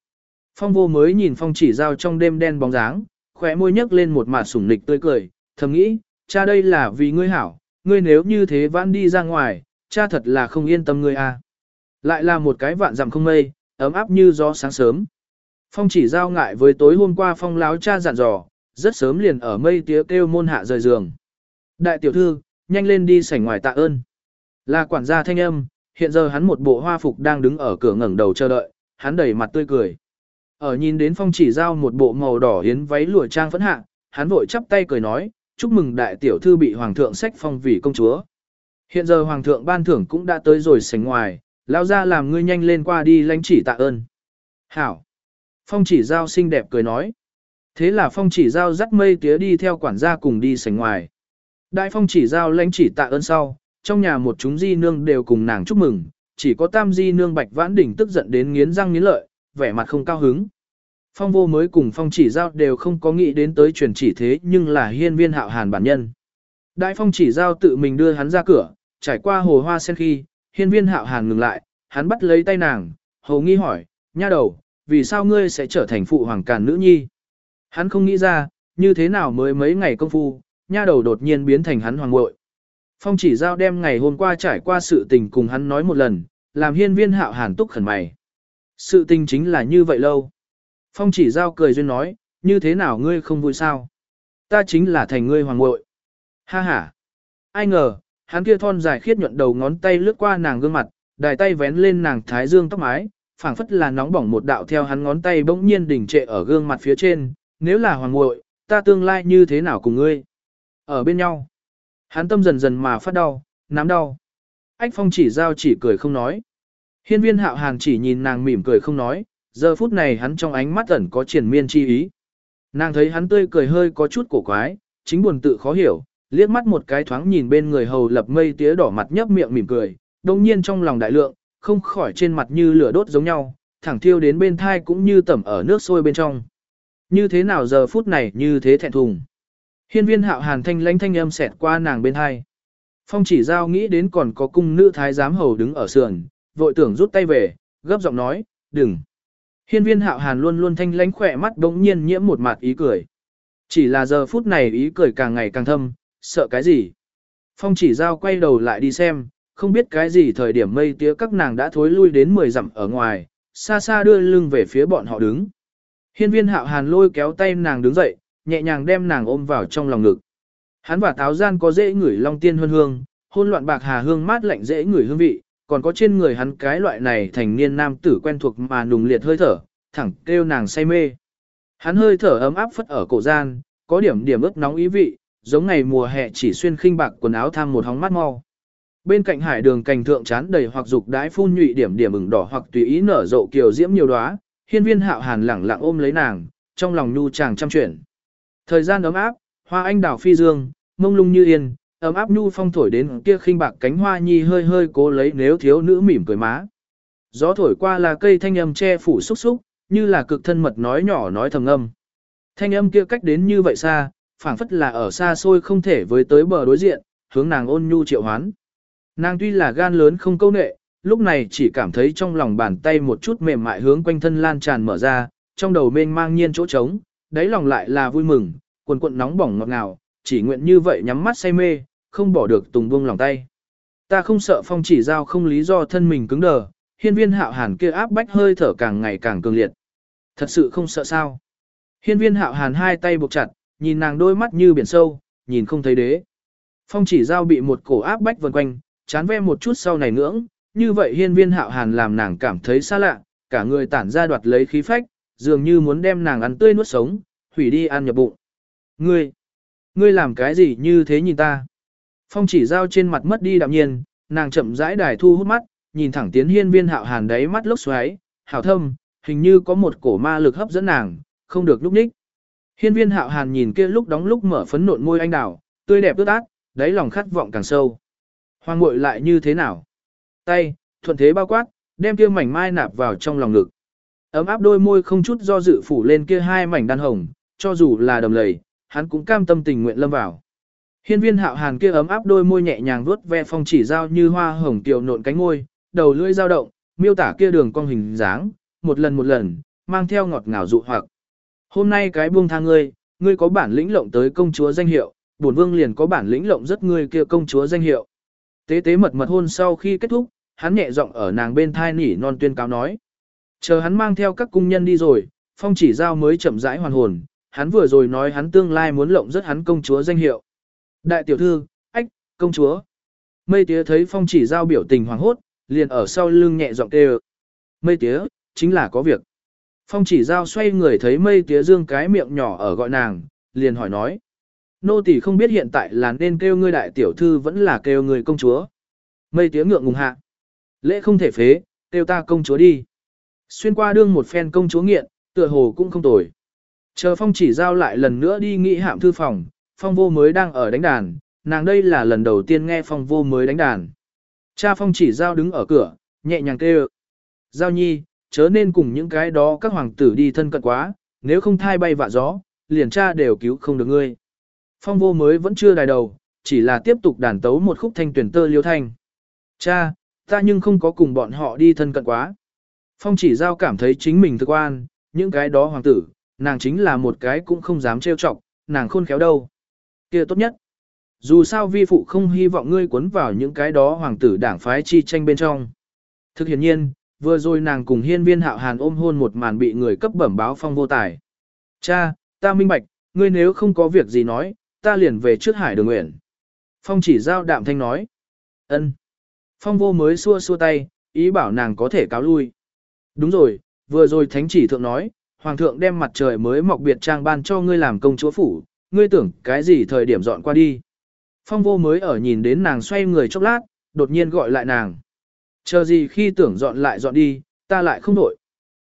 Phong vô mới nhìn phong chỉ giao trong đêm đen bóng dáng, khỏe môi nhấc lên một mặt sủng nịch tươi cười, thầm nghĩ, cha đây là vì ngươi hảo, ngươi nếu như thế vãn đi ra ngoài, cha thật là không yên tâm ngươi à. Lại là một cái vạn dặm không mây, ấm áp như gió sáng sớm. Phong chỉ giao ngại với tối hôm qua phong láo cha dặn dò, rất sớm liền ở mây tía kêu môn hạ rời giường. Đại tiểu thư, nhanh lên đi sảnh ngoài tạ ơn. Là quản gia thanh âm, hiện giờ hắn một bộ hoa phục đang đứng ở cửa ngẩng đầu chờ đợi, hắn đầy mặt tươi cười. Ở nhìn đến phong chỉ giao một bộ màu đỏ hiến váy lụa trang phấn hạ, hắn vội chắp tay cười nói, chúc mừng đại tiểu thư bị hoàng thượng sách phong vì công chúa. Hiện giờ hoàng thượng ban thưởng cũng đã tới rồi sánh ngoài, lao ra làm ngươi nhanh lên qua đi lãnh chỉ tạ ơn. Hảo. Phong chỉ giao xinh đẹp cười nói. Thế là phong chỉ giao dắt mây tía đi theo quản gia cùng đi sánh ngoài. Đại phong chỉ giao lãnh chỉ tạ ơn sau, trong nhà một chúng di nương đều cùng nàng chúc mừng, chỉ có tam di nương bạch vãn đỉnh tức giận đến nghiến răng nghiến lợi, vẻ mặt không cao hứng. Phong vô mới cùng phong chỉ giao đều không có nghĩ đến tới truyền chỉ thế nhưng là hiên viên hạo hàn bản nhân. Đại phong chỉ giao tự mình đưa hắn ra cửa, trải qua hồ hoa sen khi, hiên viên hạo hàn ngừng lại, hắn bắt lấy tay nàng, hầu nghi hỏi, nha đầu, vì sao ngươi sẽ trở thành phụ hoàng càn nữ nhi? Hắn không nghĩ ra, như thế nào mới mấy ngày công phu, nha đầu đột nhiên biến thành hắn hoàng ngội. Phong chỉ giao đem ngày hôm qua trải qua sự tình cùng hắn nói một lần, làm hiên viên hạo hàn túc khẩn mày. Sự tình chính là như vậy lâu. Phong chỉ giao cười duyên nói, như thế nào ngươi không vui sao? Ta chính là thành ngươi hoàng ngội. Ha ha. Ai ngờ, hắn kia thon dài khiết nhuận đầu ngón tay lướt qua nàng gương mặt, đài tay vén lên nàng thái dương tóc mái, phảng phất là nóng bỏng một đạo theo hắn ngón tay bỗng nhiên đỉnh trệ ở gương mặt phía trên, nếu là hoàng ngội, ta tương lai như thế nào cùng ngươi? Ở bên nhau. Hắn tâm dần dần mà phát đau, nắm đau. Ách phong chỉ giao chỉ cười không nói. Hiên viên hạo hàn chỉ nhìn nàng mỉm cười không nói, giờ phút này hắn trong ánh mắt ẩn có triển miên chi ý. Nàng thấy hắn tươi cười hơi có chút cổ quái, chính buồn tự khó hiểu, liếc mắt một cái thoáng nhìn bên người hầu lập mây tía đỏ mặt nhấp miệng mỉm cười, đồng nhiên trong lòng đại lượng, không khỏi trên mặt như lửa đốt giống nhau, thẳng thiêu đến bên thai cũng như tẩm ở nước sôi bên trong. Như thế nào giờ phút này như thế thẹn thùng. Hiên viên hạo hàn thanh lãnh thanh âm xẹt qua nàng bên thai. Phong chỉ giao nghĩ đến còn có cung nữ thái giám hầu đứng ở sườn, vội tưởng rút tay về, gấp giọng nói, đừng. Hiên viên hạo hàn luôn luôn thanh lãnh khỏe mắt đống nhiên nhiễm một mặt ý cười. Chỉ là giờ phút này ý cười càng ngày càng thâm, sợ cái gì. Phong chỉ giao quay đầu lại đi xem, không biết cái gì thời điểm mây tía các nàng đã thối lui đến 10 dặm ở ngoài, xa xa đưa lưng về phía bọn họ đứng. Hiên viên hạo hàn lôi kéo tay nàng đứng dậy, nhẹ nhàng đem nàng ôm vào trong lòng ngực. Hắn và táo gian có dễ ngửi long tiên hương hương, hôn loạn bạc hà hương mát lạnh dễ ngửi hương vị, còn có trên người hắn cái loại này thành niên nam tử quen thuộc mà nùng liệt hơi thở, thẳng kêu nàng say mê. Hắn hơi thở ấm áp phất ở cổ gian, có điểm điểm ướt nóng ý vị, giống ngày mùa hè chỉ xuyên khinh bạc quần áo tham một hóng mắt mau. Bên cạnh hải đường cành thượng chán đầy hoặc dục đái phun nhụy điểm điểm ửng đỏ hoặc tùy ý nở rộ kiều diễm nhiều đóa, hiên viên hạo hàn lẳng lặng ôm lấy nàng, trong lòng nhu chàng chăm chuyển. Thời gian ấm áp, hoa anh đào phi dương, mông lung như yên, ấm áp nhu phong thổi đến kia khinh bạc cánh hoa nhi hơi hơi cố lấy nếu thiếu nữ mỉm cười má. Gió thổi qua là cây thanh âm che phủ xúc xúc, như là cực thân mật nói nhỏ nói thầm âm. Thanh âm kia cách đến như vậy xa, phảng phất là ở xa xôi không thể với tới bờ đối diện, hướng nàng ôn nhu triệu hoán. Nàng tuy là gan lớn không câu nệ, lúc này chỉ cảm thấy trong lòng bàn tay một chút mềm mại hướng quanh thân lan tràn mở ra, trong đầu mênh mang nhiên chỗ trống, đáy lòng lại là vui mừng, quần quận nóng bỏng ngọt ngào, chỉ nguyện như vậy nhắm mắt say mê, không bỏ được tùng buông lòng tay. Ta không sợ phong chỉ giao không lý do thân mình cứng đờ, hiên viên hạo hàn kia áp bách hơi thở càng ngày càng cường liệt. Thật sự không sợ sao. Hiên viên hạo hàn hai tay buộc chặt, nhìn nàng đôi mắt như biển sâu, nhìn không thấy đế. Phong chỉ giao bị một cổ áp bách vần quanh, chán ve một chút sau này ngưỡng, như vậy hiên viên hạo hàn làm nàng cảm thấy xa lạ, cả người tản ra đoạt lấy khí phách, dường như muốn đem nàng ăn tươi nuốt sống, hủy đi ăn nhập bụng. Ngươi, ngươi làm cái gì như thế nhìn ta? Phong chỉ giao trên mặt mất đi đạm nhiên, nàng chậm rãi đài thu hút mắt, nhìn thẳng tiến hiên viên hạo hàn đáy mắt lốc xoáy, hảo thâm, hình như có một cổ ma lực hấp dẫn nàng, không được lúc ních. Hiên viên hạo hàn nhìn kia lúc đóng lúc mở phấn nộn môi anh đào, tươi đẹp ướt át, đáy lòng khát vọng càng sâu. Hoàng ngội lại như thế nào? Tay, thuận thế bao quát, đem kia mảnh mai nạp vào trong lòng ngực. Ấm áp đôi môi không chút do dự phủ lên kia hai mảnh đan hồng, cho dù là đầm lầy, hắn cũng cam tâm tình nguyện lâm vào. Hiên viên hạo hàn kia ấm áp đôi môi nhẹ nhàng vuốt ve phong chỉ giao như hoa hồng tiểu nộn cánh môi, đầu lưỡi dao động, miêu tả kia đường cong hình dáng, một lần một lần, mang theo ngọt ngào dụ hoặc. Hôm nay cái buông tha ngươi, ngươi có bản lĩnh lộng tới công chúa danh hiệu, bổn vương liền có bản lĩnh lộng rất ngươi kia công chúa danh hiệu. Tế tế mật mật hôn sau khi kết thúc, hắn nhẹ giọng ở nàng bên thai nỉ non tuyên cáo nói. Chờ hắn mang theo các cung nhân đi rồi, phong chỉ giao mới chậm rãi hoàn hồn, hắn vừa rồi nói hắn tương lai muốn lộng rất hắn công chúa danh hiệu. Đại tiểu thư, ách, công chúa. Mây tía thấy phong chỉ giao biểu tình hoàng hốt, liền ở sau lưng nhẹ giọng kêu. Mây tía, chính là có việc. Phong chỉ giao xoay người thấy mây tía dương cái miệng nhỏ ở gọi nàng, liền hỏi nói. nô tỳ không biết hiện tại là nên kêu ngươi đại tiểu thư vẫn là kêu người công chúa. Mây tía ngượng ngùng hạ. Lễ không thể phế, kêu ta công chúa đi. Xuyên qua đương một phen công chúa nghiện, tựa hồ cũng không tồi. Chờ phong chỉ giao lại lần nữa đi nghị hạm thư phòng, phong vô mới đang ở đánh đàn, nàng đây là lần đầu tiên nghe phong vô mới đánh đàn. Cha phong chỉ giao đứng ở cửa, nhẹ nhàng kêu. Giao nhi, chớ nên cùng những cái đó các hoàng tử đi thân cận quá, nếu không thai bay vạ gió, liền cha đều cứu không được ngươi. Phong vô mới vẫn chưa đài đầu, chỉ là tiếp tục đàn tấu một khúc thanh tuyển tơ liêu thanh. Cha, ta nhưng không có cùng bọn họ đi thân cận quá. Phong chỉ giao cảm thấy chính mình thực quan, những cái đó hoàng tử, nàng chính là một cái cũng không dám trêu chọc, nàng khôn khéo đâu kia tốt nhất. Dù sao vi phụ không hy vọng ngươi cuốn vào những cái đó hoàng tử đảng phái chi tranh bên trong. Thực hiện nhiên, vừa rồi nàng cùng hiên viên hạo hàn ôm hôn một màn bị người cấp bẩm báo phong vô tài. Cha, ta minh bạch, ngươi nếu không có việc gì nói, ta liền về trước hải đường nguyện. Phong chỉ giao đạm thanh nói. ân. Phong vô mới xua xua tay, ý bảo nàng có thể cáo lui. Đúng rồi, vừa rồi thánh chỉ thượng nói, hoàng thượng đem mặt trời mới mọc biệt trang ban cho ngươi làm công chúa phủ, ngươi tưởng cái gì thời điểm dọn qua đi. Phong vô mới ở nhìn đến nàng xoay người chốc lát, đột nhiên gọi lại nàng. Chờ gì khi tưởng dọn lại dọn đi, ta lại không đổi.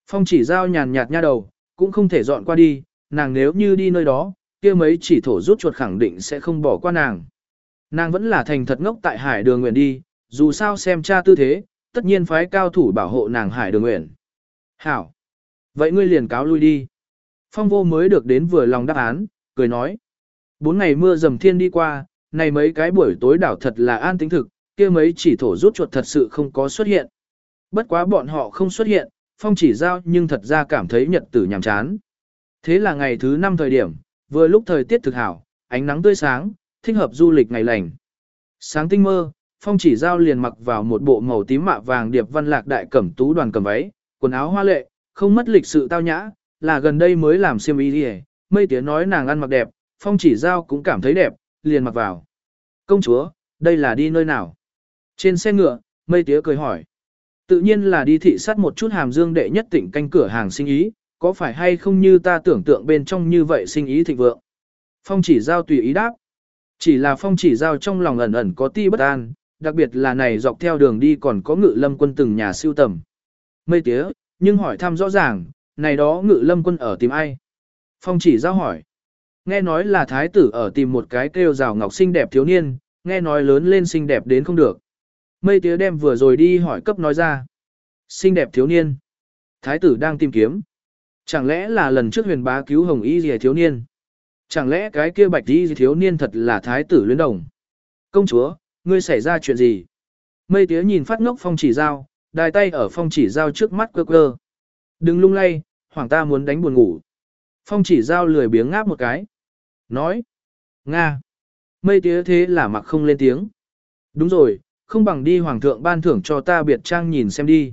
Phong chỉ giao nhàn nhạt nha đầu, cũng không thể dọn qua đi, nàng nếu như đi nơi đó, kia mấy chỉ thổ rút chuột khẳng định sẽ không bỏ qua nàng. Nàng vẫn là thành thật ngốc tại hải đường nguyện đi, dù sao xem cha tư thế, tất nhiên phái cao thủ bảo hộ nàng hải đường nguyện. Hảo! Vậy ngươi liền cáo lui đi. Phong vô mới được đến vừa lòng đáp án, cười nói. Bốn ngày mưa dầm thiên đi qua, này mấy cái buổi tối đảo thật là an tính thực, kia mấy chỉ thổ rút chuột thật sự không có xuất hiện. Bất quá bọn họ không xuất hiện, phong chỉ giao nhưng thật ra cảm thấy nhật tử nhàm chán. Thế là ngày thứ năm thời điểm, vừa lúc thời tiết thực hảo, ánh nắng tươi sáng, thích hợp du lịch ngày lành. Sáng tinh mơ, phong chỉ giao liền mặc vào một bộ màu tím mạ vàng điệp văn lạc đại cẩm tú đoàn cầm váy, quần áo hoa lệ, không mất lịch sự tao nhã, là gần đây mới làm xiêm y đi mây tía nói nàng ăn mặc đẹp, phong chỉ giao cũng cảm thấy đẹp, liền mặc vào. Công chúa, đây là đi nơi nào? Trên xe ngựa, mây tía cười hỏi. Tự nhiên là đi thị sát một chút hàm dương đệ nhất tỉnh canh cửa hàng sinh ý, có phải hay không như ta tưởng tượng bên trong như vậy sinh ý thịnh vượng. Phong chỉ giao tùy ý đáp. Chỉ là phong chỉ giao trong lòng ẩn ẩn có ti bất an, đặc biệt là này dọc theo đường đi còn có ngự lâm quân từng nhà siêu tầm. Mây tía, nhưng hỏi thăm rõ ràng, này đó ngự lâm quân ở tìm ai? Phong chỉ giao hỏi. Nghe nói là thái tử ở tìm một cái kêu rào ngọc xinh đẹp thiếu niên, nghe nói lớn lên xinh đẹp đến không được. Mây tía đem vừa rồi đi hỏi cấp nói ra. Xinh đẹp thiếu niên. Thái tử đang tìm kiếm. Chẳng lẽ là lần trước huyền bá cứu hồng y gì thiếu niên? Chẳng lẽ cái kia bạch y thiếu niên thật là thái tử luyến đồng? Công chúa, ngươi xảy ra chuyện gì? Mây tía nhìn phát ngốc phong chỉ dao, đài tay ở phong chỉ dao trước mắt cơ cơ. Đừng lung lay, hoàng ta muốn đánh buồn ngủ. Phong chỉ Giao lười biếng ngáp một cái. Nói. Nga. Mây tía thế là mặc không lên tiếng. Đúng rồi, không bằng đi hoàng thượng ban thưởng cho ta biệt trang nhìn xem đi.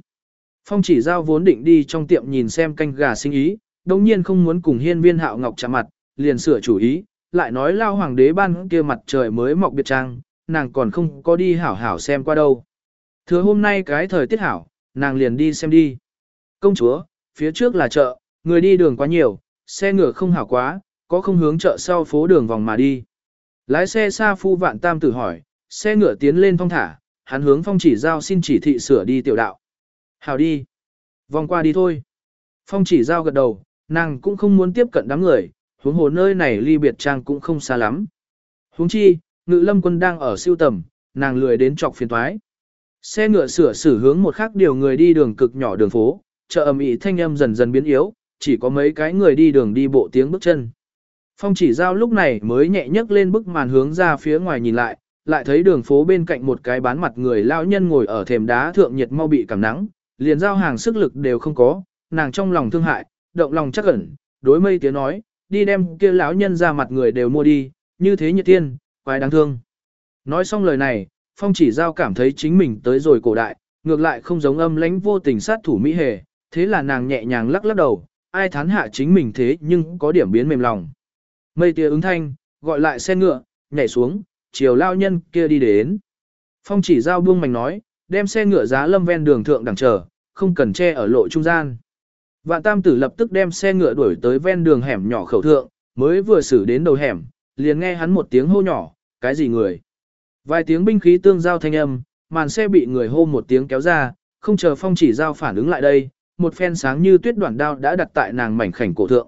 Phong chỉ giao vốn định đi trong tiệm nhìn xem canh gà sinh ý, đồng nhiên không muốn cùng hiên viên hạo ngọc chạm mặt, liền sửa chủ ý, lại nói lao hoàng đế ban kia mặt trời mới mọc biệt trang, nàng còn không có đi hảo hảo xem qua đâu. Thừa hôm nay cái thời tiết hảo, nàng liền đi xem đi. Công chúa, phía trước là chợ, người đi đường quá nhiều, xe ngựa không hảo quá, có không hướng chợ sau phố đường vòng mà đi. Lái xe xa phu vạn tam tử hỏi, xe ngựa tiến lên phong thả, hắn hướng phong chỉ giao xin chỉ thị sửa đi tiểu đạo. Hảo đi. Vòng qua đi thôi. Phong chỉ giao gật đầu, nàng cũng không muốn tiếp cận đám người, huống hồ nơi này ly biệt trang cũng không xa lắm. Huống chi, ngự lâm quân đang ở siêu tầm, nàng lười đến trọc phiền thoái. Xe ngựa sửa xử hướng một khác điều người đi đường cực nhỏ đường phố, chợ ầm ĩ thanh âm dần dần biến yếu, chỉ có mấy cái người đi đường đi bộ tiếng bước chân. Phong chỉ giao lúc này mới nhẹ nhấc lên bức màn hướng ra phía ngoài nhìn lại, lại thấy đường phố bên cạnh một cái bán mặt người lão nhân ngồi ở thềm đá thượng nhiệt mau bị cảm nắng, liền giao hàng sức lực đều không có, nàng trong lòng thương hại, động lòng chắc ẩn, đối mây tiếng nói, đi đem kia lão nhân ra mặt người đều mua đi, như thế nhiệt tiên, quái đáng thương. Nói xong lời này, phong chỉ giao cảm thấy chính mình tới rồi cổ đại, ngược lại không giống âm lãnh vô tình sát thủ Mỹ hề, thế là nàng nhẹ nhàng lắc lắc đầu, ai thán hạ chính mình thế nhưng có điểm biến mềm lòng. Mây tia ứng thanh, gọi lại xe ngựa, nhảy xuống, chiều lao nhân kia đi đến. Phong chỉ giao buông mảnh nói, đem xe ngựa giá lâm ven đường thượng đằng chờ, không cần che ở lộ trung gian. Vạn tam tử lập tức đem xe ngựa đuổi tới ven đường hẻm nhỏ khẩu thượng, mới vừa xử đến đầu hẻm, liền nghe hắn một tiếng hô nhỏ, cái gì người? Vài tiếng binh khí tương giao thanh âm, màn xe bị người hô một tiếng kéo ra, không chờ phong chỉ giao phản ứng lại đây, một phen sáng như tuyết đoạn đao đã đặt tại nàng mảnh khảnh cổ thượng.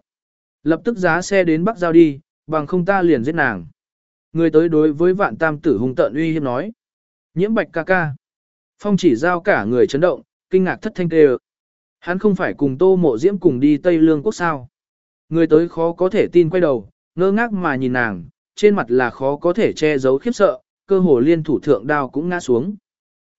Lập tức giá xe đến bắc giao đi, bằng không ta liền giết nàng. Người tới đối với vạn tam tử hung tợn uy hiếp nói. Nhiễm bạch ca ca. Phong chỉ giao cả người chấn động, kinh ngạc thất thanh tê Hắn không phải cùng tô mộ diễm cùng đi Tây Lương quốc sao. Người tới khó có thể tin quay đầu, ngơ ngác mà nhìn nàng, trên mặt là khó có thể che giấu khiếp sợ, cơ hồ liên thủ thượng đao cũng ngã xuống.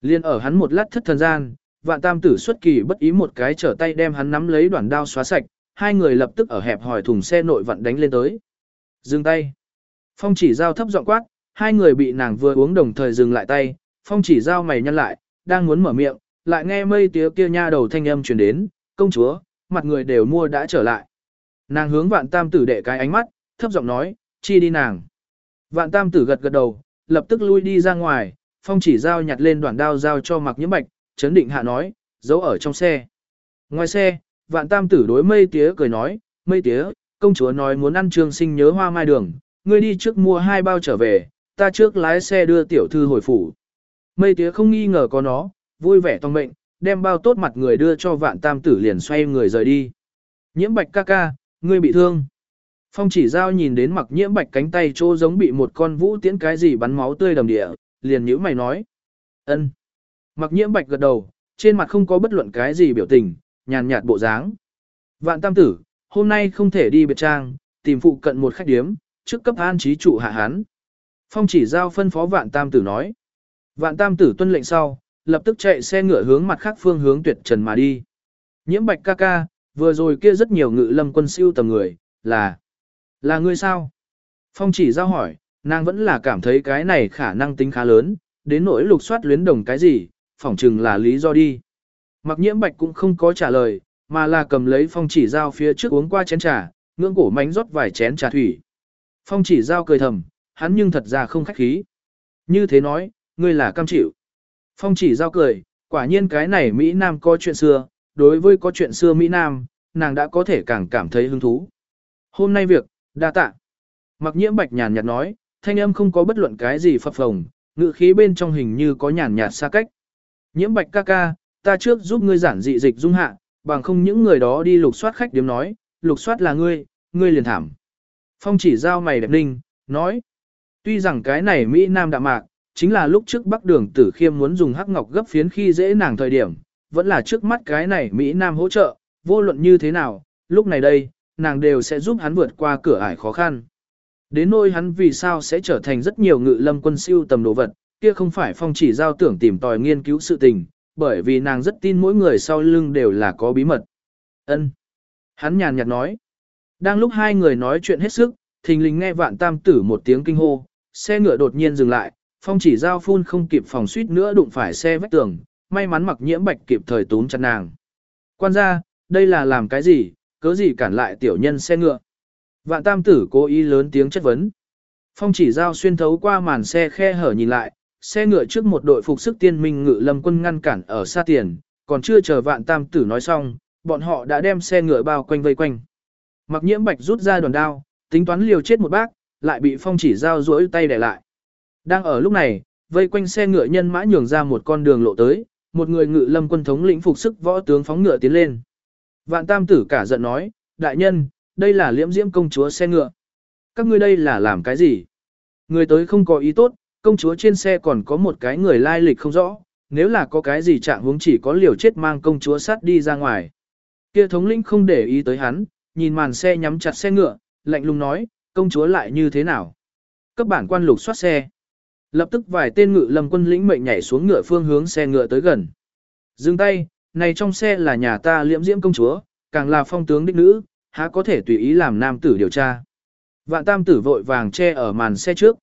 Liên ở hắn một lát thất thần gian, vạn tam tử xuất kỳ bất ý một cái trở tay đem hắn nắm lấy đoạn đao xóa sạch, hai người lập tức ở hẹp hỏi thùng xe nội vận đánh lên tới. Dừng tay. Phong chỉ giao thấp giọng quát, hai người bị nàng vừa uống đồng thời dừng lại tay, phong chỉ giao mày nhăn lại, đang muốn mở miệng, lại nghe mây tía kia nha đầu thanh âm truyền đến, công chúa, mặt người đều mua đã trở lại. Nàng hướng vạn tam tử đệ cái ánh mắt, thấp giọng nói, chi đi nàng. Vạn tam tử gật gật đầu, lập tức lui đi ra ngoài, phong chỉ giao nhặt lên đoạn đao giao cho mặc nhiễm bạch, chấn định hạ nói, giấu ở trong xe. Ngoài xe, vạn tam tử đối mây tía cười nói, mây tía, công chúa nói muốn ăn trương sinh nhớ hoa mai đường, ngươi đi trước mua hai bao trở về, ta trước lái xe đưa tiểu thư hồi phủ. Mây tía không nghi ngờ có nó, vui vẻ tông mệnh, đem bao tốt mặt người đưa cho vạn tam tử liền xoay người rời đi. Nhiễm bạch ca ca, ngươi bị thương. Phong chỉ giao nhìn đến mặc nhiễm bạch cánh tay chỗ giống bị một con vũ tiễn cái gì bắn máu tươi đầm địa, liền nhíu mày nói. ân. Mặc nhiễm bạch gật đầu, trên mặt không có bất luận cái gì biểu tình, nhàn nhạt bộ dáng. Vạn tam tử, hôm nay không thể đi biệt trang, tìm phụ cận một khách điếm, trước cấp an trí trụ hạ hán. Phong chỉ giao phân phó vạn tam tử nói. Vạn tam tử tuân lệnh sau, lập tức chạy xe ngựa hướng mặt khác phương hướng tuyệt trần mà đi. Nhiễm bạch ca ca, vừa rồi kia rất nhiều ngự lâm quân siêu tầm người, là, là ngươi sao? Phong chỉ giao hỏi, nàng vẫn là cảm thấy cái này khả năng tính khá lớn, đến nỗi lục soát luyến đồng cái gì, phỏng chừng là lý do đi. Mặc nhiễm bạch cũng không có trả lời, mà là cầm lấy phong chỉ giao phía trước uống qua chén trà, ngưỡng cổ mánh rót vài chén trà thủy. Phong chỉ giao cười thầm, hắn nhưng thật ra không khách khí. Như thế nói, ngươi là cam chịu. Phong chỉ giao cười, quả nhiên cái này Mỹ Nam có chuyện xưa, đối với có chuyện xưa Mỹ Nam, nàng đã có thể càng cảm thấy hứng thú. Hôm nay việc, đa tạ. Mặc nhiễm bạch nhàn nhạt nói, thanh âm không có bất luận cái gì phập phồng, ngự khí bên trong hình như có nhàn nhạt xa cách. Nhiễm bạch ca ca, ta trước giúp ngươi giản dị dịch dung hạ, bằng không những người đó đi lục soát khách điếm nói, lục soát là ngươi, ngươi liền thảm. Phong chỉ giao mày đẹp ninh, nói, tuy rằng cái này Mỹ Nam đạm mạc, chính là lúc trước Bắc Đường Tử Khiêm muốn dùng hắc ngọc gấp phiến khi dễ nàng thời điểm, vẫn là trước mắt cái này Mỹ Nam hỗ trợ, vô luận như thế nào, lúc này đây, nàng đều sẽ giúp hắn vượt qua cửa ải khó khăn. Đến nỗi hắn vì sao sẽ trở thành rất nhiều ngự lâm quân siêu tầm đồ vật, kia không phải phong chỉ giao tưởng tìm tòi nghiên cứu sự tình, bởi vì nàng rất tin mỗi người sau lưng đều là có bí mật. Ân. Hắn nhàn nhạt nói. Đang lúc hai người nói chuyện hết sức, thình lình nghe vạn tam tử một tiếng kinh hô, xe ngựa đột nhiên dừng lại, phong chỉ giao phun không kịp phòng suýt nữa đụng phải xe vách tường, may mắn mặc nhiễm bạch kịp thời túm chặt nàng. Quan gia, đây là làm cái gì, cớ gì cản lại tiểu nhân xe ngựa. Vạn tam tử cố ý lớn tiếng chất vấn. Phong chỉ giao xuyên thấu qua màn xe khe hở nhìn lại, xe ngựa trước một đội phục sức tiên minh ngự lâm quân ngăn cản ở xa tiền, còn chưa chờ vạn tam tử nói xong, bọn họ đã đem xe ngựa bao quanh vây quanh. Mặc nhiễm bạch rút ra đòn đao, tính toán liều chết một bác, lại bị phong chỉ giao duỗi tay để lại. Đang ở lúc này, vây quanh xe ngựa nhân mã nhường ra một con đường lộ tới, một người ngự lâm quân thống lĩnh phục sức võ tướng phóng ngựa tiến lên. Vạn tam tử cả giận nói, đại nhân, đây là liễm diễm công chúa xe ngựa. Các ngươi đây là làm cái gì? Người tới không có ý tốt, công chúa trên xe còn có một cái người lai lịch không rõ, nếu là có cái gì trạng huống chỉ có liều chết mang công chúa sát đi ra ngoài. Kia thống lĩnh không để ý tới hắn, nhìn màn xe nhắm chặt xe ngựa, lạnh lùng nói, công chúa lại như thế nào? Các bản quan lục soát xe. Lập tức vài tên ngự lâm quân lĩnh mệnh nhảy xuống ngựa phương hướng xe ngựa tới gần. Dừng tay, này trong xe là nhà ta liễm diễm công chúa, càng là phong tướng đích nữ, há có thể tùy ý làm nam tử điều tra. Vạn tam tử vội vàng che ở màn xe trước.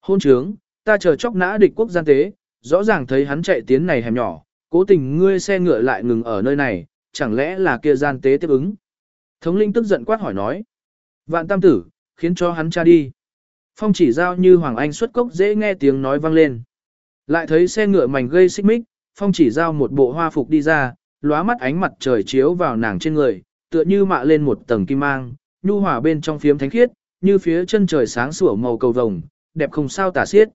Hôn trướng, ta chờ chóc nã địch quốc gian tế, rõ ràng thấy hắn chạy tiến này hẻm nhỏ, cố tình ngươi xe ngựa lại ngừng ở nơi này, chẳng lẽ là kia gian tế tiếp ứng. Thống linh tức giận quát hỏi nói. Vạn tam tử, khiến cho hắn cha đi. Phong chỉ giao như Hoàng Anh xuất cốc dễ nghe tiếng nói vang lên. Lại thấy xe ngựa mảnh gây xích mích, Phong chỉ giao một bộ hoa phục đi ra, lóa mắt ánh mặt trời chiếu vào nàng trên người, tựa như mạ lên một tầng kim mang, nhu hòa bên trong phiếm thánh khiết, như phía chân trời sáng sủa màu cầu vồng, đẹp không sao tả xiết.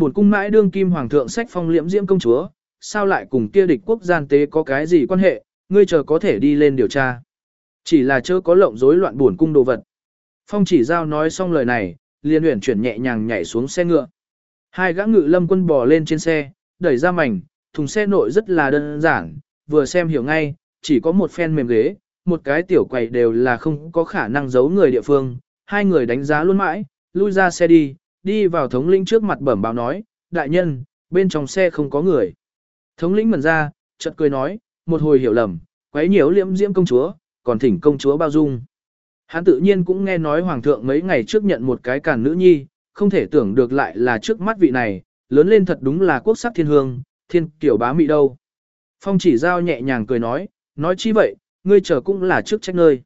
Buồn cung mãi đương kim hoàng thượng sách phong liễm diễm công chúa, sao lại cùng kia địch quốc gian tế có cái gì quan hệ, ngươi chờ có thể đi lên điều tra. Chỉ là chớ có lộng rối loạn buồn cung đồ vật. Phong chỉ giao nói xong lời này, liền uyển chuyển nhẹ nhàng nhảy xuống xe ngựa. Hai gã ngự lâm quân bò lên trên xe, đẩy ra mảnh, thùng xe nội rất là đơn giản, vừa xem hiểu ngay, chỉ có một phen mềm ghế, một cái tiểu quầy đều là không có khả năng giấu người địa phương. Hai người đánh giá luôn mãi, lui ra xe đi, đi vào thống lĩnh trước mặt bẩm báo nói, đại nhân, bên trong xe không có người. Thống lĩnh mẩn ra, chợt cười nói, một hồi hiểu lầm, quấy nhiễu liễm diễm công chúa, còn thỉnh công chúa bao dung. Hắn tự nhiên cũng nghe nói hoàng thượng mấy ngày trước nhận một cái càn nữ nhi, không thể tưởng được lại là trước mắt vị này, lớn lên thật đúng là quốc sắc thiên hương, thiên kiểu bá mị đâu. Phong chỉ giao nhẹ nhàng cười nói, nói chi vậy, ngươi chờ cũng là trước trách nơi.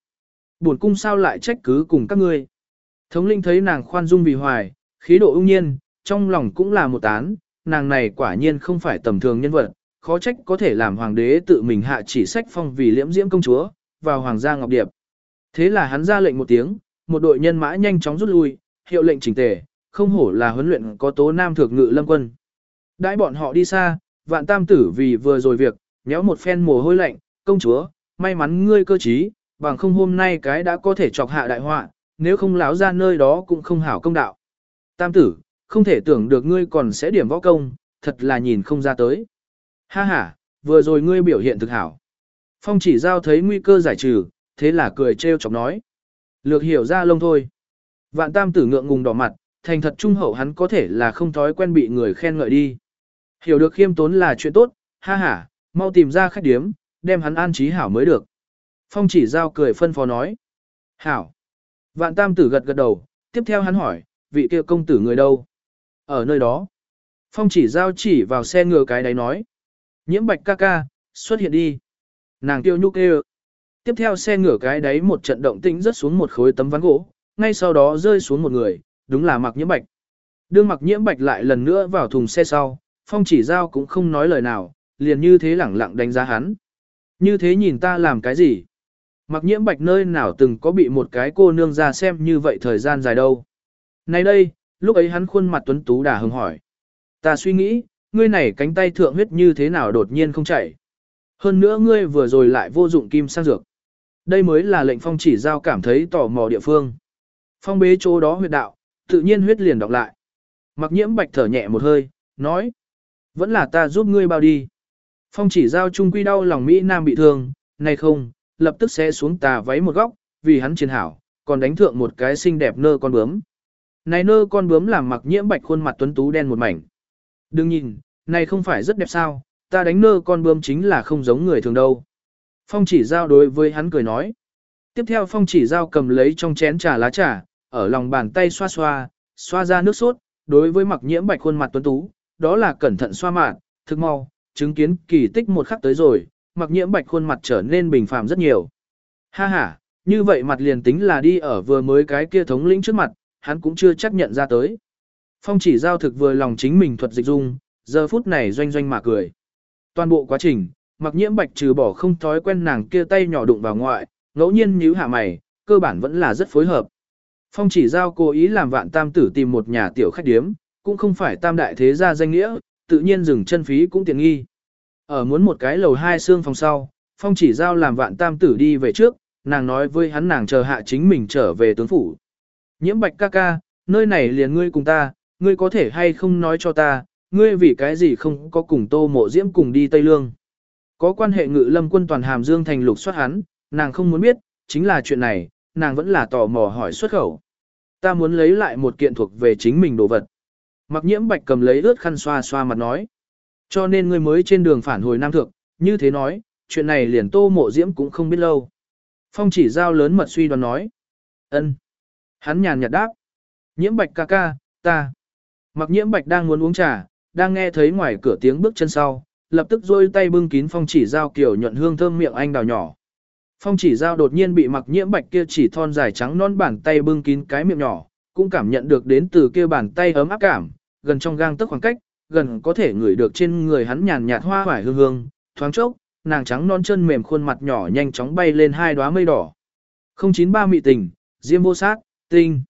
Buồn cung sao lại trách cứ cùng các ngươi. Thống linh thấy nàng khoan dung vì hoài, khí độ ung nhiên, trong lòng cũng là một tán, nàng này quả nhiên không phải tầm thường nhân vật, khó trách có thể làm hoàng đế tự mình hạ chỉ sách phong vì liễm diễm công chúa, vào hoàng gia ngọc điệp. Thế là hắn ra lệnh một tiếng, một đội nhân mã nhanh chóng rút lui, hiệu lệnh chỉnh tề, không hổ là huấn luyện có tố nam thượng ngự lâm quân. Đãi bọn họ đi xa, vạn tam tử vì vừa rồi việc, nhéo một phen mồ hôi lạnh, công chúa, may mắn ngươi cơ trí, bằng không hôm nay cái đã có thể chọc hạ đại họa, nếu không láo ra nơi đó cũng không hảo công đạo. Tam tử, không thể tưởng được ngươi còn sẽ điểm võ công, thật là nhìn không ra tới. Ha ha, vừa rồi ngươi biểu hiện thực hảo. Phong chỉ giao thấy nguy cơ giải trừ, thế là cười trêu chọc nói. Lược hiểu ra lông thôi. Vạn tam tử ngượng ngùng đỏ mặt, thành thật trung hậu hắn có thể là không thói quen bị người khen ngợi đi. Hiểu được khiêm tốn là chuyện tốt, ha ha, mau tìm ra khách điếm, đem hắn an trí hảo mới được. Phong chỉ giao cười phân phó nói. Hảo. Vạn tam tử gật gật đầu, tiếp theo hắn hỏi, vị kia công tử người đâu? Ở nơi đó. Phong chỉ giao chỉ vào xe ngựa cái đấy nói. Nhiễm bạch ca ca, xuất hiện đi. Nàng tiêu nhúc kêu. Tiếp theo xe ngựa cái đấy một trận động tĩnh rớt xuống một khối tấm ván gỗ, ngay sau đó rơi xuống một người, đúng là mặc nhiễm bạch. Đương mặc nhiễm bạch lại lần nữa vào thùng xe sau, phong chỉ giao cũng không nói lời nào, liền như thế lẳng lặng đánh giá hắn. Như thế nhìn ta làm cái gì? Mặc nhiễm bạch nơi nào từng có bị một cái cô nương ra xem như vậy thời gian dài đâu. Nay đây, lúc ấy hắn khuôn mặt tuấn tú đà hứng hỏi. Ta suy nghĩ, ngươi này cánh tay thượng huyết như thế nào đột nhiên không chảy. Hơn nữa ngươi vừa rồi lại vô dụng kim sang dược. Đây mới là lệnh phong chỉ giao cảm thấy tò mò địa phương. Phong bế chỗ đó huyệt đạo, tự nhiên huyết liền đọc lại. Mặc nhiễm bạch thở nhẹ một hơi, nói. Vẫn là ta giúp ngươi bao đi. Phong chỉ giao trung quy đau lòng Mỹ Nam bị thương, này không, lập tức sẽ xuống tà váy một góc, vì hắn chiến hảo, còn đánh thượng một cái xinh đẹp nơ con bướm. Này nơ con bướm làm mặc nhiễm bạch khuôn mặt tuấn tú đen một mảnh. Đừng nhìn, này không phải rất đẹp sao, ta đánh nơ con bướm chính là không giống người thường đâu. Phong chỉ giao đối với hắn cười nói. Tiếp theo phong chỉ giao cầm lấy trong chén trà lá trà, ở lòng bàn tay xoa xoa, xoa ra nước sốt, đối với mặc nhiễm bạch khuôn mặt tuấn tú, đó là cẩn thận xoa mạn, thực mau, chứng kiến kỳ tích một khắc tới rồi, mặc nhiễm bạch khuôn mặt trở nên bình phàm rất nhiều. Ha ha, như vậy mặt liền tính là đi ở vừa mới cái kia thống lĩnh trước mặt, hắn cũng chưa chắc nhận ra tới. Phong chỉ giao thực vừa lòng chính mình thuật dịch dung, giờ phút này doanh doanh mà cười. Toàn bộ quá trình, mặc nhiễm bạch trừ bỏ không thói quen nàng kia tay nhỏ đụng vào ngoại, ngẫu nhiên nhíu hạ mày, cơ bản vẫn là rất phối hợp. Phong chỉ giao cố ý làm vạn tam tử tìm một nhà tiểu khách điếm, cũng không phải tam đại thế gia danh nghĩa, tự nhiên dừng chân phí cũng tiện nghi. Ở muốn một cái lầu hai xương phòng sau, phong chỉ giao làm vạn tam tử đi về trước, nàng nói với hắn nàng chờ hạ chính mình trở về tướng phủ. Nhiễm bạch ca ca, nơi này liền ngươi cùng ta, ngươi có thể hay không nói cho ta, ngươi vì cái gì không có cùng tô mộ diễm cùng đi Tây Lương. Có quan hệ ngự lâm quân toàn hàm dương thành lục soát hắn, nàng không muốn biết, chính là chuyện này, nàng vẫn là tò mò hỏi xuất khẩu. Ta muốn lấy lại một kiện thuộc về chính mình đồ vật. Mặc nhiễm bạch cầm lấy ướt khăn xoa xoa mặt nói. Cho nên ngươi mới trên đường phản hồi Nam Thượng, như thế nói, chuyện này liền tô mộ diễm cũng không biết lâu. Phong chỉ giao lớn mật suy đoán nói. ân. Hắn nhàn nhạt đáp. Nhiễm bạch ca ca, ta. Mặc nhiễm bạch đang muốn uống trà, đang nghe thấy ngoài cửa tiếng bước chân sau, lập tức rôi tay bưng kín phong chỉ dao kiểu nhuận hương thơm miệng anh đào nhỏ. Phong chỉ dao đột nhiên bị mặc nhiễm bạch kia chỉ thon dài trắng non bàn tay bưng kín cái miệng nhỏ, cũng cảm nhận được đến từ kia bàn tay ấm áp cảm, gần trong gang tức khoảng cách, gần có thể ngửi được trên người hắn nhàn nhạt hoa hoài hương hương, thoáng chốc, nàng trắng non chân mềm khuôn mặt nhỏ nhanh chóng bay lên hai đóa mây đỏ. 093 mị tình, diêm vô sát, tinh.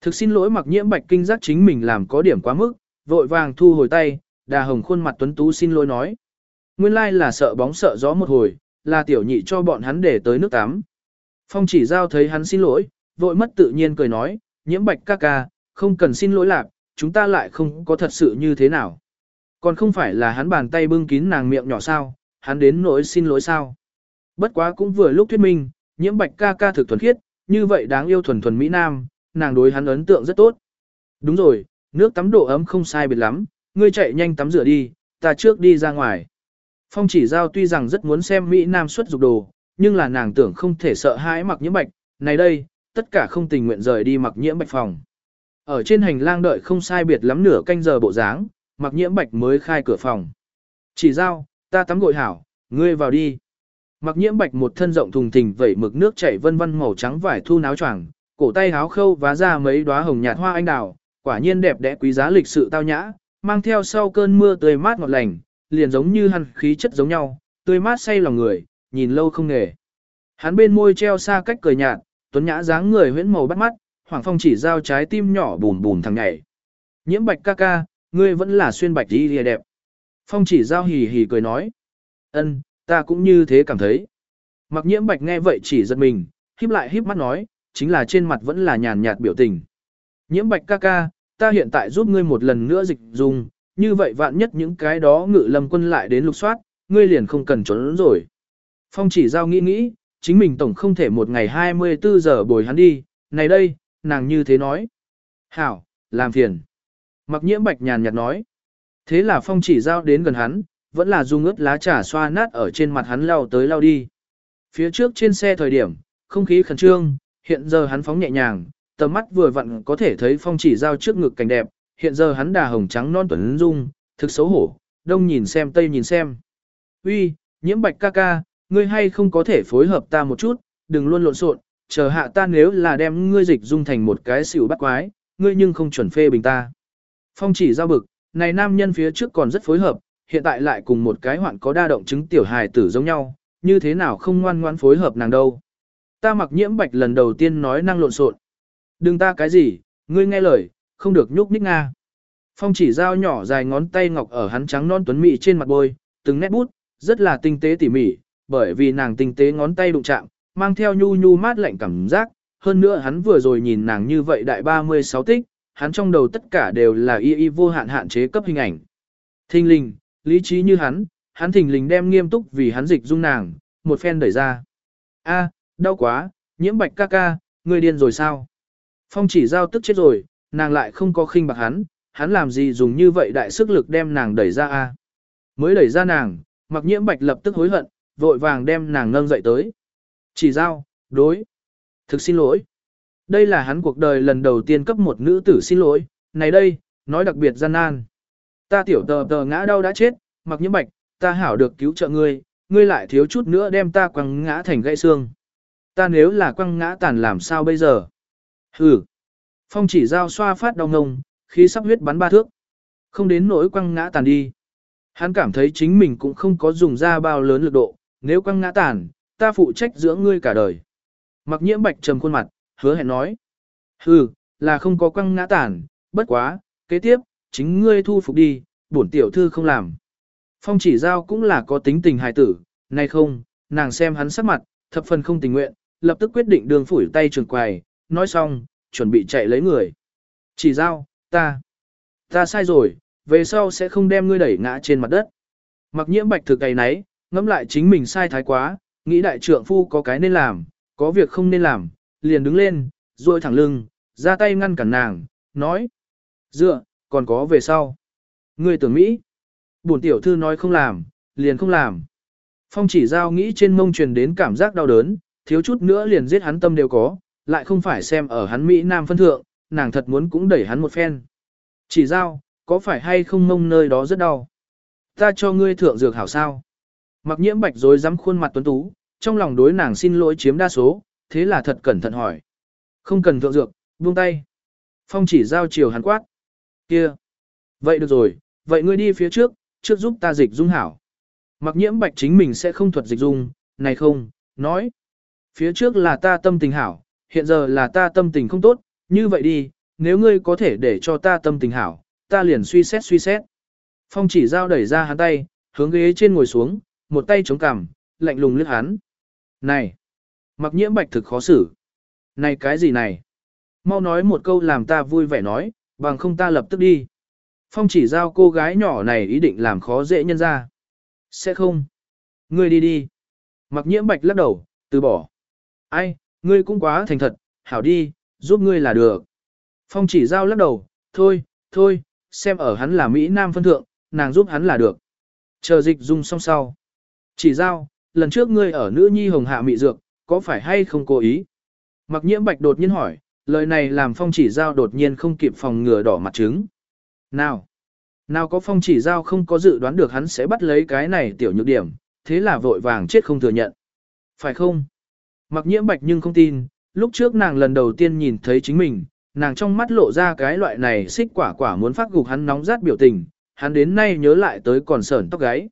Thực xin lỗi mặc nhiễm bạch kinh giác chính mình làm có điểm quá mức, vội vàng thu hồi tay, đà hồng khuôn mặt tuấn tú xin lỗi nói. Nguyên lai là sợ bóng sợ gió một hồi, là tiểu nhị cho bọn hắn để tới nước tắm. Phong chỉ giao thấy hắn xin lỗi, vội mất tự nhiên cười nói, nhiễm bạch ca ca, không cần xin lỗi lạc, chúng ta lại không có thật sự như thế nào. Còn không phải là hắn bàn tay bưng kín nàng miệng nhỏ sao, hắn đến nỗi xin lỗi sao. Bất quá cũng vừa lúc thuyết minh, nhiễm bạch ca ca thực thuần khiết, như vậy đáng yêu thuần thuần Mỹ Nam, nàng đối hắn ấn tượng rất tốt. Đúng rồi, nước tắm độ ấm không sai biệt lắm, ngươi chạy nhanh tắm rửa đi, ta trước đi ra ngoài. Phong chỉ giao tuy rằng rất muốn xem Mỹ Nam xuất dục đồ, nhưng là nàng tưởng không thể sợ hãi mặc nhiễm bạch, này đây, tất cả không tình nguyện rời đi mặc nhiễm bạch phòng. Ở trên hành lang đợi không sai biệt lắm nửa canh giờ bộ dáng, mặc nhiễm bạch mới khai cửa phòng. Chỉ giao, ta tắm gội hảo, ngươi vào đi. Mặc nhiễm bạch một thân rộng thùng thình vẩy mực nước chảy vân vân màu trắng vải thu náo choàng, cổ tay háo khâu vá ra mấy đóa hồng nhạt hoa anh đào, quả nhiên đẹp đẽ quý giá lịch sự tao nhã, mang theo sau cơn mưa tươi mát ngọt lành, liền giống như hằn khí chất giống nhau, tươi mát say lòng người, nhìn lâu không nghề. Hắn bên môi treo xa cách cười nhạt, tuấn nhã dáng người huyễn màu bắt mắt, Hoàng Phong chỉ giao trái tim nhỏ bùn bùn thằng nhảy. Nhiễm bạch ca ca, ngươi vẫn là xuyên bạch đi lìa đẹp. Phong chỉ giao hì hì cười nói. ân, ta cũng như thế cảm thấy. Mặc nhiễm bạch nghe vậy chỉ giật mình, híp lại híp mắt nói, chính là trên mặt vẫn là nhàn nhạt biểu tình. Nhiễm bạch ca ca, ta hiện tại giúp ngươi một lần nữa dịch dùng, như vậy vạn nhất những cái đó ngự lâm quân lại đến lục soát, ngươi liền không cần trốn rồi. Phong chỉ giao nghĩ nghĩ, chính mình tổng không thể một ngày 24 giờ bồi hắn đi, này đây, nàng như thế nói. Hảo, làm phiền. Mặc nhiễm bạch nhàn nhạt nói. Thế là phong chỉ giao đến gần hắn, vẫn là dùng ướt lá trà xoa nát ở trên mặt hắn lao tới lao đi. Phía trước trên xe thời điểm, không khí khẩn trương, hiện giờ hắn phóng nhẹ nhàng, tầm mắt vừa vặn có thể thấy phong chỉ giao trước ngực cảnh đẹp, hiện giờ hắn đà hồng trắng non tuấn dung, thực xấu hổ, đông nhìn xem tây nhìn xem. Uy, nhiễm bạch ca ca, ngươi hay không có thể phối hợp ta một chút, đừng luôn lộn xộn, chờ hạ ta nếu là đem ngươi dịch dung thành một cái xỉu bắt quái, ngươi nhưng không chuẩn phê bình ta. Phong chỉ giao bực, này nam nhân phía trước còn rất phối hợp, hiện tại lại cùng một cái hoạn có đa động chứng tiểu hài tử giống nhau, như thế nào không ngoan ngoan phối hợp nàng đâu. Ta mặc nhiễm bạch lần đầu tiên nói năng lộn xộn. Đừng ta cái gì, ngươi nghe lời, không được nhúc nhích nga. Phong chỉ dao nhỏ dài ngón tay ngọc ở hắn trắng non tuấn mị trên mặt bôi, từng nét bút, rất là tinh tế tỉ mỉ, bởi vì nàng tinh tế ngón tay đụng chạm, mang theo nhu nhu mát lạnh cảm giác, hơn nữa hắn vừa rồi nhìn nàng như vậy đại 36 tích, hắn trong đầu tất cả đều là y y vô hạn hạn chế cấp hình ảnh. thinh linh, lý trí như hắn, hắn thình lình đem nghiêm túc vì hắn dịch dung nàng, một phen đẩy ra. A, đau quá, nhiễm bạch ca ca, ngươi điên rồi sao? Phong chỉ giao tức chết rồi, nàng lại không có khinh bạc hắn, hắn làm gì dùng như vậy đại sức lực đem nàng đẩy ra a? Mới đẩy ra nàng, mặc nhiễm bạch lập tức hối hận, vội vàng đem nàng nâng dậy tới. Chỉ giao, đối. Thực xin lỗi. Đây là hắn cuộc đời lần đầu tiên cấp một nữ tử xin lỗi, này đây, nói đặc biệt gian nan. Ta tiểu tờ tờ ngã đau đã chết, mặc nhiễm bạch, ta hảo được cứu trợ ngươi, ngươi lại thiếu chút nữa đem ta quăng ngã thành gãy xương. Ta nếu là quăng ngã tàn làm sao bây giờ? Hừ. Phong chỉ giao xoa phát đau ngông, khí sắp huyết bắn ba thước. Không đến nỗi quăng ngã tàn đi. Hắn cảm thấy chính mình cũng không có dùng ra bao lớn lực độ, nếu quăng ngã tàn, ta phụ trách giữa ngươi cả đời. Mặc nhiễm bạch trầm khuôn mặt, hứa hẹn nói. Hừ, là không có quăng ngã tàn, bất quá, kế tiếp, chính ngươi thu phục đi, bổn tiểu thư không làm. Phong chỉ giao cũng là có tính tình hài tử, nay không, nàng xem hắn sắc mặt, thập phần không tình nguyện, lập tức quyết định đường phủi tay trường quài, nói xong, chuẩn bị chạy lấy người. Chỉ giao, ta, ta sai rồi, về sau sẽ không đem ngươi đẩy ngã trên mặt đất. Mặc nhiễm bạch thực cái nấy, ngẫm lại chính mình sai thái quá, nghĩ đại trượng phu có cái nên làm, có việc không nên làm, liền đứng lên, duỗi thẳng lưng, ra tay ngăn cản nàng, nói. Dựa, còn có về sau. Ngươi tưởng Mỹ. Bổn tiểu thư nói không làm, liền không làm. Phong chỉ giao nghĩ trên mông truyền đến cảm giác đau đớn, thiếu chút nữa liền giết hắn tâm đều có, lại không phải xem ở hắn Mỹ Nam phân thượng, nàng thật muốn cũng đẩy hắn một phen. Chỉ giao, có phải hay không mông nơi đó rất đau? Ta cho ngươi thượng dược hảo sao? Mặc nhiễm bạch rồi dám khuôn mặt tuấn tú, trong lòng đối nàng xin lỗi chiếm đa số, thế là thật cẩn thận hỏi. Không cần thượng dược, buông tay. Phong chỉ giao chiều hắn quát. Kia. Vậy được rồi, vậy ngươi đi phía trước, trước giúp ta dịch dung hảo. Mặc nhiễm bạch chính mình sẽ không thuật dịch dung, này không, nói. Phía trước là ta tâm tình hảo, hiện giờ là ta tâm tình không tốt, như vậy đi, nếu ngươi có thể để cho ta tâm tình hảo, ta liền suy xét suy xét. Phong chỉ giao đẩy ra hắn tay, hướng ghế trên ngồi xuống, một tay chống cằm, lạnh lùng liếc hắn. Này! Mặc nhiễm bạch thực khó xử. Này cái gì này? Mau nói một câu làm ta vui vẻ nói, bằng không ta lập tức đi. Phong chỉ giao cô gái nhỏ này ý định làm khó dễ nhân ra. Sẽ không. Ngươi đi đi. Mặc nhiễm bạch lắc đầu, từ bỏ. Ai, ngươi cũng quá thành thật, hảo đi, giúp ngươi là được. Phong chỉ giao lắc đầu, thôi, thôi, xem ở hắn là Mỹ Nam phân thượng, nàng giúp hắn là được. Chờ dịch dung xong sau. Chỉ giao, lần trước ngươi ở nữ nhi hồng hạ mị dược, có phải hay không cố ý? Mặc nhiễm bạch đột nhiên hỏi, lời này làm phong chỉ giao đột nhiên không kịp phòng ngừa đỏ mặt trứng. Nào? Nào có phong chỉ giao không có dự đoán được hắn sẽ bắt lấy cái này tiểu nhược điểm, thế là vội vàng chết không thừa nhận. Phải không? Mặc nhiễm bạch nhưng không tin, lúc trước nàng lần đầu tiên nhìn thấy chính mình, nàng trong mắt lộ ra cái loại này xích quả quả muốn phát gục hắn nóng rát biểu tình, hắn đến nay nhớ lại tới còn sởn tóc gáy.